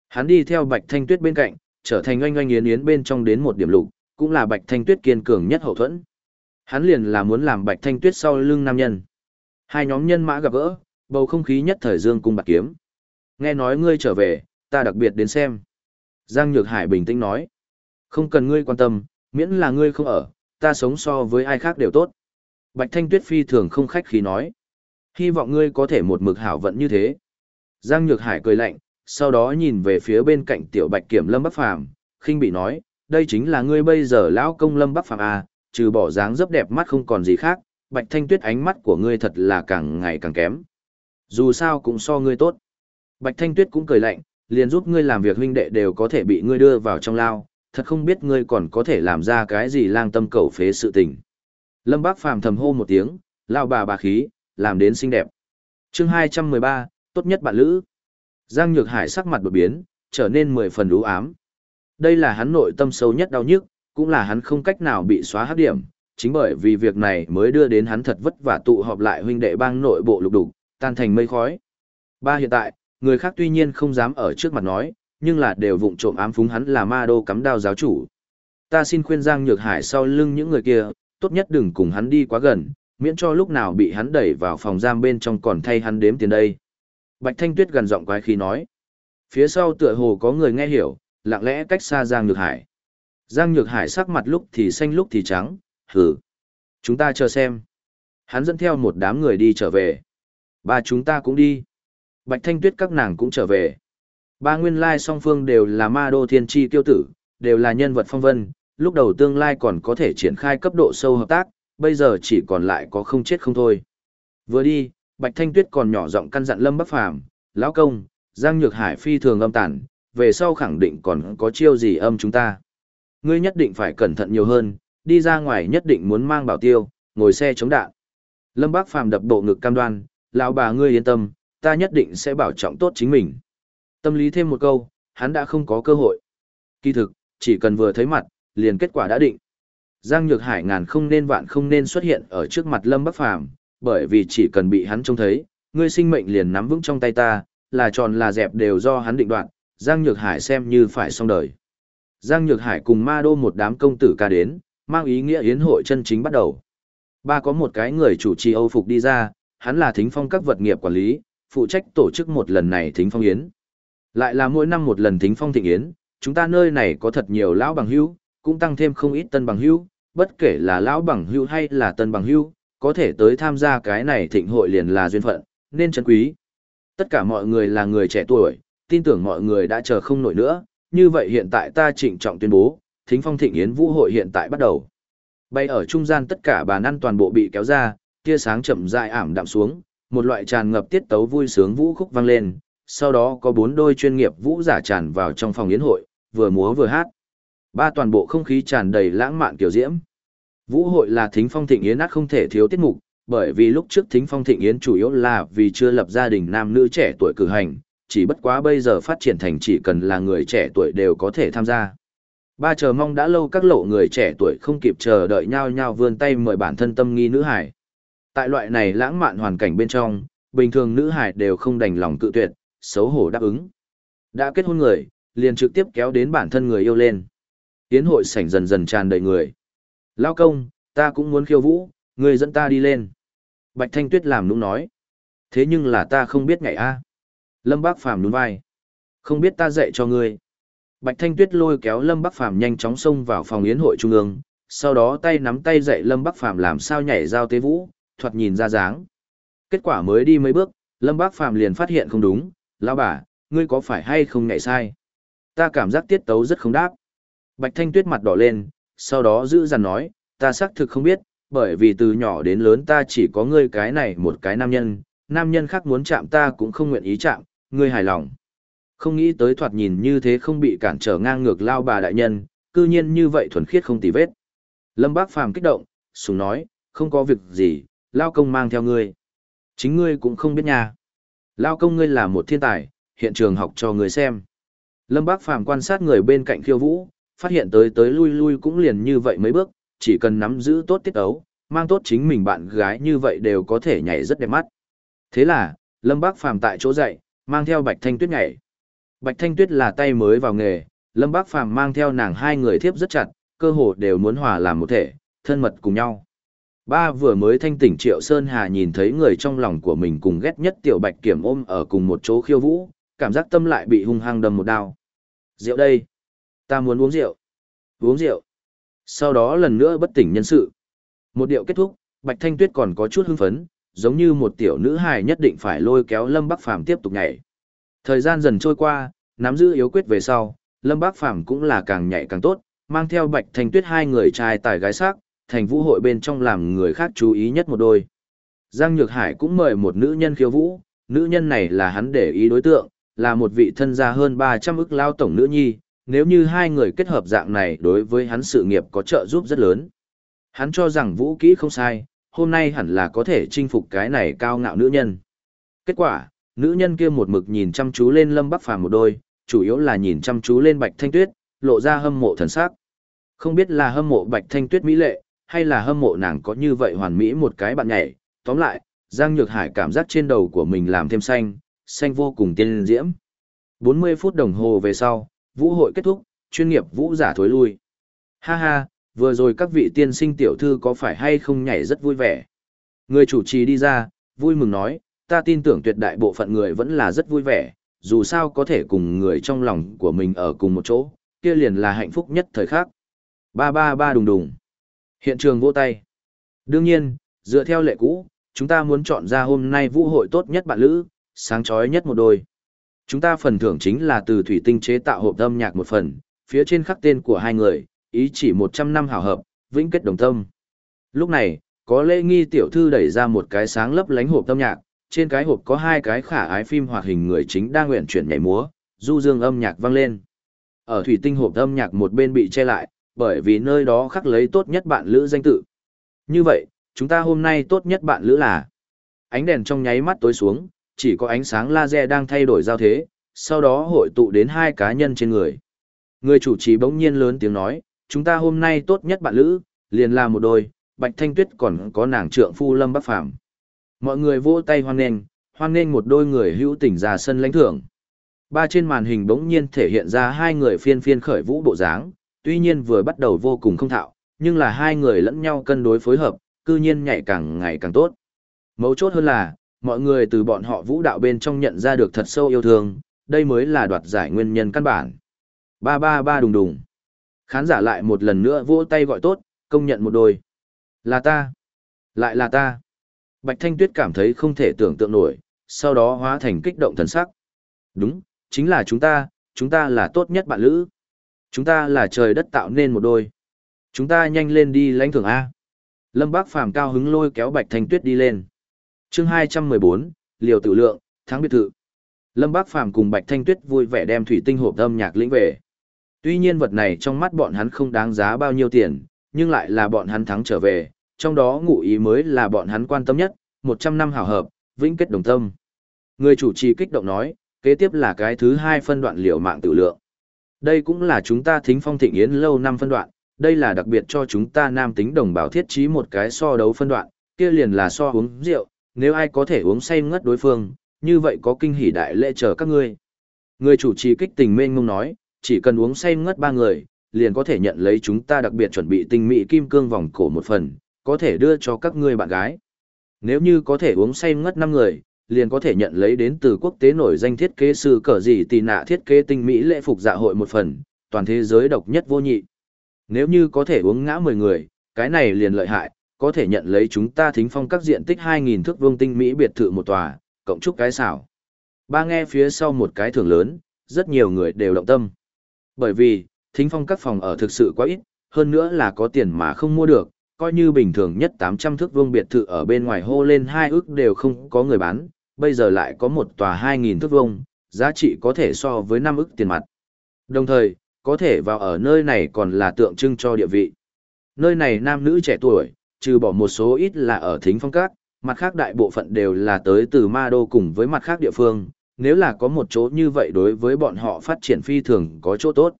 Hắn đi theo Bạch Thanh Tuyết bên cạnh, trở thành oanh oanh yến yến bên trong đến một điểm lục, cũng là Bạch Thanh Tuyết kiên cường nhất hậu thuẫn. Hắn liền là muốn làm Bạch Thanh Tuyết sau lưng nam nhân. Hai nhóm nhân mã gặp gỡ, bầu không khí nhất thời dương cung bạc kiếm. Nghe nói ngươi trở về, ta đặc biệt đến xem. Giang Nhược Hải bình tĩnh nói. Không cần ngươi quan tâm, miễn là ngươi không ở, ta sống so với ai khác đều tốt. Bạch Thanh Tuyết phi thường không khách khí nói. Hy vọng ngươi có thể một mực hảo vận như thế. Giang Nhược Hải cười lạnh, sau đó nhìn về phía bên cạnh tiểu Bạch Kiểm Lâm Bắc Phàm, khinh bị nói, đây chính là ngươi bây giờ lão công Lâm Bắc Phàm à, trừ bỏ dáng dấp đẹp mắt không còn gì khác, Bạch Thanh Tuyết ánh mắt của ngươi thật là càng ngày càng kém. Dù sao cũng so ngươi tốt. Bạch Thanh Tuyết cũng cười lạnh, liền giúp ngươi làm việc huynh đệ đều có thể bị ngươi đưa vào trong lao, thật không biết ngươi còn có thể làm ra cái gì lang tâm cầu phế sự tình. Lâm Bác Phàm thầm hô một tiếng, lao bà bà khí, làm đến xinh đẹp. chương 213, tốt nhất bạn lữ. Giang Nhược Hải sắc mặt đột biến, trở nên mười phần u ám. Đây là hắn nội tâm sâu nhất đau nhức, cũng là hắn không cách nào bị xóa hắc điểm, chính bởi vì việc này mới đưa đến hắn thật vất vả tụ họp lại huynh đệ bang nội bộ lục đục, tan thành mây khói. Ba hiện tại, người khác tuy nhiên không dám ở trước mặt nói, nhưng là đều vụng trộm ám phúng hắn là ma đô cắm đao giáo chủ. Ta xin khuyên Giang Nhược Hải sau lưng những người kia, tốt nhất đừng cùng hắn đi quá gần, miễn cho lúc nào bị hắn đẩy vào phòng giam bên trong còn thay hắn đếm tiền đây. Bạch Thanh Tuyết gần giọng quái khí nói. Phía sau tựa hồ có người nghe hiểu, lặng lẽ cách xa Giang Nhược Hải. Giang Nhược Hải sắc mặt lúc thì xanh lúc thì trắng, hử. Chúng ta chờ xem. Hắn dẫn theo một đám người đi trở về. Ba chúng ta cũng đi. Bạch Thanh Tuyết các nàng cũng trở về. Ba nguyên lai song phương đều là ma đô thiên tri tiêu tử, đều là nhân vật phong vân, lúc đầu tương lai còn có thể triển khai cấp độ sâu hợp tác, bây giờ chỉ còn lại có không chết không thôi. Vừa đi, Bạch Thanh Tuyết còn nhỏ giọng căn dặn Lâm Bắc Phàm, lão công, Giang Nhược Hải phi thường âm tàn, về sau khẳng định còn có chiêu gì âm chúng ta. Ngươi nhất định phải cẩn thận nhiều hơn, đi ra ngoài nhất định muốn mang bảo tiêu, ngồi xe chống đạn. Lâm Bác Phàm đập bộ ngực cam đoan, lão bà ngươi yên tâm, ta nhất định sẽ bảo trọng tốt chính mình. Tâm lý thêm một câu, hắn đã không có cơ hội. Kỳ thực, chỉ cần vừa thấy mặt, liền kết quả đã định. Giang Nhược Hải ngàn không nên vạn không nên xuất hiện ở trước mặt Lâm Bắc Phàm, bởi vì chỉ cần bị hắn trông thấy, ngươi sinh mệnh liền nắm vững trong tay ta, là tròn là dẹp đều do hắn định đoạt, Giang Nhược Hải xem như phải xong đời. Giang Nhược Hải cùng Ma Đô một đám công tử ca đến, mang ý nghĩa yến hội chân chính bắt đầu. Ba có một cái người chủ trì Âu phục đi ra, hắn là thính phong các vật nghiệp quản lý, phụ trách tổ chức một lần này thính phong yến. Lại là mỗi năm một lần thính phong thịnh yến, chúng ta nơi này có thật nhiều lão bằng hữu, cũng tăng thêm không ít tân bằng hữu, bất kể là lão bằng hữu hay là tân bằng hữu, có thể tới tham gia cái này thịnh hội liền là duyên phận, nên trân quý. Tất cả mọi người là người trẻ tuổi, tin tưởng mọi người đã chờ không nổi nữa, như vậy hiện tại ta trịnh trọng tuyên bố, thính phong thịnh yến vũ hội hiện tại bắt đầu. Bay ở trung gian tất cả bàn ăn toàn bộ bị kéo ra, tia sáng chậm rãi ảm đạm xuống, một loại tràn ngập tiết tấu vui sướng vũ khúc vang lên, sau đó có bốn đôi chuyên nghiệp vũ giả tràn vào trong phòng yến hội, vừa múa vừa hát. Ba toàn bộ không khí tràn đầy lãng mạn kiểu diễm. Vũ hội là thính phong thịnh yến át không thể thiếu tiết mục, bởi vì lúc trước thính phong thịnh yến chủ yếu là vì chưa lập gia đình nam nữ trẻ tuổi cử hành, chỉ bất quá bây giờ phát triển thành chỉ cần là người trẻ tuổi đều có thể tham gia. Ba chờ mong đã lâu các lộ người trẻ tuổi không kịp chờ đợi nhau nhau vươn tay mời bản thân tâm nghi nữ hải. Tại loại này lãng mạn hoàn cảnh bên trong, bình thường nữ hải đều không đành lòng cự tuyệt, xấu hổ đáp ứng. Đã kết hôn người, liền trực tiếp kéo đến bản thân người yêu lên. Tiến hội sảnh dần dần tràn đầy người. Lao công, ta cũng muốn khiêu vũ, người dẫn ta đi lên. Bạch Thanh Tuyết làm nũng nói. Thế nhưng là ta không biết ngày a. Lâm Bác Phàm nhún vai. Không biết ta dạy cho ngươi. Bạch Thanh Tuyết lôi kéo Lâm Bắc Phàm nhanh chóng xông vào phòng yến hội trung ương, sau đó tay nắm tay dạy Lâm Bắc Phàm làm sao nhảy giao tế vũ, thoạt nhìn ra dáng. Kết quả mới đi mấy bước, Lâm Bắc Phàm liền phát hiện không đúng, lão bà, ngươi có phải hay không nhảy sai? Ta cảm giác tiết tấu rất không đáp. Bạch Thanh Tuyết mặt đỏ lên, sau đó giữ dằn nói, ta xác thực không biết, bởi vì từ nhỏ đến lớn ta chỉ có ngươi cái này một cái nam nhân, nam nhân khác muốn chạm ta cũng không nguyện ý chạm, ngươi hài lòng. Không nghĩ tới thoạt nhìn như thế không bị cản trở ngang ngược lao bà đại nhân, cư nhiên như vậy thuần khiết không tì vết. Lâm Bác Phàm kích động, sùng nói, không có việc gì, lao công mang theo ngươi. Chính ngươi cũng không biết nhà. Lao công ngươi là một thiên tài, hiện trường học cho ngươi xem. Lâm Bác Phàm quan sát người bên cạnh khiêu vũ, phát hiện tới tới lui lui cũng liền như vậy mấy bước, chỉ cần nắm giữ tốt tiết ấu, mang tốt chính mình bạn gái như vậy đều có thể nhảy rất đẹp mắt. Thế là, Lâm Bác Phàm tại chỗ dạy, mang theo Bạch Thanh Tuyết nhảy. Bạch Thanh Tuyết là tay mới vào nghề, Lâm Bác Phàm mang theo nàng hai người thiếp rất chặt, cơ hồ đều muốn hòa làm một thể, thân mật cùng nhau. Ba vừa mới thanh tỉnh Triệu Sơn Hà nhìn thấy người trong lòng của mình cùng ghét nhất tiểu bạch kiểm ôm ở cùng một chỗ khiêu vũ, cảm giác tâm lại bị hung hăng đâm một đao. Rượu đây. Ta muốn uống rượu. Uống rượu. Sau đó lần nữa bất tỉnh nhân sự. Một điệu kết thúc, Bạch Thanh Tuyết còn có chút hưng phấn, giống như một tiểu nữ hài nhất định phải lôi kéo Lâm Bắc Phàm tiếp tục nhảy. Thời gian dần trôi qua, nắm giữ yếu quyết về sau, Lâm Bắc Phàm cũng là càng nhảy càng tốt, mang theo Bạch Thanh Tuyết hai người trai tài gái sắc, thành vũ hội bên trong làm người khác chú ý nhất một đôi. Giang Nhược Hải cũng mời một nữ nhân khiêu vũ, nữ nhân này là hắn để ý đối tượng, là một vị thân gia hơn 300 ức lao tổng nữ nhi, nếu như hai người kết hợp dạng này đối với hắn sự nghiệp có trợ giúp rất lớn. Hắn cho rằng vũ kỹ không sai, hôm nay hẳn là có thể chinh phục cái này cao ngạo nữ nhân. Kết quả, nữ nhân kia một mực nhìn chăm chú lên Lâm Bắc Phàm một đôi, chủ yếu là nhìn chăm chú lên Bạch Thanh Tuyết, lộ ra hâm mộ thần sắc. Không biết là hâm mộ Bạch Thanh Tuyết mỹ lệ, hay là hâm mộ nàng có như vậy hoàn mỹ một cái bạn nhảy. Tóm lại, Giang Nhược Hải cảm giác trên đầu của mình làm thêm xanh, xanh vô cùng tiên diễm. 40 phút đồng hồ về sau, vũ hội kết thúc, chuyên nghiệp vũ giả thối lui. Ha ha, vừa rồi các vị tiên sinh tiểu thư có phải hay không nhảy rất vui vẻ. Người chủ trì đi ra, vui mừng nói, ta tin tưởng tuyệt đại bộ phận người vẫn là rất vui vẻ, dù sao có thể cùng người trong lòng của mình ở cùng một chỗ, kia liền là hạnh phúc nhất thời khắc. Ba ba ba đùng đùng. Hiện trường vỗ tay. Đương nhiên, dựa theo lệ cũ, chúng ta muốn chọn ra hôm nay vũ hội tốt nhất bạn lữ, sáng chói nhất một đôi. Chúng ta phần thưởng chính là từ thủy tinh chế tạo hộp âm nhạc một phần, phía trên khắc tên của hai người, ý chỉ 100 năm hảo hợp, vĩnh kết đồng tâm. Lúc này, có lễ nghi tiểu thư đẩy ra một cái sáng lấp lánh hộp âm nhạc, trên cái hộp có hai cái khả ái phim hoạt hình người chính đang nguyện chuyển nhảy múa, du dương âm nhạc vang lên. Ở thủy tinh hộp âm nhạc một bên bị che lại, bởi vì nơi đó khắc lấy tốt nhất bạn lữ danh tự. Như vậy, chúng ta hôm nay tốt nhất bạn lữ là ánh đèn trong nháy mắt tối xuống, chỉ có ánh sáng laser đang thay đổi giao thế, sau đó hội tụ đến hai cá nhân trên người. Người chủ trì bỗng nhiên lớn tiếng nói, chúng ta hôm nay tốt nhất bạn lữ, liền là một đôi, Bạch Thanh Tuyết còn có nàng trượng phu Lâm Bắc Phàm. Mọi người vỗ tay hoan nghênh, hoan nghênh một đôi người hữu tình ra sân lãnh thưởng. Ba trên màn hình bỗng nhiên thể hiện ra hai người phiên phiên khởi vũ bộ dáng, tuy nhiên vừa bắt đầu vô cùng không thạo, nhưng là hai người lẫn nhau cân đối phối hợp, cư nhiên nhảy càng ngày càng tốt. Mấu chốt hơn là, mọi người từ bọn họ vũ đạo bên trong nhận ra được thật sâu yêu thương, đây mới là đoạt giải nguyên nhân căn bản. Ba ba ba đùng đùng. Khán giả lại một lần nữa vỗ tay gọi tốt, công nhận một đôi. Là ta. Lại là ta. Bạch Thanh Tuyết cảm thấy không thể tưởng tượng nổi, sau đó hóa thành kích động thần sắc. Đúng, chính là chúng ta, chúng ta là tốt nhất bạn lữ. Chúng ta là trời đất tạo nên một đôi. Chúng ta nhanh lên đi lãnh thưởng A. Lâm Bác Phàm cao hứng lôi kéo Bạch Thanh Tuyết đi lên chương 214, Liều Tử Lượng, tháng biệt thự. Lâm Bác Phàm cùng Bạch Thanh Tuyết vui vẻ đem thủy tinh hộp âm nhạc lĩnh về. Tuy nhiên vật này trong mắt bọn hắn không đáng giá bao nhiêu tiền, nhưng lại là bọn hắn thắng trở về, trong đó ngụ ý mới là bọn hắn quan tâm nhất, 100 năm hảo hợp, vĩnh kết đồng tâm. Người chủ trì kích động nói, kế tiếp là cái thứ hai phân đoạn liều mạng tự lượng. Đây cũng là chúng ta thính phong thịnh yến lâu năm phân đoạn, đây là đặc biệt cho chúng ta nam tính đồng bào thiết trí một cái so đấu phân đoạn, kia liền là so uống rượu, nếu ai có thể uống say ngất đối phương, như vậy có kinh hỉ đại lễ chờ các ngươi. Người chủ trì kích tình mênh mông nói, chỉ cần uống say ngất ba người, liền có thể nhận lấy chúng ta đặc biệt chuẩn bị tinh mỹ kim cương vòng cổ một phần, có thể đưa cho các ngươi bạn gái. Nếu như có thể uống say ngất năm người, liền có thể nhận lấy đến từ quốc tế nổi danh thiết kế sư cờ gì tì nạ thiết kế tinh mỹ lễ phục dạ hội một phần, toàn thế giới độc nhất vô nhị. Nếu như có thể uống ngã 10 người, cái này liền lợi hại, có thể nhận lấy chúng ta thính phong các diện tích 2.000 thước vương tinh mỹ biệt thự một tòa, cộng chúc cái xảo. Ba nghe phía sau một cái thưởng lớn, rất nhiều người đều động tâm. Bởi vì, thính phong các phòng ở thực sự quá ít, hơn nữa là có tiền mà không mua được, coi như bình thường nhất 800 thước vương biệt thự ở bên ngoài hô lên hai ước đều không có người bán, bây giờ lại có một tòa 2.000 thước vương, giá trị có thể so với 5 ức tiền mặt. Đồng thời, có thể vào ở nơi này còn là tượng trưng cho địa vị. Nơi này nam nữ trẻ tuổi, trừ bỏ một số ít là ở thính phong các, mặt khác đại bộ phận đều là tới từ ma đô cùng với mặt khác địa phương, nếu là có một chỗ như vậy đối với bọn họ phát triển phi thường có chỗ tốt.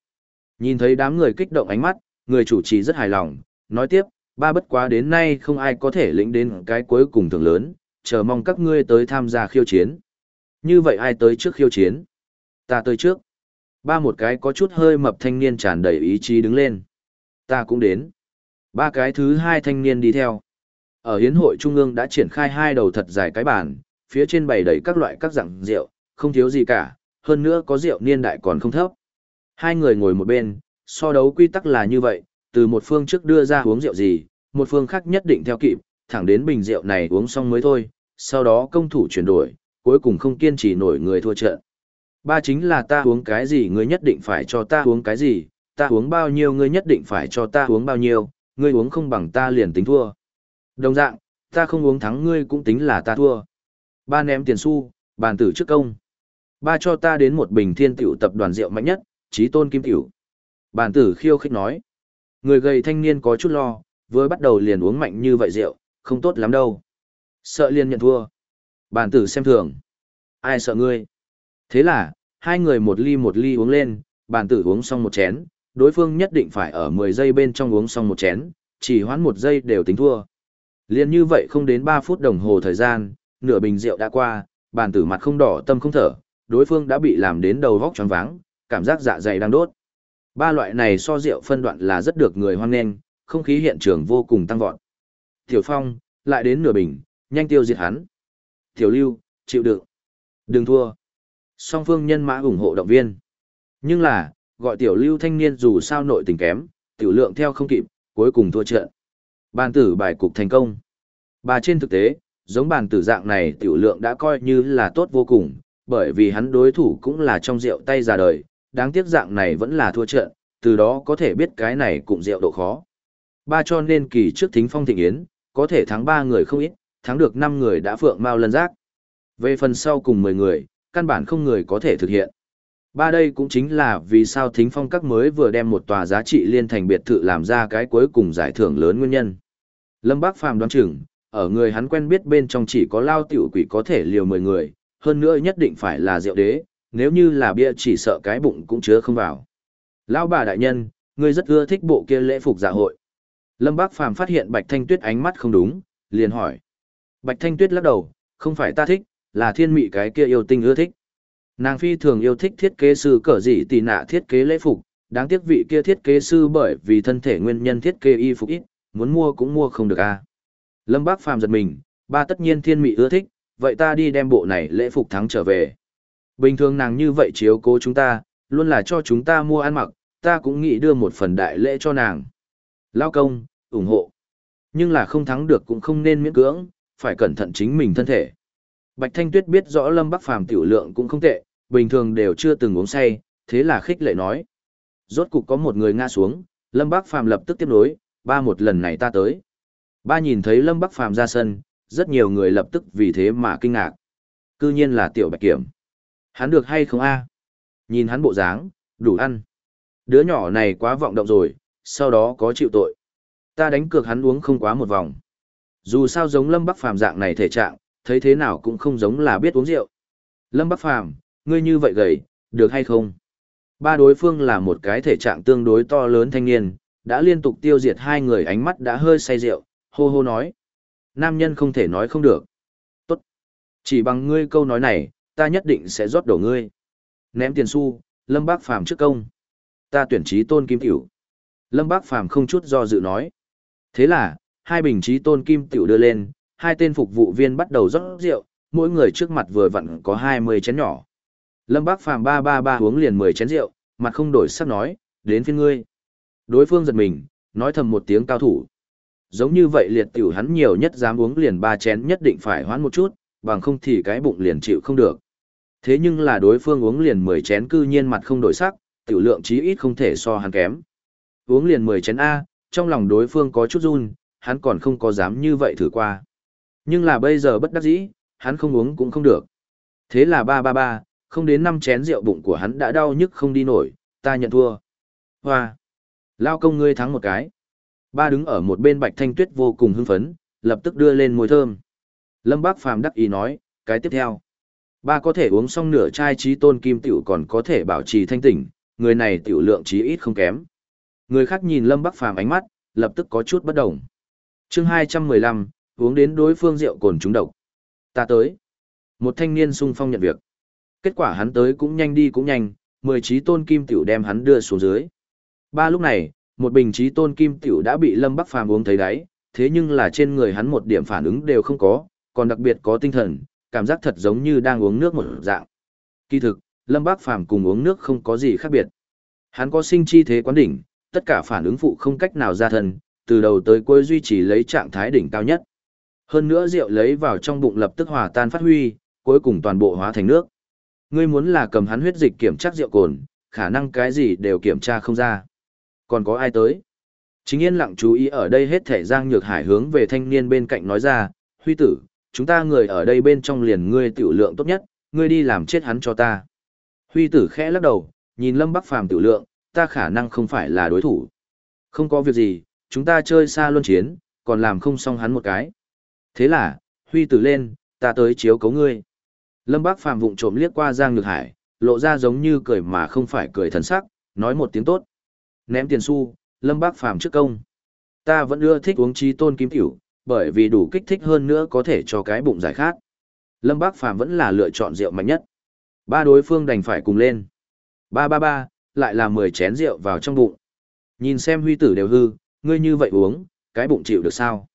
Nhìn thấy đám người kích động ánh mắt, người chủ trì rất hài lòng, nói tiếp, ba bất quá đến nay không ai có thể lĩnh đến cái cuối cùng thường lớn, chờ mong các ngươi tới tham gia khiêu chiến. Như vậy ai tới trước khiêu chiến? Ta tới trước. Ba một cái có chút hơi mập thanh niên tràn đầy ý chí đứng lên. Ta cũng đến. Ba cái thứ hai thanh niên đi theo. Ở hiến hội trung ương đã triển khai hai đầu thật dài cái bàn, phía trên bày đầy các loại các dạng rượu, không thiếu gì cả, hơn nữa có rượu niên đại còn không thấp. Hai người ngồi một bên, so đấu quy tắc là như vậy, từ một phương trước đưa ra uống rượu gì, một phương khác nhất định theo kịp, thẳng đến bình rượu này uống xong mới thôi, sau đó công thủ chuyển đổi, cuối cùng không kiên trì nổi người thua trận. Ba chính là ta uống cái gì ngươi nhất định phải cho ta uống cái gì, ta uống bao nhiêu ngươi nhất định phải cho ta uống bao nhiêu, ngươi uống không bằng ta liền tính thua. Đồng dạng, ta không uống thắng ngươi cũng tính là ta thua. Ba ném tiền xu, bàn tử trước công. Ba cho ta đến một bình thiên tiểu tập đoàn rượu mạnh nhất, trí tôn kim tiểu. Bàn tử khiêu khích nói. Người gầy thanh niên có chút lo, vừa bắt đầu liền uống mạnh như vậy rượu, không tốt lắm đâu. Sợ liền nhận thua. Bàn tử xem thường. Ai sợ ngươi? Thế là, hai người một ly một ly uống lên, bàn tử uống xong một chén, đối phương nhất định phải ở 10 giây bên trong uống xong một chén, chỉ hoãn một giây đều tính thua. Liên như vậy không đến 3 phút đồng hồ thời gian, nửa bình rượu đã qua, bàn tử mặt không đỏ tâm không thở, đối phương đã bị làm đến đầu vóc choáng váng, cảm giác dạ dày đang đốt. Ba loại này so rượu phân đoạn là rất được người hoan nghênh, không khí hiện trường vô cùng tăng vọt. Tiểu Phong, lại đến nửa bình, nhanh tiêu diệt hắn. Tiểu Lưu, chịu đựng. Đừng thua. Song phương nhân mã ủng hộ động viên. Nhưng là, gọi Tiểu Lưu thanh niên dù sao nội tình kém, tiểu lượng theo không kịp, cuối cùng thua trận. Bàn tử bài cục thành công. Bà trên thực tế, giống bàn tử dạng này tiểu lượng đã coi như là tốt vô cùng, bởi vì hắn đối thủ cũng là trong rượu tay già đời, đáng tiếc dạng này vẫn là thua trận, từ đó có thể biết cái này cũng rượu độ khó. Ba cho nên kỳ trước thính phong thịnh yến, có thể thắng ba người không ít, thắng được năm người đã phượng mau lân giác. Về phần sau cùng 10 người, căn bản không người có thể thực hiện. Ba đây cũng chính là vì sao thính phong các mới vừa đem một tòa giá trị liên thành biệt thự làm ra cái cuối cùng giải thưởng lớn nguyên nhân. Lâm Bác Phàm đoán chừng, ở người hắn quen biết bên trong chỉ có lao tiểu quỷ có thể liều 10 người, hơn nữa nhất định phải là rượu đế, nếu như là bia chỉ sợ cái bụng cũng chứa không vào. Lão bà đại nhân, ngươi rất ưa thích bộ kia lễ phục dạ hội. Lâm Bác Phàm phát hiện Bạch Thanh Tuyết ánh mắt không đúng, liền hỏi. Bạch Thanh Tuyết lắc đầu, không phải ta thích, là thiên mị cái kia yêu tinh ưa thích. Nàng phi thường yêu thích thiết kế sư cỡ dị tì nạ thiết kế lễ phục, đáng tiếc vị kia thiết kế sư bởi vì thân thể nguyên nhân thiết kế y phục ít, muốn mua cũng mua không được a. À. Lâm Bác Phàm giật mình, ba tất nhiên thiên mị ưa thích, vậy ta đi đem bộ này lễ phục thắng trở về. Bình thường nàng như vậy chiếu cố chúng ta, luôn là cho chúng ta mua ăn mặc, ta cũng nghĩ đưa một phần đại lễ cho nàng. Lao công, ủng hộ. Nhưng là không thắng được cũng không nên miễn cưỡng, phải cẩn thận chính mình thân thể. Bạch Thanh Tuyết biết rõ Lâm Bắc Phàm tiểu lượng cũng không tệ, bình thường đều chưa từng uống say, thế là khích lệ nói. Rốt cục có một người ngã xuống, Lâm Bắc Phàm lập tức tiếp nối, ba một lần này ta tới. Ba nhìn thấy Lâm Bắc Phàm ra sân, rất nhiều người lập tức vì thế mà kinh ngạc. Cư nhiên là tiểu bạch kiểm. Hắn được hay không a? Nhìn hắn bộ dáng, đủ ăn. Đứa nhỏ này quá vọng động rồi, sau đó có chịu tội. Ta đánh cược hắn uống không quá một vòng. Dù sao giống Lâm Bắc Phàm dạng này thể trạng, thấy thế nào cũng không giống là biết uống rượu. Lâm Bắc Phàm, ngươi như vậy gầy, được hay không? Ba đối phương là một cái thể trạng tương đối to lớn thanh niên, đã liên tục tiêu diệt hai người ánh mắt đã hơi say rượu, hô hô nói. Nam nhân không thể nói không được. Tốt. Chỉ bằng ngươi câu nói này, ta nhất định sẽ rót đổ ngươi. Ném tiền xu, Lâm Bác Phàm trước công. Ta tuyển trí tôn kim tiểu. Lâm Bác Phàm không chút do dự nói. Thế là, hai bình trí tôn kim tiểu đưa lên, hai tên phục vụ viên bắt đầu rót rượu, mỗi người trước mặt vừa vặn có 20 chén nhỏ. Lâm Bác Phàm ba ba ba uống liền 10 chén rượu, mặt không đổi sắc nói, đến phiên ngươi. Đối phương giật mình, nói thầm một tiếng cao thủ. Giống như vậy liệt tiểu hắn nhiều nhất dám uống liền ba chén nhất định phải hoán một chút, bằng không thì cái bụng liền chịu không được. Thế nhưng là đối phương uống liền 10 chén cư nhiên mặt không đổi sắc, tiểu lượng chí ít không thể so hắn kém. Uống liền 10 chén A, trong lòng đối phương có chút run, hắn còn không có dám như vậy thử qua. Nhưng là bây giờ bất đắc dĩ, hắn không uống cũng không được. Thế là ba ba ba, không đến năm chén rượu bụng của hắn đã đau nhức không đi nổi, ta nhận thua. Hoa! Lao công ngươi thắng một cái. Ba đứng ở một bên bạch thanh tuyết vô cùng hưng phấn, lập tức đưa lên mùi thơm. Lâm Bác Phàm đắc ý nói, cái tiếp theo. Ba có thể uống xong nửa chai trí tôn kim tiểu còn có thể bảo trì thanh tỉnh, người này tiểu lượng trí ít không kém. Người khác nhìn Lâm Bắc Phàm ánh mắt, lập tức có chút bất đồng. Chương 215, uống đến đối phương rượu cồn trúng độc. Ta tới. Một thanh niên sung phong nhận việc. Kết quả hắn tới cũng nhanh đi cũng nhanh, mười trí tôn kim tiểu đem hắn đưa xuống dưới. Ba lúc này, một bình trí tôn kim tiểu đã bị Lâm Bắc Phàm uống thấy đáy, thế nhưng là trên người hắn một điểm phản ứng đều không có, còn đặc biệt có tinh thần, cảm giác thật giống như đang uống nước một dạng. Kỳ thực, Lâm bắc Phàm cùng uống nước không có gì khác biệt. Hắn có sinh chi thế quán đỉnh, tất cả phản ứng phụ không cách nào ra thân, từ đầu tới cuối duy trì lấy trạng thái đỉnh cao nhất. Hơn nữa rượu lấy vào trong bụng lập tức hòa tan phát huy, cuối cùng toàn bộ hóa thành nước. Ngươi muốn là cầm hắn huyết dịch kiểm tra rượu cồn, khả năng cái gì đều kiểm tra không ra. Còn có ai tới? Chính yên lặng chú ý ở đây hết thể Giang Nhược Hải hướng về thanh niên bên cạnh nói ra, huy tử, chúng ta người ở đây bên trong liền ngươi tiểu lượng tốt nhất, ngươi đi làm chết hắn cho ta. Huy tử khẽ lắc đầu, nhìn Lâm Bắc Phàm tiểu lượng, ta khả năng không phải là đối thủ. Không có việc gì, chúng ta chơi xa luân chiến, còn làm không xong hắn một cái. Thế là, Huy tử lên, ta tới chiếu cấu ngươi. Lâm Bác Phàm vụng trộm liếc qua Giang Nhược Hải, lộ ra giống như cười mà không phải cười thần sắc, nói một tiếng tốt. Ném tiền xu, Lâm Bác Phàm trước công. Ta vẫn ưa thích uống trí tôn kim tiểu, bởi vì đủ kích thích hơn nữa có thể cho cái bụng giải khát. Lâm Bác Phàm vẫn là lựa chọn rượu mạnh nhất. Ba đối phương đành phải cùng lên. Ba ba ba, lại là 10 chén rượu vào trong bụng. Nhìn xem huy tử đều hư, ngươi như vậy uống, cái bụng chịu được sao?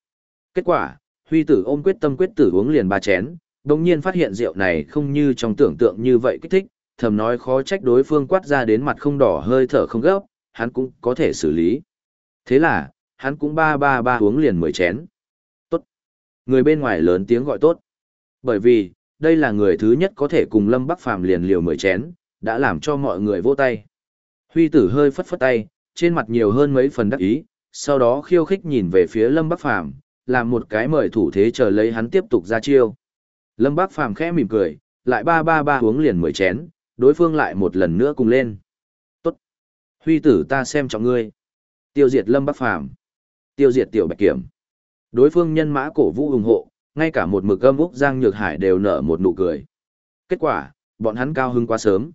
Kết quả, huy tử ôm quyết tâm quyết tử uống liền ba chén, đồng nhiên phát hiện rượu này không như trong tưởng tượng như vậy kích thích, thầm nói khó trách đối phương quát ra đến mặt không đỏ hơi thở không gấp, hắn cũng có thể xử lý. Thế là, hắn cũng ba ba ba uống liền mười chén. Tốt. Người bên ngoài lớn tiếng gọi tốt. Bởi vì, đây là người thứ nhất có thể cùng Lâm Bắc Phàm liền liều mười chén, đã làm cho mọi người vô tay. Huy tử hơi phất phất tay, trên mặt nhiều hơn mấy phần đắc ý, sau đó khiêu khích nhìn về phía Lâm Bắc Phàm làm một cái mời thủ thế chờ lấy hắn tiếp tục ra chiêu. Lâm Bác Phàm khẽ mỉm cười, lại ba ba ba uống liền mười chén, đối phương lại một lần nữa cùng lên. Tốt. Huy tử ta xem trọng ngươi. Tiêu diệt Lâm Bác Phàm Tiêu diệt Tiểu Bạch Kiểm. Đối phương nhân mã cổ vũ ủng hộ, ngay cả một mực âm úc Giang Nhược Hải đều nở một nụ cười. Kết quả, bọn hắn cao hứng quá sớm.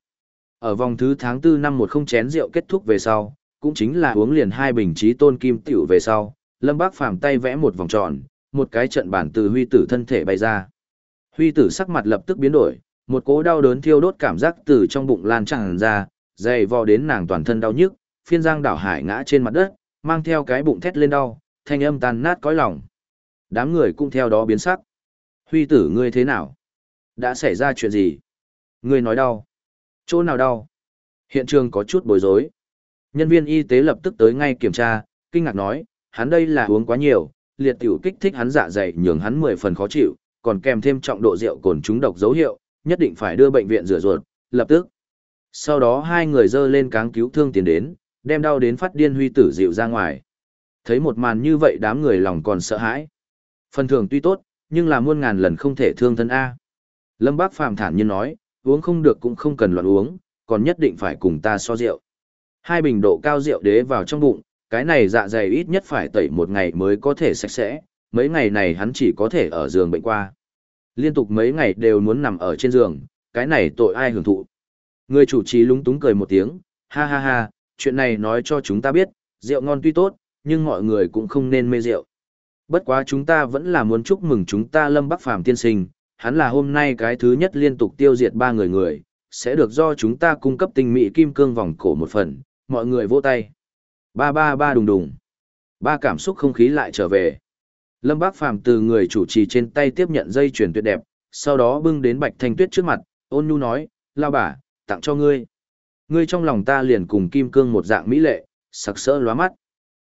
Ở vòng thứ tháng 4 năm một không chén rượu kết thúc về sau, cũng chính là uống liền hai bình trí tôn kim tiểu về sau, Lâm Bác Phàm tay vẽ một vòng tròn, một cái trận bản từ huy tử thân thể bay ra. Huy tử sắc mặt lập tức biến đổi, một cỗ đau đớn thiêu đốt cảm giác từ trong bụng lan tràn ra, dày vò đến nàng toàn thân đau nhức, phiên giang đảo hải ngã trên mặt đất, mang theo cái bụng thét lên đau, thanh âm tan nát cõi lòng. Đám người cũng theo đó biến sắc. Huy tử ngươi thế nào? Đã xảy ra chuyện gì? Ngươi nói đau. Chỗ nào đau? Hiện trường có chút bối rối. Nhân viên y tế lập tức tới ngay kiểm tra, kinh ngạc nói, hắn đây là uống quá nhiều, liệt tiểu kích thích hắn dạ dày nhường hắn mười phần khó chịu, còn kèm thêm trọng độ rượu cồn trúng độc dấu hiệu, nhất định phải đưa bệnh viện rửa ruột, lập tức. Sau đó hai người dơ lên cáng cứu thương tiền đến, đem đau đến phát điên huy tử dịu ra ngoài. Thấy một màn như vậy đám người lòng còn sợ hãi. Phần thưởng tuy tốt, nhưng là muôn ngàn lần không thể thương thân A. Lâm Bác Phàm thản nhiên nói, uống không được cũng không cần loạn uống, còn nhất định phải cùng ta so rượu. Hai bình độ cao rượu đế vào trong bụng, cái này dạ dày ít nhất phải tẩy một ngày mới có thể sạch sẽ, mấy ngày này hắn chỉ có thể ở giường bệnh qua. Liên tục mấy ngày đều muốn nằm ở trên giường, cái này tội ai hưởng thụ. Người chủ trì lúng túng cười một tiếng, ha ha ha, chuyện này nói cho chúng ta biết, rượu ngon tuy tốt, nhưng mọi người cũng không nên mê rượu. Bất quá chúng ta vẫn là muốn chúc mừng chúng ta Lâm Bắc Phàm tiên sinh, hắn là hôm nay cái thứ nhất liên tục tiêu diệt ba người người, sẽ được do chúng ta cung cấp tinh mỹ kim cương vòng cổ một phần, mọi người vỗ tay. Ba ba ba đùng đùng. Ba cảm xúc không khí lại trở về. Lâm Bác Phàm từ người chủ trì trên tay tiếp nhận dây chuyền tuyệt đẹp, sau đó bưng đến Bạch Thanh Tuyết trước mặt, ôn nhu nói, lao bà, tặng cho ngươi. Ngươi trong lòng ta liền cùng kim cương một dạng mỹ lệ, sặc sỡ lóa mắt.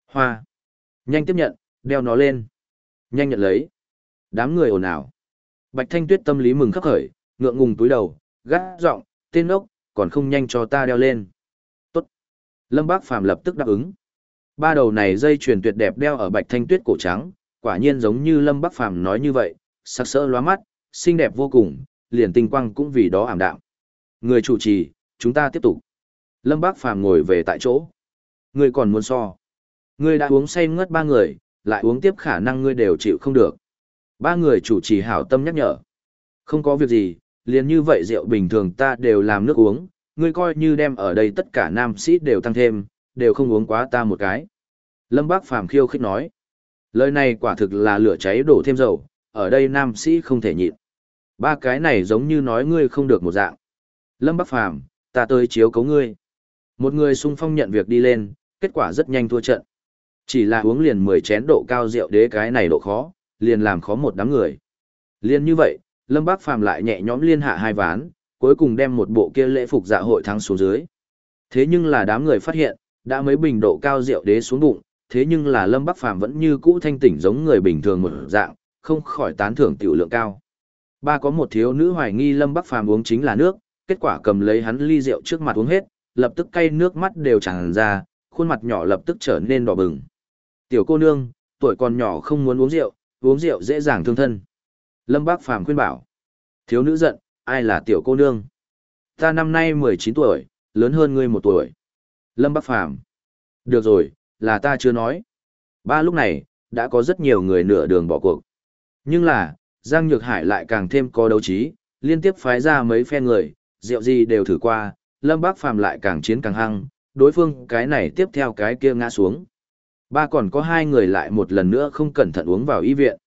Hoa. Nhanh tiếp nhận, đeo nó lên. Nhanh nhận lấy. Đám người ồn ào. Bạch Thanh Tuyết tâm lý mừng khắc khởi, ngượng ngùng túi đầu, gắt giọng, tên ốc, còn không nhanh cho ta đeo lên. Tốt. Lâm Bác Phàm lập tức đáp ứng. Ba đầu này dây chuyền tuyệt đẹp đeo ở Bạch Thanh Tuyết cổ trắng, quả nhiên giống như Lâm Bắc Phàm nói như vậy, sắc sỡ lóa mắt, xinh đẹp vô cùng, liền tinh quang cũng vì đó ảm đạm. Người chủ trì, chúng ta tiếp tục. Lâm Bắc Phàm ngồi về tại chỗ. Ngươi còn muốn so. Ngươi đã uống say ngất ba người, lại uống tiếp khả năng ngươi đều chịu không được. Ba người chủ trì hảo tâm nhắc nhở. Không có việc gì, liền như vậy rượu bình thường ta đều làm nước uống, ngươi coi như đem ở đây tất cả nam sĩ đều tăng thêm, đều không uống quá ta một cái. Lâm Bác Phàm khiêu khích nói. Lời này quả thực là lửa cháy đổ thêm dầu, ở đây nam sĩ không thể nhịn. Ba cái này giống như nói ngươi không được một dạng. Lâm Bắc Phàm, ta tới chiếu cấu ngươi. Một người xung phong nhận việc đi lên, kết quả rất nhanh thua trận. Chỉ là uống liền 10 chén độ cao rượu đế cái này độ khó, liền làm khó một đám người. Liên như vậy, Lâm Bác Phàm lại nhẹ nhõm liên hạ hai ván, cuối cùng đem một bộ kia lễ phục dạ hội thắng xuống dưới. Thế nhưng là đám người phát hiện, đã mấy bình độ cao rượu đế xuống bụng, thế nhưng là Lâm Bắc Phàm vẫn như cũ thanh tỉnh giống người bình thường một dạng, không khỏi tán thưởng tiểu lượng cao. Ba có một thiếu nữ hoài nghi Lâm Bắc Phàm uống chính là nước, kết quả cầm lấy hắn ly rượu trước mặt uống hết, lập tức cay nước mắt đều tràn ra, khuôn mặt nhỏ lập tức trở nên đỏ bừng. Tiểu cô nương, tuổi còn nhỏ không muốn uống rượu, uống rượu dễ dàng thương thân. Lâm Bác Phàm khuyên bảo. Thiếu nữ giận, ai là tiểu cô nương? Ta năm nay 19 tuổi, lớn hơn ngươi một tuổi. Lâm Bác Phàm Được rồi, là ta chưa nói. Ba lúc này, đã có rất nhiều người nửa đường bỏ cuộc. Nhưng là, Giang Nhược Hải lại càng thêm có đấu trí, liên tiếp phái ra mấy phe người, rượu gì đều thử qua, Lâm Bác Phàm lại càng chiến càng hăng, đối phương cái này tiếp theo cái kia ngã xuống. Ba còn có hai người lại một lần nữa không cẩn thận uống vào y viện.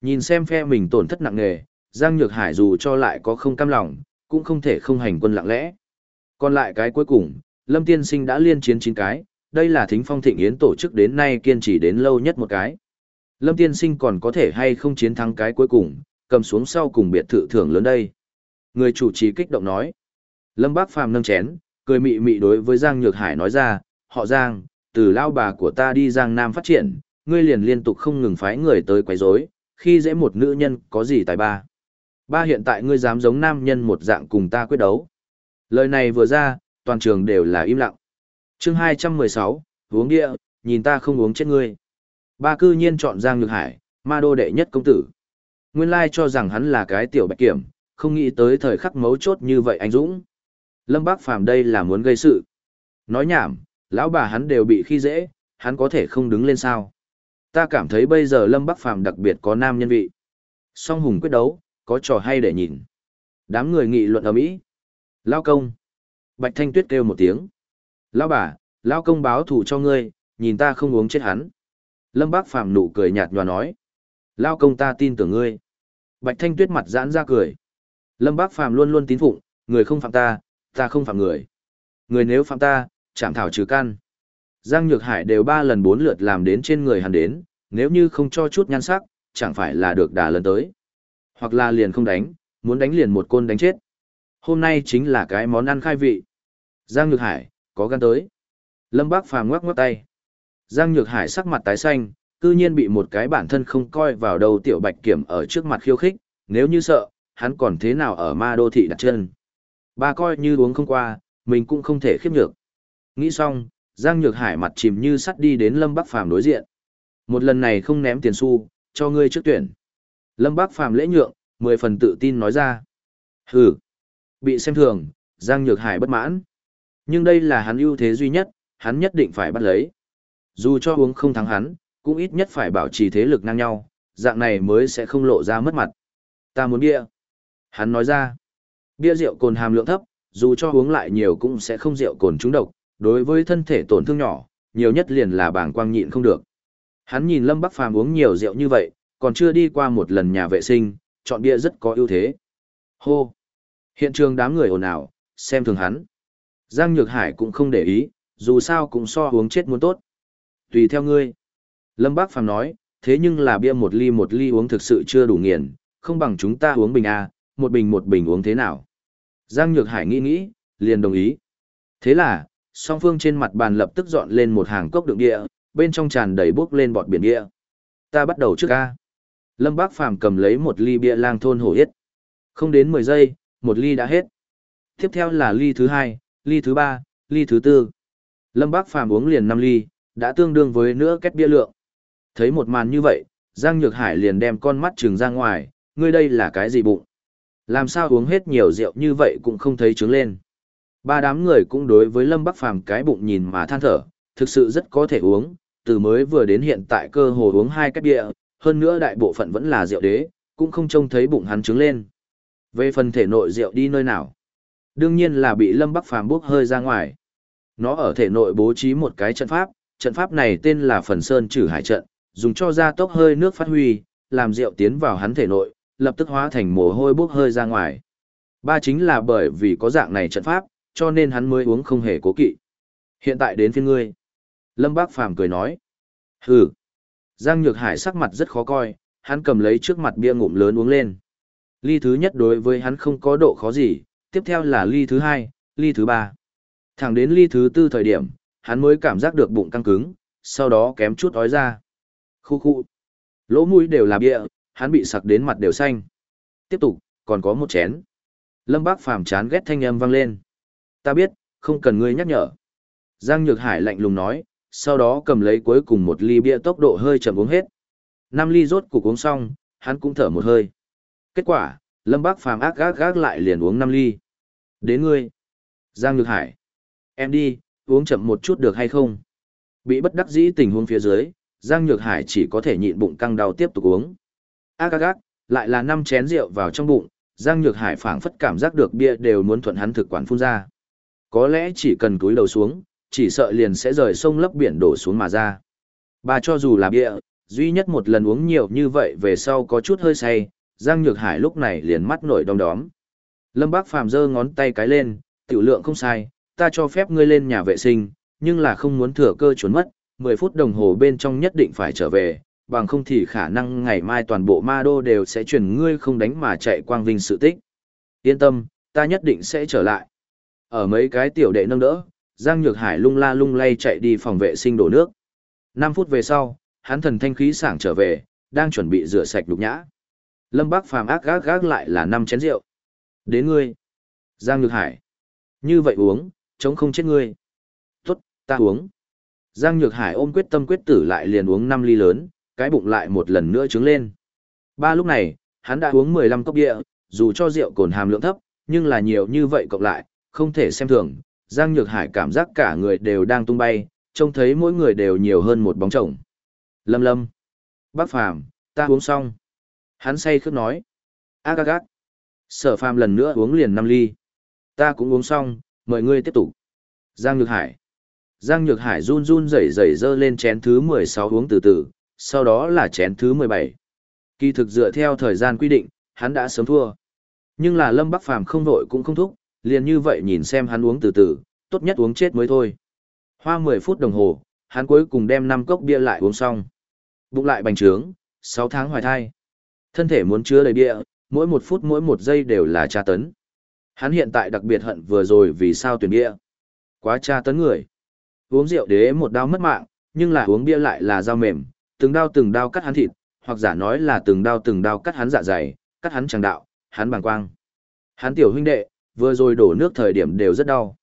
Nhìn xem phe mình tổn thất nặng nề, Giang Nhược Hải dù cho lại có không cam lòng, cũng không thể không hành quân lặng lẽ. Còn lại cái cuối cùng, Lâm Tiên Sinh đã liên chiến chín cái, đây là thính phong thịnh yến tổ chức đến nay kiên trì đến lâu nhất một cái. Lâm Tiên Sinh còn có thể hay không chiến thắng cái cuối cùng, cầm xuống sau cùng biệt thự thưởng lớn đây. Người chủ trì kích động nói. Lâm Bác Phàm nâng chén, cười mị mị đối với Giang Nhược Hải nói ra, họ Giang, từ lao bà của ta đi Giang Nam phát triển, ngươi liền liên tục không ngừng phái người tới quấy rối, khi dễ một nữ nhân có gì tài ba. Ba hiện tại ngươi dám giống nam nhân một dạng cùng ta quyết đấu. Lời này vừa ra, toàn trường đều là im lặng chương 216, uống địa, nhìn ta không uống chết ngươi. Ba cư nhiên chọn Giang Nhược Hải, ma đô đệ nhất công tử. Nguyên lai cho rằng hắn là cái tiểu bạch kiểm, không nghĩ tới thời khắc mấu chốt như vậy anh Dũng. Lâm Bác Phàm đây là muốn gây sự. Nói nhảm, lão bà hắn đều bị khi dễ, hắn có thể không đứng lên sao. Ta cảm thấy bây giờ Lâm Bắc Phàm đặc biệt có nam nhân vị. Song hùng quyết đấu, có trò hay để nhìn. Đám người nghị luận ở mỹ. Lao công. Bạch Thanh Tuyết kêu một tiếng lão bà, lão công báo thù cho ngươi, nhìn ta không uống chết hắn. Lâm Bác Phàm nụ cười nhạt nhòa nói. lão công ta tin tưởng ngươi. Bạch Thanh Tuyết mặt giãn ra cười. Lâm Bác Phàm luôn luôn tín phụng, người không phạm ta, ta không phạm người. Người nếu phạm ta, chạm thảo trừ căn. Giang Nhược Hải đều ba lần bốn lượt làm đến trên người hắn đến, nếu như không cho chút nhan sắc, chẳng phải là được đà lần tới. Hoặc là liền không đánh, muốn đánh liền một côn đánh chết. Hôm nay chính là cái món ăn khai vị. Giang Nhược Hải, có gan tới. Lâm Bác Phàm ngoắc ngoắc tay. Giang Nhược Hải sắc mặt tái xanh, cư nhiên bị một cái bản thân không coi vào đầu tiểu bạch kiểm ở trước mặt khiêu khích, nếu như sợ, hắn còn thế nào ở ma đô thị đặt chân. Ba coi như uống không qua, mình cũng không thể khiếp nhược. Nghĩ xong, Giang Nhược Hải mặt chìm như sắt đi đến Lâm Bắc Phàm đối diện. Một lần này không ném tiền xu, cho ngươi trước tuyển. Lâm Bắc Phàm lễ nhượng, mười phần tự tin nói ra. Hừ, bị xem thường, Giang Nhược Hải bất mãn. Nhưng đây là hắn ưu thế duy nhất, hắn nhất định phải bắt lấy. Dù cho uống không thắng hắn, cũng ít nhất phải bảo trì thế lực ngang nhau, dạng này mới sẽ không lộ ra mất mặt. Ta muốn bia. Hắn nói ra. Bia rượu cồn hàm lượng thấp, dù cho uống lại nhiều cũng sẽ không rượu cồn trúng độc, đối với thân thể tổn thương nhỏ, nhiều nhất liền là bảng quang nhịn không được. Hắn nhìn Lâm Bắc Phàm uống nhiều rượu như vậy, còn chưa đi qua một lần nhà vệ sinh, chọn bia rất có ưu thế. Hô! Hiện trường đám người ồn ào, xem thường hắn. Giang Nhược Hải cũng không để ý, dù sao cũng so uống chết muốn tốt. Tùy theo ngươi. Lâm Bác Phàm nói, thế nhưng là bia một ly một ly uống thực sự chưa đủ nghiền, không bằng chúng ta uống bình A, một bình một bình uống thế nào. Giang Nhược Hải nghĩ nghĩ, liền đồng ý. Thế là, song phương trên mặt bàn lập tức dọn lên một hàng cốc đựng địa, bên trong tràn đầy bốc lên bọt biển địa. Ta bắt đầu trước A. Lâm Bác Phàm cầm lấy một ly bia lang thôn hổ yết. Không đến 10 giây, một ly đã hết. Tiếp theo là ly thứ hai, ly thứ ba, ly thứ tư. Lâm Bác Phàm uống liền năm ly, đã tương đương với nữa két bia lượng. Thấy một màn như vậy, Giang Nhược Hải liền đem con mắt trừng ra ngoài, ngươi đây là cái gì bụng? Làm sao uống hết nhiều rượu như vậy cũng không thấy trứng lên. Ba đám người cũng đối với Lâm Bắc Phàm cái bụng nhìn mà than thở, thực sự rất có thể uống, từ mới vừa đến hiện tại cơ hồ uống hai cách bia, hơn nữa đại bộ phận vẫn là rượu đế, cũng không trông thấy bụng hắn trứng lên. Về phần thể nội rượu đi nơi nào? Đương nhiên là bị Lâm Bắc Phàm bước hơi ra ngoài. Nó ở thể nội bố trí một cái trận pháp, trận pháp này tên là Phần Sơn Trử Hải trận, dùng cho gia tốc hơi nước phát huy, làm rượu tiến vào hắn thể nội, lập tức hóa thành mồ hôi bốc hơi ra ngoài. Ba chính là bởi vì có dạng này trận pháp, cho nên hắn mới uống không hề cố kỵ. Hiện tại đến phiên ngươi. Lâm Bác Phàm cười nói. Hừ. Giang Nhược Hải sắc mặt rất khó coi, hắn cầm lấy trước mặt bia ngụm lớn uống lên. Ly thứ nhất đối với hắn không có độ khó gì, tiếp theo là ly thứ hai, ly thứ ba. Thẳng đến ly thứ tư thời điểm, hắn mới cảm giác được bụng căng cứng, sau đó kém chút ói ra. Khu khu. Lỗ mũi đều là bia, hắn bị sặc đến mặt đều xanh. Tiếp tục, còn có một chén. Lâm Bác Phàm chán ghét thanh âm vang lên. Ta biết, không cần ngươi nhắc nhở. Giang Nhược Hải lạnh lùng nói, sau đó cầm lấy cuối cùng một ly bia tốc độ hơi chậm uống hết. Năm ly rốt cục uống xong, hắn cũng thở một hơi. Kết quả, Lâm Bác Phàm ác gác gác lại liền uống năm ly. Đến ngươi. Giang Nhược Hải. Em đi, uống chậm một chút được hay không? Bị bất đắc dĩ tình huống phía dưới, Giang Nhược Hải chỉ có thể nhịn bụng căng đau tiếp tục uống. Ác ác gác, lại là năm chén rượu vào trong bụng, Giang Nhược Hải phảng phất cảm giác được bia đều muốn thuận hắn thực quản phun ra. Có lẽ chỉ cần cúi đầu xuống, chỉ sợ liền sẽ rời sông lấp biển đổ xuống mà ra. Bà cho dù là bia, duy nhất một lần uống nhiều như vậy về sau có chút hơi say, Giang Nhược Hải lúc này liền mắt nổi đom đóm. Lâm Bác Phàm giơ ngón tay cái lên, tiểu lượng không sai, ta cho phép ngươi lên nhà vệ sinh, nhưng là không muốn thừa cơ trốn mất, 10 phút đồng hồ bên trong nhất định phải trở về, bằng không thì khả năng ngày mai toàn bộ ma đô đều sẽ chuyển ngươi không đánh mà chạy quang vinh sự tích. Yên tâm, ta nhất định sẽ trở lại. Ở mấy cái tiểu đệ nâng đỡ, Giang Nhược Hải lung la lung lay chạy đi phòng vệ sinh đổ nước. 5 phút về sau, hắn thần thanh khí sảng trở về, đang chuẩn bị rửa sạch lục nhã. Lâm Bác Phàm ác gác gác lại là năm chén rượu. Đến ngươi. Giang Nhược Hải. Như vậy uống, chống không chết ngươi. Tốt, ta uống. Giang Nhược Hải ôm quyết tâm quyết tử lại liền uống 5 ly lớn, cái bụng lại một lần nữa trứng lên. Ba lúc này, hắn đã uống 15 cốc bia, dù cho rượu cồn hàm lượng thấp, nhưng là nhiều như vậy cộng lại, không thể xem thường. Giang Nhược Hải cảm giác cả người đều đang tung bay, trông thấy mỗi người đều nhiều hơn một bóng chồng. Lâm lâm. Bác Phàm ta uống xong. Hắn say khước nói. Ác ác ác. Sở Phàm lần nữa uống liền 5 ly. Ta cũng uống xong, mời ngươi tiếp tục. Giang Nhược Hải. Giang Nhược Hải run run rẩy rẩy dơ lên chén thứ 16 uống từ từ, sau đó là chén thứ 17. Kỳ thực dựa theo thời gian quy định, hắn đã sớm thua. Nhưng là Lâm Bắc Phàm không vội cũng không thúc, liền như vậy nhìn xem hắn uống từ từ, tốt nhất uống chết mới thôi. Hoa 10 phút đồng hồ, hắn cuối cùng đem 5 cốc bia lại uống xong. Bụng lại bành trướng, 6 tháng hoài thai. Thân thể muốn chứa đầy bia, mỗi một phút mỗi một giây đều là tra tấn. Hắn hiện tại đặc biệt hận vừa rồi vì sao tuyển bia. Quá tra tấn người. Uống rượu đế một đau mất mạng, nhưng là uống bia lại là dao mềm, từng đao từng đao cắt hắn thịt, hoặc giả nói là từng đao từng đao cắt hắn dạ dày, cắt hắn tràng đạo, hắn bàng quang. Hắn tiểu huynh đệ, vừa rồi đổ nước thời điểm đều rất đau.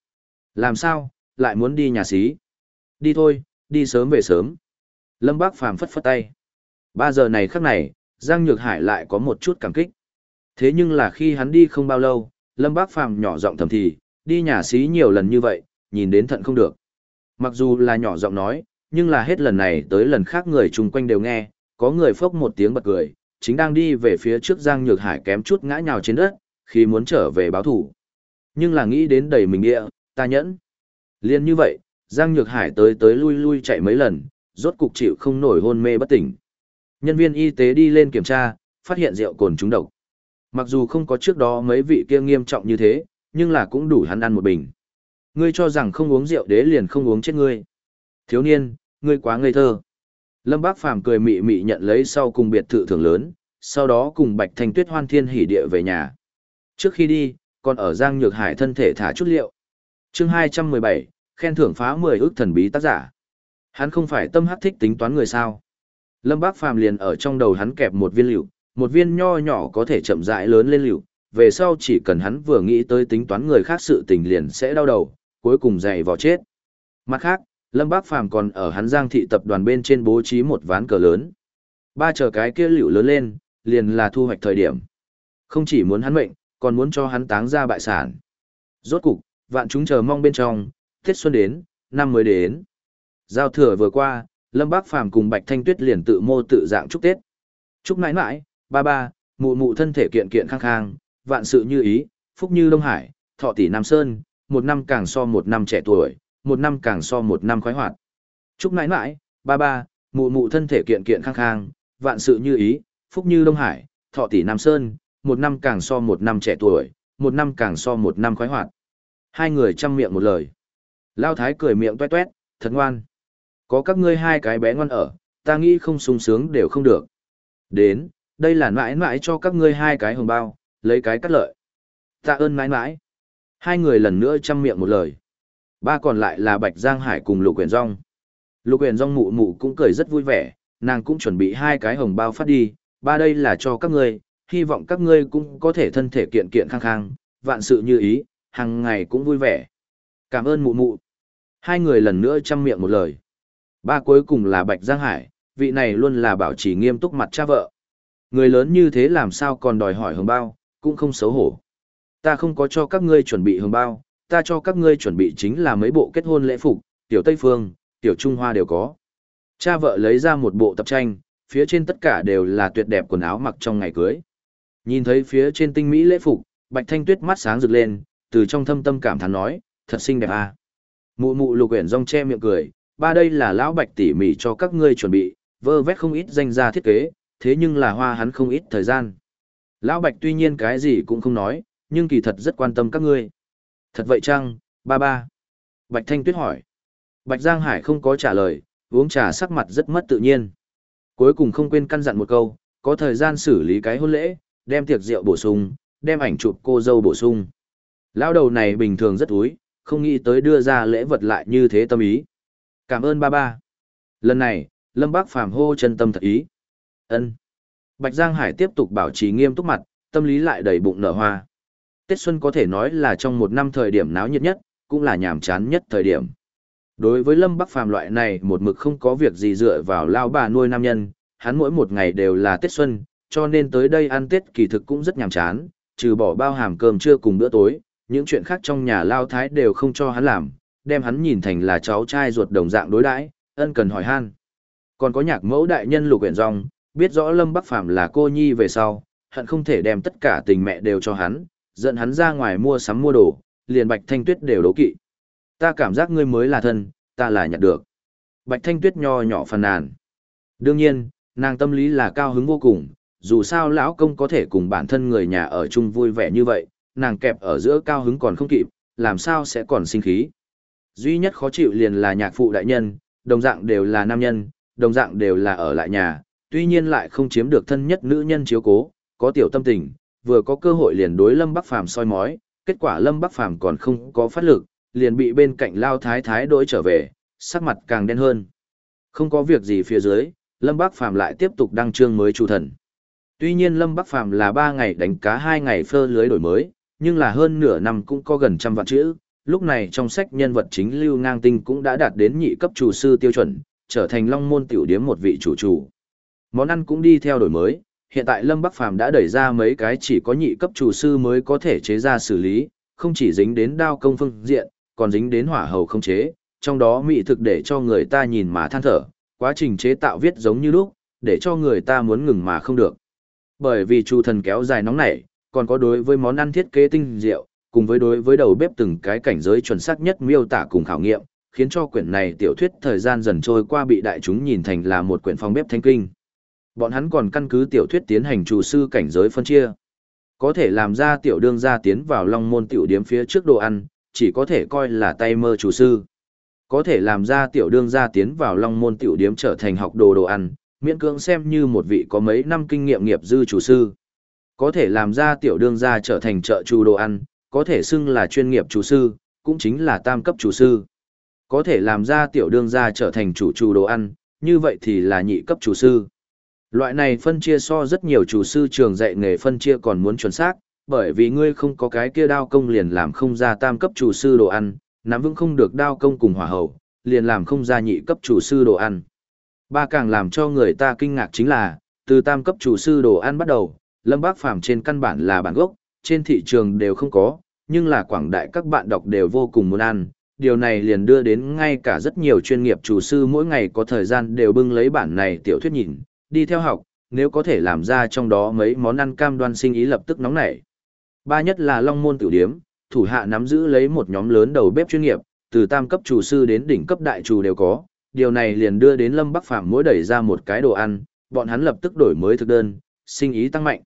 Làm sao, lại muốn đi nhà xí? Đi thôi, đi sớm về sớm. Lâm Bác Phàm phất phất tay. Ba giờ này khắc này, Giang Nhược Hải lại có một chút cảm kích. Thế nhưng là khi hắn đi không bao lâu, Lâm Bác Phàm nhỏ giọng thầm thì, đi nhà xí nhiều lần như vậy, nhìn đến thận không được. Mặc dù là nhỏ giọng nói, nhưng là hết lần này tới lần khác người chung quanh đều nghe, có người phốc một tiếng bật cười, chính đang đi về phía trước Giang Nhược Hải kém chút ngã nhào trên đất, khi muốn trở về báo thủ. Nhưng là nghĩ đến đầy mình địa, ta nhẫn. Liên như vậy, Giang Nhược Hải tới tới lui lui chạy mấy lần, rốt cục chịu không nổi hôn mê bất tỉnh. Nhân viên y tế đi lên kiểm tra, phát hiện rượu cồn trúng độc. Mặc dù không có trước đó mấy vị kia nghiêm trọng như thế, nhưng là cũng đủ hắn ăn một bình. Ngươi cho rằng không uống rượu đế liền không uống chết ngươi. Thiếu niên, ngươi quá ngây thơ. Lâm Bác Phàm cười mị mị nhận lấy sau cùng biệt thự thưởng lớn, sau đó cùng Bạch Thanh Tuyết hoan thiên hỉ địa về nhà. Trước khi đi, còn ở Giang Nhược Hải thân thể thả chút liệu. chương 217, khen thưởng phá 10 ước thần bí tác giả. Hắn không phải tâm hắc thích tính toán người sao. Lâm Bác Phàm liền ở trong đầu hắn kẹp một viên liệu, một viên nho nhỏ có thể chậm rãi lớn lên liệu, về sau chỉ cần hắn vừa nghĩ tới tính toán người khác sự tình liền sẽ đau đầu, cuối cùng dày vò chết. Mặt khác, Lâm Bác Phàm còn ở hắn Giang thị tập đoàn bên trên bố trí một ván cờ lớn. Ba chờ cái kia liệu lớn lên, liền là thu hoạch thời điểm. Không chỉ muốn hắn mệnh, còn muốn cho hắn táng ra bại sản. Rốt cục, vạn chúng chờ mong bên trong, Tết xuân đến, năm mới đến. Giao thừa vừa qua, Lâm Bác Phàm cùng Bạch Thanh Tuyết liền tự mô tự dạng chúc Tết. Chúc mãi mãi, ba ba, mụ mụ thân thể kiện kiện khang khang, vạn sự như ý, phúc như Đông Hải, thọ tỷ Nam Sơn, một năm càng so một năm trẻ tuổi, một năm càng so một năm khoái hoạt. Chúc mãi mãi, ba ba, mụ mụ thân thể kiện kiện khang khang, vạn sự như ý, phúc như Đông Hải, thọ tỷ Nam Sơn, một năm càng so một năm trẻ tuổi, một năm càng so một năm khoái hoạt. Hai người chăm miệng một lời. Lao Thái cười miệng tuét tuét, thật ngoan. Có các ngươi hai cái bé ngoan ở, ta nghĩ không sung sướng đều không được. Đến, đây là mãi mãi cho các ngươi hai cái hồng bao, lấy cái cắt lợi. Tạ ơn mãi mãi. Hai người lần nữa chăm miệng một lời. Ba còn lại là Bạch Giang Hải cùng Lục Quyền Rong. Lục Quyền Rong mụ mụ cũng cười rất vui vẻ, nàng cũng chuẩn bị hai cái hồng bao phát đi, ba đây là cho các ngươi, hy vọng các ngươi cũng có thể thân thể kiện kiện khang khang, vạn sự như ý, hàng ngày cũng vui vẻ. Cảm ơn mụ mụ. Hai người lần nữa chăm miệng một lời. Ba cuối cùng là Bạch Giang Hải, vị này luôn là bảo trì nghiêm túc mặt cha vợ. Người lớn như thế làm sao còn đòi hỏi hồng bao, cũng không xấu hổ. Ta không có cho các ngươi chuẩn bị hồng bao, ta cho các ngươi chuẩn bị chính là mấy bộ kết hôn lễ phục, tiểu Tây Phương, tiểu Trung Hoa đều có. Cha vợ lấy ra một bộ tập tranh, phía trên tất cả đều là tuyệt đẹp quần áo mặc trong ngày cưới. Nhìn thấy phía trên tinh mỹ lễ phục, Bạch Thanh Tuyết mắt sáng rực lên, từ trong thâm tâm cảm thán nói, thật xinh đẹp à. Mụ mụ lục uyển rong che miệng cười, ba đây là lão Bạch tỉ mỉ cho các ngươi chuẩn bị, vơ vét không ít danh gia thiết kế, thế nhưng là hoa hắn không ít thời gian. Lão Bạch tuy nhiên cái gì cũng không nói, nhưng kỳ thật rất quan tâm các ngươi. Thật vậy chăng, ba ba? Bạch Thanh Tuyết hỏi. Bạch Giang Hải không có trả lời, uống trà sắc mặt rất mất tự nhiên. Cuối cùng không quên căn dặn một câu, có thời gian xử lý cái hôn lễ, đem tiệc rượu bổ sung, đem ảnh chụp cô dâu bổ sung. Lão đầu này bình thường rất úi, không nghĩ tới đưa ra lễ vật lại như thế tâm ý. Cảm ơn ba ba. Lần này, Lâm Bác Phàm hô chân tâm thật ý. Ân. Bạch Giang Hải tiếp tục bảo trì nghiêm túc mặt, tâm lý lại đầy bụng nở hoa. Tết Xuân có thể nói là trong một năm thời điểm náo nhiệt nhất, cũng là nhàm chán nhất thời điểm. Đối với Lâm Bắc Phàm loại này một mực không có việc gì dựa vào lao bà nuôi nam nhân, hắn mỗi một ngày đều là Tết Xuân, cho nên tới đây ăn Tết kỳ thực cũng rất nhàm chán, trừ bỏ bao hàm cơm trưa cùng bữa tối, những chuyện khác trong nhà lao thái đều không cho hắn làm, đem hắn nhìn thành là cháu trai ruột đồng dạng đối đãi, ân cần hỏi han. Còn có nhạc mẫu đại nhân Lục Uyển Dung, biết rõ Lâm Bắc Phàm là cô nhi về sau, hận không thể đem tất cả tình mẹ đều cho hắn, dẫn hắn ra ngoài mua sắm mua đồ, liền Bạch Thanh Tuyết đều đố kỵ. Ta cảm giác ngươi mới là thân, ta là nhặt được. Bạch Thanh Tuyết nho nhỏ phàn nàn. Đương nhiên, nàng tâm lý là cao hứng vô cùng, dù sao lão công có thể cùng bản thân người nhà ở chung vui vẻ như vậy, nàng kẹp ở giữa cao hứng còn không kịp, làm sao sẽ còn sinh khí. Duy nhất khó chịu liền là nhạc phụ đại nhân, đồng dạng đều là nam nhân, đồng dạng đều là ở lại nhà, tuy nhiên lại không chiếm được thân nhất nữ nhân chiếu cố, có tiểu tâm tình, vừa có cơ hội liền đối Lâm Bắc Phàm soi mói, kết quả Lâm Bắc Phàm còn không có phát lực, liền bị bên cạnh Lao Thái Thái đổi trở về, sắc mặt càng đen hơn. Không có việc gì phía dưới, Lâm Bắc Phàm lại tiếp tục đăng chương mới chủ thần. Tuy nhiên Lâm Bắc Phàm là 3 ngày đánh cá 2 ngày phơ lưới đổi mới, nhưng là hơn nửa năm cũng có gần trăm vạn chữ. Lúc này trong sách nhân vật chính Lưu Ngang Tinh cũng đã đạt đến nhị cấp chủ sư tiêu chuẩn, trở thành Long Môn tiểu điếm một vị chủ chủ. Món ăn cũng đi theo đổi mới, hiện tại Lâm Bắc Phàm đã đẩy ra mấy cái chỉ có nhị cấp chủ sư mới có thể chế ra xử lý, không chỉ dính đến đao công phương diện, còn dính đến hỏa hầu không chế, trong đó mỹ thực để cho người ta nhìn mà than thở, quá trình chế tạo viết giống như lúc, để cho người ta muốn ngừng mà không được. Bởi vì chủ thần kéo dài nóng nảy, còn có đối với món ăn thiết kế tinh diệu, cùng với đối với đầu bếp từng cái cảnh giới chuẩn xác nhất miêu tả cùng khảo nghiệm, khiến cho quyển này tiểu thuyết thời gian dần trôi qua bị đại chúng nhìn thành là một quyển phong bếp thanh kinh. Bọn hắn còn căn cứ tiểu thuyết tiến hành chủ sư cảnh giới phân chia. Có thể làm ra tiểu đương gia tiến vào long môn tiểu điếm phía trước đồ ăn, chỉ có thể coi là tay mơ chủ sư. Có thể làm ra tiểu đương gia tiến vào long môn tiểu điếm trở thành học đồ đồ ăn, miễn cưỡng xem như một vị có mấy năm kinh nghiệm nghiệp dư chủ sư. Có thể làm ra tiểu đương gia trở thành trợ chủ đồ ăn, có thể xưng là chuyên nghiệp chủ sư, cũng chính là tam cấp chủ sư. Có thể làm ra tiểu đương gia trở thành chủ chủ đồ ăn, như vậy thì là nhị cấp chủ sư. Loại này phân chia so rất nhiều chủ sư trường dạy nghề phân chia còn muốn chuẩn xác, bởi vì ngươi không có cái kia đao công liền làm không ra tam cấp chủ sư đồ ăn, nắm vững không được đao công cùng hỏa hậu, liền làm không ra nhị cấp chủ sư đồ ăn. Ba càng làm cho người ta kinh ngạc chính là, từ tam cấp chủ sư đồ ăn bắt đầu, Lâm Bác Phàm trên căn bản là bản gốc, trên thị trường đều không có, nhưng là quảng đại các bạn đọc đều vô cùng muốn ăn. Điều này liền đưa đến ngay cả rất nhiều chuyên nghiệp chủ sư mỗi ngày có thời gian đều bưng lấy bản này tiểu thuyết nhìn, đi theo học, nếu có thể làm ra trong đó mấy món ăn cam đoan sinh ý lập tức nóng nảy. Ba nhất là Long Môn Tiểu Điếm, thủ hạ nắm giữ lấy một nhóm lớn đầu bếp chuyên nghiệp, từ tam cấp chủ sư đến đỉnh cấp đại chủ đều có, điều này liền đưa đến Lâm Bắc Phàm mỗi đẩy ra một cái đồ ăn, bọn hắn lập tức đổi mới thực đơn, sinh ý tăng mạnh.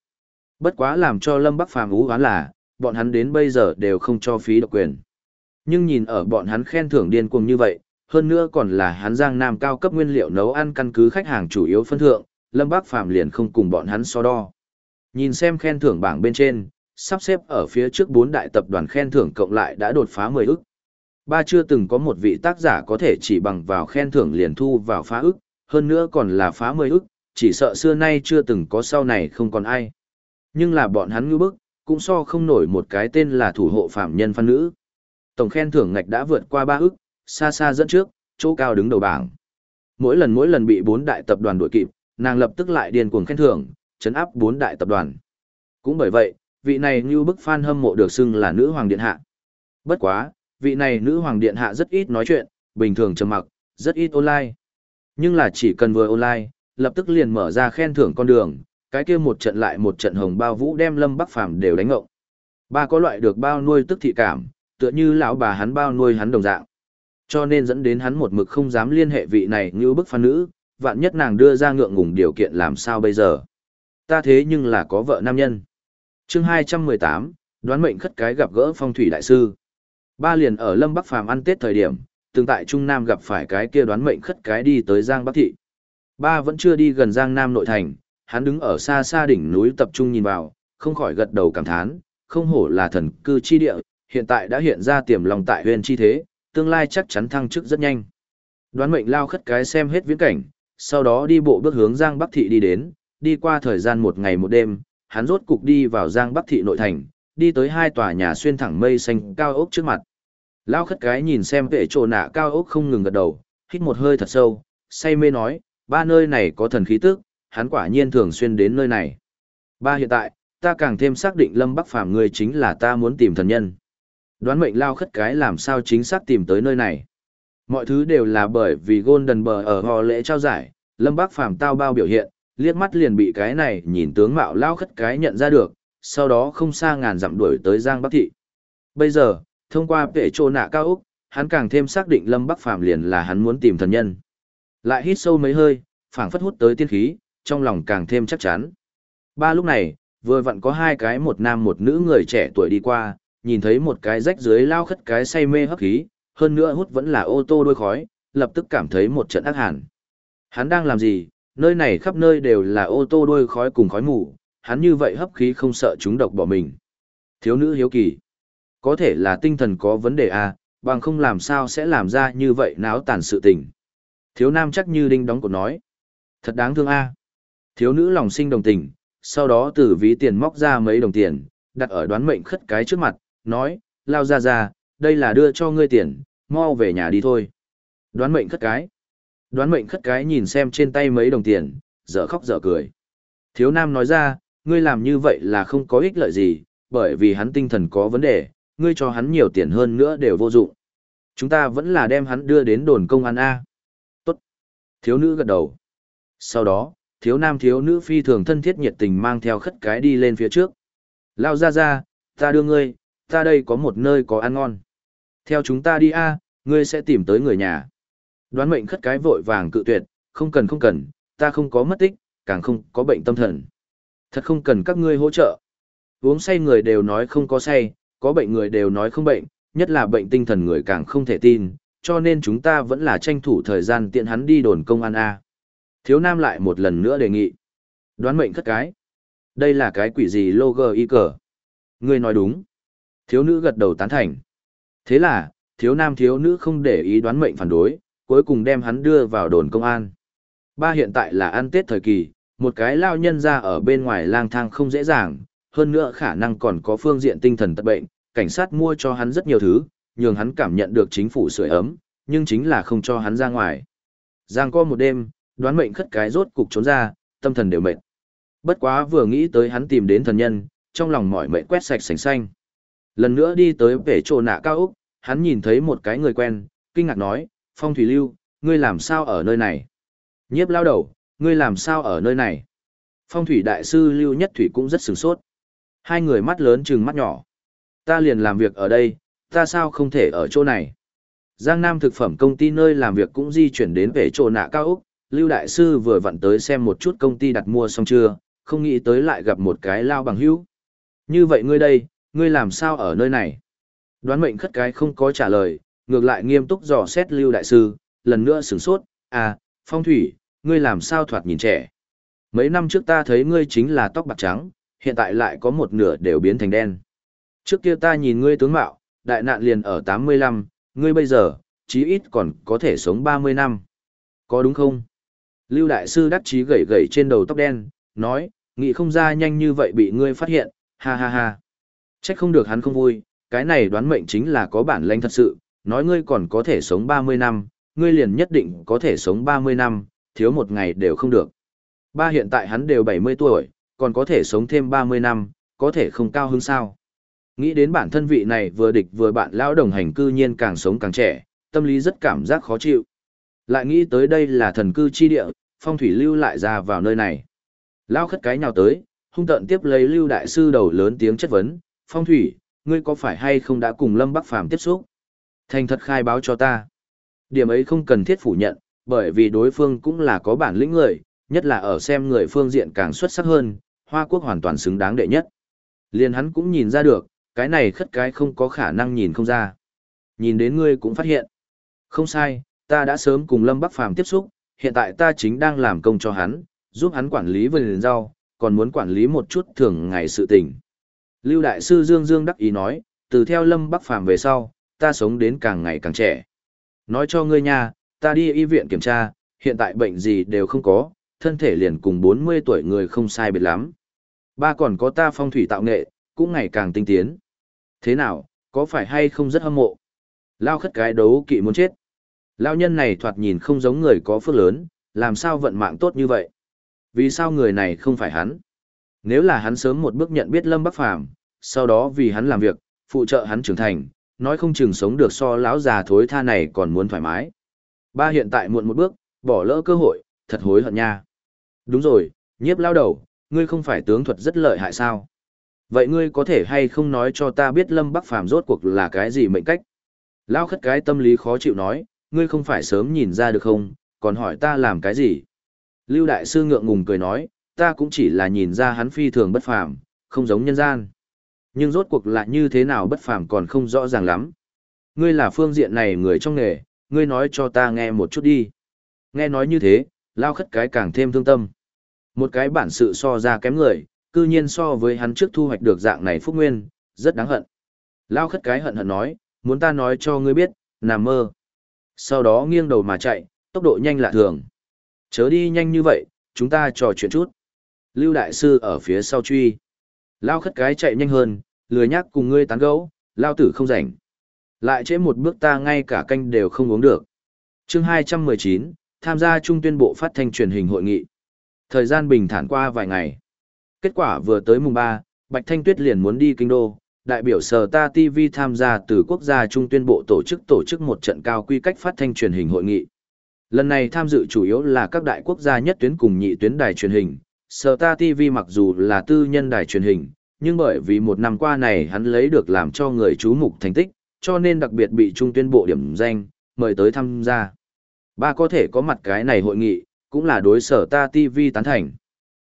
Bất quá làm cho Lâm Bắc Phàm ú oán là, bọn hắn đến bây giờ đều không cho phí độc quyền. Nhưng nhìn ở bọn hắn khen thưởng điên cuồng như vậy, hơn nữa còn là hắn Giang Nam cao cấp nguyên liệu nấu ăn căn cứ khách hàng chủ yếu phân thượng, Lâm Bác Phàm liền không cùng bọn hắn so đo. Nhìn xem khen thưởng bảng bên trên, sắp xếp ở phía trước bốn đại tập đoàn khen thưởng cộng lại đã đột phá 10 ức. Ba chưa từng có một vị tác giả có thể chỉ bằng vào khen thưởng liền thu vào phá ức, hơn nữa còn là phá 10 ức, chỉ sợ xưa nay chưa từng có sau này không còn ai. Nhưng là bọn hắn ngư bức, cũng so không nổi một cái tên là thủ hộ phạm nhân phan nữ. Tổng khen thưởng ngạch đã vượt qua ba ức, xa xa dẫn trước, chỗ cao đứng đầu bảng. Mỗi lần mỗi lần bị bốn đại tập đoàn đuổi kịp, nàng lập tức lại điên cuồng khen thưởng, chấn áp bốn đại tập đoàn. Cũng bởi vậy, vị này như bức fan hâm mộ được xưng là nữ hoàng điện hạ. Bất quá, vị này nữ hoàng điện hạ rất ít nói chuyện, bình thường trầm mặc, rất ít online. Nhưng là chỉ cần vừa online, lập tức liền mở ra khen thưởng con đường, cái kia một trận lại một trận hồng bao vũ đem Lâm Bắc Phàm đều đánh ngộng. Ba có loại được bao nuôi tức thị cảm, tựa như lão bà hắn bao nuôi hắn đồng dạng. Cho nên dẫn đến hắn một mực không dám liên hệ vị này như bức phan nữ, vạn nhất nàng đưa ra ngượng ngùng điều kiện làm sao bây giờ. Ta thế nhưng là có vợ nam nhân. chương 218, đoán mệnh khất cái gặp gỡ phong thủy đại sư. Ba liền ở Lâm Bắc Phàm ăn Tết thời điểm, từng tại Trung Nam gặp phải cái kia đoán mệnh khất cái đi tới Giang Bắc Thị. Ba vẫn chưa đi gần Giang Nam nội thành, hắn đứng ở xa xa đỉnh núi tập trung nhìn vào, không khỏi gật đầu cảm thán, không hổ là thần cư chi địa, hiện tại đã hiện ra tiềm lòng tại huyền chi thế, tương lai chắc chắn thăng chức rất nhanh. Đoán mệnh lao khất cái xem hết viễn cảnh, sau đó đi bộ bước hướng Giang Bắc Thị đi đến, đi qua thời gian một ngày một đêm, hắn rốt cục đi vào Giang Bắc Thị nội thành, đi tới hai tòa nhà xuyên thẳng mây xanh cao ốc trước mặt. Lao khất cái nhìn xem vệ trồ nạ cao ốc không ngừng gật đầu, hít một hơi thật sâu, say mê nói, ba nơi này có thần khí tức, hắn quả nhiên thường xuyên đến nơi này. Ba hiện tại, ta càng thêm xác định Lâm Bắc Phàm người chính là ta muốn tìm thần nhân. Đoán mệnh lao khất cái làm sao chính xác tìm tới nơi này. Mọi thứ đều là bởi vì Golden Bờ ở họ lễ trao giải, Lâm Bắc Phàm tao bao biểu hiện, liếc mắt liền bị cái này nhìn tướng mạo lao khất cái nhận ra được, sau đó không xa ngàn dặm đuổi tới Giang Bắc Thị. Bây giờ, thông qua vệ trô nạ cao Úc, hắn càng thêm xác định Lâm Bắc Phàm liền là hắn muốn tìm thần nhân. Lại hít sâu mấy hơi, phảng phất hút tới tiên khí, trong lòng càng thêm chắc chắn. Ba lúc này, vừa vặn có hai cái một nam một nữ người trẻ tuổi đi qua, nhìn thấy một cái rách dưới lao khất cái say mê hấp khí, hơn nữa hút vẫn là ô tô đôi khói, lập tức cảm thấy một trận ác hẳn. Hắn đang làm gì, nơi này khắp nơi đều là ô tô đôi khói cùng khói mù, hắn như vậy hấp khí không sợ chúng độc bỏ mình. Thiếu nữ hiếu kỳ. Có thể là tinh thần có vấn đề à, bằng không làm sao sẽ làm ra như vậy náo tàn sự tình. Thiếu nam chắc như đinh đóng cổ nói. Thật đáng thương a. Thiếu nữ lòng sinh đồng tình, sau đó từ ví tiền móc ra mấy đồng tiền, đặt ở đoán mệnh khất cái trước mặt, nói, lao ra ra, đây là đưa cho ngươi tiền, mau về nhà đi thôi. Đoán mệnh khất cái. Đoán mệnh khất cái nhìn xem trên tay mấy đồng tiền, dở khóc dở cười. Thiếu nam nói ra, ngươi làm như vậy là không có ích lợi gì, bởi vì hắn tinh thần có vấn đề, ngươi cho hắn nhiều tiền hơn nữa đều vô dụng. Chúng ta vẫn là đem hắn đưa đến đồn công an A. Tốt. Thiếu nữ gật đầu. Sau đó, thiếu nam thiếu nữ phi thường thân thiết nhiệt tình mang theo khất cái đi lên phía trước. Lao ra ra, ta đưa ngươi, ta đây có một nơi có ăn ngon. Theo chúng ta đi a, ngươi sẽ tìm tới người nhà. Đoán mệnh khất cái vội vàng cự tuyệt, không cần không cần, ta không có mất tích, càng không có bệnh tâm thần. Thật không cần các ngươi hỗ trợ. Uống say người đều nói không có say, có bệnh người đều nói không bệnh, nhất là bệnh tinh thần người càng không thể tin, cho nên chúng ta vẫn là tranh thủ thời gian tiện hắn đi đồn công an A. Thiếu Nam lại một lần nữa đề nghị. Đoán mệnh cất cái. Đây là cái quỷ gì logo y cờ. Ngươi nói đúng. Thiếu nữ gật đầu tán thành. Thế là, thiếu nam thiếu nữ không để ý đoán mệnh phản đối, cuối cùng đem hắn đưa vào đồn công an. Ba hiện tại là ăn Tết thời kỳ, một cái lao nhân ra ở bên ngoài lang thang không dễ dàng, hơn nữa khả năng còn có phương diện tinh thần tật bệnh, cảnh sát mua cho hắn rất nhiều thứ, nhường hắn cảm nhận được chính phủ sưởi ấm, nhưng chính là không cho hắn ra ngoài. Giang co một đêm, đoán mệnh khất cái rốt cục trốn ra, tâm thần đều mệt. Bất quá vừa nghĩ tới hắn tìm đến thần nhân, trong lòng mỏi mệt quét sạch sành xanh. Lần nữa đi tới vẻ trồ nạ cao Úc, hắn nhìn thấy một cái người quen, kinh ngạc nói, Phong Thủy Lưu, ngươi làm sao ở nơi này? Nhiếp lao đầu, ngươi làm sao ở nơi này? Phong Thủy Đại sư Lưu Nhất Thủy cũng rất sửng sốt. Hai người mắt lớn chừng mắt nhỏ. Ta liền làm việc ở đây, ta sao không thể ở chỗ này? Giang Nam thực phẩm công ty nơi làm việc cũng di chuyển đến về chỗ nạ cao Úc, Lưu Đại Sư vừa vặn tới xem một chút công ty đặt mua xong chưa, không nghĩ tới lại gặp một cái lao bằng hữu. Như vậy ngươi đây, ngươi làm sao ở nơi này? Đoán mệnh khất cái không có trả lời, ngược lại nghiêm túc dò xét Lưu Đại Sư, lần nữa sửng sốt, à, phong thủy, ngươi làm sao thoạt nhìn trẻ. Mấy năm trước ta thấy ngươi chính là tóc bạc trắng, hiện tại lại có một nửa đều biến thành đen. Trước kia ta nhìn ngươi tướng mạo, đại nạn liền ở 85, ngươi bây giờ, chí ít còn có thể sống 30 năm. Có đúng không? Lưu Đại Sư đắc chí gẩy gẩy trên đầu tóc đen, nói, nghĩ không ra nhanh như vậy bị ngươi phát hiện, ha ha ha. Trách không được hắn không vui, cái này đoán mệnh chính là có bản lĩnh thật sự, nói ngươi còn có thể sống 30 năm, ngươi liền nhất định có thể sống 30 năm, thiếu một ngày đều không được. Ba hiện tại hắn đều 70 tuổi, còn có thể sống thêm 30 năm, có thể không cao hơn sao. Nghĩ đến bản thân vị này vừa địch vừa bạn lão đồng hành cư nhiên càng sống càng trẻ, tâm lý rất cảm giác khó chịu. Lại nghĩ tới đây là thần cư chi địa, phong thủy lưu lại ra vào nơi này. Lao khất cái nhào tới, hung tận tiếp lấy lưu đại sư đầu lớn tiếng chất vấn, phong thủy, ngươi có phải hay không đã cùng Lâm Bắc Phàm tiếp xúc? Thành thật khai báo cho ta. Điểm ấy không cần thiết phủ nhận, bởi vì đối phương cũng là có bản lĩnh người, nhất là ở xem người phương diện càng xuất sắc hơn, Hoa Quốc hoàn toàn xứng đáng đệ nhất. Liền hắn cũng nhìn ra được, cái này khất cái không có khả năng nhìn không ra. Nhìn đến ngươi cũng phát hiện. Không sai, ta đã sớm cùng Lâm Bắc Phàm tiếp xúc, hiện tại ta chính đang làm công cho hắn, giúp hắn quản lý vườn rau, còn muốn quản lý một chút thường ngày sự tình. Lưu Đại Sư Dương Dương đắc ý nói, từ theo Lâm Bắc Phàm về sau, ta sống đến càng ngày càng trẻ. Nói cho ngươi nha, ta đi y viện kiểm tra, hiện tại bệnh gì đều không có, thân thể liền cùng 40 tuổi người không sai biệt lắm. Ba còn có ta phong thủy tạo nghệ, cũng ngày càng tinh tiến. Thế nào, có phải hay không rất hâm mộ? Lao khất cái đấu kỵ muốn chết. Lao nhân này thoạt nhìn không giống người có phước lớn, làm sao vận mạng tốt như vậy? Vì sao người này không phải hắn? Nếu là hắn sớm một bước nhận biết Lâm Bắc Phàm, sau đó vì hắn làm việc, phụ trợ hắn trưởng thành, nói không chừng sống được so lão già thối tha này còn muốn thoải mái. Ba hiện tại muộn một bước, bỏ lỡ cơ hội, thật hối hận nha. Đúng rồi, nhiếp lao đầu, ngươi không phải tướng thuật rất lợi hại sao? Vậy ngươi có thể hay không nói cho ta biết Lâm Bắc Phàm rốt cuộc là cái gì mệnh cách? Lao khất cái tâm lý khó chịu nói, ngươi không phải sớm nhìn ra được không, còn hỏi ta làm cái gì? Lưu Đại Sư ngượng ngùng cười nói, ta cũng chỉ là nhìn ra hắn phi thường bất phàm, không giống nhân gian. Nhưng rốt cuộc lại như thế nào bất phàm còn không rõ ràng lắm. Ngươi là phương diện này người trong nghề, ngươi nói cho ta nghe một chút đi. Nghe nói như thế, lao khất cái càng thêm thương tâm. Một cái bản sự so ra kém người, cư nhiên so với hắn trước thu hoạch được dạng này phúc nguyên, rất đáng hận. Lao khất cái hận hận nói, muốn ta nói cho ngươi biết, nằm mơ. Sau đó nghiêng đầu mà chạy, tốc độ nhanh lạ thường. Chớ đi nhanh như vậy, chúng ta trò chuyện chút. Lưu Đại Sư ở phía sau truy. Lao khất cái chạy nhanh hơn, lười nhắc cùng ngươi tán gẫu, Lao tử không rảnh. Lại chế một bước ta ngay cả canh đều không uống được. chương 219, tham gia trung tuyên bộ phát thanh truyền hình hội nghị. Thời gian bình thản qua vài ngày. Kết quả vừa tới mùng 3, Bạch Thanh Tuyết liền muốn đi kinh đô, đại biểu Sở Ta TV tham gia từ quốc gia trung tuyên bộ tổ chức tổ chức một trận cao quy cách phát thanh truyền hình hội nghị. Lần này tham dự chủ yếu là các đại quốc gia nhất tuyến cùng nhị tuyến đài truyền hình. Sở Ta TV mặc dù là tư nhân đài truyền hình, nhưng bởi vì một năm qua này hắn lấy được làm cho người chú mục thành tích, cho nên đặc biệt bị trung tuyên bộ điểm danh, mời tới tham gia. Ba có thể có mặt cái này hội nghị, cũng là đối sở ta TV tán thành.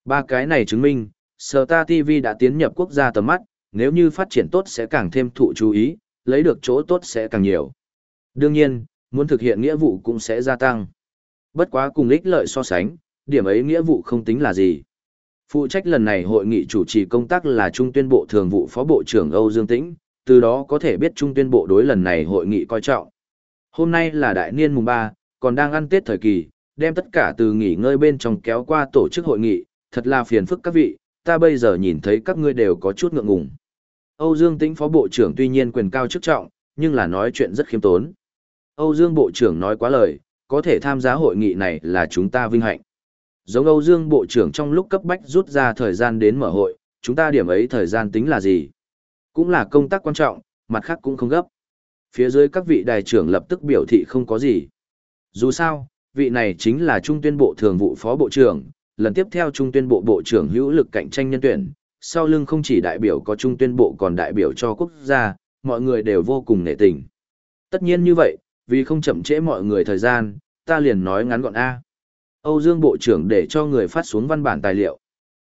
Ba cái này chứng minh, sở ta TV đã tiến nhập quốc gia tầm mắt, nếu như phát triển tốt sẽ càng thêm thụ chú ý, lấy được chỗ tốt sẽ càng nhiều. Đương nhiên, muốn thực hiện nghĩa vụ cũng sẽ gia tăng. Bất quá cùng ích lợi so sánh, điểm ấy nghĩa vụ không tính là gì. Phụ trách lần này hội nghị chủ trì công tác là Trung tuyên bộ thường vụ phó bộ trưởng Âu Dương Tĩnh, từ đó có thể biết Trung tuyên bộ đối lần này hội nghị coi trọng. Hôm nay là đại niên mùng 3, còn đang ăn Tết thời kỳ, đem tất cả từ nghỉ ngơi bên trong kéo qua tổ chức hội nghị, thật là phiền phức các vị, ta bây giờ nhìn thấy các ngươi đều có chút ngượng ngùng. Âu Dương Tĩnh phó bộ trưởng tuy nhiên quyền cao chức trọng, nhưng là nói chuyện rất khiêm tốn. Âu Dương bộ trưởng nói quá lời, có thể tham gia hội nghị này là chúng ta vinh hạnh. Giống Âu Dương bộ trưởng trong lúc cấp bách rút ra thời gian đến mở hội, chúng ta điểm ấy thời gian tính là gì? Cũng là công tác quan trọng, mặt khác cũng không gấp. Phía dưới các vị đại trưởng lập tức biểu thị không có gì. Dù sao, vị này chính là Trung tuyên bộ thường vụ phó bộ trưởng, lần tiếp theo Trung tuyên bộ bộ trưởng hữu lực cạnh tranh nhân tuyển, sau lưng không chỉ đại biểu có Trung tuyên bộ còn đại biểu cho quốc gia, mọi người đều vô cùng nể tình. Tất nhiên như vậy, vì không chậm trễ mọi người thời gian, ta liền nói ngắn gọn A. Âu Dương Bộ trưởng để cho người phát xuống văn bản tài liệu.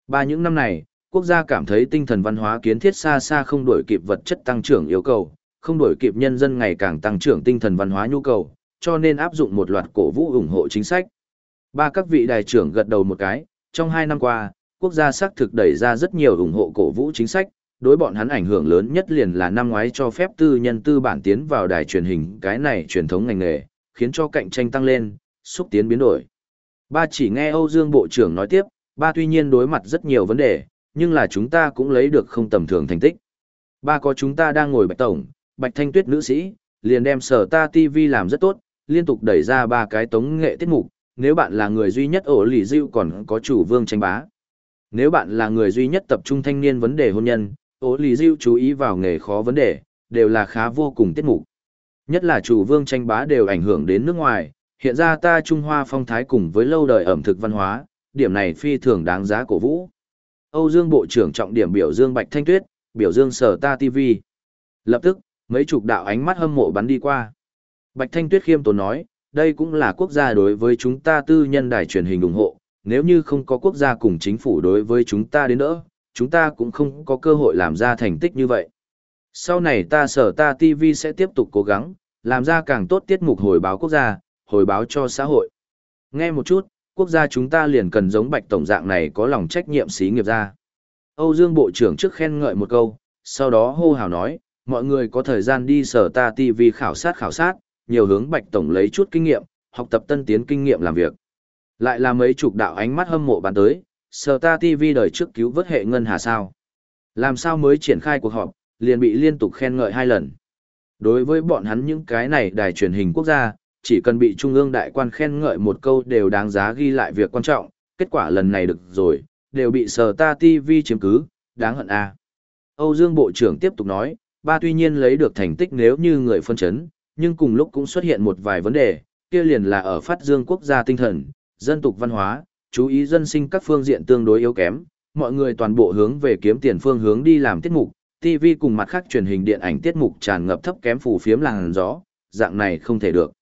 Ba những năm này, quốc gia cảm thấy tinh thần văn hóa kiến thiết xa xa không đổi kịp vật chất tăng trưởng yêu cầu, không đổi kịp nhân dân ngày càng tăng trưởng tinh thần văn hóa nhu cầu, cho nên áp dụng một loạt cổ vũ ủng hộ chính sách. Ba các vị đại trưởng gật đầu một cái, trong hai năm qua, quốc gia xác thực đẩy ra rất nhiều ủng hộ cổ vũ chính sách, đối bọn hắn ảnh hưởng lớn nhất liền là năm ngoái cho phép tư nhân tư bản tiến vào đài truyền hình cái này truyền thống ngành nghề, khiến cho cạnh tranh tăng lên, xúc tiến biến đổi. Ba chỉ nghe Âu Dương Bộ trưởng nói tiếp, ba tuy nhiên đối mặt rất nhiều vấn đề, nhưng là chúng ta cũng lấy được không tầm thường thành tích. Ba có chúng ta đang ngồi bạch tổng, bạch thanh tuyết nữ sĩ, liền đem sở ta TV làm rất tốt, liên tục đẩy ra ba cái tống nghệ tiết mục, nếu bạn là người duy nhất ổ lì dịu còn có chủ vương tranh bá. Nếu bạn là người duy nhất tập trung thanh niên vấn đề hôn nhân, ố lì diệu chú ý vào nghề khó vấn đề, đều là khá vô cùng tiết mục. Nhất là chủ vương tranh bá đều ảnh hưởng đến nước ngoài, hiện ra ta Trung Hoa phong thái cùng với lâu đời ẩm thực văn hóa, điểm này phi thường đáng giá cổ vũ. Âu Dương Bộ trưởng trọng điểm biểu dương Bạch Thanh Tuyết, biểu dương Sở Ta TV. Lập tức, mấy chục đạo ánh mắt hâm mộ bắn đi qua. Bạch Thanh Tuyết khiêm tốn nói, đây cũng là quốc gia đối với chúng ta tư nhân đài truyền hình ủng hộ, nếu như không có quốc gia cùng chính phủ đối với chúng ta đến đỡ, chúng ta cũng không có cơ hội làm ra thành tích như vậy. Sau này ta sở ta TV sẽ tiếp tục cố gắng, làm ra càng tốt tiết mục hồi báo quốc gia, hồi báo cho xã hội. Nghe một chút, quốc gia chúng ta liền cần giống bạch tổng dạng này có lòng trách nhiệm xí nghiệp ra. Âu Dương Bộ trưởng trước khen ngợi một câu, sau đó hô hào nói, mọi người có thời gian đi sở ta TV khảo sát khảo sát, nhiều hướng bạch tổng lấy chút kinh nghiệm, học tập tân tiến kinh nghiệm làm việc. Lại là mấy chục đạo ánh mắt hâm mộ bán tới, sở ta TV đời trước cứu vớt hệ ngân hà sao. Làm sao mới triển khai cuộc họp, liền bị liên tục khen ngợi hai lần. Đối với bọn hắn những cái này đài truyền hình quốc gia, chỉ cần bị Trung ương đại quan khen ngợi một câu đều đáng giá ghi lại việc quan trọng, kết quả lần này được rồi, đều bị sở ta TV chiếm cứ, đáng hận a. À. Âu Dương Bộ trưởng tiếp tục nói, ba tuy nhiên lấy được thành tích nếu như người phân chấn, nhưng cùng lúc cũng xuất hiện một vài vấn đề, kia liền là ở phát dương quốc gia tinh thần, dân tục văn hóa, chú ý dân sinh các phương diện tương đối yếu kém, mọi người toàn bộ hướng về kiếm tiền phương hướng đi làm tiết mục, TV cùng mặt khác truyền hình điện ảnh tiết mục tràn ngập thấp kém phù phiếm làng gió, dạng này không thể được.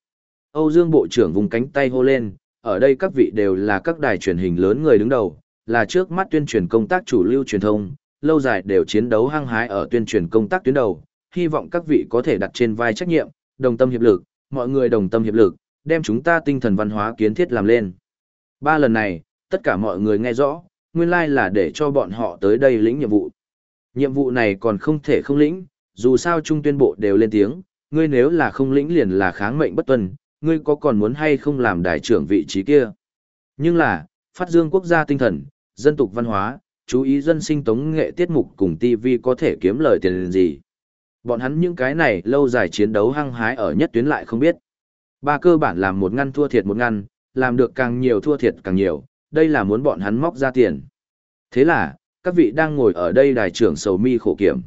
Âu Dương Bộ trưởng vùng cánh tay hô lên, ở đây các vị đều là các đài truyền hình lớn người đứng đầu, là trước mắt tuyên truyền công tác chủ lưu truyền thông, lâu dài đều chiến đấu hăng hái ở tuyên truyền công tác tuyến đầu, hy vọng các vị có thể đặt trên vai trách nhiệm, đồng tâm hiệp lực, mọi người đồng tâm hiệp lực, đem chúng ta tinh thần văn hóa kiến thiết làm lên. Ba lần này, tất cả mọi người nghe rõ, nguyên lai like là để cho bọn họ tới đây lĩnh nhiệm vụ. Nhiệm vụ này còn không thể không lĩnh, dù sao trung tuyên bộ đều lên tiếng, ngươi nếu là không lĩnh liền là kháng mệnh bất tuân, ngươi có còn muốn hay không làm đại trưởng vị trí kia. Nhưng là, phát dương quốc gia tinh thần, dân tục văn hóa, chú ý dân sinh tống nghệ tiết mục cùng TV có thể kiếm lời tiền gì. Bọn hắn những cái này lâu dài chiến đấu hăng hái ở nhất tuyến lại không biết. Ba cơ bản làm một ngăn thua thiệt một ngăn, làm được càng nhiều thua thiệt càng nhiều, đây là muốn bọn hắn móc ra tiền. Thế là, các vị đang ngồi ở đây đài trưởng sầu mi khổ kiểm.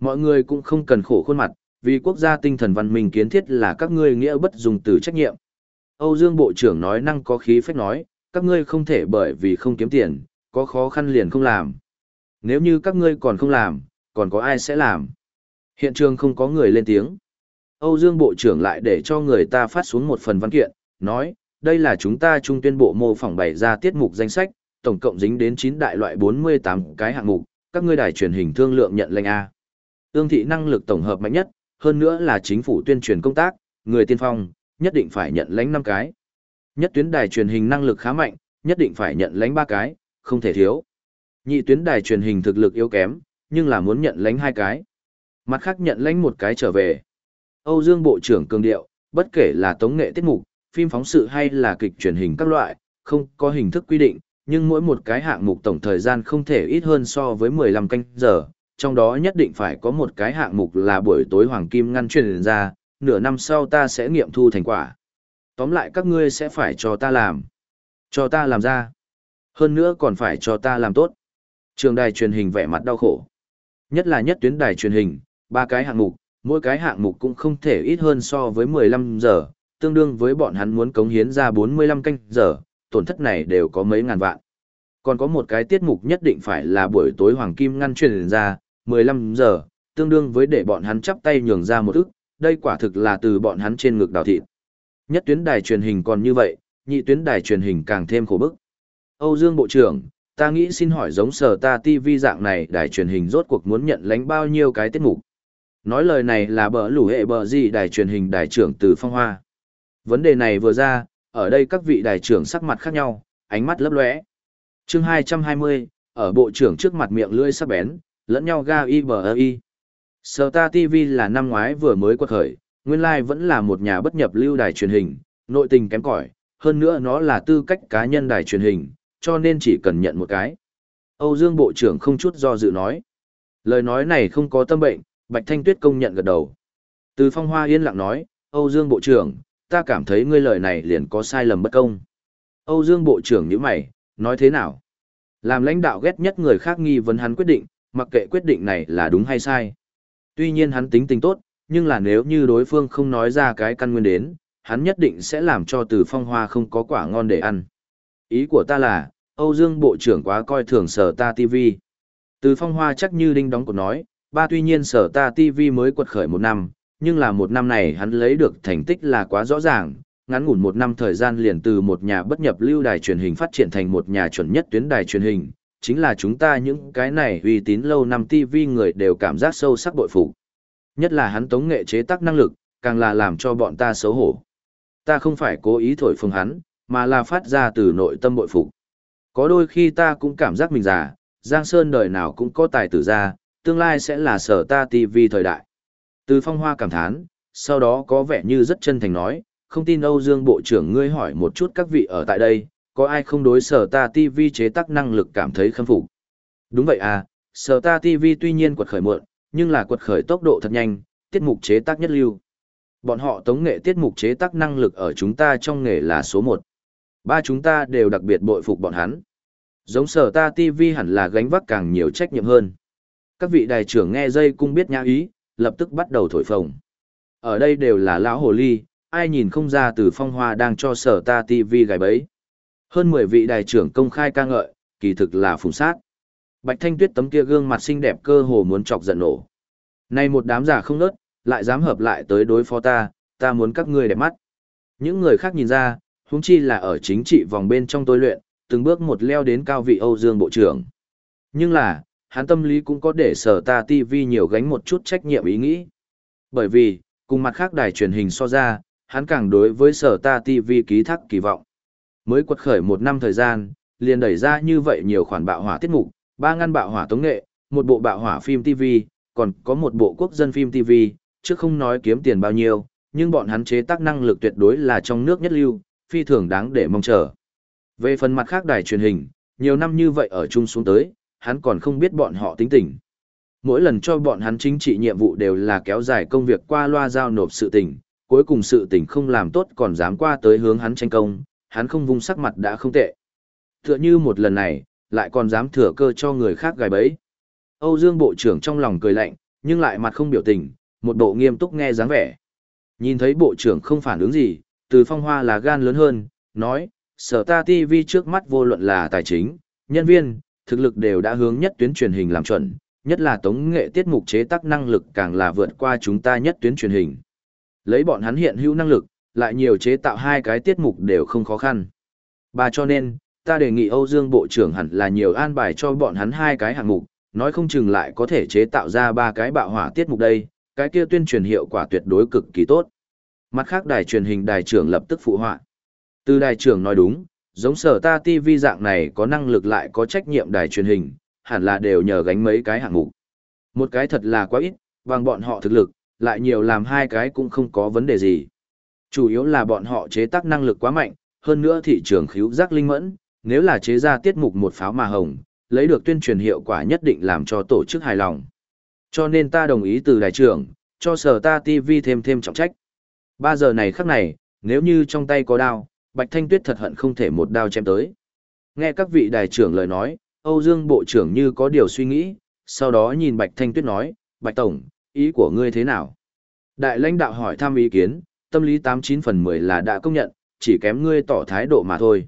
Mọi người cũng không cần khổ khuôn mặt, vì quốc gia tinh thần văn minh kiến thiết là các ngươi nghĩa bất dùng từ trách nhiệm. Âu Dương Bộ trưởng nói năng có khí phách nói, các ngươi không thể bởi vì không kiếm tiền, có khó khăn liền không làm. Nếu như các ngươi còn không làm, còn có ai sẽ làm? Hiện trường không có người lên tiếng. Âu Dương Bộ trưởng lại để cho người ta phát xuống một phần văn kiện, nói, đây là chúng ta trung tuyên bộ mô phỏng bày ra tiết mục danh sách, tổng cộng dính đến 9 đại loại 48 cái hạng mục, các ngươi đài truyền hình thương lượng nhận lệnh A. Ương thị năng lực tổng hợp mạnh nhất, hơn nữa là chính phủ tuyên truyền công tác, người tiên phong, nhất định phải nhận lãnh 5 cái. Nhất tuyến đài truyền hình năng lực khá mạnh, nhất định phải nhận lãnh 3 cái, không thể thiếu. Nhị tuyến đài truyền hình thực lực yếu kém, nhưng là muốn nhận lãnh hai cái. Mặt khác nhận lãnh một cái trở về. Âu Dương Bộ trưởng cường điệu, bất kể là tống nghệ tiết mục, phim phóng sự hay là kịch truyền hình các loại, không có hình thức quy định, nhưng mỗi một cái hạng mục tổng thời gian không thể ít hơn so với 15 canh giờ, trong đó nhất định phải có một cái hạng mục là buổi tối hoàng kim ngăn truyền ra, nửa năm sau ta sẽ nghiệm thu thành quả. Tóm lại các ngươi sẽ phải cho ta làm. Cho ta làm ra. Hơn nữa còn phải cho ta làm tốt. Trường đài truyền hình vẻ mặt đau khổ. Nhất là nhất tuyến đài truyền hình, ba cái hạng mục, mỗi cái hạng mục cũng không thể ít hơn so với 15 giờ, tương đương với bọn hắn muốn cống hiến ra 45 canh giờ, tổn thất này đều có mấy ngàn vạn. Còn có một cái tiết mục nhất định phải là buổi tối hoàng kim ngăn truyền ra, 15 giờ, tương đương với để bọn hắn chắp tay nhường ra một ức, đây quả thực là từ bọn hắn trên ngực đào thịt. Nhất tuyến đài truyền hình còn như vậy, nhị tuyến đài truyền hình càng thêm khổ bức. Âu Dương Bộ trưởng, ta nghĩ xin hỏi giống sở ta TV dạng này đài truyền hình rốt cuộc muốn nhận lãnh bao nhiêu cái tiết mục. Nói lời này là bở lũ hệ bở gì đài truyền hình đài trưởng từ phong hoa. Vấn đề này vừa ra, ở đây các vị đại trưởng sắc mặt khác nhau, ánh mắt lấp lóe. Chương 220, ở bộ trưởng trước mặt miệng lưỡi sắc bén, lẫn nhau ga y bờ y. Star TV là năm ngoái vừa mới quật khởi, nguyên lai like vẫn là một nhà bất nhập lưu đài truyền hình, nội tình kém cỏi, hơn nữa nó là tư cách cá nhân đài truyền hình, cho nên chỉ cần nhận một cái. Âu Dương Bộ trưởng không chút do dự nói. Lời nói này không có tâm bệnh, Bạch Thanh Tuyết công nhận gật đầu. Từ phong hoa yên lặng nói, Âu Dương Bộ trưởng, ta cảm thấy ngươi lời này liền có sai lầm bất công. Âu Dương Bộ trưởng như mày, nói thế nào? Làm lãnh đạo ghét nhất người khác nghi vấn hắn quyết định, mặc kệ quyết định này là đúng hay sai. Tuy nhiên hắn tính tình tốt, nhưng là nếu như đối phương không nói ra cái căn nguyên đến, hắn nhất định sẽ làm cho từ phong hoa không có quả ngon để ăn. Ý của ta là, Âu Dương Bộ trưởng quá coi thường sở ta TV. Từ phong hoa chắc như đinh đóng cột nói, ba tuy nhiên sở ta TV mới quật khởi một năm, nhưng là một năm này hắn lấy được thành tích là quá rõ ràng, ngắn ngủn một năm thời gian liền từ một nhà bất nhập lưu đài truyền hình phát triển thành một nhà chuẩn nhất tuyến đài truyền hình, chính là chúng ta những cái này uy tín lâu năm TV người đều cảm giác sâu sắc bội phục. Nhất là hắn tống nghệ chế tác năng lực, càng là làm cho bọn ta xấu hổ. Ta không phải cố ý thổi phồng hắn, mà là phát ra từ nội tâm bội phục. Có đôi khi ta cũng cảm giác mình già, Giang Sơn đời nào cũng có tài tử ra, tương lai sẽ là sở ta TV thời đại. Từ phong hoa cảm thán, sau đó có vẻ như rất chân thành nói, không tin Âu Dương Bộ trưởng ngươi hỏi một chút các vị ở tại đây, có ai không đối sở ta TV chế tác năng lực cảm thấy khâm phục. Đúng vậy à, sở ta TV tuy nhiên quật khởi muộn, nhưng là quật khởi tốc độ thật nhanh, tiết mục chế tác nhất lưu. Bọn họ tống nghệ tiết mục chế tác năng lực ở chúng ta trong nghề là số một. Ba chúng ta đều đặc biệt bội phục bọn hắn. Giống sở ta TV hẳn là gánh vác càng nhiều trách nhiệm hơn. Các vị đại trưởng nghe dây cung biết nhã ý, lập tức bắt đầu thổi phồng. Ở đây đều là lão hồ ly, ai nhìn không ra từ phong hoa đang cho sở ta TV gài bấy. Hơn 10 vị đại trưởng công khai ca ngợi, kỳ thực là phùng sát. Bạch Thanh Tuyết tấm kia gương mặt xinh đẹp cơ hồ muốn chọc giận nổ. nay một đám giả không nớt, lại dám hợp lại tới đối phó ta, ta muốn các ngươi đẹp mắt. Những người khác nhìn ra, huống chi là ở chính trị vòng bên trong tôi luyện, từng bước một leo đến cao vị Âu Dương Bộ trưởng. Nhưng là, hắn tâm lý cũng có để sở ta TV nhiều gánh một chút trách nhiệm ý nghĩ. Bởi vì, cùng mặt khác đài truyền hình so ra, hắn càng đối với sở ta TV ký thác kỳ vọng. Mới quật khởi một năm thời gian, liền đẩy ra như vậy nhiều khoản bạo hỏa tiết mục, ba ngăn bạo hỏa tống nghệ, một bộ bạo hỏa phim TV, còn có một bộ quốc dân phim TV, chứ không nói kiếm tiền bao nhiêu, nhưng bọn hắn chế tác năng lực tuyệt đối là trong nước nhất lưu, phi thường đáng để mong chờ. Về phần mặt khác đài truyền hình, nhiều năm như vậy ở chung xuống tới, hắn còn không biết bọn họ tính tình. Mỗi lần cho bọn hắn chính trị nhiệm vụ đều là kéo dài công việc qua loa giao nộp sự tình, cuối cùng sự tình không làm tốt còn dám qua tới hướng hắn tranh công, hắn không vung sắc mặt đã không tệ. Tựa như một lần này, lại còn dám thừa cơ cho người khác gài bẫy. Âu Dương Bộ trưởng trong lòng cười lạnh, nhưng lại mặt không biểu tình, một bộ nghiêm túc nghe dáng vẻ. Nhìn thấy Bộ trưởng không phản ứng gì, từ phong hoa là gan lớn hơn, nói, sở ta TV trước mắt vô luận là tài chính, nhân viên, thực lực đều đã hướng nhất tuyến truyền hình làm chuẩn, nhất là tống nghệ tiết mục chế tác năng lực càng là vượt qua chúng ta nhất tuyến truyền hình. Lấy bọn hắn hiện hữu năng lực, lại nhiều chế tạo hai cái tiết mục đều không khó khăn. Bà cho nên, ta đề nghị Âu Dương Bộ trưởng hẳn là nhiều an bài cho bọn hắn hai cái hạng mục, nói không chừng lại có thể chế tạo ra ba cái bạo hỏa tiết mục đây, cái kia tuyên truyền hiệu quả tuyệt đối cực kỳ tốt. Mặt khác đài truyền hình đài trưởng lập tức phụ họa. Từ đài trưởng nói đúng, giống sở ta TV dạng này có năng lực lại có trách nhiệm đài truyền hình, hẳn là đều nhờ gánh mấy cái hạng mục. Một cái thật là quá ít, bằng bọn họ thực lực, lại nhiều làm hai cái cũng không có vấn đề gì. Chủ yếu là bọn họ chế tác năng lực quá mạnh, hơn nữa thị trường khíu giác linh mẫn, nếu là chế ra tiết mục một pháo mà hồng, lấy được tuyên truyền hiệu quả nhất định làm cho tổ chức hài lòng. Cho nên ta đồng ý từ đại trưởng, cho sở ta TV thêm thêm trọng trách. Ba giờ này khắc này, nếu như trong tay có đao, Bạch Thanh Tuyết thật hận không thể một đao chém tới. Nghe các vị đại trưởng lời nói, Âu Dương Bộ trưởng như có điều suy nghĩ, sau đó nhìn Bạch Thanh Tuyết nói, Bạch Tổng, ý của ngươi thế nào? Đại lãnh đạo hỏi thăm ý kiến, tâm lý 89 phần 10 là đã công nhận, chỉ kém ngươi tỏ thái độ mà thôi.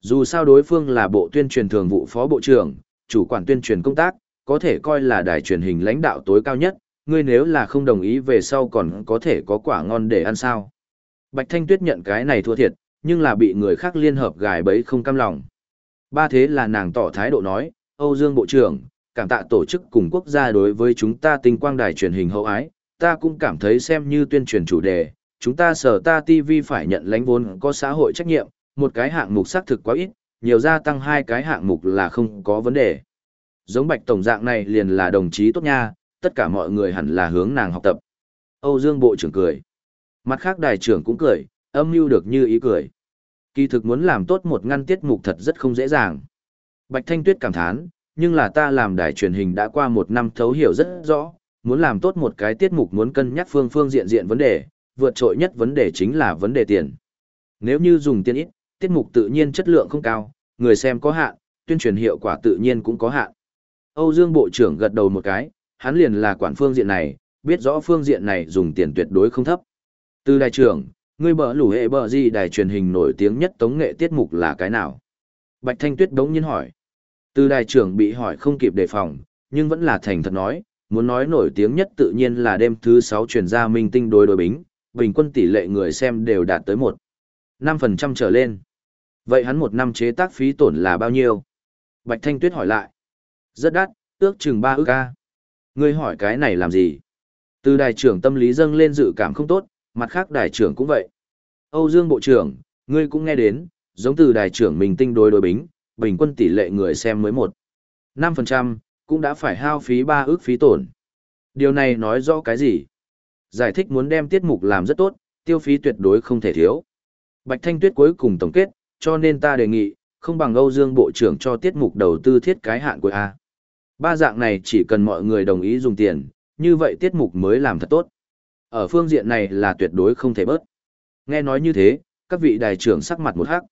Dù sao đối phương là bộ tuyên truyền thường vụ phó bộ trưởng, chủ quản tuyên truyền công tác, có thể coi là đài truyền hình lãnh đạo tối cao nhất, ngươi nếu là không đồng ý về sau còn có thể có quả ngon để ăn sao. Bạch Thanh Tuyết nhận cái này thua thiệt, nhưng là bị người khác liên hợp gài bẫy không cam lòng. Ba thế là nàng tỏ thái độ nói, Âu Dương Bộ trưởng, cảm tạ tổ chức cùng quốc gia đối với chúng ta tinh quang đài truyền hình hậu ái, ta cũng cảm thấy xem như tuyên truyền chủ đề, chúng ta sở ta TV phải nhận lãnh vốn có xã hội trách nhiệm, một cái hạng mục xác thực quá ít, nhiều gia tăng hai cái hạng mục là không có vấn đề. Giống bạch tổng dạng này liền là đồng chí tốt nha, tất cả mọi người hẳn là hướng nàng học tập. Âu Dương Bộ trưởng cười. Mặt khác đài trưởng cũng cười, âm mưu được như ý cười. Kỳ thực muốn làm tốt một ngăn tiết mục thật rất không dễ dàng. Bạch Thanh Tuyết cảm thán, nhưng là ta làm đài truyền hình đã qua một năm thấu hiểu rất rõ, muốn làm tốt một cái tiết mục muốn cân nhắc phương phương diện diện vấn đề, vượt trội nhất vấn đề chính là vấn đề tiền. Nếu như dùng tiền ít, tiết mục tự nhiên chất lượng không cao, người xem có hạn, tuyên truyền hiệu quả tự nhiên cũng có hạn. Âu Dương Bộ trưởng gật đầu một cái, hắn liền là quản phương diện này, biết rõ phương diện này dùng tiền tuyệt đối không thấp. Từ đại trưởng, ngươi bở lủ hệ bở gì đài truyền hình nổi tiếng nhất tống nghệ tiết mục là cái nào? Bạch Thanh Tuyết đống nhiên hỏi. Từ Đài trưởng bị hỏi không kịp đề phòng, nhưng vẫn là thành thật nói, muốn nói nổi tiếng nhất tự nhiên là đêm thứ 6 truyền ra minh tinh đối đối bính, bình quân tỷ lệ người xem đều đạt tới 1. 5% trở lên. Vậy hắn một năm chế tác phí tổn là bao nhiêu? Bạch Thanh Tuyết hỏi lại. Rất đắt, ước chừng 3 ước ca. Ngươi hỏi cái này làm gì? Từ Đài trưởng tâm lý dâng lên dự cảm không tốt, mặt khác đại trưởng cũng vậy. Âu Dương Bộ trưởng, ngươi cũng nghe đến, giống từ đại trưởng mình tinh đối đối bính, bình quân tỷ lệ người xem mới 1. 5%, cũng đã phải hao phí 3 ước phí tổn. Điều này nói rõ cái gì? Giải thích muốn đem tiết mục làm rất tốt, tiêu phí tuyệt đối không thể thiếu. Bạch Thanh Tuyết cuối cùng tổng kết, cho nên ta đề nghị, không bằng Âu Dương Bộ trưởng cho tiết mục đầu tư thiết cái hạn của A. Ba dạng này chỉ cần mọi người đồng ý dùng tiền, như vậy tiết mục mới làm thật tốt. Ở phương diện này là tuyệt đối không thể bớt. Nghe nói như thế, các vị đại trưởng sắc mặt một hắc.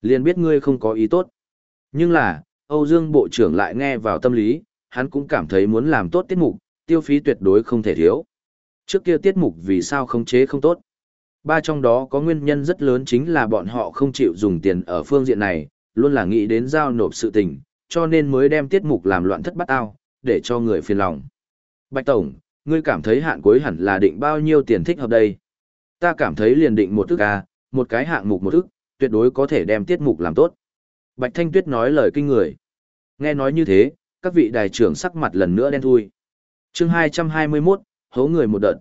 liền biết ngươi không có ý tốt. Nhưng là, Âu Dương Bộ trưởng lại nghe vào tâm lý, hắn cũng cảm thấy muốn làm tốt tiết mục, tiêu phí tuyệt đối không thể thiếu. Trước kia tiết mục vì sao khống chế không tốt? Ba trong đó có nguyên nhân rất lớn chính là bọn họ không chịu dùng tiền ở phương diện này, luôn là nghĩ đến giao nộp sự tình, cho nên mới đem tiết mục làm loạn thất bắt ao, để cho người phiền lòng. Bạch Tổng, ngươi cảm thấy hạn cuối hẳn là định bao nhiêu tiền thích hợp đây? Ta cảm thấy liền định một ức A, một cái hạng mục một ức, tuyệt đối có thể đem tiết mục làm tốt. Bạch Thanh Tuyết nói lời kinh người. Nghe nói như thế, các vị đại trưởng sắc mặt lần nữa đen thui. chương 221, hấu người một đợt.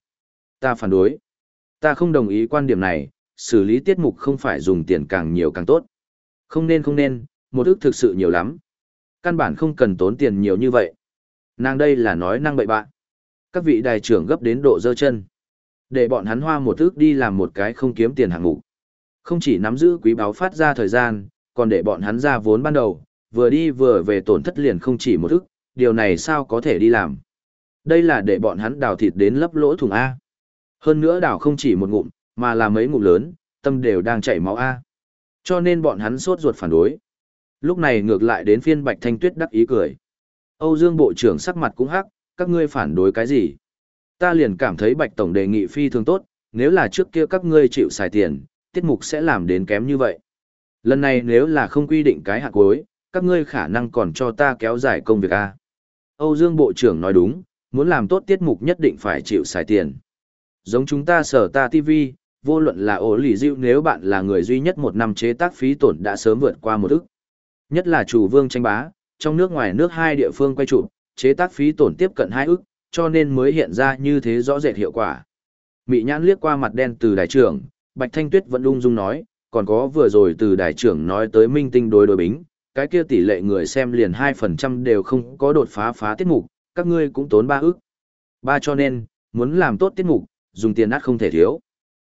Ta phản đối. Ta không đồng ý quan điểm này, xử lý tiết mục không phải dùng tiền càng nhiều càng tốt. Không nên không nên, một ức thực sự nhiều lắm. Căn bản không cần tốn tiền nhiều như vậy. Nàng đây là nói năng bậy bạn. Các vị đài trưởng gấp đến độ dơ chân. Để bọn hắn hoa một thước đi làm một cái không kiếm tiền hạng mục. Không chỉ nắm giữ quý báo phát ra thời gian, còn để bọn hắn ra vốn ban đầu, vừa đi vừa về tổn thất liền không chỉ một thước điều này sao có thể đi làm. Đây là để bọn hắn đào thịt đến lấp lỗ thùng A. Hơn nữa đào không chỉ một ngụm, mà là mấy ngụm lớn, tâm đều đang chảy máu A. Cho nên bọn hắn sốt ruột phản đối. Lúc này ngược lại đến phiên Bạch Thanh Tuyết đắc ý cười. Âu Dương Bộ trưởng sắc mặt cũng hắc, các ngươi phản đối cái gì? Ta liền cảm thấy Bạch Tổng đề nghị phi thường tốt, nếu là trước kia các ngươi chịu xài tiền, tiết mục sẽ làm đến kém như vậy. Lần này nếu là không quy định cái hạt cuối, các ngươi khả năng còn cho ta kéo dài công việc A. Âu Dương Bộ trưởng nói đúng, muốn làm tốt tiết mục nhất định phải chịu xài tiền. Giống chúng ta sở ta TV, vô luận là ổ lì dịu nếu bạn là người duy nhất một năm chế tác phí tổn đã sớm vượt qua một ức. Nhất là chủ vương tranh bá, trong nước ngoài nước hai địa phương quay chụp, chế tác phí tổn tiếp cận hai ức, cho nên mới hiện ra như thế rõ rệt hiệu quả. Mị nhãn liếc qua mặt đen từ đại trưởng, Bạch Thanh Tuyết vẫn ung dung nói, còn có vừa rồi từ đại trưởng nói tới minh tinh đối đối bính, cái kia tỷ lệ người xem liền 2% đều không có đột phá phá tiết mục, các ngươi cũng tốn ba ức. Ba cho nên, muốn làm tốt tiết mục, dùng tiền át không thể thiếu.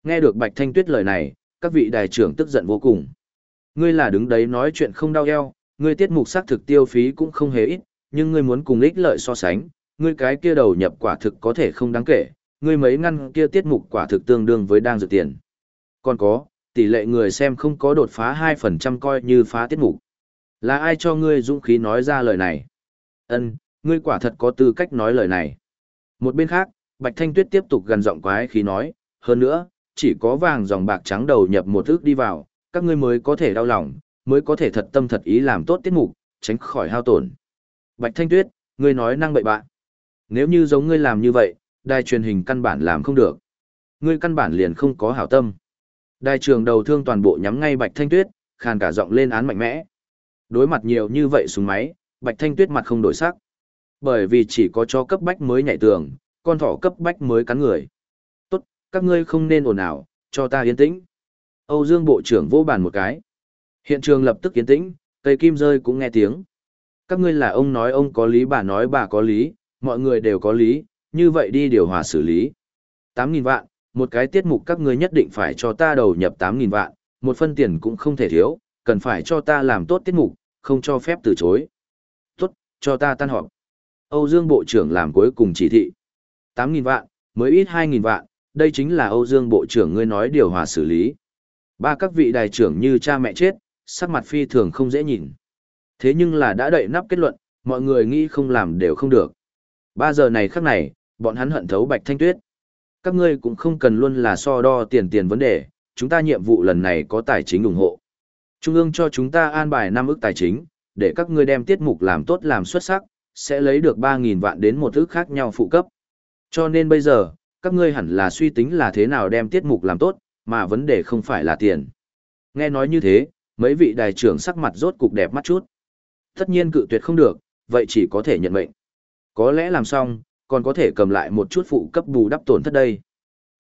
Nghe được Bạch Thanh Tuyết lời này, các vị đại trưởng tức giận vô cùng. Ngươi là đứng đấy nói chuyện không đau eo, ngươi tiết mục xác thực tiêu phí cũng không hề ít, nhưng ngươi muốn cùng ích lợi so sánh, ngươi cái kia đầu nhập quả thực có thể không đáng kể, ngươi mấy ngăn kia tiết mục quả thực tương đương với đang dự tiền. Còn có, tỷ lệ người xem không có đột phá 2% coi như phá tiết mục. Là ai cho ngươi dũng khí nói ra lời này? Ân, ngươi quả thật có tư cách nói lời này. Một bên khác, Bạch Thanh Tuyết tiếp tục gần giọng quái khí nói, hơn nữa, chỉ có vàng dòng bạc trắng đầu nhập một ước đi vào, các ngươi mới có thể đau lòng, mới có thể thật tâm thật ý làm tốt tiết mục, tránh khỏi hao tổn. Bạch Thanh Tuyết, ngươi nói năng bậy bạ. Nếu như giống ngươi làm như vậy, đài truyền hình căn bản làm không được. Ngươi căn bản liền không có hảo tâm. Đài trường đầu thương toàn bộ nhắm ngay Bạch Thanh Tuyết, khàn cả giọng lên án mạnh mẽ. Đối mặt nhiều như vậy súng máy, Bạch Thanh Tuyết mặt không đổi sắc. Bởi vì chỉ có cho cấp bách mới nhảy tường, con thỏ cấp bách mới cắn người. Tốt, các ngươi không nên ồn ào, cho ta yên tĩnh. Âu Dương Bộ trưởng vô bàn một cái. Hiện trường lập tức yên tĩnh, cây kim rơi cũng nghe tiếng. Các ngươi là ông nói ông có lý bà nói bà có lý, mọi người đều có lý, như vậy đi điều hòa xử lý. 8.000 vạn, một cái tiết mục các ngươi nhất định phải cho ta đầu nhập 8.000 vạn, một phân tiền cũng không thể thiếu, cần phải cho ta làm tốt tiết mục, không cho phép từ chối. Tốt, cho ta tan họp. Âu Dương Bộ trưởng làm cuối cùng chỉ thị. 8.000 vạn, mới ít 2.000 vạn, đây chính là Âu Dương Bộ trưởng ngươi nói điều hòa xử lý. Ba các vị đại trưởng như cha mẹ chết, sắc mặt phi thường không dễ nhìn. Thế nhưng là đã đậy nắp kết luận, mọi người nghĩ không làm đều không được. Ba giờ này khắc này, bọn hắn hận thấu Bạch Thanh Tuyết. Các ngươi cũng không cần luôn là so đo tiền tiền vấn đề, chúng ta nhiệm vụ lần này có tài chính ủng hộ. Trung ương cho chúng ta an bài năm ức tài chính, để các ngươi đem tiết mục làm tốt làm xuất sắc, sẽ lấy được 3.000 vạn đến một ức khác nhau phụ cấp. Cho nên bây giờ, các ngươi hẳn là suy tính là thế nào đem tiết mục làm tốt, mà vấn đề không phải là tiền. Nghe nói như thế, mấy vị đài trưởng sắc mặt rốt cục đẹp mắt chút. Tất nhiên cự tuyệt không được, vậy chỉ có thể nhận mệnh. Có lẽ làm xong, còn có thể cầm lại một chút phụ cấp bù đắp tổn thất đây.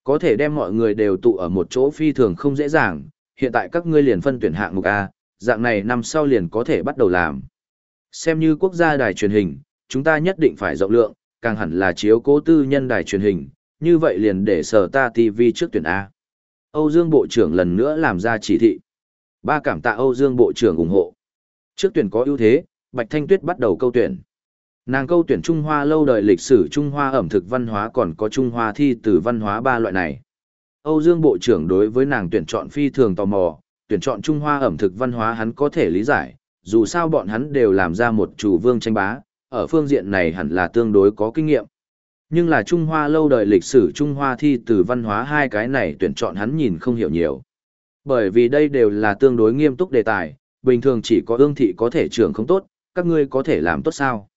Có thể đem mọi người đều tụ ở một chỗ phi thường không dễ dàng, hiện tại các ngươi liền phân tuyển hạng mục A, dạng này năm sau liền có thể bắt đầu làm. Xem như quốc gia đài truyền hình, chúng ta nhất định phải rộng lượng, càng hẳn là chiếu cố tư nhân đài truyền hình, như vậy liền để sở ta TV trước tuyển A. Âu Dương Bộ trưởng lần nữa làm ra chỉ thị. Ba cảm tạ Âu Dương Bộ trưởng ủng hộ. Trước tuyển có ưu thế, Bạch Thanh Tuyết bắt đầu câu tuyển. Nàng câu tuyển Trung Hoa lâu đời lịch sử Trung Hoa ẩm thực văn hóa còn có Trung Hoa thi từ văn hóa ba loại này. Âu Dương Bộ trưởng đối với nàng tuyển chọn phi thường tò mò, tuyển chọn Trung Hoa ẩm thực văn hóa hắn có thể lý giải, dù sao bọn hắn đều làm ra một chủ vương tranh bá, ở phương diện này hẳn là tương đối có kinh nghiệm. Nhưng là Trung Hoa lâu đời lịch sử Trung Hoa thi từ văn hóa hai cái này tuyển chọn hắn nhìn không hiểu nhiều. Bởi vì đây đều là tương đối nghiêm túc đề tài, bình thường chỉ có ương thị có thể trưởng không tốt, các ngươi có thể làm tốt sao?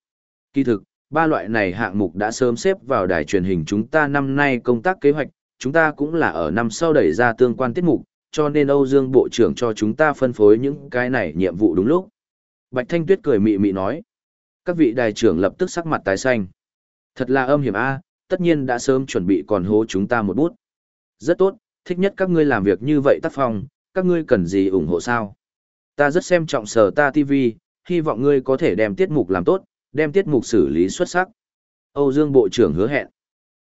Kỳ thực, ba loại này hạng mục đã sớm xếp vào đài truyền hình chúng ta năm nay công tác kế hoạch, chúng ta cũng là ở năm sau đẩy ra tương quan tiết mục, cho nên Âu Dương Bộ trưởng cho chúng ta phân phối những cái này nhiệm vụ đúng lúc. Bạch Thanh Tuyết cười mị mị nói. Các vị đài trưởng lập tức sắc mặt tái xanh. Thật là âm hiểm a, tất nhiên đã sớm chuẩn bị còn hố chúng ta một bút. Rất tốt, thích nhất các ngươi làm việc như vậy tác phong, các ngươi cần gì ủng hộ sao? Ta rất xem trọng sở ta TV, hy vọng ngươi có thể đem tiết mục làm tốt, đem tiết mục xử lý xuất sắc. Âu Dương Bộ trưởng hứa hẹn.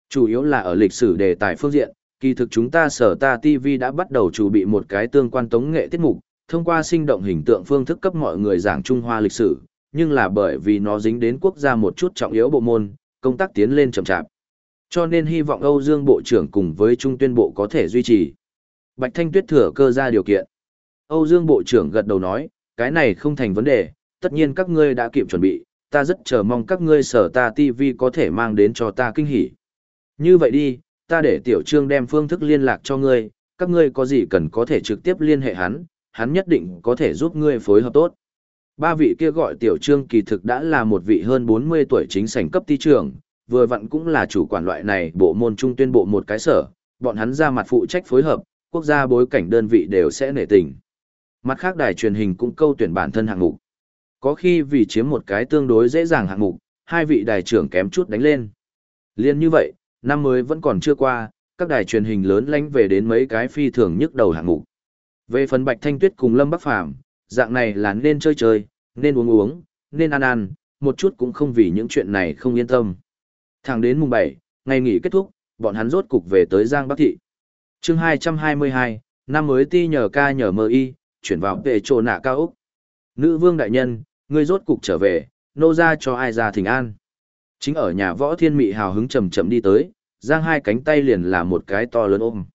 Chủ yếu là ở lịch sử đề tài phương diện, kỳ thực chúng ta sở ta TV đã bắt đầu chuẩn bị một cái tương quan tống nghệ tiết mục, thông qua sinh động hình tượng phương thức cấp mọi người giảng Trung Hoa lịch sử, nhưng là bởi vì nó dính đến quốc gia một chút trọng yếu bộ môn, công tác tiến lên chậm chạp. Cho nên hy vọng Âu Dương Bộ trưởng cùng với Trung tuyên bộ có thể duy trì. Bạch Thanh Tuyết thừa cơ ra điều kiện. Âu Dương Bộ trưởng gật đầu nói, cái này không thành vấn đề, tất nhiên các ngươi đã kịp chuẩn bị, ta rất chờ mong các ngươi sở ta TV có thể mang đến cho ta kinh hỉ. Như vậy đi, ta để tiểu trương đem phương thức liên lạc cho ngươi, các ngươi có gì cần có thể trực tiếp liên hệ hắn, hắn nhất định có thể giúp ngươi phối hợp tốt. Ba vị kia gọi tiểu trương kỳ thực đã là một vị hơn 40 tuổi chính sảnh cấp ty trưởng, vừa vặn cũng là chủ quản loại này bộ môn trung tuyên bộ một cái sở, bọn hắn ra mặt phụ trách phối hợp, quốc gia bối cảnh đơn vị đều sẽ nể tình. Mặt khác đài truyền hình cũng câu tuyển bản thân hạng mục. Có khi vì chiếm một cái tương đối dễ dàng hạng mục, hai vị đài trưởng kém chút đánh lên. Liên như vậy, năm mới vẫn còn chưa qua, các đài truyền hình lớn lánh về đến mấy cái phi thường nhức đầu hạng mục. Về phần Bạch Thanh Tuyết cùng Lâm Bắc Phàm dạng này là nên chơi chơi, nên uống uống, nên ăn ăn, một chút cũng không vì những chuyện này không yên tâm. Thẳng đến mùng 7, ngày nghỉ kết thúc, bọn hắn rốt cục về tới Giang Bắc Thị. chương 222, năm mới ti nhờ ca nhờ mơ y, chuyển vào tề trồ nạ cao Úc. Nữ vương đại nhân, ngươi rốt cục trở về, nô ra cho ai ra thỉnh an. Chính ở nhà võ thiên mị hào hứng chậm chậm đi tới, giang hai cánh tay liền là một cái to lớn ôm.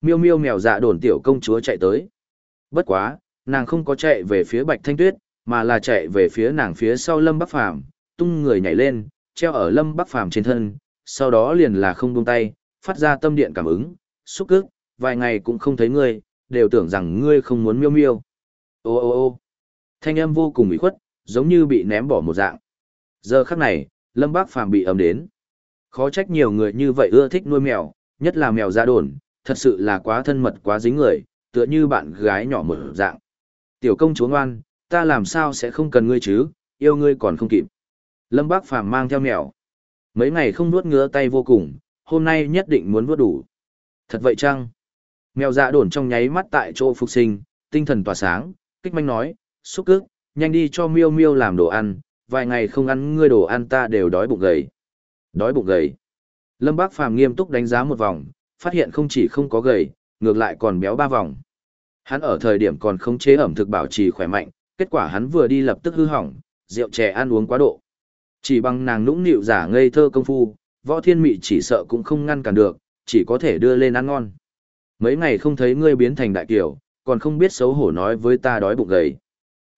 Miêu miêu mèo dạ đồn tiểu công chúa chạy tới. Bất quá, nàng không có chạy về phía bạch thanh tuyết, mà là chạy về phía nàng phía sau lâm bắc phàm, tung người nhảy lên, treo ở lâm bắc phàm trên thân, sau đó liền là không buông tay, phát ra tâm điện cảm ứng, xúc cức, vài ngày cũng không thấy ngươi, đều tưởng rằng ngươi không muốn miêu miêu. Ô ô ô thanh âm vô cùng ủy khuất, giống như bị ném bỏ một dạng. Giờ khắc này, Lâm Bác Phàm bị ấm đến. Khó trách nhiều người như vậy ưa thích nuôi mèo, nhất là mèo da đồn, thật sự là quá thân mật quá dính người, tựa như bạn gái nhỏ một dạng. Tiểu công chúa ngoan, ta làm sao sẽ không cần ngươi chứ, yêu ngươi còn không kịp. Lâm Bác Phàm mang theo mèo. Mấy ngày không nuốt ngứa tay vô cùng, hôm nay nhất định muốn nuốt đủ. Thật vậy chăng? Mèo dạ đồn trong nháy mắt tại chỗ phục sinh, tinh thần tỏa sáng, kích manh nói, xúc cước, nhanh đi cho miêu miêu làm đồ ăn, vài ngày không ăn ngươi đồ ăn ta đều đói bụng gầy. Đói bụng gầy. Lâm Bác Phàm nghiêm túc đánh giá một vòng, phát hiện không chỉ không có gầy, ngược lại còn béo ba vòng. Hắn ở thời điểm còn không chế ẩm thực bảo trì khỏe mạnh, kết quả hắn vừa đi lập tức hư hỏng, rượu chè ăn uống quá độ. Chỉ bằng nàng nũng nịu giả ngây thơ công phu, võ thiên mị chỉ sợ cũng không ngăn cản được, chỉ có thể đưa lên ăn ngon. Mấy ngày không thấy ngươi biến thành đại kiều, còn không biết xấu hổ nói với ta đói bụng gầy.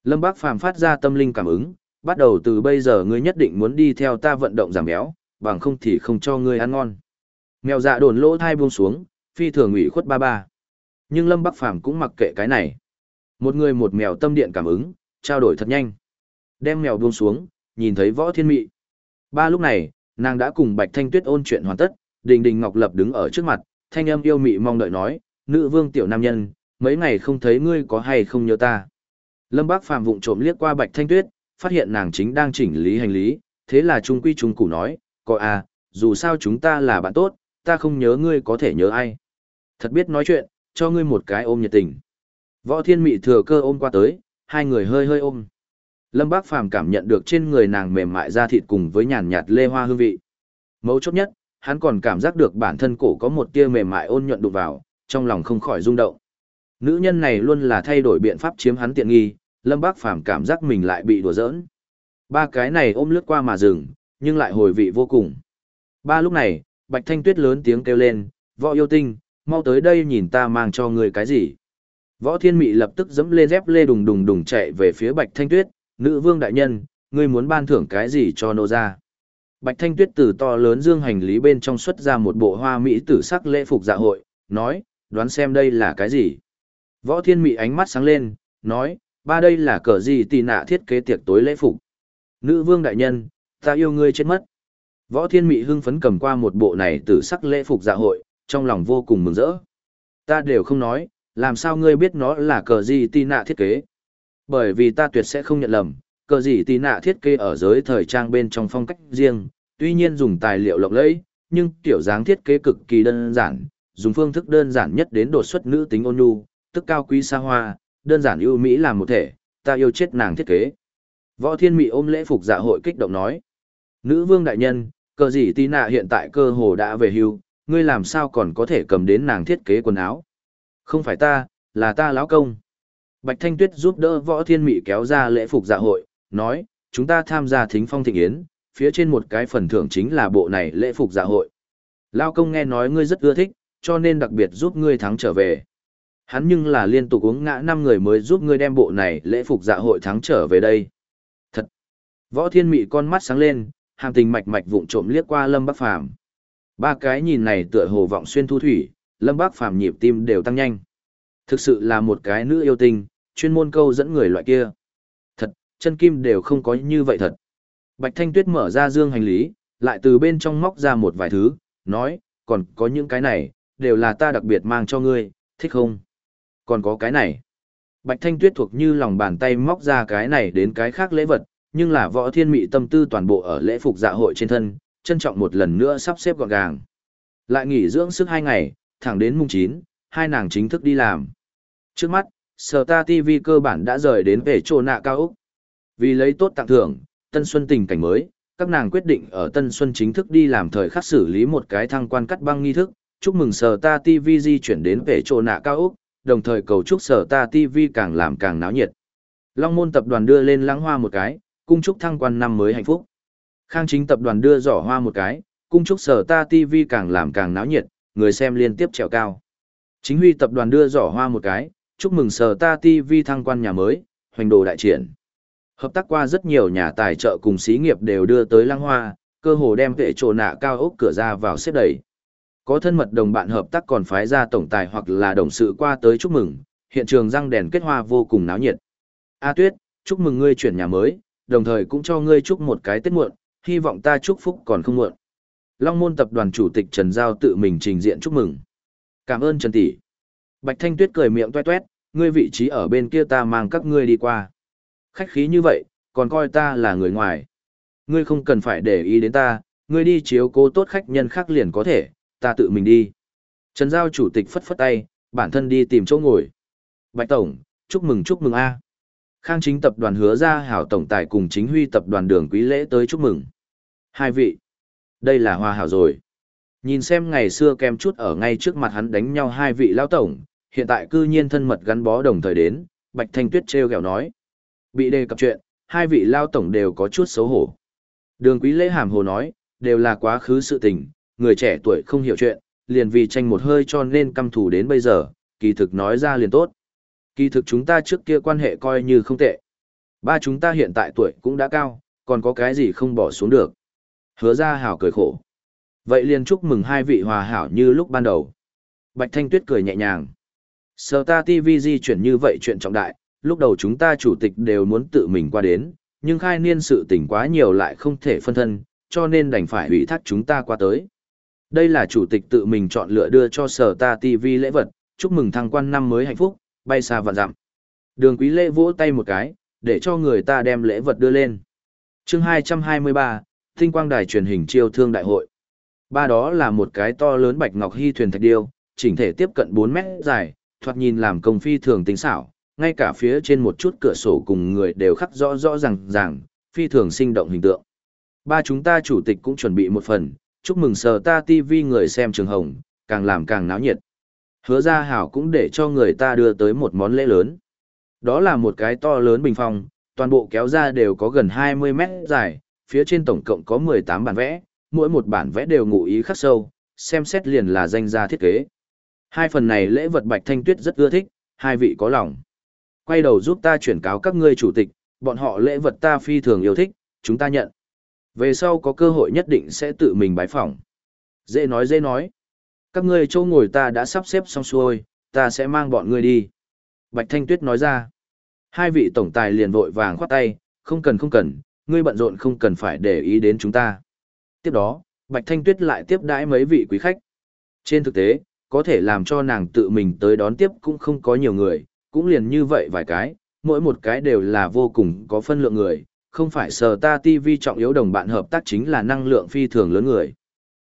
Lâm Bác Phàm phát ra tâm linh cảm ứng, bắt đầu từ bây giờ ngươi nhất định muốn đi theo ta vận động giảm béo, bằng không thì không cho ngươi ăn ngon. Mèo dạ đồn lỗ thai buông xuống, phi thường ủy khuất ba ba. Nhưng Lâm Bắc Phàm cũng mặc kệ cái này. Một người một mèo tâm điện cảm ứng, trao đổi thật nhanh. Đem mèo buông xuống, nhìn thấy võ thiên mị. Ba lúc này, nàng đã cùng Bạch Thanh Tuyết ôn chuyện hoàn tất, Đình Đình Ngọc Lập đứng ở trước mặt, thanh âm yêu mị mong đợi nói, nữ vương tiểu nam nhân, mấy ngày không thấy ngươi có hay không nhớ ta. Lâm Bác Phàm vụng trộm liếc qua Bạch Thanh Tuyết, phát hiện nàng chính đang chỉnh lý hành lý, thế là trung quy trung củ nói, coi à, dù sao chúng ta là bạn tốt, ta không nhớ ngươi có thể nhớ ai. Thật biết nói chuyện, cho ngươi một cái ôm nhiệt tình. Võ Thiên Mị thừa cơ ôm qua tới, hai người hơi hơi ôm. Lâm Bác Phàm cảm nhận được trên người nàng mềm mại da thịt cùng với nhàn nhạt lê hoa hương vị. Mấu chốt nhất, hắn còn cảm giác được bản thân cổ có một tia mềm mại ôn nhuận đụng vào, trong lòng không khỏi rung động. Nữ nhân này luôn là thay đổi biện pháp chiếm hắn tiện nghi, Lâm Bác Phàm cảm giác mình lại bị đùa giỡn. Ba cái này ôm lướt qua mà dừng, nhưng lại hồi vị vô cùng. Ba lúc này, Bạch Thanh Tuyết lớn tiếng kêu lên, võ yêu tinh, mau tới đây nhìn ta mang cho người cái gì. Võ Thiên Mị lập tức dẫm lên dép lê đùng đùng đùng chạy về phía Bạch Thanh Tuyết, nữ vương đại nhân, ngươi muốn ban thưởng cái gì cho nô gia? Bạch Thanh Tuyết từ to lớn dương hành lý bên trong xuất ra một bộ hoa mỹ tử sắc lễ phục dạ hội, nói, đoán xem đây là cái gì. Võ Thiên Mị ánh mắt sáng lên, nói, ba đây là cờ gì tì nạ thiết kế tiệc tối lễ phục. Nữ vương đại nhân, ta yêu ngươi chết mất. Võ Thiên Mị hưng phấn cầm qua một bộ này tử sắc lễ phục dạ hội, trong lòng vô cùng mừng rỡ. Ta đều không nói, làm sao ngươi biết nó là cờ gì tì nạ thiết kế. Bởi vì ta tuyệt sẽ không nhận lầm, cờ gì tì nạ thiết kế ở giới thời trang bên trong phong cách riêng, tuy nhiên dùng tài liệu lộng lẫy, nhưng kiểu dáng thiết kế cực kỳ đơn giản, dùng phương thức đơn giản nhất đến đột xuất nữ tính ôn nhu, tức cao quý xa hoa, đơn giản ưu mỹ làm một thể, ta yêu chết nàng thiết kế. Võ Thiên Mị ôm lễ phục dạ hội kích động nói: "Nữ vương đại nhân, cờ gì tí nạ hiện tại cơ hồ đã về hưu, ngươi làm sao còn có thể cầm đến nàng thiết kế quần áo?" "Không phải ta, là ta lão công." Bạch Thanh Tuyết giúp đỡ Võ Thiên Mị kéo ra lễ phục dạ hội, nói: "Chúng ta tham gia thính phong thịnh yến, phía trên một cái phần thưởng chính là bộ này lễ phục dạ hội. Lao công nghe nói ngươi rất ưa thích, cho nên đặc biệt giúp ngươi thắng trở về. Hắn nhưng là liên tục uống ngã năm người mới giúp ngươi đem bộ này lễ phục dạ hội thắng trở về đây. Thật! Võ thiên mị con mắt sáng lên, hàm tình mạch mạch vụng trộm liếc qua lâm bắc phàm. Ba cái nhìn này tựa hồ vọng xuyên thu thủy, lâm bắc phàm nhịp tim đều tăng nhanh. Thực sự là một cái nữ yêu tình, chuyên môn câu dẫn người loại kia. Thật, chân kim đều không có như vậy thật. Bạch Thanh Tuyết mở ra dương hành lý, lại từ bên trong móc ra một vài thứ, nói, còn có những cái này, đều là ta đặc biệt mang cho ngươi, thích không? Còn có cái này. Bạch Thanh Tuyết thuộc như lòng bàn tay móc ra cái này đến cái khác lễ vật, nhưng là võ thiên mị tâm tư toàn bộ ở lễ phục dạ hội trên thân, trân trọng một lần nữa sắp xếp gọn gàng. Lại nghỉ dưỡng sức hai ngày, thẳng đến mùng 9, hai nàng chính thức đi làm. Trước mắt, Sở Ta TV cơ bản đã rời đến về chỗ nạ cao Úc. Vì lấy tốt tặng thưởng, Tân Xuân tình cảnh mới, các nàng quyết định ở Tân Xuân chính thức đi làm thời khắc xử lý một cái thăng quan cắt băng nghi thức, chúc mừng Sở Ta TV di chuyển đến về chỗ nạ cao Úc, đồng thời cầu chúc Sở Ta TV càng làm càng náo nhiệt. Long Môn tập đoàn đưa lên lãng hoa một cái, cung chúc thăng quan năm mới hạnh phúc. Khang Chính tập đoàn đưa giỏ hoa một cái, cung chúc Sở Ta TV càng làm càng náo nhiệt, người xem liên tiếp trèo cao. Chính Huy tập đoàn đưa giỏ hoa một cái, chúc mừng Sở Ta TV thăng quan nhà mới, hoành đồ đại triển. Hợp tác qua rất nhiều nhà tài trợ cùng xí nghiệp đều đưa tới lăng hoa, cơ hồ đem vệ trồ nạ cao ốc cửa ra vào xếp đẩy. Có thân mật đồng bạn hợp tác còn phái ra tổng tài hoặc là đồng sự qua tới chúc mừng, hiện trường răng đèn kết hoa vô cùng náo nhiệt. A Tuyết, chúc mừng ngươi chuyển nhà mới, đồng thời cũng cho ngươi chúc một cái Tết muộn, hy vọng ta chúc phúc còn không muộn. Long Môn tập đoàn chủ tịch Trần Giao tự mình trình diện chúc mừng. Cảm ơn Trần tỷ. Bạch Thanh Tuyết cười miệng toe toét, ngươi vị trí ở bên kia ta mang các ngươi đi qua. Khách khí như vậy, còn coi ta là người ngoài. Ngươi không cần phải để ý đến ta, ngươi đi chiếu cố tốt khách nhân khác liền có thể, ta tự mình đi. Trần Giao chủ tịch phất phất tay, bản thân đi tìm chỗ ngồi. Bạch Tổng, chúc mừng chúc mừng A. Khang chính tập đoàn hứa ra hảo tổng tài cùng chính huy tập đoàn đường quý lễ tới chúc mừng. Hai vị. Đây là hoa hảo rồi. Nhìn xem ngày xưa kem chút ở ngay trước mặt hắn đánh nhau hai vị lão tổng, hiện tại cư nhiên thân mật gắn bó đồng thời đến, Bạch Thanh Tuyết treo gẹo nói. Bị đề cập chuyện, hai vị lao tổng đều có chút xấu hổ. Đường quý lễ hàm hồ nói, đều là quá khứ sự tình, người trẻ tuổi không hiểu chuyện, liền vì tranh một hơi cho nên căm thù đến bây giờ, kỳ thực nói ra liền tốt. Kỳ thực chúng ta trước kia quan hệ coi như không tệ. Ba chúng ta hiện tại tuổi cũng đã cao, còn có cái gì không bỏ xuống được. Hứa ra hảo cười khổ. Vậy liền chúc mừng hai vị hòa hảo như lúc ban đầu. Bạch Thanh Tuyết cười nhẹ nhàng. Sở ta TV di chuyển như vậy chuyện trọng đại, lúc đầu chúng ta chủ tịch đều muốn tự mình qua đến, nhưng khai niên sự tình quá nhiều lại không thể phân thân, cho nên đành phải ủy thác chúng ta qua tới. Đây là chủ tịch tự mình chọn lựa đưa cho sở ta TV lễ vật, chúc mừng thăng quan năm mới hạnh phúc, bay xa vạn dặm. Đường quý lễ vỗ tay một cái, để cho người ta đem lễ vật đưa lên. chương 223, Tinh quang đài truyền hình chiêu thương đại hội. Ba đó là một cái to lớn bạch ngọc hy thuyền thạch điêu, chỉnh thể tiếp cận 4 mét dài, thoạt nhìn làm công phi thường tính xảo, ngay cả phía trên một chút cửa sổ cùng người đều khắc rõ rõ ràng ràng, phi thường sinh động hình tượng. Ba chúng ta chủ tịch cũng chuẩn bị một phần, chúc mừng sờ ta TV người xem trường hồng, càng làm càng náo nhiệt. Hứa ra hảo cũng để cho người ta đưa tới một món lễ lớn. Đó là một cái to lớn bình phong, toàn bộ kéo ra đều có gần 20 mét dài, phía trên tổng cộng có 18 bản vẽ, mỗi một bản vẽ đều ngụ ý khắc sâu, xem xét liền là danh gia thiết kế. Hai phần này lễ vật Bạch Thanh Tuyết rất ưa thích, hai vị có lòng. Quay đầu giúp ta chuyển cáo các ngươi chủ tịch, bọn họ lễ vật ta phi thường yêu thích, chúng ta nhận. Về sau có cơ hội nhất định sẽ tự mình bái phỏng. Dễ nói dễ nói. Các ngươi châu ngồi ta đã sắp xếp xong xuôi, ta sẽ mang bọn ngươi đi. Bạch Thanh Tuyết nói ra. Hai vị tổng tài liền vội vàng khoát tay, không cần không cần, ngươi bận rộn không cần phải để ý đến chúng ta. Tiếp đó, Bạch Thanh Tuyết lại tiếp đãi mấy vị quý khách. Trên thực tế, có thể làm cho nàng tự mình tới đón tiếp cũng không có nhiều người, cũng liền như vậy vài cái, mỗi một cái đều là vô cùng có phân lượng người, không phải sờ ta TV trọng yếu đồng bạn hợp tác chính là năng lượng phi thường lớn người.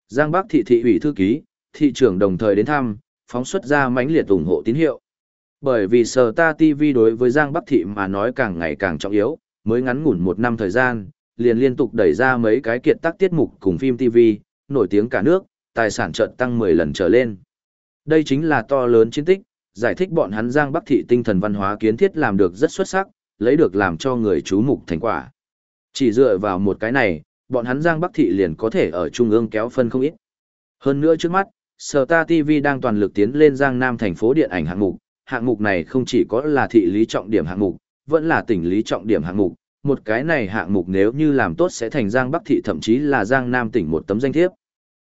Giang Bắc thị thị ủy thư ký, thị trưởng đồng thời đến thăm, phóng xuất ra mãnh liệt ủng hộ tín hiệu. Bởi vì sờ ta TV đối với Giang Bắc thị mà nói càng ngày càng trọng yếu, mới ngắn ngủn một năm thời gian, liền liên tục đẩy ra mấy cái kiệt tác tiết mục cùng phim TV, nổi tiếng cả nước, tài sản chợt tăng 10 lần trở lên. Đây chính là to lớn chiến tích, giải thích bọn hắn Giang Bắc thị tinh thần văn hóa kiến thiết làm được rất xuất sắc, lấy được làm cho người chú mục thành quả. Chỉ dựa vào một cái này, bọn hắn Giang Bắc thị liền có thể ở trung ương kéo phân không ít. Hơn nữa trước mắt, Star TV đang toàn lực tiến lên Giang Nam thành phố điện ảnh hạng mục, hạng mục này không chỉ có là thị lý trọng điểm hạng mục, vẫn là tỉnh lý trọng điểm hạng mục, một cái này hạng mục nếu như làm tốt sẽ thành Giang Bắc thị thậm chí là Giang Nam tỉnh một tấm danh thiếp.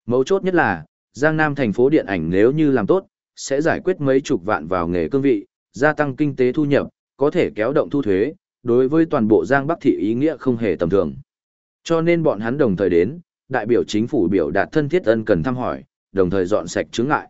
Mấu chốt nhất là, Giang Nam thành phố điện ảnh nếu như làm tốt, sẽ giải quyết mấy chục vạn vào nghề cương vị, gia tăng kinh tế thu nhập, có thể kéo động thu thuế, đối với toàn bộ Giang Bắc thị ý nghĩa không hề tầm thường. Cho nên bọn hắn đồng thời đến, đại biểu chính phủ biểu đạt thân thiết ân cần thăm hỏi, đồng thời dọn sạch chứng ngại.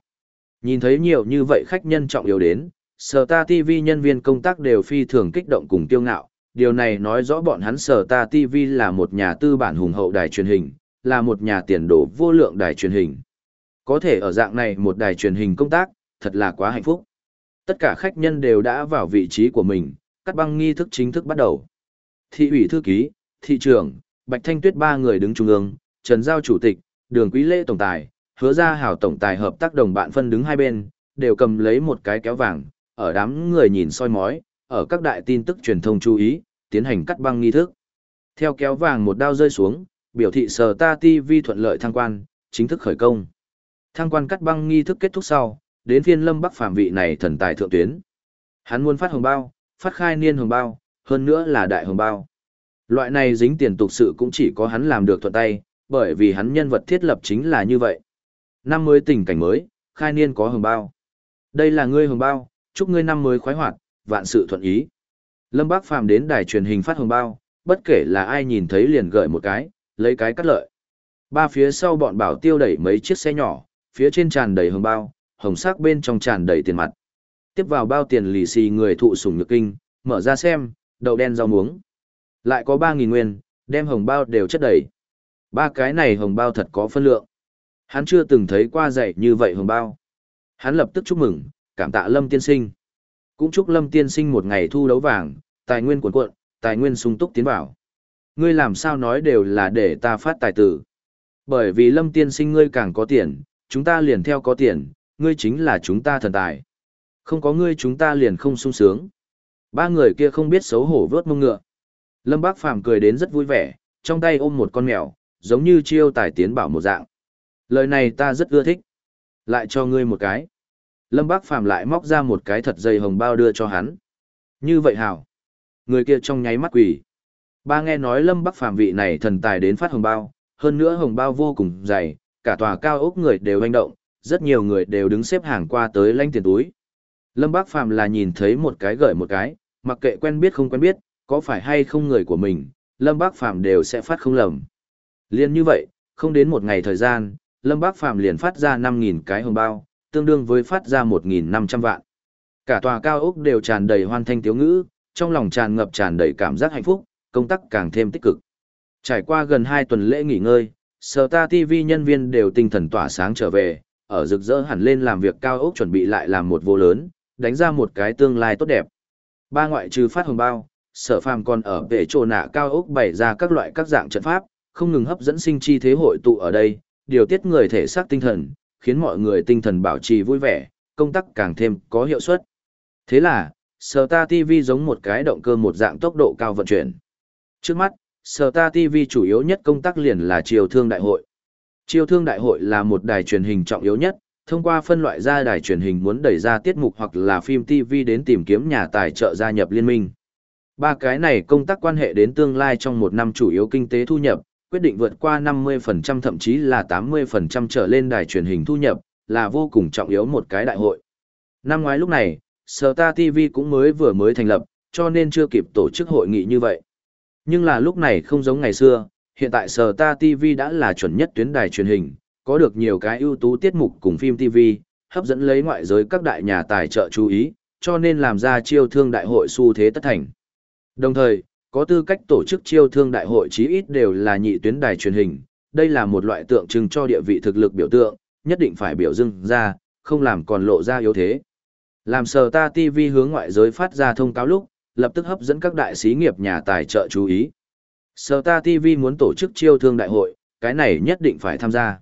Nhìn thấy nhiều như vậy khách nhân trọng yếu đến, Sở Ta TV nhân viên công tác đều phi thường kích động cùng tiêu ngạo, điều này nói rõ bọn hắn Sở Ta TV là một nhà tư bản hùng hậu đài truyền hình, là một nhà tiền đồ vô lượng đài truyền hình. Có thể ở dạng này một đài truyền hình công tác, thật là quá hạnh phúc. Tất cả khách nhân đều đã vào vị trí của mình, cắt băng nghi thức chính thức bắt đầu. Thị ủy thư ký, thị trưởng, Bạch Thanh Tuyết ba người đứng trung ương, Trần Giao chủ tịch, Đường Quý Lễ tổng tài, Hứa Gia Hảo tổng tài hợp tác đồng bạn phân đứng hai bên, đều cầm lấy một cái kéo vàng, ở đám người nhìn soi mói, ở các đại tin tức truyền thông chú ý, tiến hành cắt băng nghi thức. Theo kéo vàng một đao rơi xuống, biểu thị sở ta TV thuận lợi thăng quan, chính thức khởi công. Thăng quan cắt băng nghi thức kết thúc sau, đến phiên lâm bắc phạm vị này thần tài thượng tuyến. Hắn muốn phát hồng bao, phát khai niên hồng bao, hơn nữa là đại hồng bao. Loại này dính tiền tục sự cũng chỉ có hắn làm được thuận tay, bởi vì hắn nhân vật thiết lập chính là như vậy. Năm mới tình cảnh mới, khai niên có hồng bao. Đây là ngươi hồng bao, chúc ngươi năm mới khoái hoạt, vạn sự thuận ý. Lâm Bác Phàm đến đài truyền hình phát hồng bao, bất kể là ai nhìn thấy liền gợi một cái, lấy cái cắt lợi. Ba phía sau bọn bảo tiêu đẩy mấy chiếc xe nhỏ, phía trên tràn đầy hồng bao, hồng sắc bên trong tràn đầy tiền mặt. Tiếp vào bao tiền lì xì người thụ sủng nhược kinh, mở ra xem, đậu đen rau muống. Lại có 3.000 nguyên, đem hồng bao đều chất đầy. Ba cái này hồng bao thật có phân lượng. Hắn chưa từng thấy qua dạy như vậy hồng bao. Hắn lập tức chúc mừng, cảm tạ Lâm tiên sinh. Cũng chúc Lâm tiên sinh một ngày thu đấu vàng, tài nguyên cuồn cuộn, tài nguyên sung túc tiến vào. Ngươi làm sao nói đều là để ta phát tài tử. Bởi vì Lâm tiên sinh ngươi càng có tiền, chúng ta liền theo có tiền, ngươi chính là chúng ta thần tài. Không có ngươi chúng ta liền không sung sướng. Ba người kia không biết xấu hổ vớt mông ngựa. Lâm Bác Phàm cười đến rất vui vẻ, trong tay ôm một con mèo, giống như chiêu tài tiến bảo một dạng. Lời này ta rất ưa thích. Lại cho ngươi một cái. Lâm Bác Phàm lại móc ra một cái thật dày hồng bao đưa cho hắn. Như vậy hảo. Người kia trong nháy mắt quỷ. Ba nghe nói Lâm Bắc Phàm vị này thần tài đến phát hồng bao, hơn nữa hồng bao vô cùng dày, cả tòa cao ốc người đều hành động, rất nhiều người đều đứng xếp hàng qua tới lanh tiền túi. Lâm Bác Phàm là nhìn thấy một cái gửi một cái, mặc kệ quen biết không quen biết, có phải hay không người của mình, Lâm Bác Phàm đều sẽ phát không lầm. Liên như vậy, không đến một ngày thời gian, Lâm Bác Phàm liền phát ra 5.000 cái hồng bao, tương đương với phát ra 1.500 vạn. Cả tòa cao ốc đều tràn đầy hoan thanh tiếu ngữ, trong lòng tràn ngập tràn đầy cảm giác hạnh phúc, công tác càng thêm tích cực. Trải qua gần 2 tuần lễ nghỉ ngơi, Sở Ta TV nhân viên đều tinh thần tỏa sáng trở về, ở rực rỡ hẳn lên làm việc cao ốc chuẩn bị lại làm một vô lớn, đánh ra một cái tương lai tốt đẹp. Ba ngoại trừ phát hồng bao, sở phàm còn ở vệ trồ nạ cao ốc bày ra các loại các dạng trận pháp, không ngừng hấp dẫn sinh chi thế hội tụ ở đây, điều tiết người thể xác tinh thần, khiến mọi người tinh thần bảo trì vui vẻ, công tác càng thêm có hiệu suất. Thế là, Sở Ta TV giống một cái động cơ một dạng tốc độ cao vận chuyển. Trước mắt, Sở Ta TV chủ yếu nhất công tác liền là chiều thương đại hội. Chiều thương đại hội là một đài truyền hình trọng yếu nhất, thông qua phân loại ra đài truyền hình muốn đẩy ra tiết mục hoặc là phim TV đến tìm kiếm nhà tài trợ gia nhập liên minh. Ba cái này công tác quan hệ đến tương lai trong một năm chủ yếu kinh tế thu nhập, quyết định vượt qua 50% thậm chí là 80% trở lên đài truyền hình thu nhập, là vô cùng trọng yếu một cái đại hội. Năm ngoái lúc này, Star TV cũng mới vừa mới thành lập, cho nên chưa kịp tổ chức hội nghị như vậy. Nhưng là lúc này không giống ngày xưa, hiện tại sở ta TV đã là chuẩn nhất tuyến đài truyền hình, có được nhiều cái ưu tú tiết mục cùng phim TV, hấp dẫn lấy ngoại giới các đại nhà tài trợ chú ý, cho nên làm ra chiêu thương đại hội xu thế tất thành. Đồng thời, có tư cách tổ chức chiêu thương đại hội chí ít đều là nhị tuyến đài truyền hình, đây là một loại tượng trưng cho địa vị thực lực biểu tượng, nhất định phải biểu dưng ra, không làm còn lộ ra yếu thế. Làm sờ ta TV hướng ngoại giới phát ra thông cáo lúc, lập tức hấp dẫn các đại sĩ nghiệp nhà tài trợ chú ý. Sờ ta TV muốn tổ chức chiêu thương đại hội, cái này nhất định phải tham gia.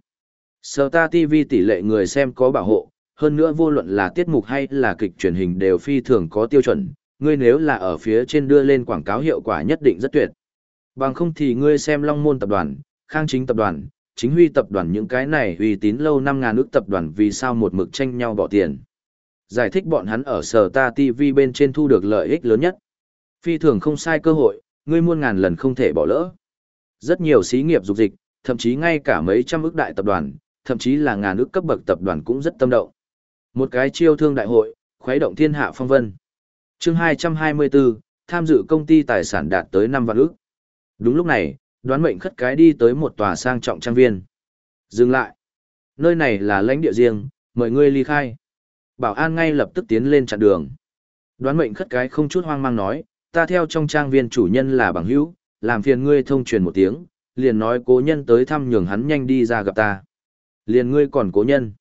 Sờ ta TV tỷ lệ người xem có bảo hộ, hơn nữa vô luận là tiết mục hay là kịch truyền hình đều phi thường có tiêu chuẩn, ngươi nếu là ở phía trên đưa lên quảng cáo hiệu quả nhất định rất tuyệt. Bằng không thì ngươi xem Long Môn tập đoàn, Khang Chính tập đoàn, Chính Huy tập đoàn những cái này uy tín lâu năm ngàn nước tập đoàn vì sao một mực tranh nhau bỏ tiền. Giải thích bọn hắn ở sở ta TV bên trên thu được lợi ích lớn nhất. Phi thường không sai cơ hội, ngươi muôn ngàn lần không thể bỏ lỡ. Rất nhiều xí nghiệp dục dịch, thậm chí ngay cả mấy trăm ức đại tập đoàn, thậm chí là ngàn ức cấp bậc tập đoàn cũng rất tâm động. Một cái chiêu thương đại hội, khuấy động thiên hạ phong vân. Chương 224, tham dự công ty tài sản đạt tới 5 vạn ức. Đúng lúc này, đoán mệnh khất cái đi tới một tòa sang trọng trang viên. Dừng lại. Nơi này là lãnh địa riêng, mời ngươi ly khai. Bảo an ngay lập tức tiến lên chặn đường. Đoán mệnh khất cái không chút hoang mang nói, ta theo trong trang viên chủ nhân là bằng hữu, làm phiền ngươi thông truyền một tiếng, liền nói cố nhân tới thăm nhường hắn nhanh đi ra gặp ta. Liền ngươi còn cố nhân.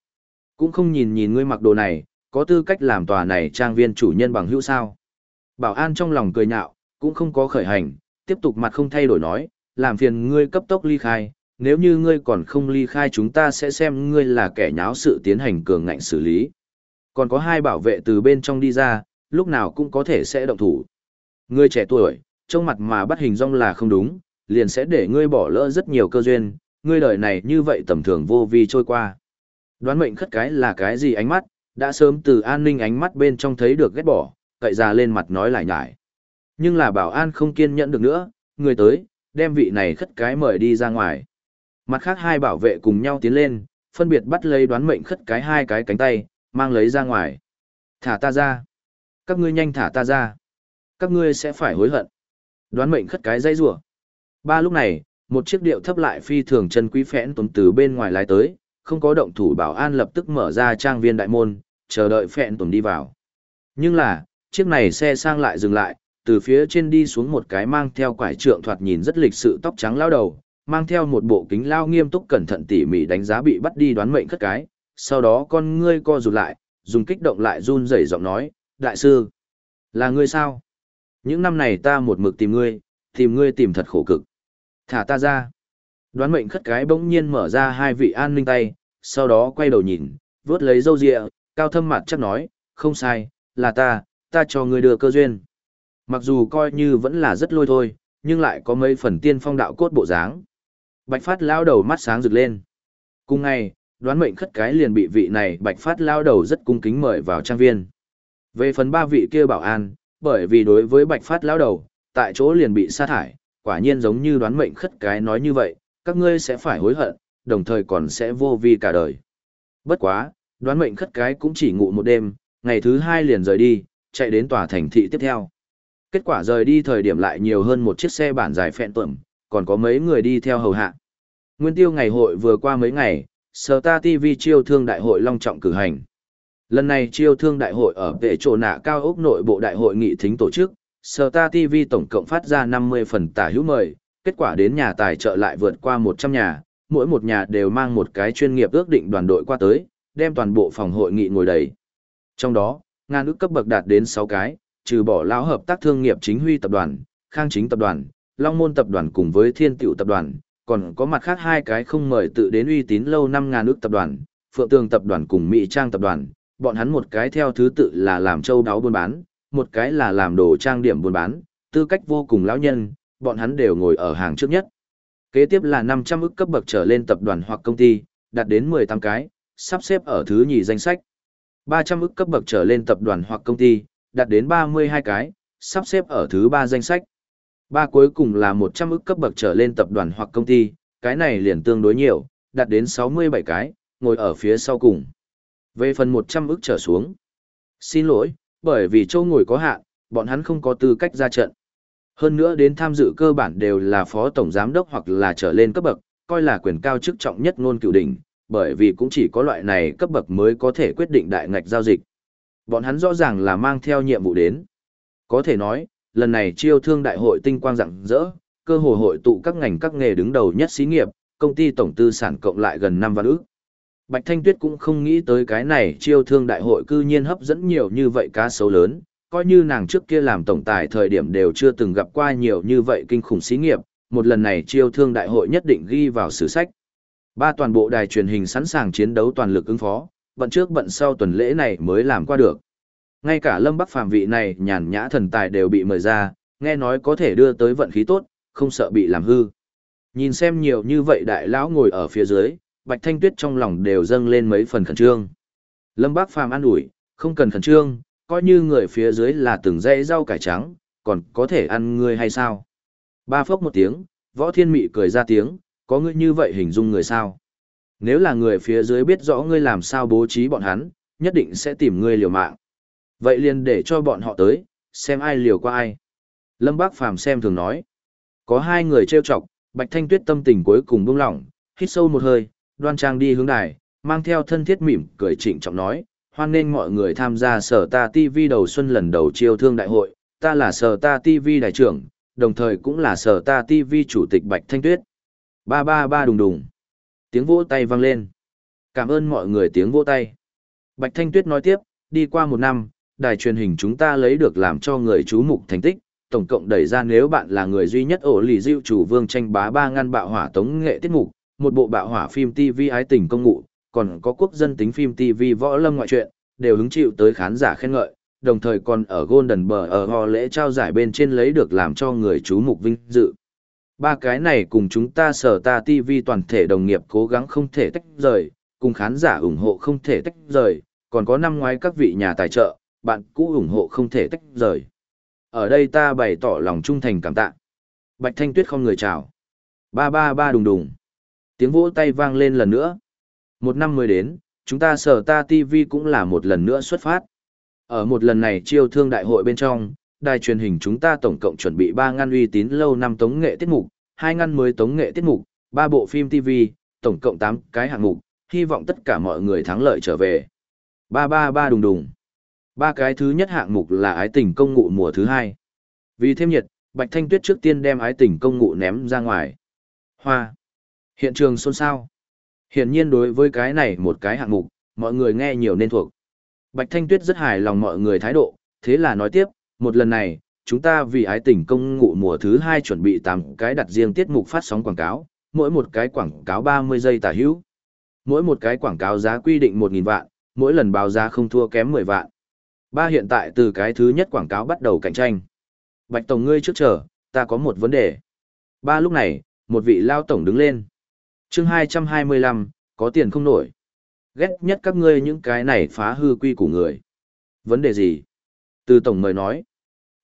Cũng không nhìn nhìn ngươi mặc đồ này, có tư cách làm tòa này trang viên chủ nhân bằng hữu sao. Bảo an trong lòng cười nhạo, cũng không có khởi hành, tiếp tục mặt không thay đổi nói, làm phiền ngươi cấp tốc ly khai, nếu như ngươi còn không ly khai chúng ta sẽ xem ngươi là kẻ nháo sự tiến hành cường ngạnh xử lý. Còn có hai bảo vệ từ bên trong đi ra, lúc nào cũng có thể sẽ động thủ. Ngươi trẻ tuổi, trông mặt mà bắt hình rong là không đúng, liền sẽ để ngươi bỏ lỡ rất nhiều cơ duyên, ngươi đời này như vậy tầm thường vô vi trôi qua. Đoán mệnh khất cái là cái gì ánh mắt, đã sớm từ an ninh ánh mắt bên trong thấy được ghét bỏ, cậy ra lên mặt nói lại nhải. Nhưng là bảo an không kiên nhẫn được nữa, người tới, đem vị này khất cái mời đi ra ngoài. Mặt khác hai bảo vệ cùng nhau tiến lên, phân biệt bắt lấy đoán mệnh khất cái hai cái cánh tay, mang lấy ra ngoài. Thả ta ra. Các ngươi nhanh thả ta ra. Các ngươi sẽ phải hối hận. Đoán mệnh khất cái dây rủa Ba lúc này, một chiếc điệu thấp lại phi thường chân quý phẽn tuấn từ bên ngoài lái tới, không có động thủ bảo an lập tức mở ra trang viên đại môn, chờ đợi phẹn tuần đi vào. Nhưng là, chiếc này xe sang lại dừng lại, từ phía trên đi xuống một cái mang theo quải trượng thoạt nhìn rất lịch sự tóc trắng lao đầu, mang theo một bộ kính lao nghiêm túc cẩn thận tỉ mỉ đánh giá bị bắt đi đoán mệnh khất cái, sau đó con ngươi co rụt lại, dùng kích động lại run rẩy giọng nói, đại sư, là ngươi sao? Những năm này ta một mực tìm ngươi, tìm ngươi tìm thật khổ cực. Thả ta ra. Đoán mệnh khất cái bỗng nhiên mở ra hai vị an ninh tay, sau đó quay đầu nhìn, vớt lấy dâu rịa, cao thâm mặt chắc nói, không sai, là ta, ta cho ngươi đưa cơ duyên. Mặc dù coi như vẫn là rất lôi thôi, nhưng lại có mấy phần tiên phong đạo cốt bộ dáng. Bạch Phát lao đầu mắt sáng rực lên. Cùng ngày, đoán mệnh khất cái liền bị vị này Bạch Phát lao đầu rất cung kính mời vào trang viên. Về phần ba vị kia bảo an, bởi vì đối với Bạch Phát lao đầu, tại chỗ liền bị sa thải, quả nhiên giống như đoán mệnh khất cái nói như vậy, các ngươi sẽ phải hối hận, đồng thời còn sẽ vô vi cả đời. Bất quá, đoán mệnh khất cái cũng chỉ ngủ một đêm, ngày thứ hai liền rời đi, chạy đến tòa thành thị tiếp theo. Kết quả rời đi thời điểm lại nhiều hơn một chiếc xe bản dài phẹn tuẩm, còn có mấy người đi theo hầu hạ. Nguyên tiêu ngày hội vừa qua mấy ngày, Star TV chiêu thương đại hội long trọng cử hành. Lần này chiêu thương đại hội ở vệ chỗ nạ cao ốc nội bộ đại hội nghị thính tổ chức, Star TV tổng cộng phát ra 50 phần tả hữu mời, kết quả đến nhà tài trợ lại vượt qua 100 nhà, mỗi một nhà đều mang một cái chuyên nghiệp ước định đoàn đội qua tới, đem toàn bộ phòng hội nghị ngồi đầy. Trong đó, ngàn ước cấp bậc đạt đến 6 cái, trừ bỏ lão hợp tác thương nghiệp chính huy tập đoàn, khang chính tập đoàn, long môn tập đoàn cùng với thiên tiểu tập đoàn, còn có mặt khác hai cái không mời tự đến uy tín lâu năm ngàn ước tập đoàn, phượng tường tập đoàn cùng mỹ trang tập đoàn, bọn hắn một cái theo thứ tự là làm châu đáo buôn bán, một cái là làm đồ trang điểm buôn bán, tư cách vô cùng lão nhân, bọn hắn đều ngồi ở hàng trước nhất. Kế tiếp là 500 ức cấp bậc trở lên tập đoàn hoặc công ty, đạt đến 18 cái, sắp xếp ở thứ nhì danh sách. 300 ức cấp bậc trở lên tập đoàn hoặc công ty, đạt đến 32 cái, sắp xếp ở thứ ba danh sách. Ba cuối cùng là 100 ức cấp bậc trở lên tập đoàn hoặc công ty, cái này liền tương đối nhiều, đạt đến 67 cái, ngồi ở phía sau cùng. Về phần 100 ức trở xuống. Xin lỗi, bởi vì châu ngồi có hạn, bọn hắn không có tư cách ra trận. Hơn nữa đến tham dự cơ bản đều là phó tổng giám đốc hoặc là trở lên cấp bậc, coi là quyền cao chức trọng nhất ngôn cựu đỉnh, bởi vì cũng chỉ có loại này cấp bậc mới có thể quyết định đại ngạch giao dịch. Bọn hắn rõ ràng là mang theo nhiệm vụ đến. Có thể nói, lần này chiêu thương đại hội tinh quang rạng rỡ, cơ hội hội tụ các ngành các nghề đứng đầu nhất xí nghiệp, công ty tổng tư sản cộng lại gần 5 vạn ức. Bạch Thanh Tuyết cũng không nghĩ tới cái này chiêu thương đại hội cư nhiên hấp dẫn nhiều như vậy cá sấu lớn, coi như nàng trước kia làm tổng tài thời điểm đều chưa từng gặp qua nhiều như vậy kinh khủng xí nghiệp, một lần này chiêu thương đại hội nhất định ghi vào sử sách. Ba toàn bộ đài truyền hình sẵn sàng chiến đấu toàn lực ứng phó, bận trước bận sau tuần lễ này mới làm qua được. Ngay cả Lâm Bắc Phàm vị này nhàn nhã thần tài đều bị mời ra, nghe nói có thể đưa tới vận khí tốt, không sợ bị làm hư. Nhìn xem nhiều như vậy đại lão ngồi ở phía dưới, Bạch Thanh Tuyết trong lòng đều dâng lên mấy phần khẩn trương. Lâm Bác Phàm an ủi, không cần khẩn trương, coi như người phía dưới là từng dãy rau cải trắng, còn có thể ăn ngươi hay sao? Ba phốc một tiếng, võ thiên mị cười ra tiếng, có ngươi như vậy hình dung người sao? Nếu là người phía dưới biết rõ ngươi làm sao bố trí bọn hắn, nhất định sẽ tìm ngươi liều mạng. Vậy liền để cho bọn họ tới, xem ai liều qua ai. Lâm Bác Phàm xem thường nói. Có hai người trêu chọc, Bạch Thanh Tuyết tâm tình cuối cùng buông lỏng, hít sâu một hơi, đoan trang đi hướng đài, mang theo thân thiết mỉm cười trịnh trọng nói, hoan nên mọi người tham gia sở ta TV đầu xuân lần đầu chiêu thương đại hội, ta là sở ta TV đại trưởng, đồng thời cũng là sở ta TV chủ tịch Bạch Thanh Tuyết. Ba ba ba đùng đùng. Tiếng vỗ tay vang lên. Cảm ơn mọi người tiếng vỗ tay. Bạch Thanh Tuyết nói tiếp, đi qua một năm, đài truyền hình chúng ta lấy được làm cho người chú mục thành tích, tổng cộng đẩy ra nếu bạn là người duy nhất ổ lì diệu chủ vương tranh bá ba ngăn bạo hỏa tống nghệ tiết mục, một bộ bạo hỏa phim TV ái tình công ngụ, còn có quốc dân tính phim TV võ lâm ngoại truyện, đều hứng chịu tới khán giả khen ngợi, đồng thời còn ở Golden Bờ ở họ lễ trao giải bên trên lấy được làm cho người chú mục vinh dự. Ba cái này cùng chúng ta sở ta TV toàn thể đồng nghiệp cố gắng không thể tách rời, cùng khán giả ủng hộ không thể tách rời, còn có năm ngoái các vị nhà tài trợ, bạn cũ ủng hộ không thể tách rời. Ở đây ta bày tỏ lòng trung thành cảm tạ. Bạch Thanh Tuyết không người chào. Ba ba ba đùng đùng. Tiếng vỗ tay vang lên lần nữa. Một năm mới đến, chúng ta sở ta TV cũng là một lần nữa xuất phát. Ở một lần này chiêu thương đại hội bên trong, đài truyền hình chúng ta tổng cộng chuẩn bị 3 ngăn uy tín lâu năm tống nghệ tiết mục, 2 ngăn mới tống nghệ tiết mục, 3 bộ phim TV, tổng cộng 8 cái hạng mục, hy vọng tất cả mọi người thắng lợi trở về. 333 đùng đùng. Ba cái thứ nhất hạng mục là ái tình công ngụ mùa thứ hai. Vì thêm nhiệt, Bạch Thanh Tuyết trước tiên đem ái tình công ngụ ném ra ngoài. Hoa. Hiện trường xôn xao. Hiển nhiên đối với cái này một cái hạng mục, mọi người nghe nhiều nên thuộc. Bạch Thanh Tuyết rất hài lòng mọi người thái độ, thế là nói tiếp, một lần này, chúng ta vì ái tình công ngụ mùa thứ hai chuẩn bị 8 cái đặt riêng tiết mục phát sóng quảng cáo, mỗi một cái quảng cáo 30 giây tả hữu. Mỗi một cái quảng cáo giá quy định 1.000 vạn, mỗi lần báo giá không thua kém 10 vạn. Ba hiện tại từ cái thứ nhất quảng cáo bắt đầu cạnh tranh. Bạch Tổng ngươi trước chờ, ta có một vấn đề. Ba lúc này, một vị lao tổng đứng lên. chương 225, có tiền không nổi. Ghét nhất các ngươi những cái này phá hư quy của người. Vấn đề gì? Từ tổng mời nói.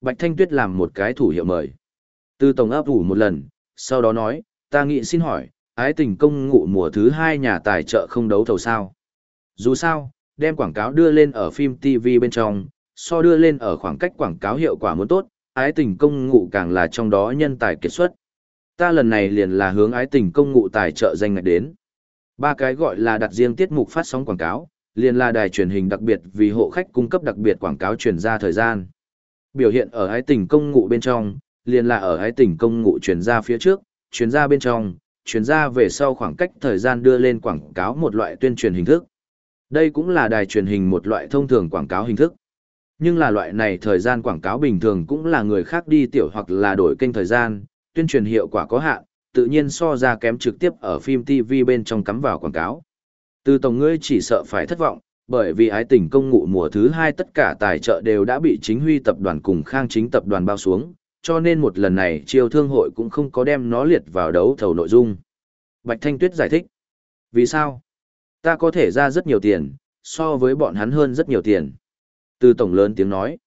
Bạch Thanh Tuyết làm một cái thủ hiệu mời. Từ tổng ấp ủ một lần, sau đó nói, ta nghĩ xin hỏi, ái tình công ngụ mùa thứ hai nhà tài trợ không đấu thầu sao? Dù sao, đem quảng cáo đưa lên ở phim TV bên trong, so đưa lên ở khoảng cách quảng cáo hiệu quả muốn tốt, ái tình công ngụ càng là trong đó nhân tài kết xuất. Ta lần này liền là hướng ái tình công ngụ tài trợ danh ngạch đến. Ba cái gọi là đặt riêng tiết mục phát sóng quảng cáo, liền là đài truyền hình đặc biệt vì hộ khách cung cấp đặc biệt quảng cáo truyền ra thời gian. Biểu hiện ở ái tình công ngụ bên trong, liền là ở ái tình công ngụ truyền ra phía trước, truyền ra bên trong, truyền ra về sau khoảng cách thời gian đưa lên quảng cáo một loại tuyên truyền hình thức. Đây cũng là đài truyền hình một loại thông thường quảng cáo hình thức. Nhưng là loại này thời gian quảng cáo bình thường cũng là người khác đi tiểu hoặc là đổi kênh thời gian, tuyên truyền hiệu quả có hạn, tự nhiên so ra kém trực tiếp ở phim TV bên trong cắm vào quảng cáo. Từ tổng ngươi chỉ sợ phải thất vọng, bởi vì ái tình công ngụ mùa thứ hai tất cả tài trợ đều đã bị chính huy tập đoàn cùng khang chính tập đoàn bao xuống, cho nên một lần này chiêu thương hội cũng không có đem nó liệt vào đấu thầu nội dung. Bạch Thanh Tuyết giải thích. Vì sao? Ta có thể ra rất nhiều tiền, so với bọn hắn hơn rất nhiều tiền. Từ tổng lớn tiếng nói.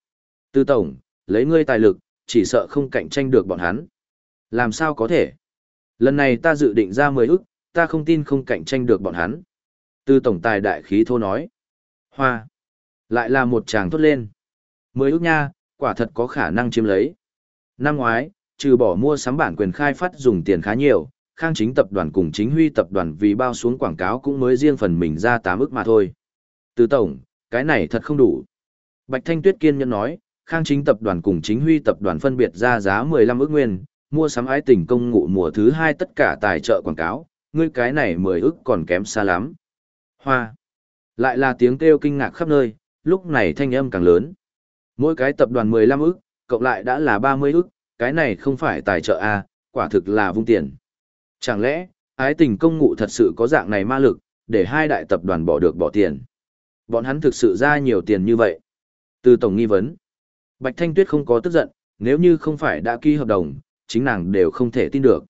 Từ tổng, lấy ngươi tài lực, chỉ sợ không cạnh tranh được bọn hắn. Làm sao có thể? Lần này ta dự định ra 10 ức, ta không tin không cạnh tranh được bọn hắn. Từ tổng tài đại khí thô nói. Hoa. Lại là một chàng thốt lên. 10 ức nha, quả thật có khả năng chiếm lấy. Năm ngoái, trừ bỏ mua sắm bản quyền khai phát dùng tiền khá nhiều, Khang Chính tập đoàn cùng Chính Huy tập đoàn vì bao xuống quảng cáo cũng mới riêng phần mình ra tám ức mà thôi. Từ tổng, cái này thật không đủ. Bạch Thanh Tuyết kiên nhẫn nói, Khang Chính tập đoàn cùng Chính Huy tập đoàn phân biệt ra giá 15 ức nguyên, mua sắm ái tình công ngụ mùa thứ hai tất cả tài trợ quảng cáo, ngươi cái này 10 ức còn kém xa lắm. Hoa. Lại là tiếng kêu kinh ngạc khắp nơi, lúc này thanh âm càng lớn. Mỗi cái tập đoàn 15 ức, cộng lại đã là 30 ức, cái này không phải tài trợ A, quả thực là vung tiền. Chẳng lẽ, ái tình công ngụ thật sự có dạng này ma lực, để hai đại tập đoàn bỏ được bỏ tiền. Bọn hắn thực sự ra nhiều tiền như vậy. Từ tổng nghi vấn, Bạch Thanh Tuyết không có tức giận, nếu như không phải đã ký hợp đồng, chính nàng đều không thể tin được.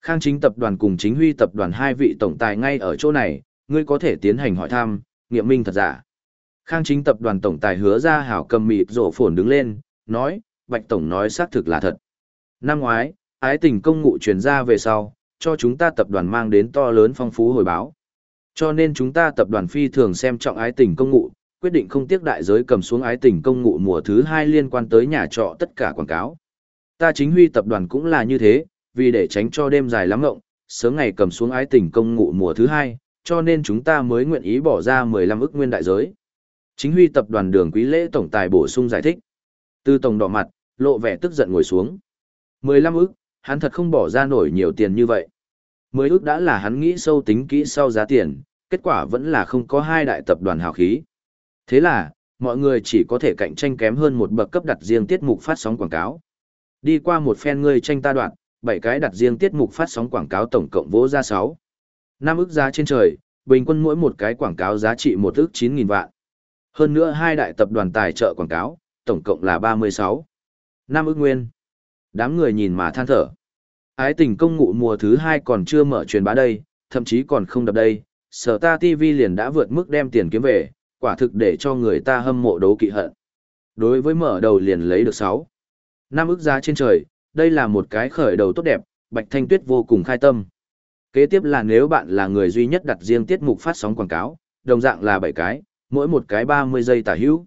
Khang chính tập đoàn cùng chính huy tập đoàn hai vị tổng tài ngay ở chỗ này, ngươi có thể tiến hành hỏi thăm, nghiệm minh thật giả. Khang chính tập đoàn tổng tài hứa ra hảo cầm mịt rổ phồn đứng lên, nói, Bạch Tổng nói xác thực là thật. Năm ngoái, ái tình công ngụ truyền ra về sau, cho chúng ta tập đoàn mang đến to lớn phong phú hồi báo. Cho nên chúng ta tập đoàn phi thường xem trọng ái tình công ngụ, quyết định không tiếc đại giới cầm xuống ái tình công ngụ mùa thứ hai liên quan tới nhà trọ tất cả quảng cáo. Ta chính huy tập đoàn cũng là như thế, vì để tránh cho đêm dài lắm ngộng, sớm ngày cầm xuống ái tình công ngụ mùa thứ hai, cho nên chúng ta mới nguyện ý bỏ ra 15 ức nguyên đại giới. Chính huy tập đoàn đường quý lễ tổng tài bổ sung giải thích. Tư tổng đỏ mặt, lộ vẻ tức giận ngồi xuống. 15 ức, hắn thật không bỏ ra nổi nhiều tiền như vậy. Mười ước đã là hắn nghĩ sâu tính kỹ sau giá tiền, kết quả vẫn là không có hai đại tập đoàn hào khí. Thế là, mọi người chỉ có thể cạnh tranh kém hơn một bậc cấp đặt riêng tiết mục phát sóng quảng cáo. Đi qua một phen ngươi tranh ta đoạn, bảy cái đặt riêng tiết mục phát sóng quảng cáo tổng cộng vỗ ra 6. Năm ước giá trên trời, bình quân mỗi một cái quảng cáo giá trị một ước 9.000 vạn. Hơn nữa hai đại tập đoàn tài trợ quảng cáo, tổng cộng là 36. Năm ước nguyên. Đám người nhìn mà than thở. Ái tình công ngụ mùa thứ hai còn chưa mở truyền bá đây, thậm chí còn không đập đây, sở ta TV liền đã vượt mức đem tiền kiếm về, quả thực để cho người ta hâm mộ đấu kỵ hận. Đối với mở đầu liền lấy được 6. Năm ức giá trên trời, đây là một cái khởi đầu tốt đẹp, Bạch Thanh Tuyết vô cùng khai tâm. Kế tiếp là nếu bạn là người duy nhất đặt riêng tiết mục phát sóng quảng cáo, đồng dạng là 7 cái, mỗi một cái 30 giây tả hữu.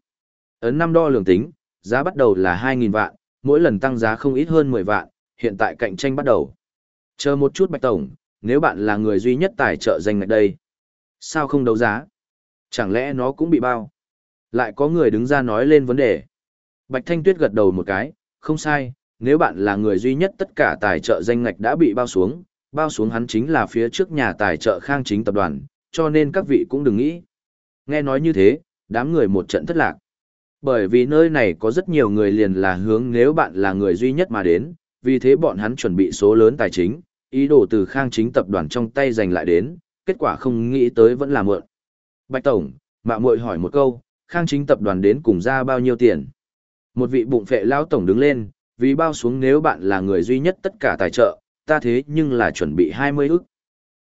Ấn 5 đo lường tính, giá bắt đầu là 2.000 vạn, mỗi lần tăng giá không ít hơn 10 vạn, hiện tại cạnh tranh bắt đầu. Chờ một chút Bạch Tổng, nếu bạn là người duy nhất tài trợ danh ngạch đây, sao không đấu giá? Chẳng lẽ nó cũng bị bao? Lại có người đứng ra nói lên vấn đề. Bạch Thanh Tuyết gật đầu một cái, không sai, nếu bạn là người duy nhất tất cả tài trợ danh ngạch đã bị bao xuống, Bao xuống hắn chính là phía trước nhà tài trợ khang chính tập đoàn, cho nên các vị cũng đừng nghĩ. Nghe nói như thế, đám người một trận thất lạc. Bởi vì nơi này có rất nhiều người liền là hướng nếu bạn là người duy nhất mà đến, vì thế bọn hắn chuẩn bị số lớn tài chính, ý đồ từ khang chính tập đoàn trong tay giành lại đến, kết quả không nghĩ tới vẫn là mượn. Bạch Tổng, mạng muội hỏi một câu, khang chính tập đoàn đến cùng ra bao nhiêu tiền? Một vị bụng phệ lao tổng đứng lên, vì bao xuống nếu bạn là người duy nhất tất cả tài trợ, ta thế nhưng là chuẩn bị 20 ức.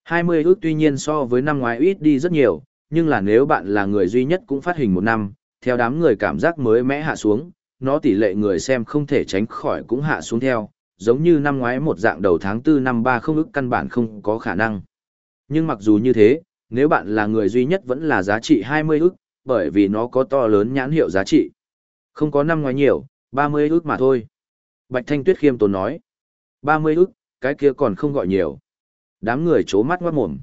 20 ức tuy nhiên so với năm ngoái ít đi rất nhiều, nhưng là nếu bạn là người duy nhất cũng phát hình một năm, theo đám người cảm giác mới mẽ hạ xuống, nó tỷ lệ người xem không thể tránh khỏi cũng hạ xuống theo, giống như năm ngoái một dạng đầu tháng 4 năm 3 không ức căn bản không có khả năng. Nhưng mặc dù như thế, nếu bạn là người duy nhất vẫn là giá trị 20 ức, bởi vì nó có to lớn nhãn hiệu giá trị. Không có năm ngoái nhiều, 30 ức mà thôi. Bạch Thanh Tuyết khiêm tốn nói. 30 ức, cái kia còn không gọi nhiều. Đám người chố mắt ngoát mồm.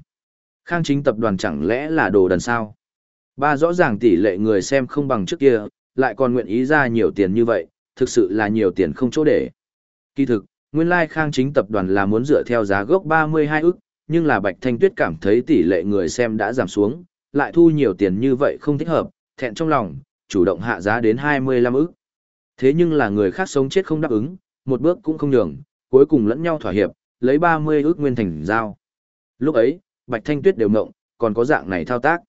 Khang chính tập đoàn chẳng lẽ là đồ đần sao? Ba rõ ràng tỷ lệ người xem không bằng trước kia, lại còn nguyện ý ra nhiều tiền như vậy, thực sự là nhiều tiền không chỗ để. Kỳ thực, nguyên lai khang chính tập đoàn là muốn dựa theo giá gốc 32 ức, nhưng là Bạch Thanh Tuyết cảm thấy tỷ lệ người xem đã giảm xuống, lại thu nhiều tiền như vậy không thích hợp, thẹn trong lòng, chủ động hạ giá đến 25 ức. Thế nhưng là người khác sống chết không đáp ứng, một bước cũng không nhường, cuối cùng lẫn nhau thỏa hiệp, lấy 30 ức nguyên thành giao. Lúc ấy, Bạch Thanh Tuyết đều mộng, còn có dạng này thao tác.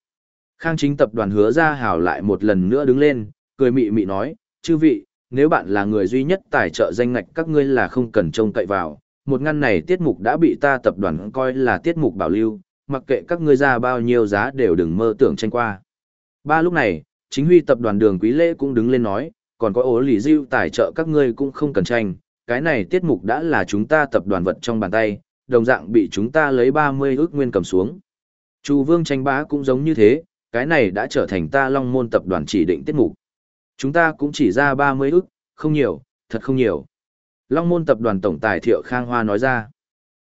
Khang chính tập đoàn hứa ra hào lại một lần nữa đứng lên, cười mị mị nói, chư vị, nếu bạn là người duy nhất tài trợ danh ngạch các ngươi là không cần trông cậy vào, một ngăn này tiết mục đã bị ta tập đoàn coi là tiết mục bảo lưu, mặc kệ các ngươi ra bao nhiêu giá đều đừng mơ tưởng tranh qua. Ba lúc này, chính huy tập đoàn đường quý lễ cũng đứng lên nói, còn có ố lì diêu tài trợ các ngươi cũng không cần tranh, cái này tiết mục đã là chúng ta tập đoàn vật trong bàn tay, đồng dạng bị chúng ta lấy 30 ước nguyên cầm xuống. Chu vương tranh bá cũng giống như thế, cái này đã trở thành ta long môn tập đoàn chỉ định tiết mục. Chúng ta cũng chỉ ra 30 ức, không nhiều, thật không nhiều. Long môn tập đoàn tổng tài Thiệu Khang Hoa nói ra.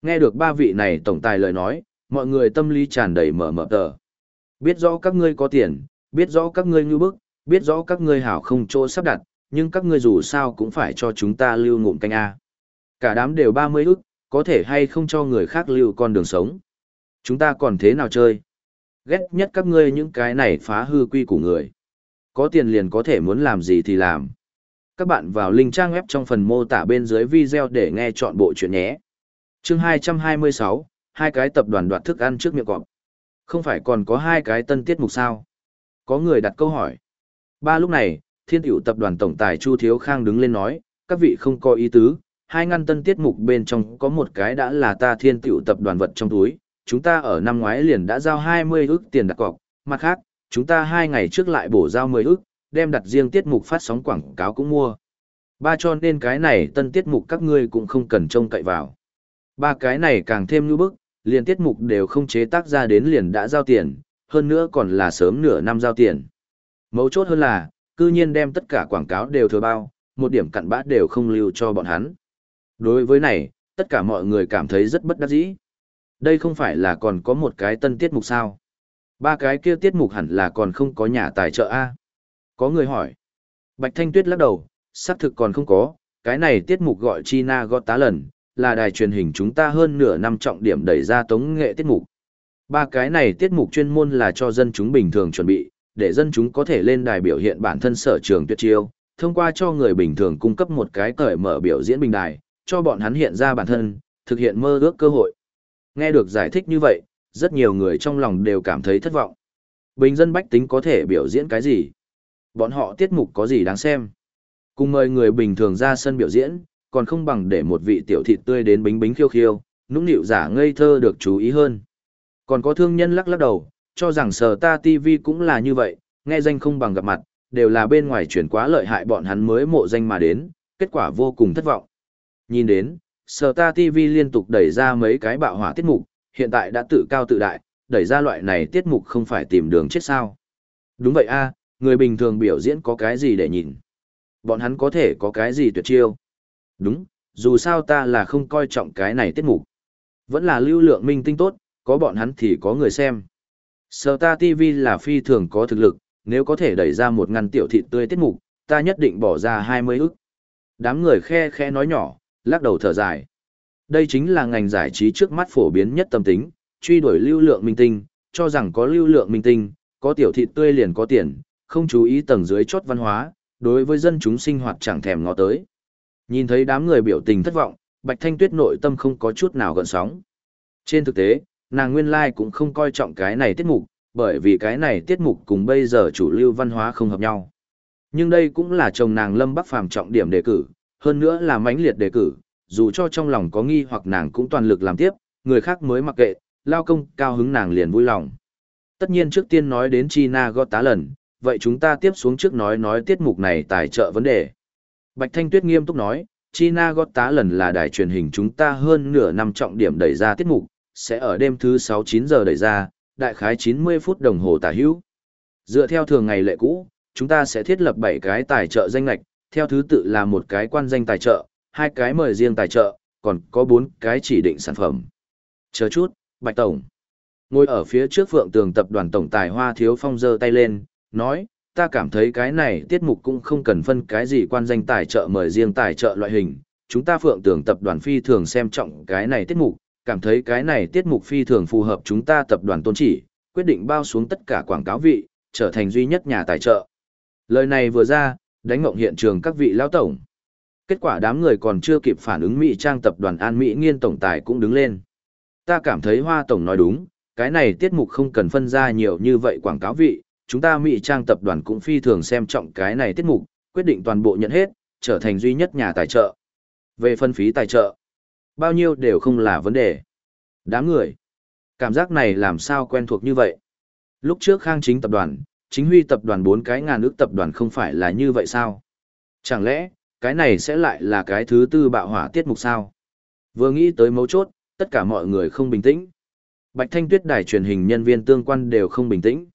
Nghe được ba vị này tổng tài lời nói, mọi người tâm lý tràn đầy mở mở tờ. Biết rõ các ngươi có tiền, biết rõ các ngươi ngư bức, biết rõ các ngươi hảo không chỗ sắp đặt, nhưng các ngươi dù sao cũng phải cho chúng ta lưu ngụm canh A. Cả đám đều 30 ức, có thể hay không cho người khác lưu con đường sống. Chúng ta còn thế nào chơi? Ghét nhất các ngươi những cái này phá hư quy của người. Có tiền liền có thể muốn làm gì thì làm. Các bạn vào link trang web trong phần mô tả bên dưới video để nghe chọn bộ chuyện nhé. Chương 226, hai cái tập đoàn đoạt thức ăn trước miệng cọp. Không phải còn có hai cái tân tiết mục sao? Có người đặt câu hỏi. Ba lúc này, thiên tiểu tập đoàn tổng tài Chu Thiếu Khang đứng lên nói, các vị không có ý tứ, hai ngăn tân tiết mục bên trong có một cái đã là ta thiên tiểu tập đoàn vật trong túi, chúng ta ở năm ngoái liền đã giao 20 ức tiền đặt cọc, mặt khác, chúng ta hai ngày trước lại bổ giao 10 ức, đem đặt riêng tiết mục phát sóng quảng cáo cũng mua. Ba cho nên cái này tân tiết mục các ngươi cũng không cần trông cậy vào. Ba cái này càng thêm như bức, liền tiết mục đều không chế tác ra đến liền đã giao tiền, hơn nữa còn là sớm nửa năm giao tiền. Mấu chốt hơn là, cư nhiên đem tất cả quảng cáo đều thừa bao, một điểm cặn bã đều không lưu cho bọn hắn. Đối với này, tất cả mọi người cảm thấy rất bất đắc dĩ. Đây không phải là còn có một cái tân tiết mục sao? Ba cái kia tiết mục hẳn là còn không có nhà tài trợ A. Có người hỏi. Bạch Thanh Tuyết lắc đầu, xác thực còn không có, cái này tiết mục gọi China Got tá lần, là đài truyền hình chúng ta hơn nửa năm trọng điểm đẩy ra tống nghệ tiết mục. Ba cái này tiết mục chuyên môn là cho dân chúng bình thường chuẩn bị, để dân chúng có thể lên đài biểu hiện bản thân sở trường tuyệt chiêu, thông qua cho người bình thường cung cấp một cái cởi mở biểu diễn bình đài, cho bọn hắn hiện ra bản thân, thực hiện mơ ước cơ hội. Nghe được giải thích như vậy, rất nhiều người trong lòng đều cảm thấy thất vọng. Bình dân bách tính có thể biểu diễn cái gì? Bọn họ tiết mục có gì đáng xem? Cùng mời người bình thường ra sân biểu diễn, còn không bằng để một vị tiểu thịt tươi đến bính bính khiêu khiêu, nũng nịu giả ngây thơ được chú ý hơn. Còn có thương nhân lắc lắc đầu, cho rằng sờ ta TV cũng là như vậy, nghe danh không bằng gặp mặt, đều là bên ngoài chuyển quá lợi hại bọn hắn mới mộ danh mà đến, kết quả vô cùng thất vọng. Nhìn đến, Sở ta TV liên tục đẩy ra mấy cái bạo hỏa tiết mục, hiện tại đã tự cao tự đại, đẩy ra loại này tiết mục không phải tìm đường chết sao. Đúng vậy a, người bình thường biểu diễn có cái gì để nhìn. Bọn hắn có thể có cái gì tuyệt chiêu. Đúng, dù sao ta là không coi trọng cái này tiết mục. Vẫn là lưu lượng minh tinh tốt, có bọn hắn thì có người xem. Sở ta TV là phi thường có thực lực, nếu có thể đẩy ra một ngăn tiểu thịt tươi tiết mục, ta nhất định bỏ ra 20 ức. Đám người khe khe nói nhỏ, lắc đầu thở dài. Đây chính là ngành giải trí trước mắt phổ biến nhất tâm tính, truy đuổi lưu lượng minh tinh, cho rằng có lưu lượng minh tinh, có tiểu thịt tươi liền có tiền, không chú ý tầng dưới chốt văn hóa, đối với dân chúng sinh hoạt chẳng thèm ngó tới. Nhìn thấy đám người biểu tình thất vọng, Bạch Thanh Tuyết nội tâm không có chút nào gợn sóng. Trên thực tế, nàng nguyên lai cũng không coi trọng cái này tiết mục, bởi vì cái này tiết mục cùng bây giờ chủ lưu văn hóa không hợp nhau. Nhưng đây cũng là chồng nàng Lâm Bắc Phàm trọng điểm đề cử, hơn nữa là mãnh liệt đề cử, dù cho trong lòng có nghi hoặc nàng cũng toàn lực làm tiếp, người khác mới mặc kệ, lao công cao hứng nàng liền vui lòng. Tất nhiên trước tiên nói đến China gót tá lần, vậy chúng ta tiếp xuống trước nói nói tiết mục này tài trợ vấn đề. Bạch Thanh Tuyết nghiêm túc nói, China gót tá lần là đài truyền hình chúng ta hơn nửa năm trọng điểm đẩy ra tiết mục, sẽ ở đêm thứ 6-9 giờ đẩy ra, đại khái 90 phút đồng hồ tả hữu. Dựa theo thường ngày lệ cũ, chúng ta sẽ thiết lập 7 cái tài trợ danh lạch, theo thứ tự là một cái quan danh tài trợ, hai cái mời riêng tài trợ, còn có bốn cái chỉ định sản phẩm. Chờ chút, Bạch Tổng. Ngồi ở phía trước phượng tường tập đoàn tổng tài Hoa Thiếu Phong giơ tay lên, nói, ta cảm thấy cái này tiết mục cũng không cần phân cái gì quan danh tài trợ mời riêng tài trợ loại hình. Chúng ta phượng tường tập đoàn phi thường xem trọng cái này tiết mục, cảm thấy cái này tiết mục phi thường phù hợp chúng ta tập đoàn tôn chỉ, quyết định bao xuống tất cả quảng cáo vị, trở thành duy nhất nhà tài trợ. Lời này vừa ra, đánh ngộng hiện trường các vị lão tổng. Kết quả đám người còn chưa kịp phản ứng Mỹ Trang tập đoàn An Mỹ Nghiên tổng tài cũng đứng lên. Ta cảm thấy Hoa tổng nói đúng, cái này tiết mục không cần phân ra nhiều như vậy quảng cáo vị, chúng ta Mỹ Trang tập đoàn cũng phi thường xem trọng cái này tiết mục, quyết định toàn bộ nhận hết, trở thành duy nhất nhà tài trợ. Về phân phí tài trợ, bao nhiêu đều không là vấn đề. Đám người, cảm giác này làm sao quen thuộc như vậy? Lúc trước Khang Chính tập đoàn, chính huy tập đoàn bốn cái ngàn ước tập đoàn không phải là như vậy sao? Chẳng lẽ, cái này sẽ lại là cái thứ tư bạo hỏa tiết mục sao? Vừa nghĩ tới mấu chốt, tất cả mọi người không bình tĩnh. Bạch Thanh Tuyết đài truyền hình nhân viên tương quan đều không bình tĩnh.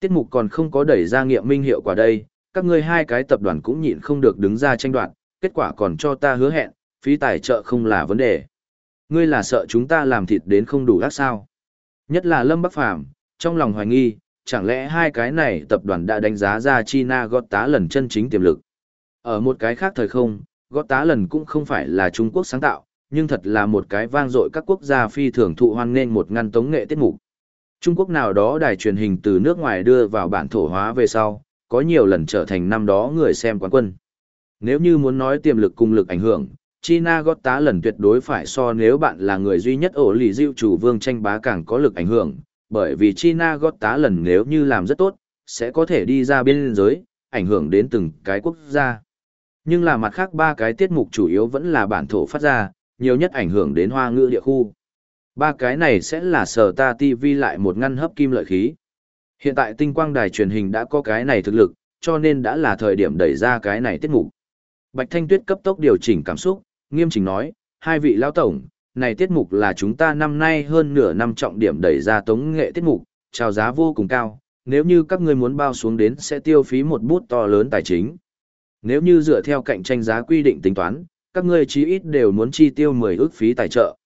Tiết mục còn không có đẩy ra nghiệm minh hiệu quả đây, các ngươi hai cái tập đoàn cũng nhịn không được đứng ra tranh đoạt, kết quả còn cho ta hứa hẹn, phí tài trợ không là vấn đề. Ngươi là sợ chúng ta làm thịt đến không đủ gác sao? Nhất là Lâm Bắc Phàm trong lòng hoài nghi, chẳng lẽ hai cái này tập đoàn đã đánh giá ra China gót tá lần chân chính tiềm lực. Ở một cái khác thời không, gót tá lần cũng không phải là Trung Quốc sáng tạo, nhưng thật là một cái vang dội các quốc gia phi thường thụ hoan nghênh một ngăn tống nghệ tiết mục. Trung Quốc nào đó đài truyền hình từ nước ngoài đưa vào bản thổ hóa về sau, có nhiều lần trở thành năm đó người xem quán quân. Nếu như muốn nói tiềm lực cùng lực ảnh hưởng, China gót tá lần tuyệt đối phải so nếu bạn là người duy nhất ổ lì diệu chủ vương tranh bá càng có lực ảnh hưởng, bởi vì China gót tá lần nếu như làm rất tốt, sẽ có thể đi ra biên giới, ảnh hưởng đến từng cái quốc gia. Nhưng là mặt khác ba cái tiết mục chủ yếu vẫn là bản thổ phát ra, nhiều nhất ảnh hưởng đến hoa ngữ địa khu. Ba cái này sẽ là sở ta TV lại một ngăn hấp kim lợi khí. Hiện tại tinh quang đài truyền hình đã có cái này thực lực, cho nên đã là thời điểm đẩy ra cái này tiết mục. Bạch Thanh Tuyết cấp tốc điều chỉnh cảm xúc, nghiêm chỉnh nói, hai vị lão tổng, này tiết mục là chúng ta năm nay hơn nửa năm trọng điểm đẩy ra tống nghệ tiết mục, chào giá vô cùng cao, nếu như các ngươi muốn bao xuống đến sẽ tiêu phí một bút to lớn tài chính. Nếu như dựa theo cạnh tranh giá quy định tính toán, các ngươi chí ít đều muốn chi tiêu 10 ước phí tài trợ.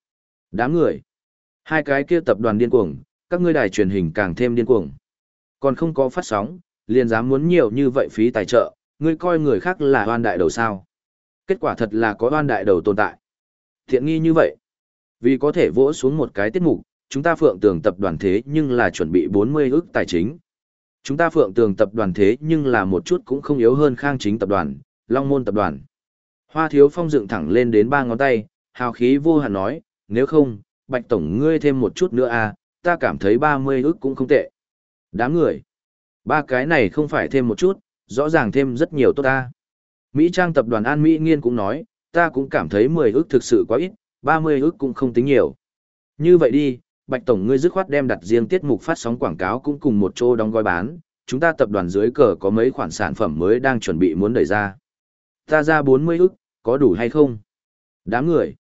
Đám người. Hai cái kia tập đoàn điên cuồng, các ngươi đài truyền hình càng thêm điên cuồng. Còn không có phát sóng, liền dám muốn nhiều như vậy phí tài trợ, ngươi coi người khác là oan đại đầu sao. Kết quả thật là có oan đại đầu tồn tại. Thiện nghi như vậy. Vì có thể vỗ xuống một cái tiết mục, chúng ta phượng tường tập đoàn thế nhưng là chuẩn bị 40 ước tài chính. Chúng ta phượng tường tập đoàn thế nhưng là một chút cũng không yếu hơn khang chính tập đoàn, long môn tập đoàn. Hoa thiếu phong dựng thẳng lên đến ba ngón tay, hào khí vô hạn nói, nếu không, bạch tổng ngươi thêm một chút nữa à, ta cảm thấy 30 ước cũng không tệ. Đám người. Ba cái này không phải thêm một chút, rõ ràng thêm rất nhiều tốt ta. Mỹ Trang tập đoàn An Mỹ Nghiên cũng nói, ta cũng cảm thấy 10 ước thực sự quá ít, 30 ước cũng không tính nhiều. Như vậy đi, Bạch Tổng ngươi dứt khoát đem đặt riêng tiết mục phát sóng quảng cáo cũng cùng một chỗ đóng gói bán, chúng ta tập đoàn dưới cờ có mấy khoản sản phẩm mới đang chuẩn bị muốn đẩy ra. Ta ra 40 ước, có đủ hay không? Đám người.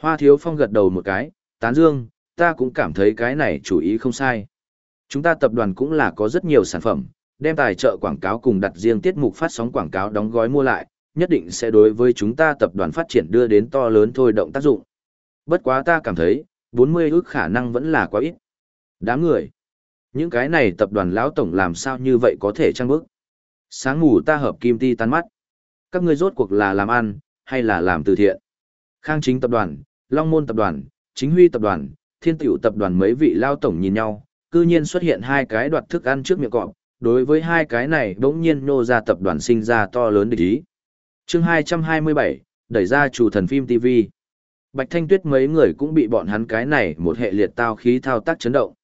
Hoa Thiếu Phong gật đầu một cái, tán dương, ta cũng cảm thấy cái này chủ ý không sai. Chúng ta tập đoàn cũng là có rất nhiều sản phẩm, đem tài trợ quảng cáo cùng đặt riêng tiết mục phát sóng quảng cáo đóng gói mua lại, nhất định sẽ đối với chúng ta tập đoàn phát triển đưa đến to lớn thôi động tác dụng. Bất quá ta cảm thấy, 40 ước khả năng vẫn là quá ít. Đám người. Những cái này tập đoàn lão tổng làm sao như vậy có thể trăng bức. Sáng ngủ ta hợp kim ti tan mắt. Các ngươi rốt cuộc là làm ăn, hay là làm từ thiện. Khang chính tập đoàn, Long Môn tập đoàn, Chính Huy tập đoàn, Thiên Tiểu tập đoàn mấy vị lao tổng nhìn nhau, cư nhiên xuất hiện hai cái đoạt thức ăn trước miệng cọp, đối với hai cái này bỗng nhiên nô ra tập đoàn sinh ra to lớn địch ý. Chương 227, đẩy ra chủ thần phim TV. Bạch Thanh Tuyết mấy người cũng bị bọn hắn cái này một hệ liệt tao khí thao tác chấn động.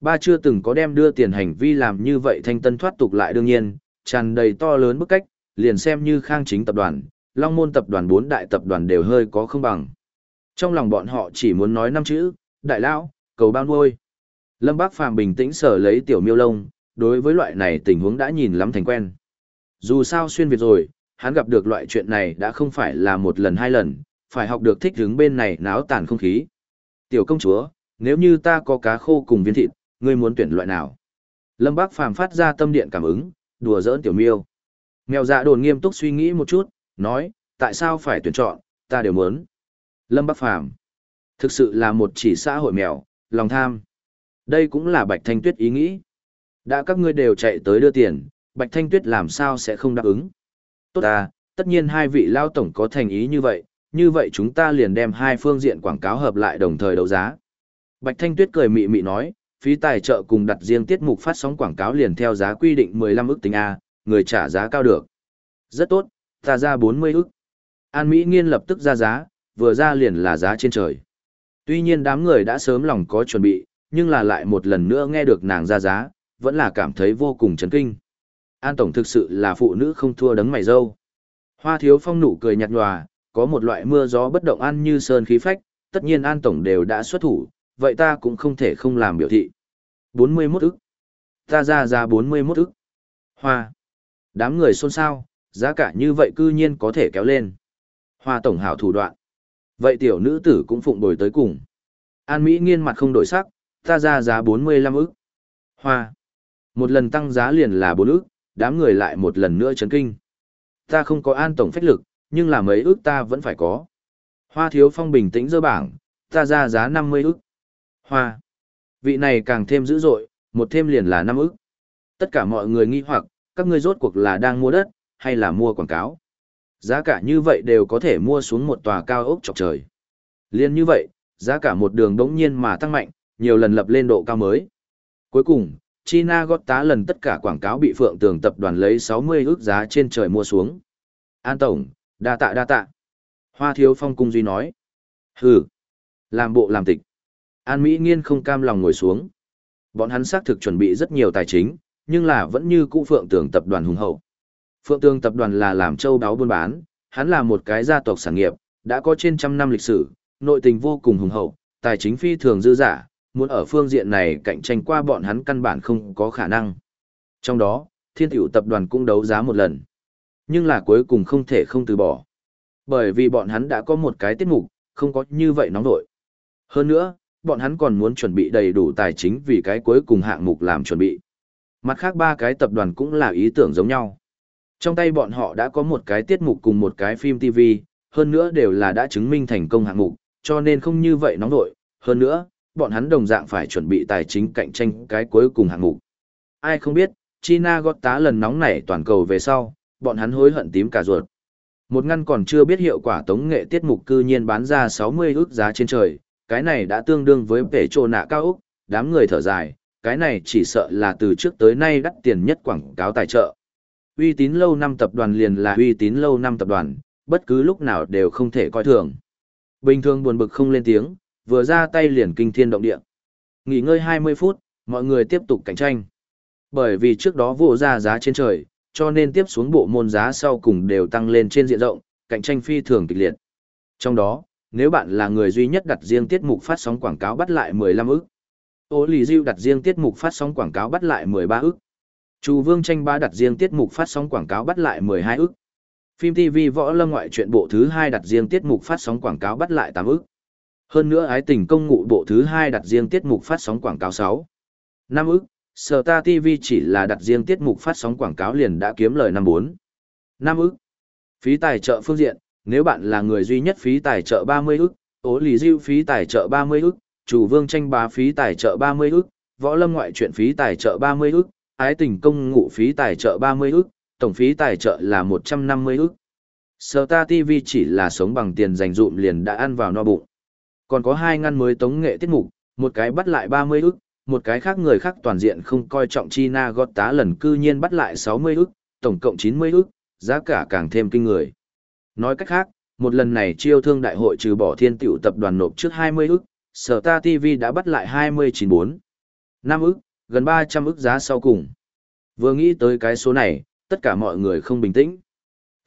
Ba chưa từng có đem đưa tiền hành vi làm như vậy thanh tân thoát tục lại đương nhiên, tràn đầy to lớn bức cách, liền xem như khang chính tập đoàn, long môn tập đoàn bốn đại tập đoàn đều hơi có không bằng. Trong lòng bọn họ chỉ muốn nói năm chữ, đại lão, cầu bao nuôi. Lâm Bác Phàm bình tĩnh sở lấy tiểu miêu lông, đối với loại này tình huống đã nhìn lắm thành quen. Dù sao xuyên Việt rồi, hắn gặp được loại chuyện này đã không phải là một lần hai lần, phải học được thích đứng bên này náo tàn không khí. Tiểu công chúa, nếu như ta có cá khô cùng viên thịt, ngươi muốn tuyển loại nào? Lâm Bác Phàm phát ra tâm điện cảm ứng, đùa giỡn tiểu miêu. Mèo dạ đồn nghiêm túc suy nghĩ một chút, nói, tại sao phải tuyển chọn, ta đều muốn. Lâm Bác Phàm thực sự là một chỉ xã hội mèo, lòng tham. Đây cũng là Bạch Thanh Tuyết ý nghĩ. Đã các ngươi đều chạy tới đưa tiền, Bạch Thanh Tuyết làm sao sẽ không đáp ứng. Tốt ta, tất nhiên hai vị lao tổng có thành ý như vậy, như vậy chúng ta liền đem hai phương diện quảng cáo hợp lại đồng thời đấu giá. Bạch Thanh Tuyết cười mị mị nói, phí tài trợ cùng đặt riêng tiết mục phát sóng quảng cáo liền theo giá quy định 15 ức tính A, người trả giá cao được. Rất tốt, ta ra 40 ức. An Mỹ Nghiên lập tức ra giá, vừa ra liền là giá trên trời. Tuy nhiên đám người đã sớm lòng có chuẩn bị, nhưng là lại một lần nữa nghe được nàng ra giá, vẫn là cảm thấy vô cùng chấn kinh. An Tổng thực sự là phụ nữ không thua đấng mày dâu. Hoa thiếu phong nụ cười nhạt nhòa, có một loại mưa gió bất động an như sơn khí phách, tất nhiên An Tổng đều đã xuất thủ, vậy ta cũng không thể không làm biểu thị. 41 ức. Ta ra ra 41 ức. Hoa. Đám người xôn xao, giá cả như vậy cư nhiên có thể kéo lên. Hoa tổng hảo thủ đoạn. Vậy tiểu nữ tử cũng phụng bồi tới cùng. An Mỹ nghiên mặt không đổi sắc, ta ra giá 45 ức. Hoa. Một lần tăng giá liền là 4 ức, đám người lại một lần nữa chấn kinh. Ta không có an tổng phách lực, nhưng là mấy ức ta vẫn phải có. Hoa thiếu phong bình tĩnh dơ bảng, ta ra giá 50 ức. Hoa. Vị này càng thêm dữ dội, một thêm liền là 5 ức. Tất cả mọi người nghi hoặc, các ngươi rốt cuộc là đang mua đất, hay là mua quảng cáo. Giá cả như vậy đều có thể mua xuống một tòa cao ốc chọc trời. Liên như vậy, giá cả một đường đống nhiên mà tăng mạnh, nhiều lần lập lên độ cao mới. Cuối cùng, China gót tá lần tất cả quảng cáo bị Phượng Tường tập đoàn lấy 60 ước giá trên trời mua xuống. An Tổng, đa tạ đa tạ. Hoa Thiếu Phong cung duy nói. Hừ, làm bộ làm tịch. An Mỹ Nghiên không cam lòng ngồi xuống. Bọn hắn xác thực chuẩn bị rất nhiều tài chính, nhưng là vẫn như cũ Phượng Tường tập đoàn hùng hậu. Phượng Tường tập đoàn là làm châu đáo buôn bán, hắn là một cái gia tộc sản nghiệp, đã có trên trăm năm lịch sử, nội tình vô cùng hùng hậu, tài chính phi thường dư giả, muốn ở phương diện này cạnh tranh qua bọn hắn căn bản không có khả năng. Trong đó, thiên tiểu tập đoàn cũng đấu giá một lần. Nhưng là cuối cùng không thể không từ bỏ. Bởi vì bọn hắn đã có một cái tiết mục, không có như vậy nóng nổi. Hơn nữa, bọn hắn còn muốn chuẩn bị đầy đủ tài chính vì cái cuối cùng hạng mục làm chuẩn bị. Mặt khác ba cái tập đoàn cũng là ý tưởng giống nhau. Trong tay bọn họ đã có một cái tiết mục cùng một cái phim TV, hơn nữa đều là đã chứng minh thành công hạng mục, cho nên không như vậy nóng nổi. Hơn nữa, bọn hắn đồng dạng phải chuẩn bị tài chính cạnh tranh cái cuối cùng hạng mục. Ai không biết, China gót tá lần nóng nảy toàn cầu về sau, bọn hắn hối hận tím cả ruột. Một ngăn còn chưa biết hiệu quả tống nghệ tiết mục cư nhiên bán ra 60 ước giá trên trời, cái này đã tương đương với vẻ trồ nạ cao Úc, đám người thở dài, cái này chỉ sợ là từ trước tới nay đắt tiền nhất quảng cáo tài trợ. Uy tín lâu năm tập đoàn liền là uy tín lâu năm tập đoàn, bất cứ lúc nào đều không thể coi thường. Bình thường buồn bực không lên tiếng, vừa ra tay liền kinh thiên động địa. Nghỉ ngơi 20 phút, mọi người tiếp tục cạnh tranh. Bởi vì trước đó vô ra giá trên trời, cho nên tiếp xuống bộ môn giá sau cùng đều tăng lên trên diện rộng, cạnh tranh phi thường kịch liệt. Trong đó, nếu bạn là người duy nhất đặt riêng tiết mục phát sóng quảng cáo bắt lại 15 ức. Ô Lì Diêu đặt riêng tiết mục phát sóng quảng cáo bắt lại 13 ức. Chu Vương tranh ba đặt riêng tiết mục phát sóng quảng cáo bắt lại 12 ức. Phim TV Võ Lâm ngoại truyện bộ thứ 2 đặt riêng tiết mục phát sóng quảng cáo bắt lại 8 ức. Hơn nữa ái tình công ngụ bộ thứ 2 đặt riêng tiết mục phát sóng quảng cáo 6. 5 ức, Sở Ta TV chỉ là đặt riêng tiết mục phát sóng quảng cáo liền đã kiếm lời 54. 5 ức. Phí tài trợ phương diện, nếu bạn là người duy nhất phí tài trợ 30 ức, ố lì diêu phí tài trợ 30 ức, chủ vương tranh bá phí tài trợ 30 ức, võ lâm ngoại truyện phí tài trợ 30 ức, ái tình công ngụ phí tài trợ 30 ức, tổng phí tài trợ là 150 ức. Sở Ta TV chỉ là sống bằng tiền dành dụm liền đã ăn vào no bụng. còn có hai ngăn mới tống nghệ tiết mục, một cái bắt lại 30 ức, một cái khác người khác toàn diện không coi trọng China gót tá lần cư nhiên bắt lại 60 ức, tổng cộng 90 ức, giá cả càng thêm kinh người. Nói cách khác, một lần này chiêu thương đại hội trừ bỏ thiên tiểu tập đoàn nộp trước 20 ức, sở ta TV đã bắt lại 294. 5 ức, gần 300 ức giá sau cùng. Vừa nghĩ tới cái số này, tất cả mọi người không bình tĩnh.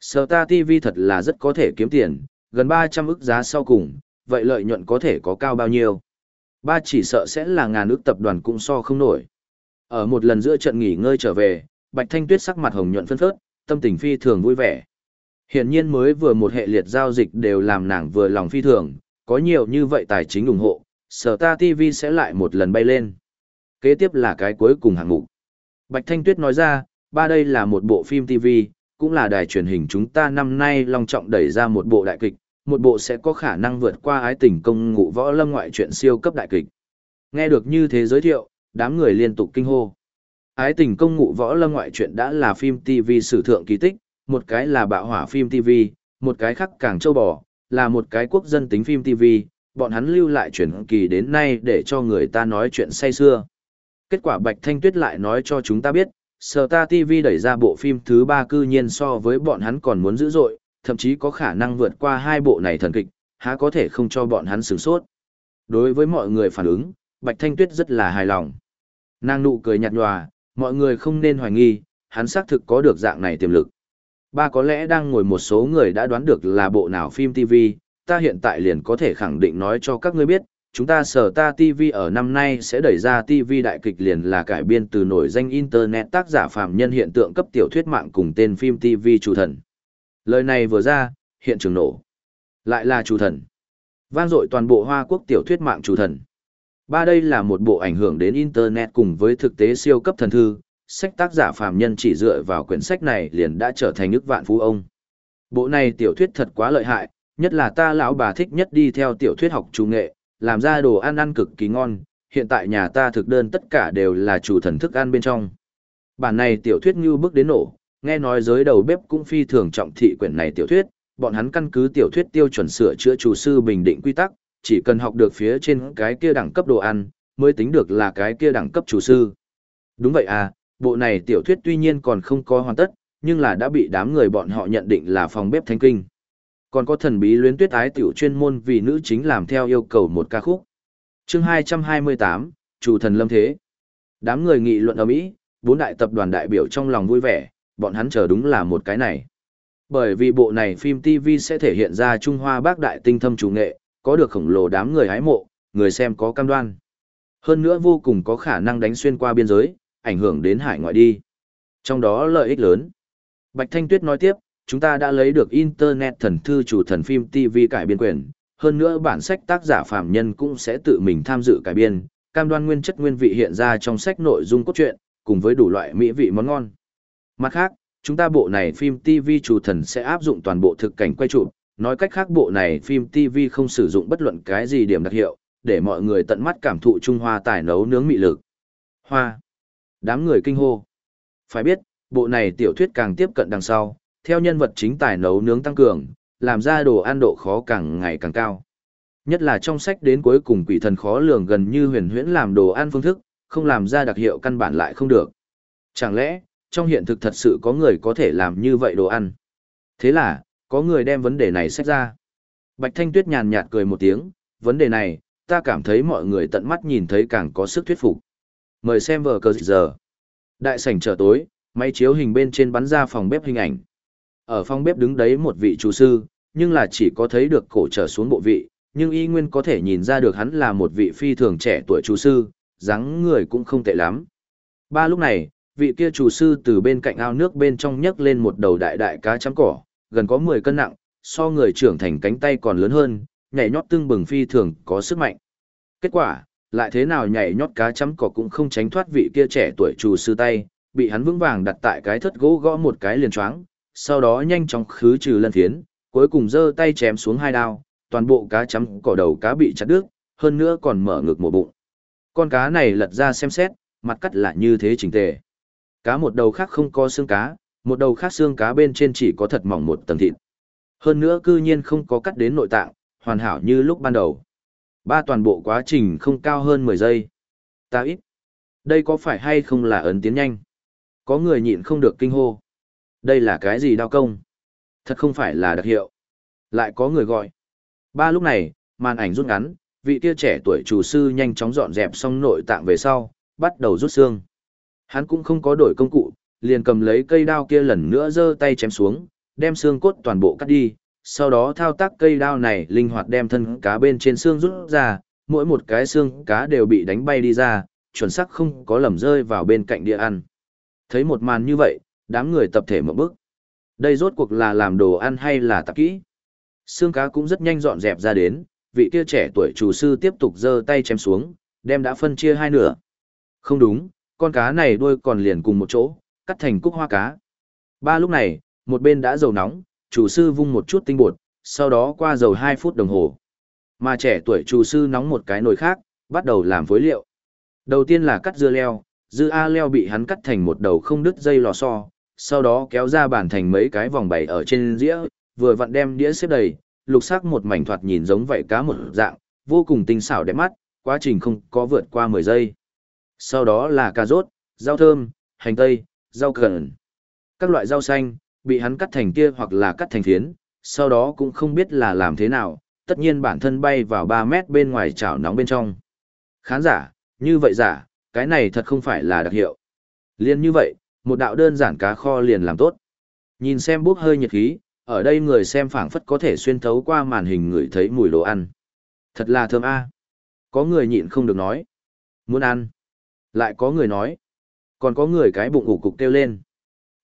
Sở ta TV thật là rất có thể kiếm tiền, gần 300 ức giá sau cùng, vậy lợi nhuận có thể có cao bao nhiêu? Ba chỉ sợ sẽ là ngàn ước tập đoàn cũng so không nổi. Ở một lần giữa trận nghỉ ngơi trở về, Bạch Thanh Tuyết sắc mặt hồng nhuận phân phớt, tâm tình phi thường vui vẻ. Hiển nhiên mới vừa một hệ liệt giao dịch đều làm nàng vừa lòng phi thường, có nhiều như vậy tài chính ủng hộ, sở ta TV sẽ lại một lần bay lên. Kế tiếp là cái cuối cùng hạng mục. Bạch Thanh Tuyết nói ra, ba đây là một bộ phim TV, cũng là đài truyền hình chúng ta năm nay long trọng đẩy ra một bộ đại kịch, một bộ sẽ có khả năng vượt qua ái tình công ngụ võ lâm ngoại truyện siêu cấp đại kịch. Nghe được như thế giới thiệu, đám người liên tục kinh hô. Ái tình công ngụ võ lâm ngoại truyện đã là phim TV sử thượng kỳ tích, một cái là bạo hỏa phim TV, một cái khác càng châu bò, là một cái quốc dân tính phim TV, bọn hắn lưu lại chuyển kỳ đến nay để cho người ta nói chuyện say xưa. Kết quả Bạch Thanh Tuyết lại nói cho chúng ta biết, Star TV đẩy ra bộ phim thứ ba cư nhiên so với bọn hắn còn muốn dữ dội, thậm chí có khả năng vượt qua hai bộ này thần kịch, há có thể không cho bọn hắn sửng sốt. Đối với mọi người phản ứng, Bạch Thanh Tuyết rất là hài lòng. Nàng nụ cười nhạt nhòa, mọi người không nên hoài nghi, hắn xác thực có được dạng này tiềm lực. Ba có lẽ đang ngồi một số người đã đoán được là bộ nào phim TV, ta hiện tại liền có thể khẳng định nói cho các ngươi biết, chúng ta sở ta TV ở năm nay sẽ đẩy ra TV đại kịch liền là cải biên từ nổi danh Internet tác giả phạm nhân hiện tượng cấp tiểu thuyết mạng cùng tên phim TV chủ thần. Lời này vừa ra, hiện trường nổ. Lại là chủ thần. Vang dội toàn bộ Hoa Quốc tiểu thuyết mạng chủ thần. Ba đây là một bộ ảnh hưởng đến Internet cùng với thực tế siêu cấp thần thư, sách tác giả phàm nhân chỉ dựa vào quyển sách này liền đã trở thành ức vạn phú ông. Bộ này tiểu thuyết thật quá lợi hại, nhất là ta lão bà thích nhất đi theo tiểu thuyết học trung nghệ, làm ra đồ ăn ăn cực kỳ ngon, hiện tại nhà ta thực đơn tất cả đều là chủ thần thức ăn bên trong. Bản này tiểu thuyết như bước đến nổ, nghe nói giới đầu bếp cũng phi thường trọng thị quyển này tiểu thuyết, bọn hắn căn cứ tiểu thuyết tiêu chuẩn sửa chữa chủ sư bình định quy tắc, chỉ cần học được phía trên cái kia đẳng cấp đồ ăn, mới tính được là cái kia đẳng cấp chủ sư. Đúng vậy à, bộ này tiểu thuyết tuy nhiên còn không có hoàn tất, nhưng là đã bị đám người bọn họ nhận định là phòng bếp thánh kinh. Còn có thần bí luyến tuyết ái tiểu chuyên môn vì nữ chính làm theo yêu cầu một ca khúc. chương 228, chủ thần lâm thế. Đám người nghị luận ở Mỹ, bốn đại tập đoàn đại biểu trong lòng vui vẻ, bọn hắn chờ đúng là một cái này. Bởi vì bộ này phim TV sẽ thể hiện ra Trung Hoa bác đại tinh thâm chủ nghệ, có được khổng lồ đám người hái mộ, người xem có cam đoan. Hơn nữa vô cùng có khả năng đánh xuyên qua biên giới, ảnh hưởng đến hải ngoại đi. Trong đó lợi ích lớn. Bạch Thanh Tuyết nói tiếp, chúng ta đã lấy được Internet thần thư chủ thần phim TV cải biên quyền, hơn nữa bản sách tác giả phạm nhân cũng sẽ tự mình tham dự cải biên, cam đoan nguyên chất nguyên vị hiện ra trong sách nội dung cốt truyện, cùng với đủ loại mỹ vị món ngon. Mặt khác, chúng ta bộ này phim TV chủ thần sẽ áp dụng toàn bộ thực cảnh quay chụp, nói cách khác bộ này phim TV không sử dụng bất luận cái gì điểm đặc hiệu, để mọi người tận mắt cảm thụ Trung Hoa tài nấu nướng mị lực. Hoa. Đám người kinh hô. Phải biết, bộ này tiểu thuyết càng tiếp cận đằng sau, theo nhân vật chính tài nấu nướng tăng cường, làm ra đồ ăn độ khó càng ngày càng cao. Nhất là trong sách đến cuối cùng quỷ thần khó lường gần như huyền huyễn làm đồ ăn phương thức, không làm ra đặc hiệu căn bản lại không được. Chẳng lẽ, trong hiện thực thật sự có người có thể làm như vậy đồ ăn? Thế là, có người đem vấn đề này xét ra. Bạch Thanh Tuyết nhàn nhạt cười một tiếng, vấn đề này, ta cảm thấy mọi người tận mắt nhìn thấy càng có sức thuyết phục. Mời xem vở cờ giờ. Đại sảnh trở tối, máy chiếu hình bên trên bắn ra phòng bếp hình ảnh. Ở phòng bếp đứng đấy một vị chủ sư, nhưng là chỉ có thấy được cổ trở xuống bộ vị, nhưng y nguyên có thể nhìn ra được hắn là một vị phi thường trẻ tuổi chủ sư, dáng người cũng không tệ lắm. Ba lúc này, vị kia chủ sư từ bên cạnh ao nước bên trong nhấc lên một đầu đại đại cá chấm cỏ, gần có 10 cân nặng, so người trưởng thành cánh tay còn lớn hơn, nhảy nhót tương bừng phi thường có sức mạnh. Kết quả, lại thế nào nhảy nhót cá chấm cỏ cũng không tránh thoát vị kia trẻ tuổi chủ sư tay, bị hắn vững vàng đặt tại cái thất gỗ gõ một cái liền choáng, sau đó nhanh chóng khứ trừ lân thiến, cuối cùng giơ tay chém xuống hai đao, toàn bộ cá chấm cỏ đầu cá bị chặt đứt, hơn nữa còn mở ngực một bụng. Con cá này lật ra xem xét, mặt cắt lại như thế chỉnh tề. Cá một đầu khác không có xương cá, một đầu khác xương cá bên trên chỉ có thật mỏng một tầng thịt. Hơn nữa cư nhiên không có cắt đến nội tạng, hoàn hảo như lúc ban đầu. Ba toàn bộ quá trình không cao hơn 10 giây. Ta ít. Đây có phải hay không là ấn tiến nhanh? Có người nhịn không được kinh hô. Đây là cái gì đao công? Thật không phải là đặc hiệu. Lại có người gọi. Ba lúc này, màn ảnh rút ngắn, vị kia trẻ tuổi chủ sư nhanh chóng dọn dẹp xong nội tạng về sau, bắt đầu rút xương. Hắn cũng không có đổi công cụ, liền cầm lấy cây đao kia lần nữa giơ tay chém xuống, đem xương cốt toàn bộ cắt đi, sau đó thao tác cây đao này linh hoạt đem thân cá bên trên xương rút ra, mỗi một cái xương cá đều bị đánh bay đi ra, chuẩn xác không có lầm rơi vào bên cạnh địa ăn. Thấy một màn như vậy, đám người tập thể một bước. Đây rốt cuộc là làm đồ ăn hay là tạp kỹ? Xương cá cũng rất nhanh dọn dẹp ra đến, vị kia trẻ tuổi chủ sư tiếp tục giơ tay chém xuống, đem đã phân chia hai nửa. Không đúng, con cá này đuôi còn liền cùng một chỗ, cắt thành cúc hoa cá. Ba lúc này, một bên đã dầu nóng, chủ sư vung một chút tinh bột, sau đó qua dầu 2 phút đồng hồ. Mà trẻ tuổi chủ sư nóng một cái nồi khác, bắt đầu làm phối liệu. Đầu tiên là cắt dưa leo, dưa A leo bị hắn cắt thành một đầu không đứt dây lò xo, sau đó kéo ra bàn thành mấy cái vòng bày ở trên dĩa, vừa vặn đem đĩa xếp đầy, lục sắc một mảnh thoạt nhìn giống vậy cá một dạng, vô cùng tinh xảo đẹp mắt, quá trình không có vượt qua 10 giây. Sau đó là cà rốt, rau thơm, hành tây, rau cần. Các loại rau xanh, bị hắn cắt thành kia hoặc là cắt thành phiến, sau đó cũng không biết là làm thế nào, tất nhiên bản thân bay vào 3 mét bên ngoài chảo nóng bên trong. Khán giả, như vậy giả, cái này thật không phải là đặc hiệu. Liên như vậy, một đạo đơn giản cá kho liền làm tốt. Nhìn xem bốc hơi nhiệt khí, ở đây người xem phảng phất có thể xuyên thấu qua màn hình người thấy mùi đồ ăn. Thật là thơm a. Có người nhịn không được nói. Muốn ăn. Lại có người nói. Còn có người cái bụng ủ cục kêu lên.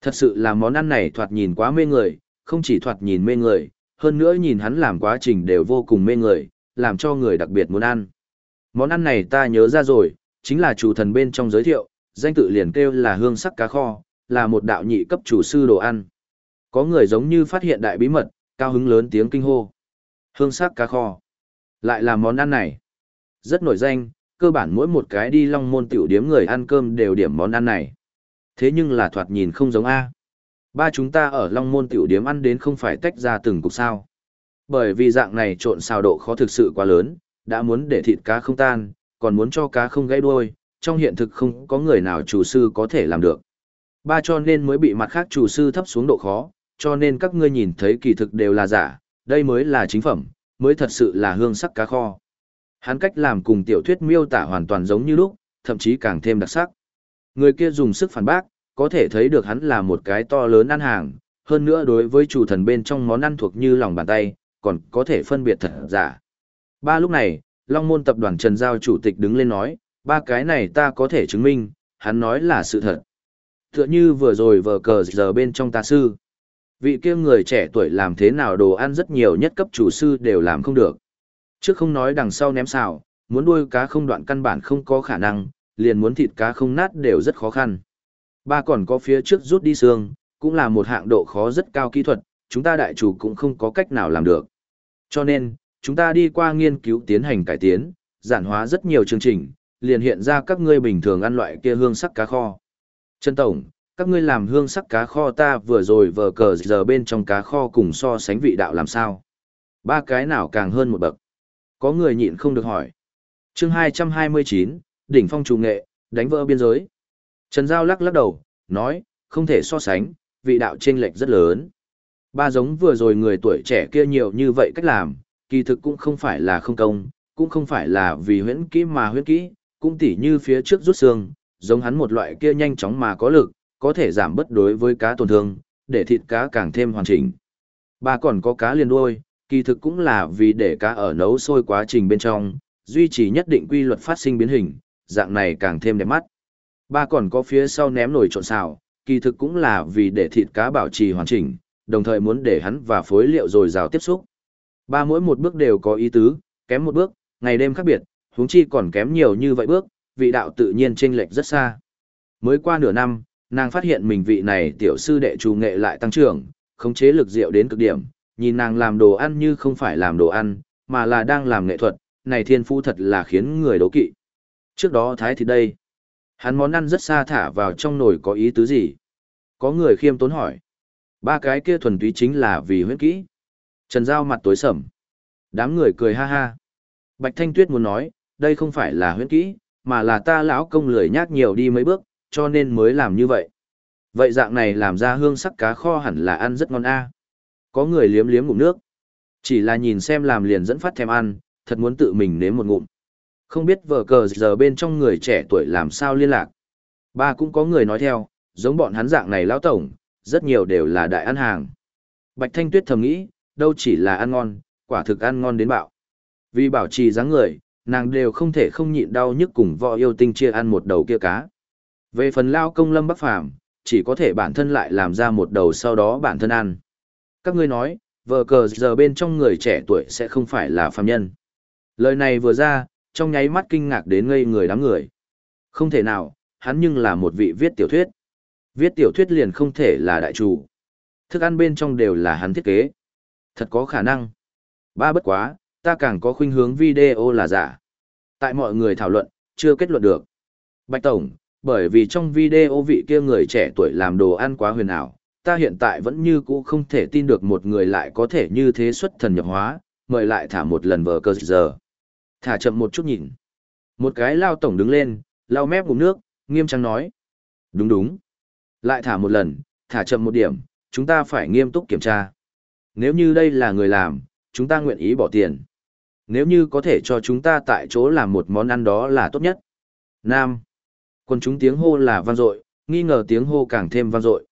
Thật sự là món ăn này thoạt nhìn quá mê người, không chỉ thoạt nhìn mê người, hơn nữa nhìn hắn làm quá trình đều vô cùng mê người, làm cho người đặc biệt muốn ăn. Món ăn này ta nhớ ra rồi, chính là chủ thần bên trong giới thiệu, danh tự liền kêu là hương sắc cá kho, là một đạo nhị cấp chủ sư đồ ăn. Có người giống như phát hiện đại bí mật, cao hứng lớn tiếng kinh hô. Hương sắc cá kho. Lại là món ăn này. Rất nổi danh, cơ bản mỗi một cái đi long môn tiểu điếm người ăn cơm đều điểm món ăn này. Thế nhưng là thoạt nhìn không giống A. Ba chúng ta ở long môn tiểu điếm ăn đến không phải tách ra từng cục sao. Bởi vì dạng này trộn xào độ khó thực sự quá lớn, đã muốn để thịt cá không tan, còn muốn cho cá không gãy đuôi, trong hiện thực không có người nào chủ sư có thể làm được. Ba cho nên mới bị mặt khác chủ sư thấp xuống độ khó, cho nên các ngươi nhìn thấy kỳ thực đều là giả, đây mới là chính phẩm, mới thật sự là hương sắc cá kho. Hắn cách làm cùng tiểu thuyết miêu tả hoàn toàn giống như lúc, thậm chí càng thêm đặc sắc. Người kia dùng sức phản bác, có thể thấy được hắn là một cái to lớn ăn hàng, hơn nữa đối với chủ thần bên trong món ăn thuộc như lòng bàn tay, còn có thể phân biệt thật giả. Ba lúc này, Long Môn tập đoàn Trần Giao chủ tịch đứng lên nói, ba cái này ta có thể chứng minh, hắn nói là sự thật. Tựa như vừa rồi vờ cờ giờ bên trong ta sư. Vị kia người trẻ tuổi làm thế nào đồ ăn rất nhiều nhất cấp chủ sư đều làm không được. Trước không nói đằng sau ném xào, muốn đuôi cá không đoạn căn bản không có khả năng, liền muốn thịt cá không nát đều rất khó khăn. Ba còn có phía trước rút đi xương, cũng là một hạng độ khó rất cao kỹ thuật, chúng ta đại chủ cũng không có cách nào làm được. Cho nên, chúng ta đi qua nghiên cứu tiến hành cải tiến, giản hóa rất nhiều chương trình, liền hiện ra các ngươi bình thường ăn loại kia hương sắc cá kho. Trân Tổng, các ngươi làm hương sắc cá kho ta vừa rồi vờ cờ giờ bên trong cá kho cùng so sánh vị đạo làm sao? Ba cái nào càng hơn một bậc? Có người nhịn không được hỏi. chương 229, đỉnh phong trùng nghệ, đánh vỡ biên giới. Trần Giao lắc lắc đầu, nói, không thể so sánh, vị đạo chênh lệch rất lớn. Ba giống vừa rồi người tuổi trẻ kia nhiều như vậy cách làm, kỳ thực cũng không phải là không công, cũng không phải là vì huyễn kỹ mà huyễn kỹ, cũng tỉ như phía trước rút xương, giống hắn một loại kia nhanh chóng mà có lực, có thể giảm bất đối với cá tổn thương, để thịt cá càng thêm hoàn chỉnh. Ba còn có cá liền đuôi, kỳ thực cũng là vì để cá ở nấu sôi quá trình bên trong, duy trì nhất định quy luật phát sinh biến hình, dạng này càng thêm đẹp mắt. Ba còn có phía sau ném nồi trộn xào, kỳ thực cũng là vì để thịt cá bảo trì hoàn chỉnh, đồng thời muốn để hắn và phối liệu rồi rào tiếp xúc. Ba mỗi một bước đều có ý tứ, kém một bước, ngày đêm khác biệt, huống chi còn kém nhiều như vậy bước, vị đạo tự nhiên chênh lệch rất xa. Mới qua nửa năm, nàng phát hiện mình vị này tiểu sư đệ trù nghệ lại tăng trưởng, khống chế lực diệu đến cực điểm, nhìn nàng làm đồ ăn như không phải làm đồ ăn, mà là đang làm nghệ thuật, này thiên phu thật là khiến người đố kỵ. Trước đó thái thì đây, hắn món ăn rất xa thả vào trong nồi có ý tứ gì? Có người khiêm tốn hỏi. Ba cái kia thuần túy chính là vì huyết kỹ. Trần Giao mặt tối sầm. Đám người cười ha ha. Bạch Thanh Tuyết muốn nói, đây không phải là huyễn kỹ, mà là ta lão công lười nhác nhiều đi mấy bước, cho nên mới làm như vậy. Vậy dạng này làm ra hương sắc cá kho hẳn là ăn rất ngon a. Có người liếm liếm ngụm nước. Chỉ là nhìn xem làm liền dẫn phát thèm ăn, thật muốn tự mình nếm một ngụm. Không biết vợ cờ giờ bên trong người trẻ tuổi làm sao liên lạc. Ba cũng có người nói theo, giống bọn hắn dạng này lão tổng, rất nhiều đều là đại ăn hàng. Bạch Thanh Tuyết thầm nghĩ, đâu chỉ là ăn ngon, quả thực ăn ngon đến bạo. Vì bảo trì dáng người, nàng đều không thể không nhịn đau nhức cùng võ yêu tinh chia ăn một đầu kia cá. Về phần lao công lâm bắc phàm, chỉ có thể bản thân lại làm ra một đầu sau đó bản thân ăn. Các ngươi nói, vờ cờ giờ bên trong người trẻ tuổi sẽ không phải là phàm nhân. Lời này vừa ra, trong nháy mắt kinh ngạc đến ngây người đám người. Không thể nào, hắn nhưng là một vị viết tiểu thuyết. Viết tiểu thuyết liền không thể là đại chủ. Thức ăn bên trong đều là hắn thiết kế. Thật có khả năng. Ba bất quá, ta càng có khuynh hướng video là giả. Tại mọi người thảo luận, chưa kết luận được. Bạch Tổng, bởi vì trong video vị kia người trẻ tuổi làm đồ ăn quá huyền ảo, ta hiện tại vẫn như cũ không thể tin được một người lại có thể như thế xuất thần nhập hóa, mời lại thả một lần vờ cơ giờ. Thả chậm một chút nhìn. Một cái lao tổng đứng lên, lao mép ngụm nước, nghiêm trang nói. Đúng đúng. Lại thả một lần, thả chậm một điểm, chúng ta phải nghiêm túc kiểm tra. Nếu như đây là người làm, chúng ta nguyện ý bỏ tiền. Nếu như có thể cho chúng ta tại chỗ làm một món ăn đó là tốt nhất. Nam. Quân chúng tiếng hô là vang dội, nghi ngờ tiếng hô càng thêm vang dội.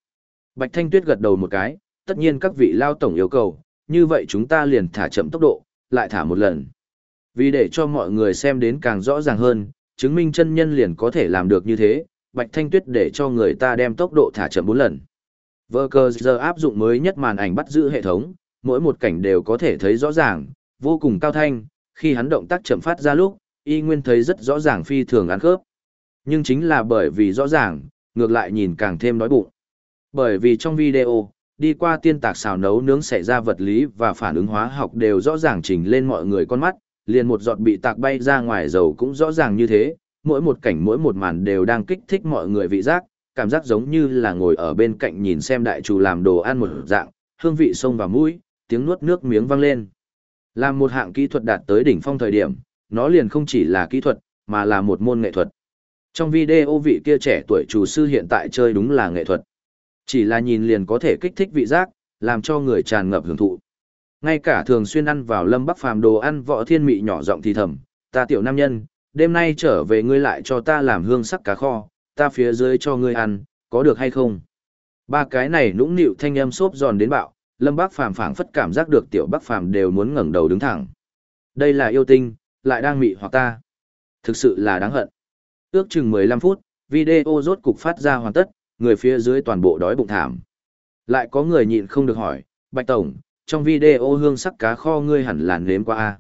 Bạch Thanh Tuyết gật đầu một cái, tất nhiên các vị lao tổng yêu cầu, như vậy chúng ta liền thả chậm tốc độ, lại thả một lần. Vì để cho mọi người xem đến càng rõ ràng hơn, chứng minh chân nhân liền có thể làm được như thế, Bạch Thanh Tuyết để cho người ta đem tốc độ thả chậm 4 lần. Vơ cơ giờ áp dụng mới nhất màn ảnh bắt giữ hệ thống, mỗi một cảnh đều có thể thấy rõ ràng, vô cùng cao thanh, khi hắn động tác chậm phát ra lúc, y nguyên thấy rất rõ ràng phi thường ăn khớp. Nhưng chính là bởi vì rõ ràng, ngược lại nhìn càng thêm đói bụng. Bởi vì trong video, đi qua tiên tạc xào nấu nướng xảy ra vật lý và phản ứng hóa học đều rõ ràng trình lên mọi người con mắt, liền một giọt bị tạc bay ra ngoài dầu cũng rõ ràng như thế, mỗi một cảnh mỗi một màn đều đang kích thích mọi người vị giác, cảm giác giống như là ngồi ở bên cạnh nhìn xem đại chủ làm đồ ăn một dạng, hương vị sông vào mũi, tiếng nuốt nước miếng vang lên. Làm một hạng kỹ thuật đạt tới đỉnh phong thời điểm, nó liền không chỉ là kỹ thuật, mà là một môn nghệ thuật. Trong video vị kia trẻ tuổi chủ sư hiện tại chơi đúng là nghệ thuật. Chỉ là nhìn liền có thể kích thích vị giác, làm cho người tràn ngập hưởng thụ. Ngay cả thường xuyên ăn vào lâm bắc phàm đồ ăn võ thiên mị nhỏ giọng thì thầm, ta tiểu nam nhân, đêm nay trở về ngươi lại cho ta làm hương sắc cá kho, ta phía dưới cho ngươi ăn, có được hay không? Ba cái này nũng nịu thanh âm xốp giòn đến bạo, lâm bắc phàm phảng phất cảm giác được tiểu bắc phàm đều muốn ngẩng đầu đứng thẳng. Đây là yêu tinh, lại đang mị hoặc ta. Thực sự là đáng hận. Ước chừng 15 phút, video rốt cục phát ra hoàn tất, người phía dưới toàn bộ đói bụng thảm. Lại có người nhịn không được hỏi, Bạch Tổng, trong video hương sắc cá kho ngươi hẳn là nếm qua a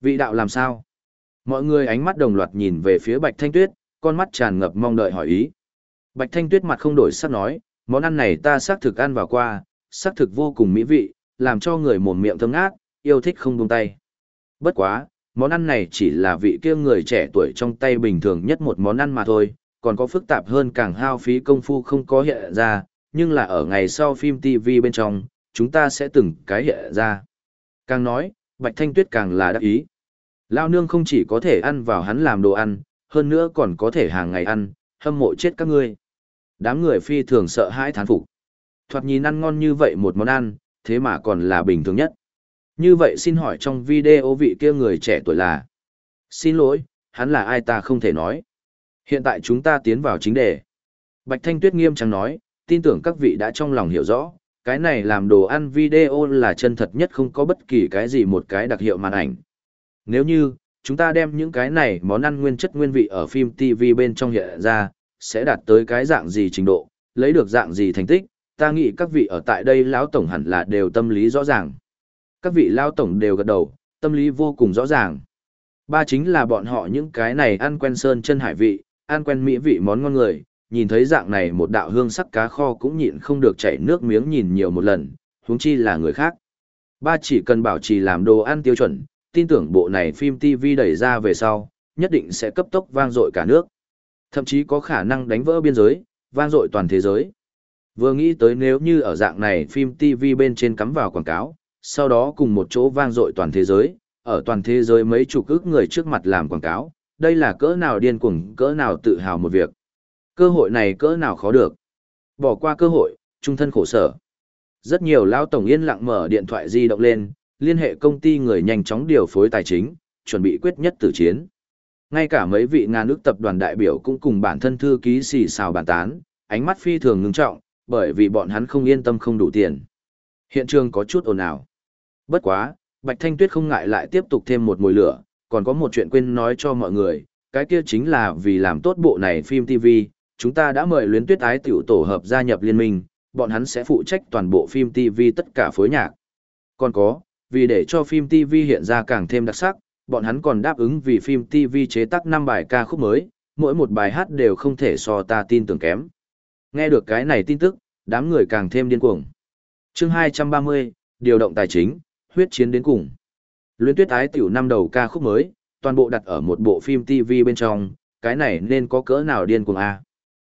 Vị đạo làm sao? Mọi người ánh mắt đồng loạt nhìn về phía Bạch Thanh Tuyết, con mắt tràn ngập mong đợi hỏi ý. Bạch Thanh Tuyết mặt không đổi sắc nói, món ăn này ta xác thực ăn vào qua, xác thực vô cùng mỹ vị, làm cho người mồm miệng thơm ngát, yêu thích không buông tay. Bất quá, món ăn này chỉ là vị kia người trẻ tuổi trong tay bình thường nhất một món ăn mà thôi, còn có phức tạp hơn càng hao phí công phu không có hiện ra, nhưng là ở ngày sau phim TV bên trong, chúng ta sẽ từng cái hiện ra. Càng nói, Bạch Thanh Tuyết càng là đắc ý. Lao nương không chỉ có thể ăn vào hắn làm đồ ăn, hơn nữa còn có thể hàng ngày ăn, hâm mộ chết các ngươi. Đám người phi thường sợ hãi thán phục. Thoạt nhìn ăn ngon như vậy một món ăn, thế mà còn là bình thường nhất. Như vậy xin hỏi trong video vị kia người trẻ tuổi là. Xin lỗi, hắn là ai ta không thể nói. Hiện tại chúng ta tiến vào chính đề. Bạch Thanh Tuyết nghiêm trang nói, tin tưởng các vị đã trong lòng hiểu rõ, cái này làm đồ ăn video là chân thật nhất không có bất kỳ cái gì một cái đặc hiệu màn ảnh. Nếu như, chúng ta đem những cái này món ăn nguyên chất nguyên vị ở phim TV bên trong hiện ra, sẽ đạt tới cái dạng gì trình độ, lấy được dạng gì thành tích, ta nghĩ các vị ở tại đây lão tổng hẳn là đều tâm lý rõ ràng. Các vị lão tổng đều gật đầu, tâm lý vô cùng rõ ràng. Ba chính là bọn họ những cái này ăn quen sơn chân hải vị, ăn quen mỹ vị món ngon người, nhìn thấy dạng này một đạo hương sắc cá kho cũng nhịn không được chảy nước miếng nhìn nhiều một lần, huống chi là người khác. Ba chỉ cần bảo trì làm đồ ăn tiêu chuẩn, tin tưởng bộ này phim TV đẩy ra về sau, nhất định sẽ cấp tốc vang dội cả nước. Thậm chí có khả năng đánh vỡ biên giới, vang dội toàn thế giới. Vừa nghĩ tới nếu như ở dạng này phim TV bên trên cắm vào quảng cáo, sau đó cùng một chỗ vang dội toàn thế giới, ở toàn thế giới mấy chục ước người trước mặt làm quảng cáo, đây là cỡ nào điên cuồng, cỡ nào tự hào một việc. Cơ hội này cỡ nào khó được. Bỏ qua cơ hội, trung thân khổ sở. Rất nhiều lao tổng yên lặng mở điện thoại di động lên, liên hệ công ty người nhanh chóng điều phối tài chính, chuẩn bị quyết nhất tử chiến. Ngay cả mấy vị ngàn nước tập đoàn đại biểu cũng cùng bản thân thư ký xì xào bàn tán, ánh mắt phi thường ngưng trọng, bởi vì bọn hắn không yên tâm không đủ tiền. Hiện trường có chút ồn ào. Bất quá, Bạch Thanh Tuyết không ngại lại tiếp tục thêm một mùi lửa, còn có một chuyện quên nói cho mọi người, cái kia chính là vì làm tốt bộ này phim TV, chúng ta đã mời luyến tuyết ái tiểu tổ hợp gia nhập liên minh, bọn hắn sẽ phụ trách toàn bộ phim TV tất cả phối nhạc. Còn có, vì để cho phim TV hiện ra càng thêm đặc sắc, bọn hắn còn đáp ứng vì phim TV chế tác 5 bài ca khúc mới, mỗi một bài hát đều không thể so ta tin tưởng kém. Nghe được cái này tin tức, đám người càng thêm điên cuồng. Chương 230, điều động tài chính, huyết chiến đến cùng. Luyến tuyết ái tiểu năm đầu ca khúc mới, toàn bộ đặt ở một bộ phim TV bên trong, cái này nên có cỡ nào điên cuồng a.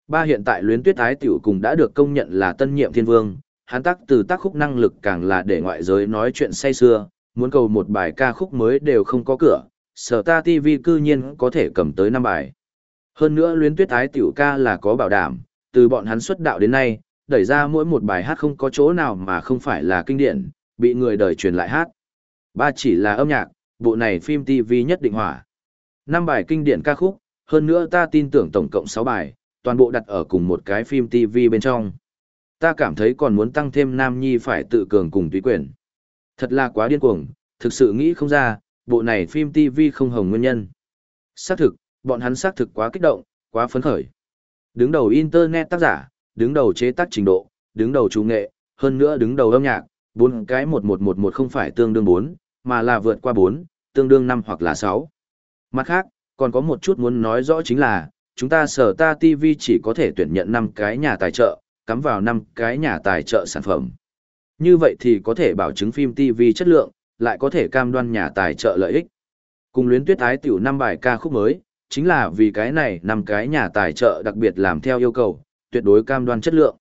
Ba hiện tại luyến tuyết ái tiểu cùng đã được công nhận là tân nhiệm thiên vương, hắn tác từ tác khúc năng lực càng là để ngoại giới nói chuyện say xưa, muốn cầu một bài ca khúc mới đều không có cửa, sở ta TV cư nhiên có thể cầm tới năm bài. Hơn nữa luyến tuyết ái tiểu ca là có bảo đảm, từ bọn hắn xuất đạo đến nay, đẩy ra mỗi một bài hát không có chỗ nào mà không phải là kinh điển, bị người đời truyền lại hát. Ba chỉ là âm nhạc, bộ này phim TV nhất định hỏa. Năm bài kinh điển ca khúc, hơn nữa ta tin tưởng tổng cộng 6 bài, toàn bộ đặt ở cùng một cái phim TV bên trong. Ta cảm thấy còn muốn tăng thêm Nam Nhi phải tự cường cùng tùy quyền. Thật là quá điên cuồng, thực sự nghĩ không ra, bộ này phim TV không hồng nguyên nhân. Xác thực, bọn hắn xác thực quá kích động, quá phấn khởi. Đứng đầu Internet tác giả, đứng đầu chế tác trình độ, đứng đầu chủ nghệ, hơn nữa đứng đầu âm nhạc, bốn cái một một một một không phải tương đương bốn, mà là vượt qua bốn, tương đương năm hoặc là sáu. Mặt khác, còn có một chút muốn nói rõ chính là, chúng ta sở ta TV chỉ có thể tuyển nhận năm cái nhà tài trợ, cắm vào năm cái nhà tài trợ sản phẩm. Như vậy thì có thể bảo chứng phim TV chất lượng, lại có thể cam đoan nhà tài trợ lợi ích. Cùng luyến tuyết ái tiểu năm bài ca khúc mới, chính là vì cái này năm cái nhà tài trợ đặc biệt làm theo yêu cầu, tuyệt đối cam đoan chất lượng.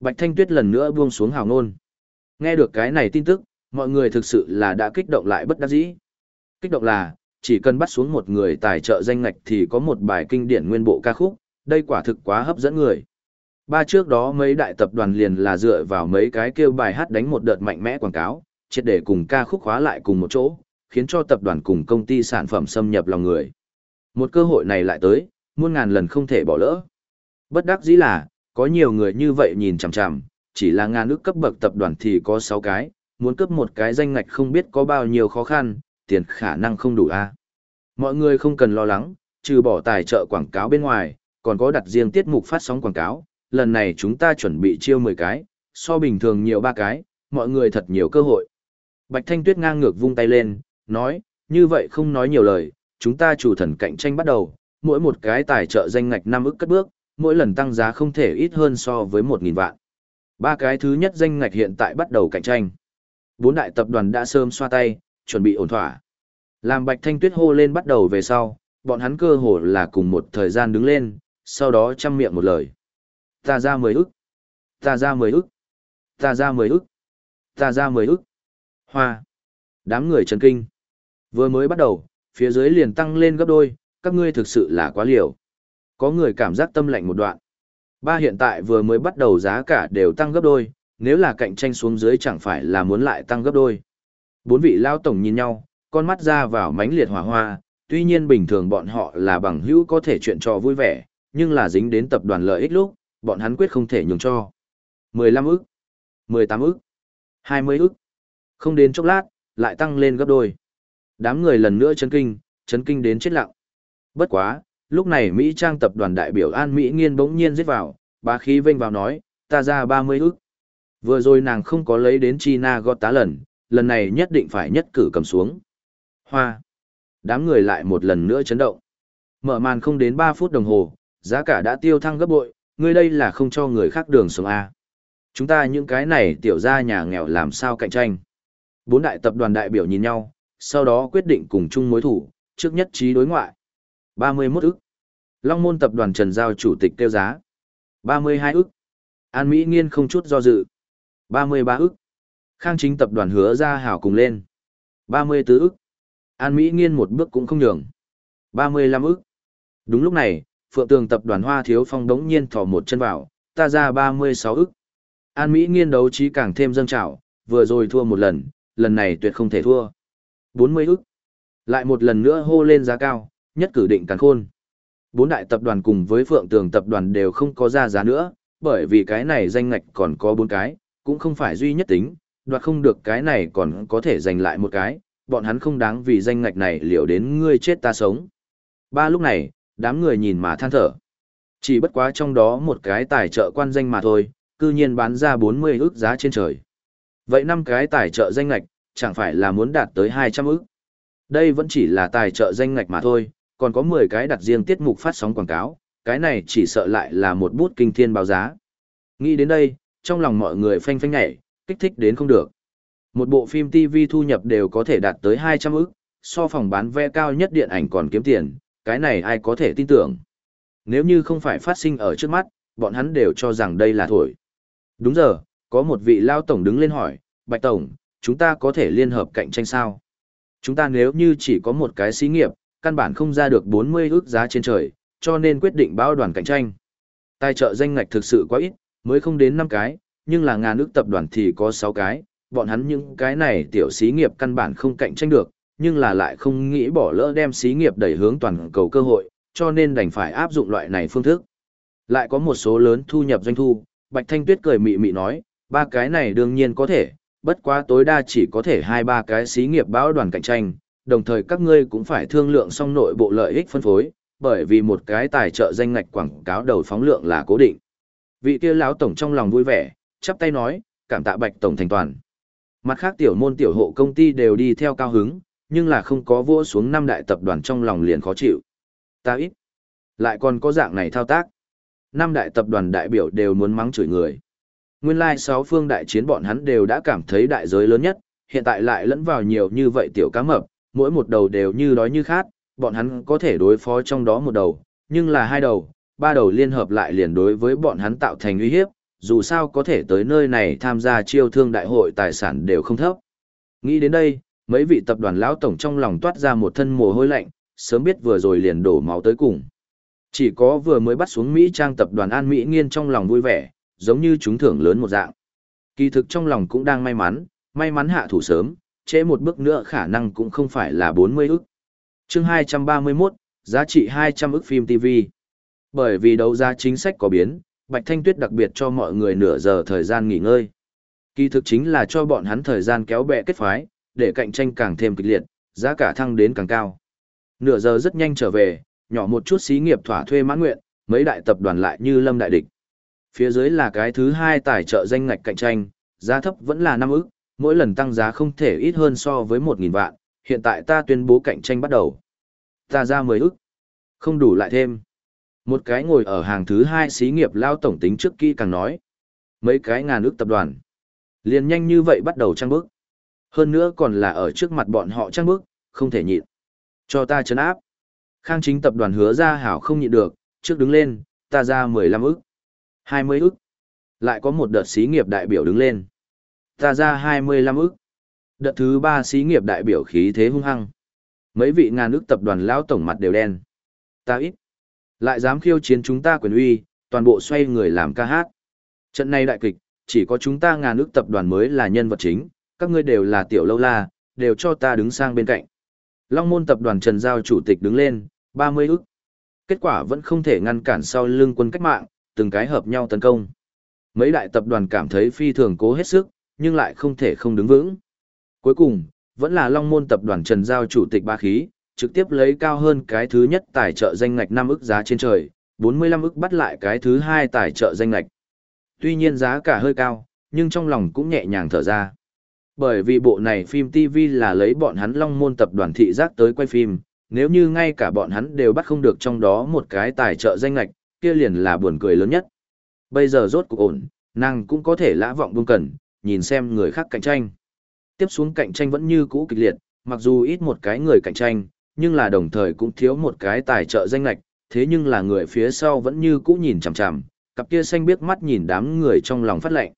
Bạch Thanh Tuyết lần nữa buông xuống hào ngôn. Nghe được cái này tin tức, mọi người thực sự là đã kích động lại bất đắc dĩ. Kích động là, chỉ cần bắt xuống một người tài trợ danh ngạch thì có một bài kinh điển nguyên bộ ca khúc, đây quả thực quá hấp dẫn người. Ba trước đó mấy đại tập đoàn liền là dựa vào mấy cái kêu bài hát đánh một đợt mạnh mẽ quảng cáo, triệt để cùng ca khúc khóa lại cùng một chỗ, khiến cho tập đoàn cùng công ty sản phẩm xâm nhập lòng người. Một cơ hội này lại tới, muôn ngàn lần không thể bỏ lỡ. Bất đắc dĩ là, có nhiều người như vậy nhìn chằm chằm, chỉ là ngàn ước cấp bậc tập đoàn thì có 6 cái, muốn cấp một cái danh ngạch không biết có bao nhiêu khó khăn, tiền khả năng không đủ a. Mọi người không cần lo lắng, trừ bỏ tài trợ quảng cáo bên ngoài, còn có đặt riêng tiết mục phát sóng quảng cáo, lần này chúng ta chuẩn bị chiêu 10 cái, so bình thường nhiều ba cái, mọi người thật nhiều cơ hội. Bạch Thanh Tuyết ngang ngược vung tay lên, nói, như vậy không nói nhiều lời, chúng ta chủ thần cạnh tranh bắt đầu, mỗi một cái tài trợ danh ngạch năm ức cất bước, mỗi lần tăng giá không thể ít hơn so với 1.000 vạn. Ba cái thứ nhất danh ngạch hiện tại bắt đầu cạnh tranh. Bốn đại tập đoàn đã sớm xoa tay, chuẩn bị ổn thỏa. Làm Bạch Thanh Tuyết hô lên bắt đầu về sau, bọn hắn cơ hồ là cùng một thời gian đứng lên, sau đó chăm miệng một lời. Ta ra mười ức. Ta ra mười ức. Ta ra mười ức. Ta ra mười ức. Hoa. Đám người chấn kinh. Vừa mới bắt đầu, phía dưới liền tăng lên gấp đôi, các ngươi thực sự là quá liều. Có người cảm giác tâm lạnh một đoạn. Ba hiện tại vừa mới bắt đầu giá cả đều tăng gấp đôi, nếu là cạnh tranh xuống dưới chẳng phải là muốn lại tăng gấp đôi. Bốn vị lao tổng nhìn nhau, con mắt ra vào mánh liệt hỏa hoa, tuy nhiên bình thường bọn họ là bằng hữu có thể chuyện trò vui vẻ, nhưng là dính đến tập đoàn lợi ích lúc, bọn hắn quyết không thể nhường cho. 15 ức, 18 ức, 20 ức. Không đến chốc lát, lại tăng lên gấp đôi. Đám người lần nữa chấn kinh, chấn kinh đến chết lặng. Bất quá, lúc này Mỹ Trang tập đoàn đại biểu An Mỹ Nghiên bỗng nhiên giết vào, bá khí vênh vào nói, ta ra 30 ức. Vừa rồi nàng không có lấy đến China gót tá lần, lần này nhất định phải nhất cử cầm xuống. Hoa. Đám người lại một lần nữa chấn động. Mở màn không đến 3 phút đồng hồ, giá cả đã tiêu thăng gấp bội, ngươi đây là không cho người khác đường sống A. Chúng ta những cái này tiểu ra nhà nghèo làm sao cạnh tranh. Bốn đại tập đoàn đại biểu nhìn nhau, sau đó quyết định cùng chung mối thủ, trước nhất trí đối ngoại. 31 ức. Long môn tập đoàn Trần Giao chủ tịch tiêu giá. 32 ức. An Mỹ Nghiên không chút do dự. 33 ức. Khang chính tập đoàn hứa ra hảo cùng lên. 34 ức. An Mỹ nghiên một bước cũng không nhường. 35 ức. Đúng lúc này, Phượng Tường tập đoàn Hoa Thiếu Phong đống nhiên thò một chân vào, ta ra 36 ức. An Mỹ nghiên đấu trí càng thêm dâng trào, vừa rồi thua một lần, lần này tuyệt không thể thua. 40 ức. Lại một lần nữa hô lên giá cao, nhất cử định càng khôn. Bốn đại tập đoàn cùng với Phượng Tường tập đoàn đều không có ra giá nữa, bởi vì cái này danh ngạch còn có bốn cái, cũng không phải duy nhất tính, đoạt không được cái này còn có thể giành lại một cái, bọn hắn không đáng vì danh ngạch này liệu đến ngươi chết ta sống. Ba lúc này, đám người nhìn mà than thở. Chỉ bất quá trong đó một cái tài trợ quan danh mà thôi, cư nhiên bán ra 40 ức giá trên trời. Vậy năm cái tài trợ danh ngạch, chẳng phải là muốn đạt tới 200 ức. Đây vẫn chỉ là tài trợ danh ngạch mà thôi, còn có 10 cái đặt riêng tiết mục phát sóng quảng cáo, cái này chỉ sợ lại là một bút kinh thiên báo giá. Nghĩ đến đây, trong lòng mọi người phanh phanh nhảy, kích thích đến không được. Một bộ phim TV thu nhập đều có thể đạt tới 200 ức, so phòng bán vé cao nhất điện ảnh còn kiếm tiền, cái này ai có thể tin tưởng. Nếu như không phải phát sinh ở trước mắt, bọn hắn đều cho rằng đây là thổi. Đúng giờ, có một vị lao tổng đứng lên hỏi, Bạch Tổng, chúng ta có thể liên hợp cạnh tranh sao? Chúng ta nếu như chỉ có một cái xí nghiệp, căn bản không ra được 40 ước giá trên trời, cho nên quyết định bao đoàn cạnh tranh. Tài trợ danh ngạch thực sự quá ít, mới không đến 5 cái, nhưng là ngàn nước tập đoàn thì có 6 cái, bọn hắn những cái này tiểu xí nghiệp căn bản không cạnh tranh được, nhưng là lại không nghĩ bỏ lỡ đem xí nghiệp đẩy hướng toàn cầu cơ hội, cho nên đành phải áp dụng loại này phương thức. Lại có một số lớn thu nhập doanh thu, Bạch Thanh Tuyết cười mị mị nói, ba cái này đương nhiên có thể, bất quá tối đa chỉ có thể hai ba cái xí nghiệp báo đoàn cạnh tranh, đồng thời các ngươi cũng phải thương lượng xong nội bộ lợi ích phân phối, bởi vì một cái tài trợ danh ngạch quảng cáo đầu phóng lượng là cố định. Vị kia lão tổng trong lòng vui vẻ, chắp tay nói, cảm tạ Bạch tổng thành toàn. Mặt khác tiểu môn tiểu hộ công ty đều đi theo cao hứng, nhưng là không có vua xuống năm đại tập đoàn trong lòng liền khó chịu. Ta ít. Lại còn có dạng này thao tác. Năm đại tập đoàn đại biểu đều muốn mắng chửi người. Nguyên lai like sáu phương đại chiến bọn hắn đều đã cảm thấy đại giới lớn nhất, hiện tại lại lẫn vào nhiều như vậy tiểu cá mập, mỗi một đầu đều như đói như khát, bọn hắn có thể đối phó trong đó một đầu, nhưng là hai đầu, ba đầu liên hợp lại liền đối với bọn hắn tạo thành uy hiếp, dù sao có thể tới nơi này tham gia chiêu thương đại hội tài sản đều không thấp. Nghĩ đến đây, mấy vị tập đoàn lão tổng trong lòng toát ra một thân mồ hôi lạnh, sớm biết vừa rồi liền đổ máu tới cùng. Chỉ có vừa mới bắt xuống Mỹ trang tập đoàn An Mỹ Nghiên trong lòng vui vẻ, giống như chúng thưởng lớn một dạng. Kỳ thực trong lòng cũng đang may mắn, may mắn hạ thủ sớm, trễ một bước nữa khả năng cũng không phải là 40 ức. chương 231, giá trị 200 ức phim TV. Bởi vì đấu giá chính sách có biến, Bạch Thanh Tuyết đặc biệt cho mọi người nửa giờ thời gian nghỉ ngơi. Kỳ thực chính là cho bọn hắn thời gian kéo bè kết phái, để cạnh tranh càng thêm kịch liệt, giá cả thăng đến càng cao. Nửa giờ rất nhanh trở về, nhỏ một chút xí nghiệp thỏa thuê mãn nguyện, mấy đại tập đoàn lại như lâm đại địch. Phía dưới là cái thứ hai tài trợ danh ngạch cạnh tranh, giá thấp vẫn là 5 ức, mỗi lần tăng giá không thể ít hơn so với 1.000 vạn, hiện tại ta tuyên bố cạnh tranh bắt đầu. Ta ra 10 ức, không đủ lại thêm. Một cái ngồi ở hàng thứ hai xí nghiệp lao tổng tính trước kỹ càng nói. Mấy cái ngàn ước tập đoàn. liền nhanh như vậy bắt đầu trang bước. Hơn nữa còn là ở trước mặt bọn họ trang bước, không thể nhịn. Cho ta chấn áp. Khang chính tập đoàn hứa ra hảo không nhịn được, trước đứng lên, ta ra 15 ức. 20 ức. Lại có một đợt xí nghiệp đại biểu đứng lên. Ta ra 25 ức. Đợt thứ ba xí nghiệp đại biểu khí thế hung hăng. Mấy vị ngàn ức tập đoàn lão tổng mặt đều đen. Ta ít. Lại dám khiêu chiến chúng ta quyền uy, toàn bộ xoay người làm ca hát. Trận này đại kịch, chỉ có chúng ta ngàn ước tập đoàn mới là nhân vật chính, các ngươi đều là tiểu lâu la, đều cho ta đứng sang bên cạnh. Long môn tập đoàn Trần Giao chủ tịch đứng lên, 30 ức. Kết quả vẫn không thể ngăn cản sau lưng quân cách mạng, từng cái hợp nhau tấn công. Mấy đại tập đoàn cảm thấy phi thường cố hết sức, nhưng lại không thể không đứng vững. Cuối cùng, vẫn là Long Môn tập đoàn Trần Giao chủ tịch ba khí, trực tiếp lấy cao hơn cái thứ nhất tài trợ danh ngạch 5 ức giá trên trời, 45 ức bắt lại cái thứ hai tài trợ danh ngạch. Tuy nhiên giá cả hơi cao, nhưng trong lòng cũng nhẹ nhàng thở ra. Bởi vì bộ này phim TV là lấy bọn hắn Long Môn tập đoàn thị giác tới quay phim, nếu như ngay cả bọn hắn đều bắt không được trong đó một cái tài trợ danh ngạch, kia liền là buồn cười lớn nhất. Bây giờ rốt cuộc ổn, nàng cũng có thể lã vọng buông cần, nhìn xem người khác cạnh tranh. Tiếp xuống cạnh tranh vẫn như cũ kịch liệt, mặc dù ít một cái người cạnh tranh, nhưng là đồng thời cũng thiếu một cái tài trợ danh lệch, thế nhưng là người phía sau vẫn như cũ nhìn chằm chằm, cặp kia xanh biếc mắt nhìn đám người trong lòng phát lệnh.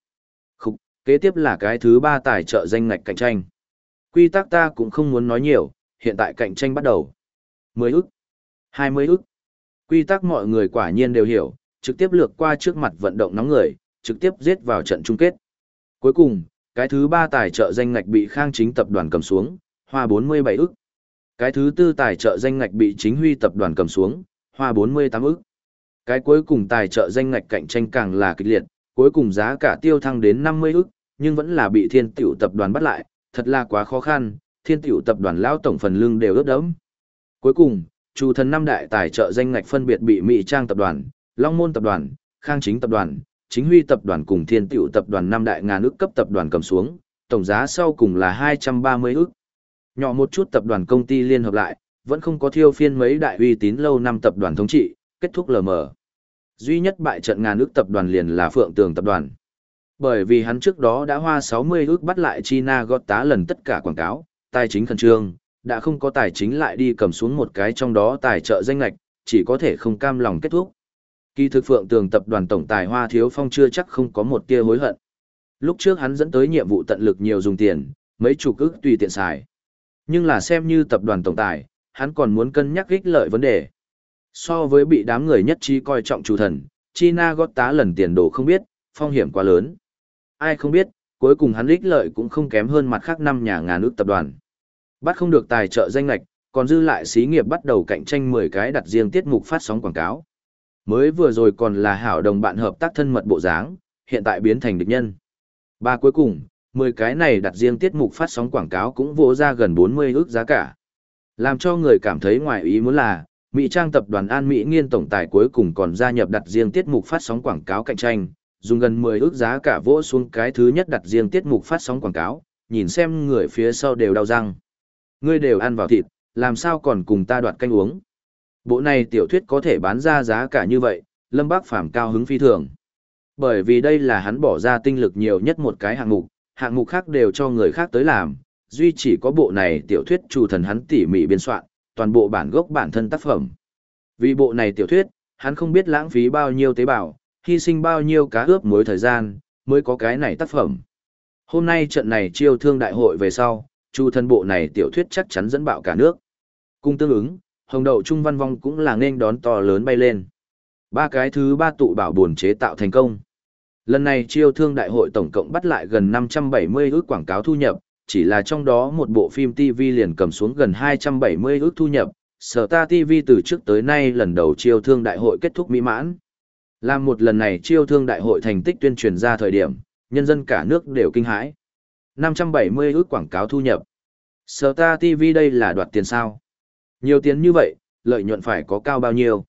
Khúc, kế tiếp là cái thứ ba tài trợ danh lệch cạnh tranh. Quy tắc ta cũng không muốn nói nhiều, hiện tại cạnh tranh bắt đầu. 10 ức, 20 ức. Quy tắc mọi người quả nhiên đều hiểu, trực tiếp lược qua trước mặt vận động nóng người, trực tiếp giết vào trận chung kết. Cuối cùng, cái thứ ba tài trợ danh ngạch bị Khang Chính tập đoàn cầm xuống, hoa 47 ức. Cái thứ tư tài trợ danh ngạch bị Chính Huy tập đoàn cầm xuống, hoa 48 ức. Cái cuối cùng tài trợ danh ngạch cạnh tranh càng là kịch liệt, cuối cùng giá cả tiêu thăng đến 50 ức, nhưng vẫn là bị Thiên Tiểu tập đoàn bắt lại, thật là quá khó khăn, Thiên Tiểu tập đoàn lão tổng phần lương đều ướt đẫm. Cuối cùng, chủ thần năm đại tài trợ danh ngạch phân biệt bị Mỹ Trang tập đoàn, Long Môn tập đoàn, Khang Chính tập đoàn, Chính Huy tập đoàn cùng Thiên Tiểu tập đoàn năm đại ngàn ức cấp tập đoàn cầm xuống, tổng giá sau cùng là 230 ức. Nhỏ một chút tập đoàn công ty liên hợp lại, vẫn không có thiêu phiên mấy đại uy tín lâu năm tập đoàn thống trị, kết thúc lờ mờ. Duy nhất bại trận ngàn ước tập đoàn liền là Phượng Tường tập đoàn. Bởi vì hắn trước đó đã hoa 60 ước bắt lại China gót tá lần tất cả quảng cáo, tài chính khẩn trương, đã không có tài chính lại đi cầm xuống một cái trong đó tài trợ danh lạch, chỉ có thể không cam lòng kết thúc. Kỳ thực Phượng Tường tập đoàn tổng tài Hoa Thiếu Phong chưa chắc không có một tia hối hận. Lúc trước hắn dẫn tới nhiệm vụ tận lực nhiều dùng tiền, mấy chục ức tùy tiện xài. Nhưng là xem như tập đoàn tổng tài, hắn còn muốn cân nhắc ích lợi vấn đề. So với bị đám người nhất trí coi trọng chủ thần, China gót tá lần tiền đồ không biết, phong hiểm quá lớn. Ai không biết, cuối cùng hắn ích lợi cũng không kém hơn mặt khác năm nhà ngàn nước tập đoàn. Bắt không được tài trợ danh lạch, còn dư lại xí nghiệp bắt đầu cạnh tranh 10 cái đặt riêng tiết mục phát sóng quảng cáo. Mới vừa rồi còn là hảo đồng bạn hợp tác thân mật bộ dáng, hiện tại biến thành địch nhân. Ba cuối cùng, 10 cái này đặt riêng tiết mục phát sóng quảng cáo cũng vỗ ra gần 40 ước giá cả. Làm cho người cảm thấy ngoài ý muốn là, Mỹ Trang tập đoàn An Mỹ Nghiên tổng tài cuối cùng còn gia nhập đặt riêng tiết mục phát sóng quảng cáo cạnh tranh, dùng gần 10 ước giá cả vỗ xuống cái thứ nhất đặt riêng tiết mục phát sóng quảng cáo, nhìn xem người phía sau đều đau răng. Ngươi đều ăn vào thịt, làm sao còn cùng ta đoạt canh uống. Bộ này tiểu thuyết có thể bán ra giá cả như vậy, Lâm Bác Phàm cao hứng phi thường. Bởi vì đây là hắn bỏ ra tinh lực nhiều nhất một cái hạng mục, hạng mục khác đều cho người khác tới làm, duy chỉ có bộ này tiểu thuyết chủ thần hắn tỉ mỉ biên soạn, toàn bộ bản gốc bản thân tác phẩm. Vì bộ này tiểu thuyết, hắn không biết lãng phí bao nhiêu tế bào, hy sinh bao nhiêu cá ướp mối thời gian, mới có cái này tác phẩm. Hôm nay trận này chiêu thương đại hội về sau, chu thân bộ này tiểu thuyết chắc chắn dẫn bạo cả nước. Cung tương ứng, hồng đậu trung văn vong cũng là nên đón to lớn bay lên. Ba cái thứ ba tụ bảo buồn chế tạo thành công. Lần này chiêu thương đại hội tổng cộng bắt lại gần 570 ước quảng cáo thu nhập, chỉ là trong đó một bộ phim TV liền cầm xuống gần 270 ước thu nhập, Sở Ta TV từ trước tới nay lần đầu chiêu thương đại hội kết thúc mỹ mãn. Làm một lần này chiêu thương đại hội thành tích tuyên truyền ra thời điểm, nhân dân cả nước đều kinh hãi. 570 ước quảng cáo thu nhập. Sở Ta TV đây là đoạt tiền sao? Nhiều tiền như vậy, lợi nhuận phải có cao bao nhiêu?